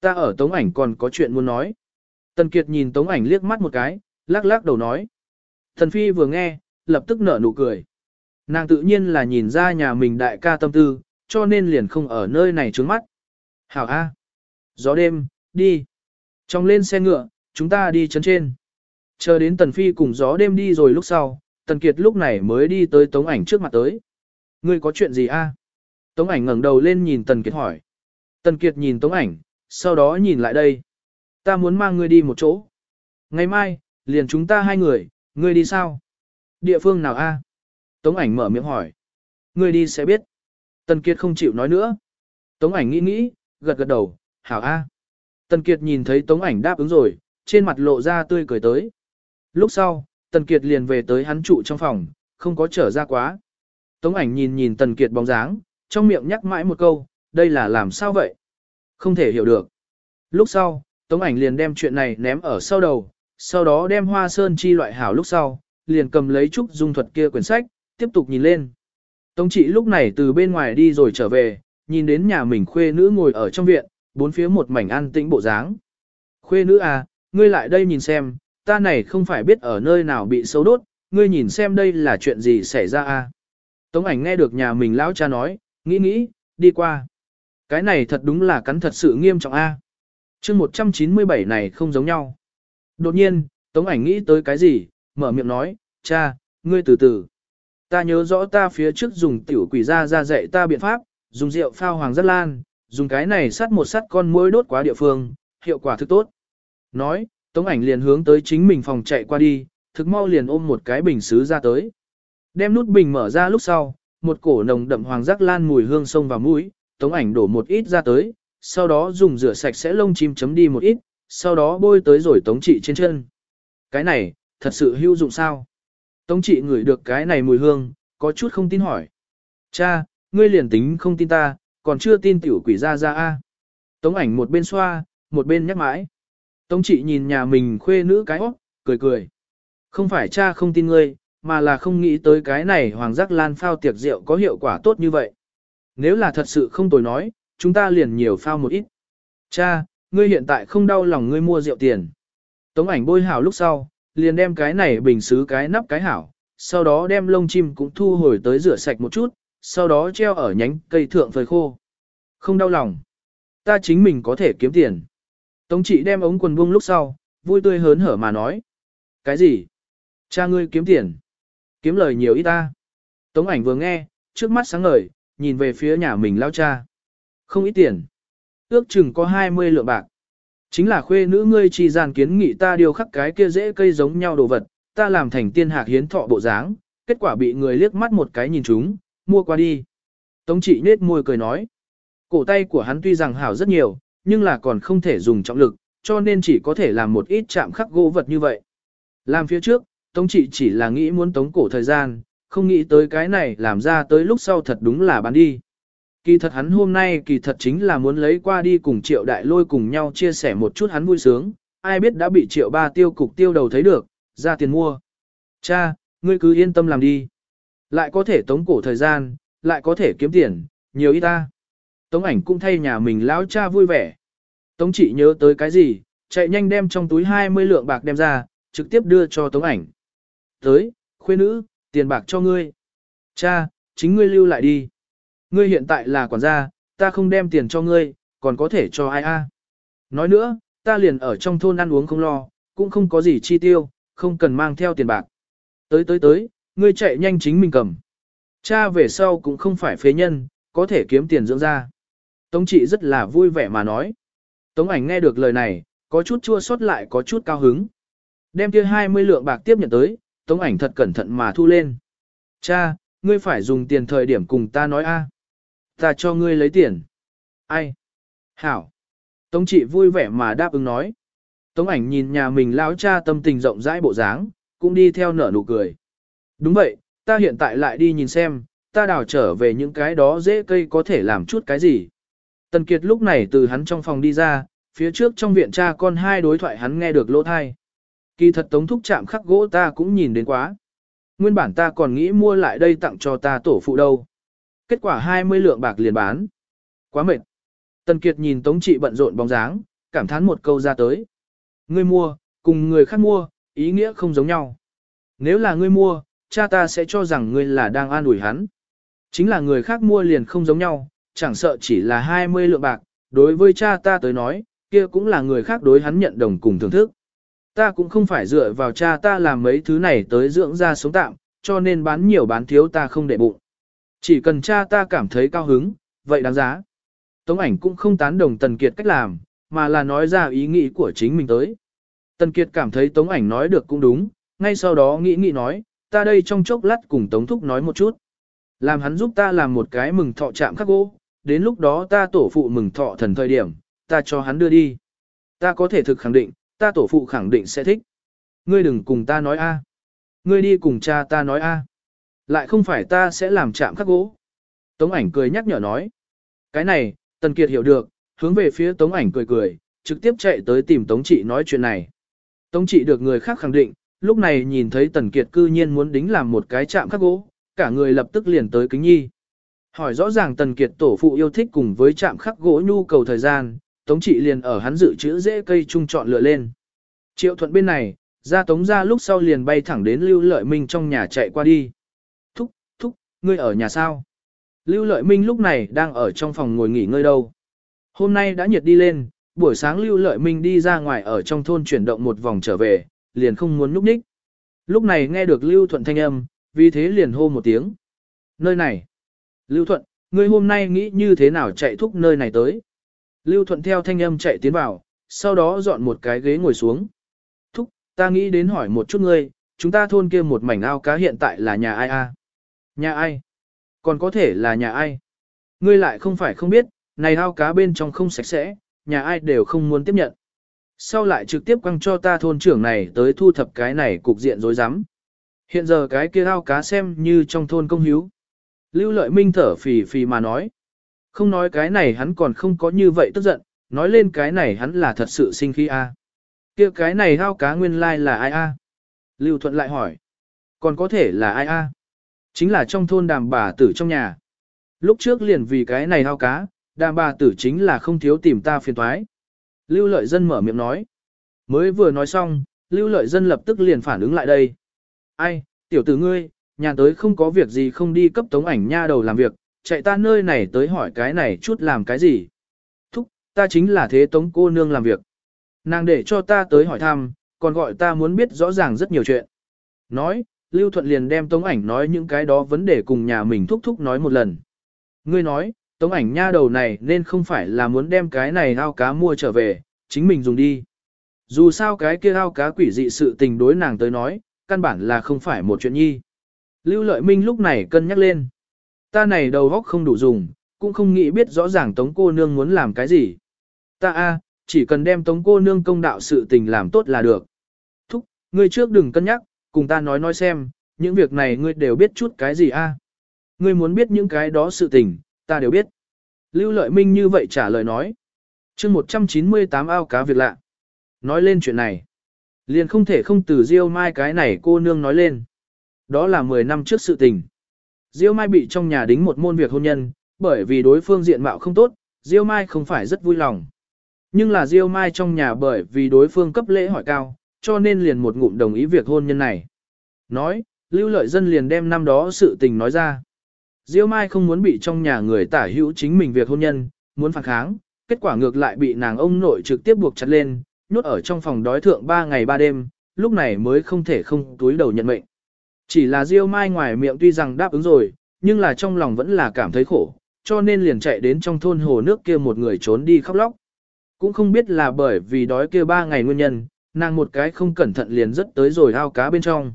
Ta ở tống ảnh còn có chuyện muốn nói. Tần Kiệt nhìn tống ảnh liếc mắt một cái, lắc lắc đầu nói. Tần Phi vừa nghe, lập tức nở nụ cười. Nàng tự nhiên là nhìn ra nhà mình đại ca tâm tư, cho nên liền không ở nơi này trướng mắt. Hảo A. Gió đêm, đi. Trong lên xe ngựa, chúng ta đi chấn trên. Chờ đến Tần Phi cùng gió đêm đi rồi lúc sau, Tần Kiệt lúc này mới đi tới Tống ảnh trước mặt tới. Ngươi có chuyện gì a? Tống ảnh ngẩng đầu lên nhìn Tần Kiệt hỏi. Tần Kiệt nhìn Tống ảnh, sau đó nhìn lại đây. Ta muốn mang ngươi đi một chỗ. Ngày mai, liền chúng ta hai người, ngươi đi sao? Địa phương nào a? Tống ảnh mở miệng hỏi. Ngươi đi sẽ biết. Tần Kiệt không chịu nói nữa. Tống ảnh nghĩ nghĩ, gật gật đầu, hảo a. Tần Kiệt nhìn thấy Tống ảnh đáp ứng rồi, trên mặt lộ ra tươi cười tới. Lúc sau, Tần Kiệt liền về tới hắn trụ trong phòng, không có trở ra quá. Tống ảnh nhìn nhìn Tần Kiệt bóng dáng, trong miệng nhắc mãi một câu, đây là làm sao vậy? Không thể hiểu được. Lúc sau, Tống ảnh liền đem chuyện này ném ở sau đầu, sau đó đem hoa sơn chi loại hảo lúc sau, liền cầm lấy trúc dung thuật kia quyển sách, tiếp tục nhìn lên. Tống trị lúc này từ bên ngoài đi rồi trở về, nhìn đến nhà mình khuê nữ ngồi ở trong viện, bốn phía một mảnh an tĩnh bộ dáng. Khuê nữ à, ngươi lại đây nhìn xem, ta này không phải biết ở nơi nào bị xấu đốt, ngươi nhìn xem đây là chuyện gì xảy ra à. Tống ảnh nghe được nhà mình lão cha nói, nghĩ nghĩ, đi qua. Cái này thật đúng là cắn thật sự nghiêm trọng a. À. Chương 197 này không giống nhau. Đột nhiên, Tống ảnh nghĩ tới cái gì, mở miệng nói, cha, ngươi từ từ. Ta nhớ rõ ta phía trước dùng tiểu quỷ ra ra dạy ta biện pháp, dùng rượu phao hoàng rất lan, dùng cái này sắt một sắt con muỗi đốt quá địa phương, hiệu quả thực tốt. Nói, Tống ảnh liền hướng tới chính mình phòng chạy qua đi, thực mau liền ôm một cái bình sứ ra tới. Đem nút bình mở ra lúc sau, một cổ nồng đậm hoàng giác lan mùi hương sông vào mũi, Tống ảnh đổ một ít ra tới, sau đó dùng rửa sạch sẽ lông chim chấm đi một ít, sau đó bôi tới rồi Tống trị trên chân. Cái này, thật sự hữu dụng sao? Tống trị ngửi được cái này mùi hương, có chút không tin hỏi. Cha, ngươi liền tính không tin ta, còn chưa tin tiểu quỷ ra ra a. Tống ảnh một bên xoa, một bên nhắc mãi. Tống trị nhìn nhà mình khuê nữ cái óc, cười cười. Không phải cha không tin ngươi, mà là không nghĩ tới cái này hoàng giác lan phao tiệc rượu có hiệu quả tốt như vậy. Nếu là thật sự không tồi nói, chúng ta liền nhiều phao một ít. Cha, ngươi hiện tại không đau lòng ngươi mua rượu tiền. Tống ảnh bôi hảo lúc sau, liền đem cái này bình xứ cái nắp cái hảo, sau đó đem lông chim cũng thu hồi tới rửa sạch một chút, sau đó treo ở nhánh cây thượng phơi khô. Không đau lòng. Ta chính mình có thể kiếm tiền. Tống trị đem ống quần buông lúc sau, vui tươi hớn hở mà nói. Cái gì? Cha ngươi kiếm tiền. Kiếm lời nhiều ít ta. Tống ảnh vừa nghe, trước mắt sáng ngời, nhìn về phía nhà mình lao cha. Không ít tiền. Ước chừng có 20 lượng bạc. Chính là khuê nữ ngươi chỉ giàn kiến nghị ta điều khắc cái kia dễ cây giống nhau đồ vật, ta làm thành tiên hạc hiến thọ bộ dáng, kết quả bị người liếc mắt một cái nhìn chúng, mua qua đi. Tống trị nết môi cười nói. Cổ tay của hắn tuy rằng hảo rất nhiều, nhưng là còn không thể dùng trọng lực, cho nên chỉ có thể làm một ít chạm khắc gỗ vật như vậy. Làm phía trước, Tống trị chỉ là nghĩ muốn tống cổ thời gian, không nghĩ tới cái này làm ra tới lúc sau thật đúng là bán đi. Kỳ thật hắn hôm nay kỳ thật chính là muốn lấy qua đi cùng triệu đại lôi cùng nhau chia sẻ một chút hắn vui sướng, ai biết đã bị triệu ba tiêu cục tiêu đầu thấy được, ra tiền mua. Cha, ngươi cứ yên tâm làm đi. Lại có thể tống cổ thời gian, lại có thể kiếm tiền, nhiều ít ta. Tống ảnh cũng thay nhà mình lão cha vui vẻ. Tống chị nhớ tới cái gì, chạy nhanh đem trong túi 20 lượng bạc đem ra, trực tiếp đưa cho tống ảnh. Tới, khuê nữ, tiền bạc cho ngươi. Cha, chính ngươi lưu lại đi. Ngươi hiện tại là quản gia, ta không đem tiền cho ngươi, còn có thể cho ai a? Nói nữa, ta liền ở trong thôn ăn uống không lo, cũng không có gì chi tiêu, không cần mang theo tiền bạc. Tới tới tới, ngươi chạy nhanh chính mình cầm. Cha về sau cũng không phải phế nhân, có thể kiếm tiền dưỡng ra. Tống trị rất là vui vẻ mà nói. Tống ảnh nghe được lời này, có chút chua xót lại có chút cao hứng. Đem kia 20 lượng bạc tiếp nhận tới, tống ảnh thật cẩn thận mà thu lên. Cha, ngươi phải dùng tiền thời điểm cùng ta nói a. Ta cho ngươi lấy tiền. Ai? Hảo. Tống trị vui vẻ mà đáp ứng nói. Tống ảnh nhìn nhà mình lão cha tâm tình rộng rãi bộ dáng, cũng đi theo nở nụ cười. Đúng vậy, ta hiện tại lại đi nhìn xem, ta đào trở về những cái đó dễ cây có thể làm chút cái gì. Tần Kiệt lúc này từ hắn trong phòng đi ra, phía trước trong viện cha con hai đối thoại hắn nghe được lỗ thai. Kỳ thật tống thúc chạm khắc gỗ ta cũng nhìn đến quá. Nguyên bản ta còn nghĩ mua lại đây tặng cho ta tổ phụ đâu. Kết quả 20 lượng bạc liền bán. Quá mệt. Tần Kiệt nhìn tống trị bận rộn bóng dáng, cảm thán một câu ra tới. Ngươi mua, cùng người khác mua, ý nghĩa không giống nhau. Nếu là ngươi mua, cha ta sẽ cho rằng ngươi là đang an ủi hắn. Chính là người khác mua liền không giống nhau, chẳng sợ chỉ là 20 lượng bạc, đối với cha ta tới nói, kia cũng là người khác đối hắn nhận đồng cùng thưởng thức. Ta cũng không phải dựa vào cha ta làm mấy thứ này tới dưỡng ra sống tạm, cho nên bán nhiều bán thiếu ta không để bụng. Chỉ cần cha ta cảm thấy cao hứng, vậy đáng giá. Tống ảnh cũng không tán đồng Tần Kiệt cách làm, mà là nói ra ý nghĩ của chính mình tới. Tần Kiệt cảm thấy Tống ảnh nói được cũng đúng, ngay sau đó nghĩ nghĩ nói, ta đây trong chốc lát cùng Tống Thúc nói một chút. Làm hắn giúp ta làm một cái mừng thọ chạm khắc gỗ, đến lúc đó ta tổ phụ mừng thọ thần thời điểm, ta cho hắn đưa đi. Ta có thể thực khẳng định, ta tổ phụ khẳng định sẽ thích. Ngươi đừng cùng ta nói a. Ngươi đi cùng cha ta nói a. Lại không phải ta sẽ làm chạm khắc gỗ. Tống ảnh cười nhắc nhở nói. Cái này, Tần Kiệt hiểu được, hướng về phía Tống ảnh cười cười, trực tiếp chạy tới tìm Tống trị nói chuyện này. Tống trị được người khác khẳng định, lúc này nhìn thấy Tần Kiệt cư nhiên muốn đính làm một cái chạm khắc gỗ, cả người lập tức liền tới kính nhi. Hỏi rõ ràng Tần Kiệt tổ phụ yêu thích cùng với chạm khắc gỗ nhu cầu thời gian, Tống trị liền ở hắn dự trữ dễ cây trung chọn lựa lên. Triệu thuận bên này, ra tống ra lúc sau liền bay thẳng đến Lưu Lợi Minh trong nhà chạy qua đi. Thúc, thúc, ngươi ở nhà sao? Lưu Lợi Minh lúc này đang ở trong phòng ngồi nghỉ ngơi đâu. Hôm nay đã nhiệt đi lên, buổi sáng Lưu Lợi Minh đi ra ngoài ở trong thôn chuyển động một vòng trở về, liền không muốn núp ních. Lúc này nghe được Lưu Thuận thanh âm, vì thế liền hô một tiếng. Nơi này. Lưu Thuận, ngươi hôm nay nghĩ như thế nào chạy thúc nơi này tới? Lưu Thuận theo thanh âm chạy tiến vào, sau đó dọn một cái ghế ngồi xuống. Thúc, ta nghĩ đến hỏi một chút ngươi, chúng ta thôn kia một mảnh ao cá hiện tại là nhà ai a? Nhà ai? Còn có thể là nhà ai? Ngươi lại không phải không biết, này ao cá bên trong không sạch sẽ, nhà ai đều không muốn tiếp nhận. Sau lại trực tiếp quăng cho ta thôn trưởng này tới thu thập cái này cục diện rối rắm. Hiện giờ cái kia ao cá xem như trong thôn công hiếu. Lưu lợi minh thở phì phì mà nói. Không nói cái này hắn còn không có như vậy tức giận, nói lên cái này hắn là thật sự sinh khí a. Kia cái này ao cá nguyên lai là ai a? Lưu thuận lại hỏi. Còn có thể là ai a? Chính là trong thôn đàm bà tử trong nhà. Lúc trước liền vì cái này ao cá, đàm bà tử chính là không thiếu tìm ta phiền thoái. Lưu lợi dân mở miệng nói. Mới vừa nói xong, lưu lợi dân lập tức liền phản ứng lại đây. Ai, tiểu tử ngươi, nhà tới không có việc gì không đi cấp tống ảnh nha đầu làm việc, chạy ta nơi này tới hỏi cái này chút làm cái gì. Thúc, ta chính là thế tống cô nương làm việc. Nàng để cho ta tới hỏi thăm, còn gọi ta muốn biết rõ ràng rất nhiều chuyện. Nói, Lưu Thuận liền đem tống ảnh nói những cái đó vấn đề cùng nhà mình thúc thúc nói một lần. Ngươi nói, tống ảnh nha đầu này nên không phải là muốn đem cái này ao cá mua trở về, chính mình dùng đi. Dù sao cái kia ao cá quỷ dị sự tình đối nàng tới nói, căn bản là không phải một chuyện nhi. Lưu Lợi Minh lúc này cân nhắc lên. Ta này đầu óc không đủ dùng, cũng không nghĩ biết rõ ràng Tống cô nương muốn làm cái gì. Ta a, chỉ cần đem Tống cô nương công đạo sự tình làm tốt là được. Thúc, ngươi trước đừng cân nhắc, cùng ta nói nói xem, những việc này ngươi đều biết chút cái gì a? Ngươi muốn biết những cái đó sự tình, ta đều biết. Lưu Lợi Minh như vậy trả lời nói. chương 198 ao cá việc lạ. Nói lên chuyện này. Liền không thể không từ Diêu Mai cái này cô nương nói lên. Đó là 10 năm trước sự tình. Diêu Mai bị trong nhà đính một môn việc hôn nhân, bởi vì đối phương diện mạo không tốt, Diêu Mai không phải rất vui lòng. Nhưng là Diêu Mai trong nhà bởi vì đối phương cấp lễ hỏi cao, cho nên liền một ngụm đồng ý việc hôn nhân này. Nói, Lưu Lợi Dân liền đem năm đó sự tình nói ra. Diêu Mai không muốn bị trong nhà người tả hữu chính mình việc hôn nhân, muốn phản kháng, kết quả ngược lại bị nàng ông nội trực tiếp buộc chặt lên, nhốt ở trong phòng đói thượng 3 ngày 3 đêm, lúc này mới không thể không túi đầu nhận mệnh. Chỉ là Diêu Mai ngoài miệng tuy rằng đáp ứng rồi, nhưng là trong lòng vẫn là cảm thấy khổ, cho nên liền chạy đến trong thôn hồ nước kia một người trốn đi khóc lóc. Cũng không biết là bởi vì đói kia ba ngày nguyên nhân, nàng một cái không cẩn thận liền rất tới rồi ao cá bên trong.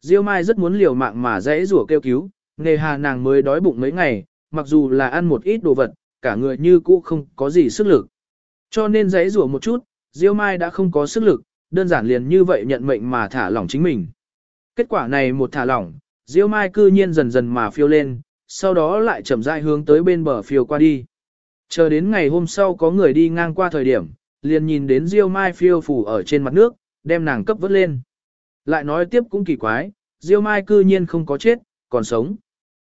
Diêu Mai rất muốn liều mạng mà dãy rủa kêu cứu, nghề hà nàng mới đói bụng mấy ngày, mặc dù là ăn một ít đồ vật, cả người như cũ không có gì sức lực. Cho nên giấy rủa một chút, Diêu Mai đã không có sức lực, đơn giản liền như vậy nhận mệnh mà thả lỏng chính mình. Kết quả này một thả lỏng, Diêu Mai cư nhiên dần dần mà phiêu lên, sau đó lại chậm rãi hướng tới bên bờ phiêu qua đi. Chờ đến ngày hôm sau có người đi ngang qua thời điểm, liền nhìn đến Diêu Mai phiêu phủ ở trên mặt nước, đem nàng cấp vớt lên. Lại nói tiếp cũng kỳ quái, Diêu Mai cư nhiên không có chết, còn sống.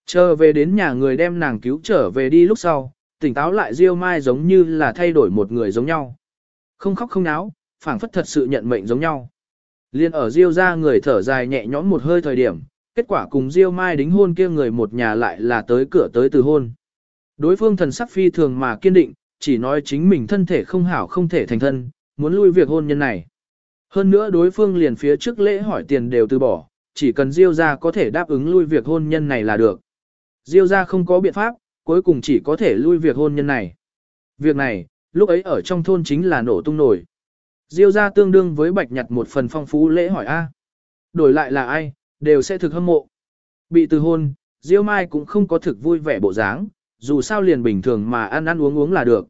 Chờ về đến nhà người đem nàng cứu trở về đi lúc sau, tỉnh táo lại Diêu Mai giống như là thay đổi một người giống nhau. Không khóc không náo, phảng phất thật sự nhận mệnh giống nhau. Liên ở Diêu ra người thở dài nhẹ nhõm một hơi thời điểm, kết quả cùng Diêu Mai đính hôn kia người một nhà lại là tới cửa tới từ hôn. Đối phương thần sắc phi thường mà kiên định, chỉ nói chính mình thân thể không hảo không thể thành thân, muốn lui việc hôn nhân này. Hơn nữa đối phương liền phía trước lễ hỏi tiền đều từ bỏ, chỉ cần Diêu ra có thể đáp ứng lui việc hôn nhân này là được. Diêu ra không có biện pháp, cuối cùng chỉ có thể lui việc hôn nhân này. Việc này, lúc ấy ở trong thôn chính là nổ tung nổi. Diêu ra tương đương với bạch nhặt một phần phong phú lễ hỏi A. Đổi lại là ai, đều sẽ thực hâm mộ. Bị từ hôn, Diêu Mai cũng không có thực vui vẻ bộ dáng, dù sao liền bình thường mà ăn ăn uống uống là được.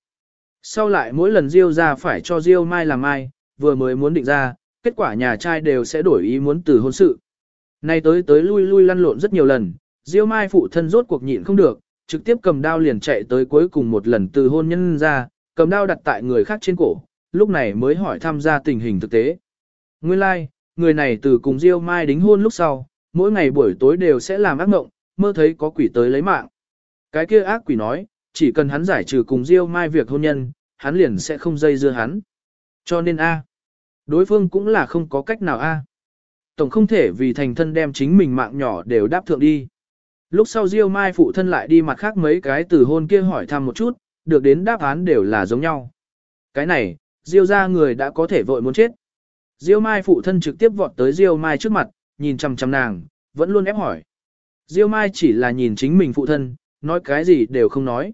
Sau lại mỗi lần Diêu ra phải cho Diêu Mai làm ai, vừa mới muốn định ra, kết quả nhà trai đều sẽ đổi ý muốn từ hôn sự. Nay tới tới lui lui lăn lộn rất nhiều lần, Diêu Mai phụ thân rốt cuộc nhịn không được, trực tiếp cầm đao liền chạy tới cuối cùng một lần từ hôn nhân ra, cầm đao đặt tại người khác trên cổ, lúc này mới hỏi tham gia tình hình thực tế. Nguyên lai, like, người này từ cùng Diêu Mai đính hôn lúc sau, mỗi ngày buổi tối đều sẽ làm ác mộng, mơ thấy có quỷ tới lấy mạng. Cái kia ác quỷ nói, chỉ cần hắn giải trừ cùng Diêu Mai việc hôn nhân, hắn liền sẽ không dây dưa hắn. Cho nên A. Đối phương cũng là không có cách nào A. Tổng không thể vì thành thân đem chính mình mạng nhỏ đều đáp thượng đi. Lúc sau Diêu Mai phụ thân lại đi mặt khác mấy cái từ hôn kia hỏi thăm một chút, được đến đáp án đều là giống nhau. Cái này, Diêu ra người đã có thể vội muốn chết. Diêu Mai phụ thân trực tiếp vọt tới Diêu Mai trước mặt, nhìn chằm chằm nàng, vẫn luôn ép hỏi. Diêu Mai chỉ là nhìn chính mình phụ thân, nói cái gì đều không nói.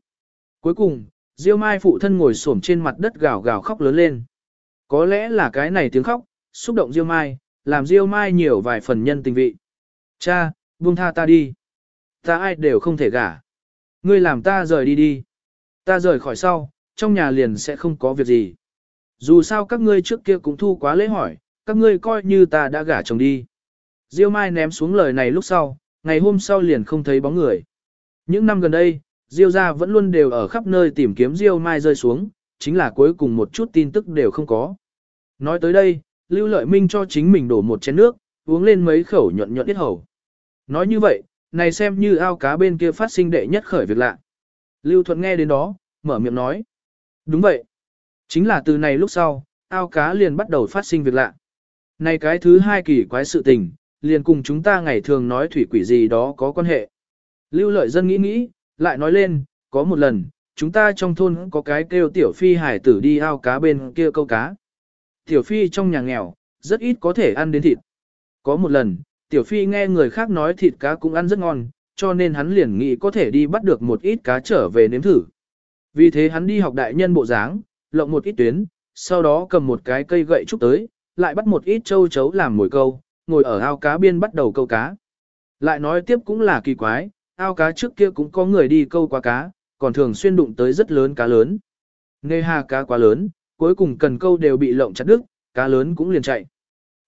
Cuối cùng, Diêu Mai phụ thân ngồi xổm trên mặt đất gào gào khóc lớn lên. Có lẽ là cái này tiếng khóc, xúc động Diêu Mai, làm Diêu Mai nhiều vài phần nhân tình vị. Cha, buông tha ta đi. Ta ai đều không thể gả. Ngươi làm ta rời đi đi. Ta rời khỏi sau, trong nhà liền sẽ không có việc gì. Dù sao các ngươi trước kia cũng thu quá lễ hỏi, các ngươi coi như ta đã gả chồng đi. Diêu Mai ném xuống lời này lúc sau, ngày hôm sau liền không thấy bóng người. Những năm gần đây, Diêu gia vẫn luôn đều ở khắp nơi tìm kiếm Diêu Mai rơi xuống, chính là cuối cùng một chút tin tức đều không có. Nói tới đây, Lưu Lợi Minh cho chính mình đổ một chén nước, uống lên mấy khẩu nhuận nhuận ít hầu. Nói như vậy, này xem như ao cá bên kia phát sinh đệ nhất khởi việc lạ. Lưu Thuận nghe đến đó, mở miệng nói. Đúng vậy. Chính là từ này lúc sau, ao cá liền bắt đầu phát sinh việc lạ. Này cái thứ hai kỳ quái sự tình, liền cùng chúng ta ngày thường nói thủy quỷ gì đó có quan hệ. Lưu lợi dân nghĩ nghĩ, lại nói lên, có một lần, chúng ta trong thôn có cái kêu tiểu phi hải tử đi ao cá bên kia câu cá. Tiểu phi trong nhà nghèo, rất ít có thể ăn đến thịt. Có một lần, tiểu phi nghe người khác nói thịt cá cũng ăn rất ngon, cho nên hắn liền nghĩ có thể đi bắt được một ít cá trở về nếm thử. Vì thế hắn đi học đại nhân bộ dáng, lộng một ít tuyến, sau đó cầm một cái cây gậy trúc tới, lại bắt một ít châu chấu làm mồi câu, ngồi ở ao cá biên bắt đầu câu cá. Lại nói tiếp cũng là kỳ quái, ao cá trước kia cũng có người đi câu qua cá, còn thường xuyên đụng tới rất lớn cá lớn. Nghe hà cá quá lớn, cuối cùng cần câu đều bị lộng chặt đứt, cá lớn cũng liền chạy.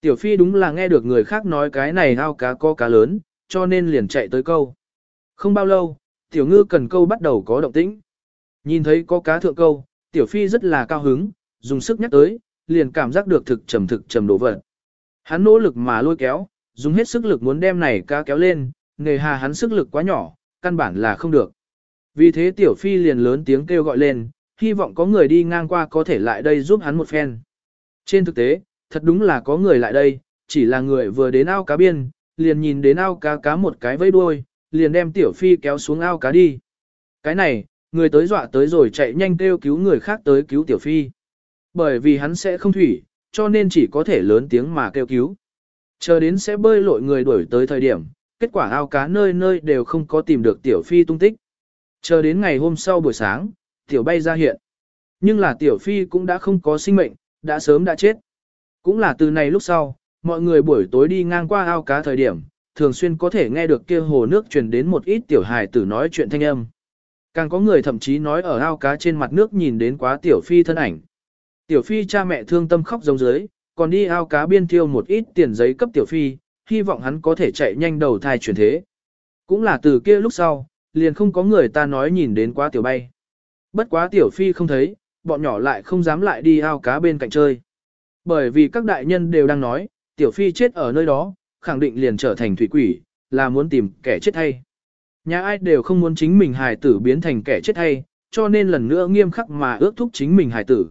Tiểu Phi đúng là nghe được người khác nói cái này ao cá có cá lớn, cho nên liền chạy tới câu. Không bao lâu, Tiểu Ngư cần câu bắt đầu có động tĩnh. Nhìn thấy có cá thượng câu, Tiểu Phi rất là cao hứng, dùng sức nhắc tới, liền cảm giác được thực trầm thực trầm đổ vật. Hắn nỗ lực mà lôi kéo, dùng hết sức lực muốn đem này cá kéo lên, nghề hà hắn sức lực quá nhỏ, căn bản là không được. Vì thế Tiểu Phi liền lớn tiếng kêu gọi lên, hy vọng có người đi ngang qua có thể lại đây giúp hắn một phen. Trên thực tế, thật đúng là có người lại đây, chỉ là người vừa đến ao cá biên, liền nhìn đến ao cá cá một cái vẫy đuôi, liền đem Tiểu Phi kéo xuống ao cá đi. Cái này, người tới dọa tới rồi chạy nhanh kêu cứu người khác tới cứu Tiểu Phi. Bởi vì hắn sẽ không thủy, cho nên chỉ có thể lớn tiếng mà kêu cứu. Chờ đến sẽ bơi lội người đuổi tới thời điểm, kết quả ao cá nơi nơi đều không có tìm được tiểu phi tung tích. Chờ đến ngày hôm sau buổi sáng, tiểu bay ra hiện. Nhưng là tiểu phi cũng đã không có sinh mệnh, đã sớm đã chết. Cũng là từ này lúc sau, mọi người buổi tối đi ngang qua ao cá thời điểm, thường xuyên có thể nghe được kia hồ nước truyền đến một ít tiểu hài tử nói chuyện thanh âm. Càng có người thậm chí nói ở ao cá trên mặt nước nhìn đến quá tiểu phi thân ảnh. Tiểu phi cha mẹ thương tâm khóc giống dưới, còn đi ao cá biên tiêu một ít tiền giấy cấp tiểu phi, hy vọng hắn có thể chạy nhanh đầu thai chuyển thế. Cũng là từ kia lúc sau, liền không có người ta nói nhìn đến quá tiểu bay. Bất quá tiểu phi không thấy, bọn nhỏ lại không dám lại đi ao cá bên cạnh chơi. Bởi vì các đại nhân đều đang nói, tiểu phi chết ở nơi đó, khẳng định liền trở thành thủy quỷ, là muốn tìm kẻ chết hay. Nhà ai đều không muốn chính mình hài tử biến thành kẻ chết hay, cho nên lần nữa nghiêm khắc mà ước thúc chính mình hài tử.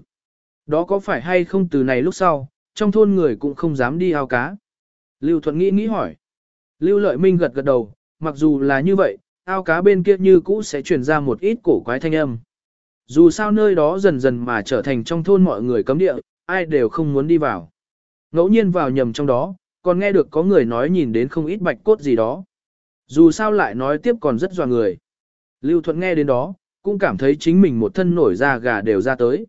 Đó có phải hay không từ này lúc sau, trong thôn người cũng không dám đi ao cá. Lưu Thuận nghĩ nghĩ hỏi. Lưu Lợi Minh gật gật đầu, mặc dù là như vậy, ao cá bên kia như cũ sẽ truyền ra một ít cổ quái thanh âm. Dù sao nơi đó dần dần mà trở thành trong thôn mọi người cấm địa, ai đều không muốn đi vào. Ngẫu nhiên vào nhầm trong đó, còn nghe được có người nói nhìn đến không ít bạch cốt gì đó. Dù sao lại nói tiếp còn rất dò người. Lưu Thuận nghe đến đó, cũng cảm thấy chính mình một thân nổi da gà đều ra tới.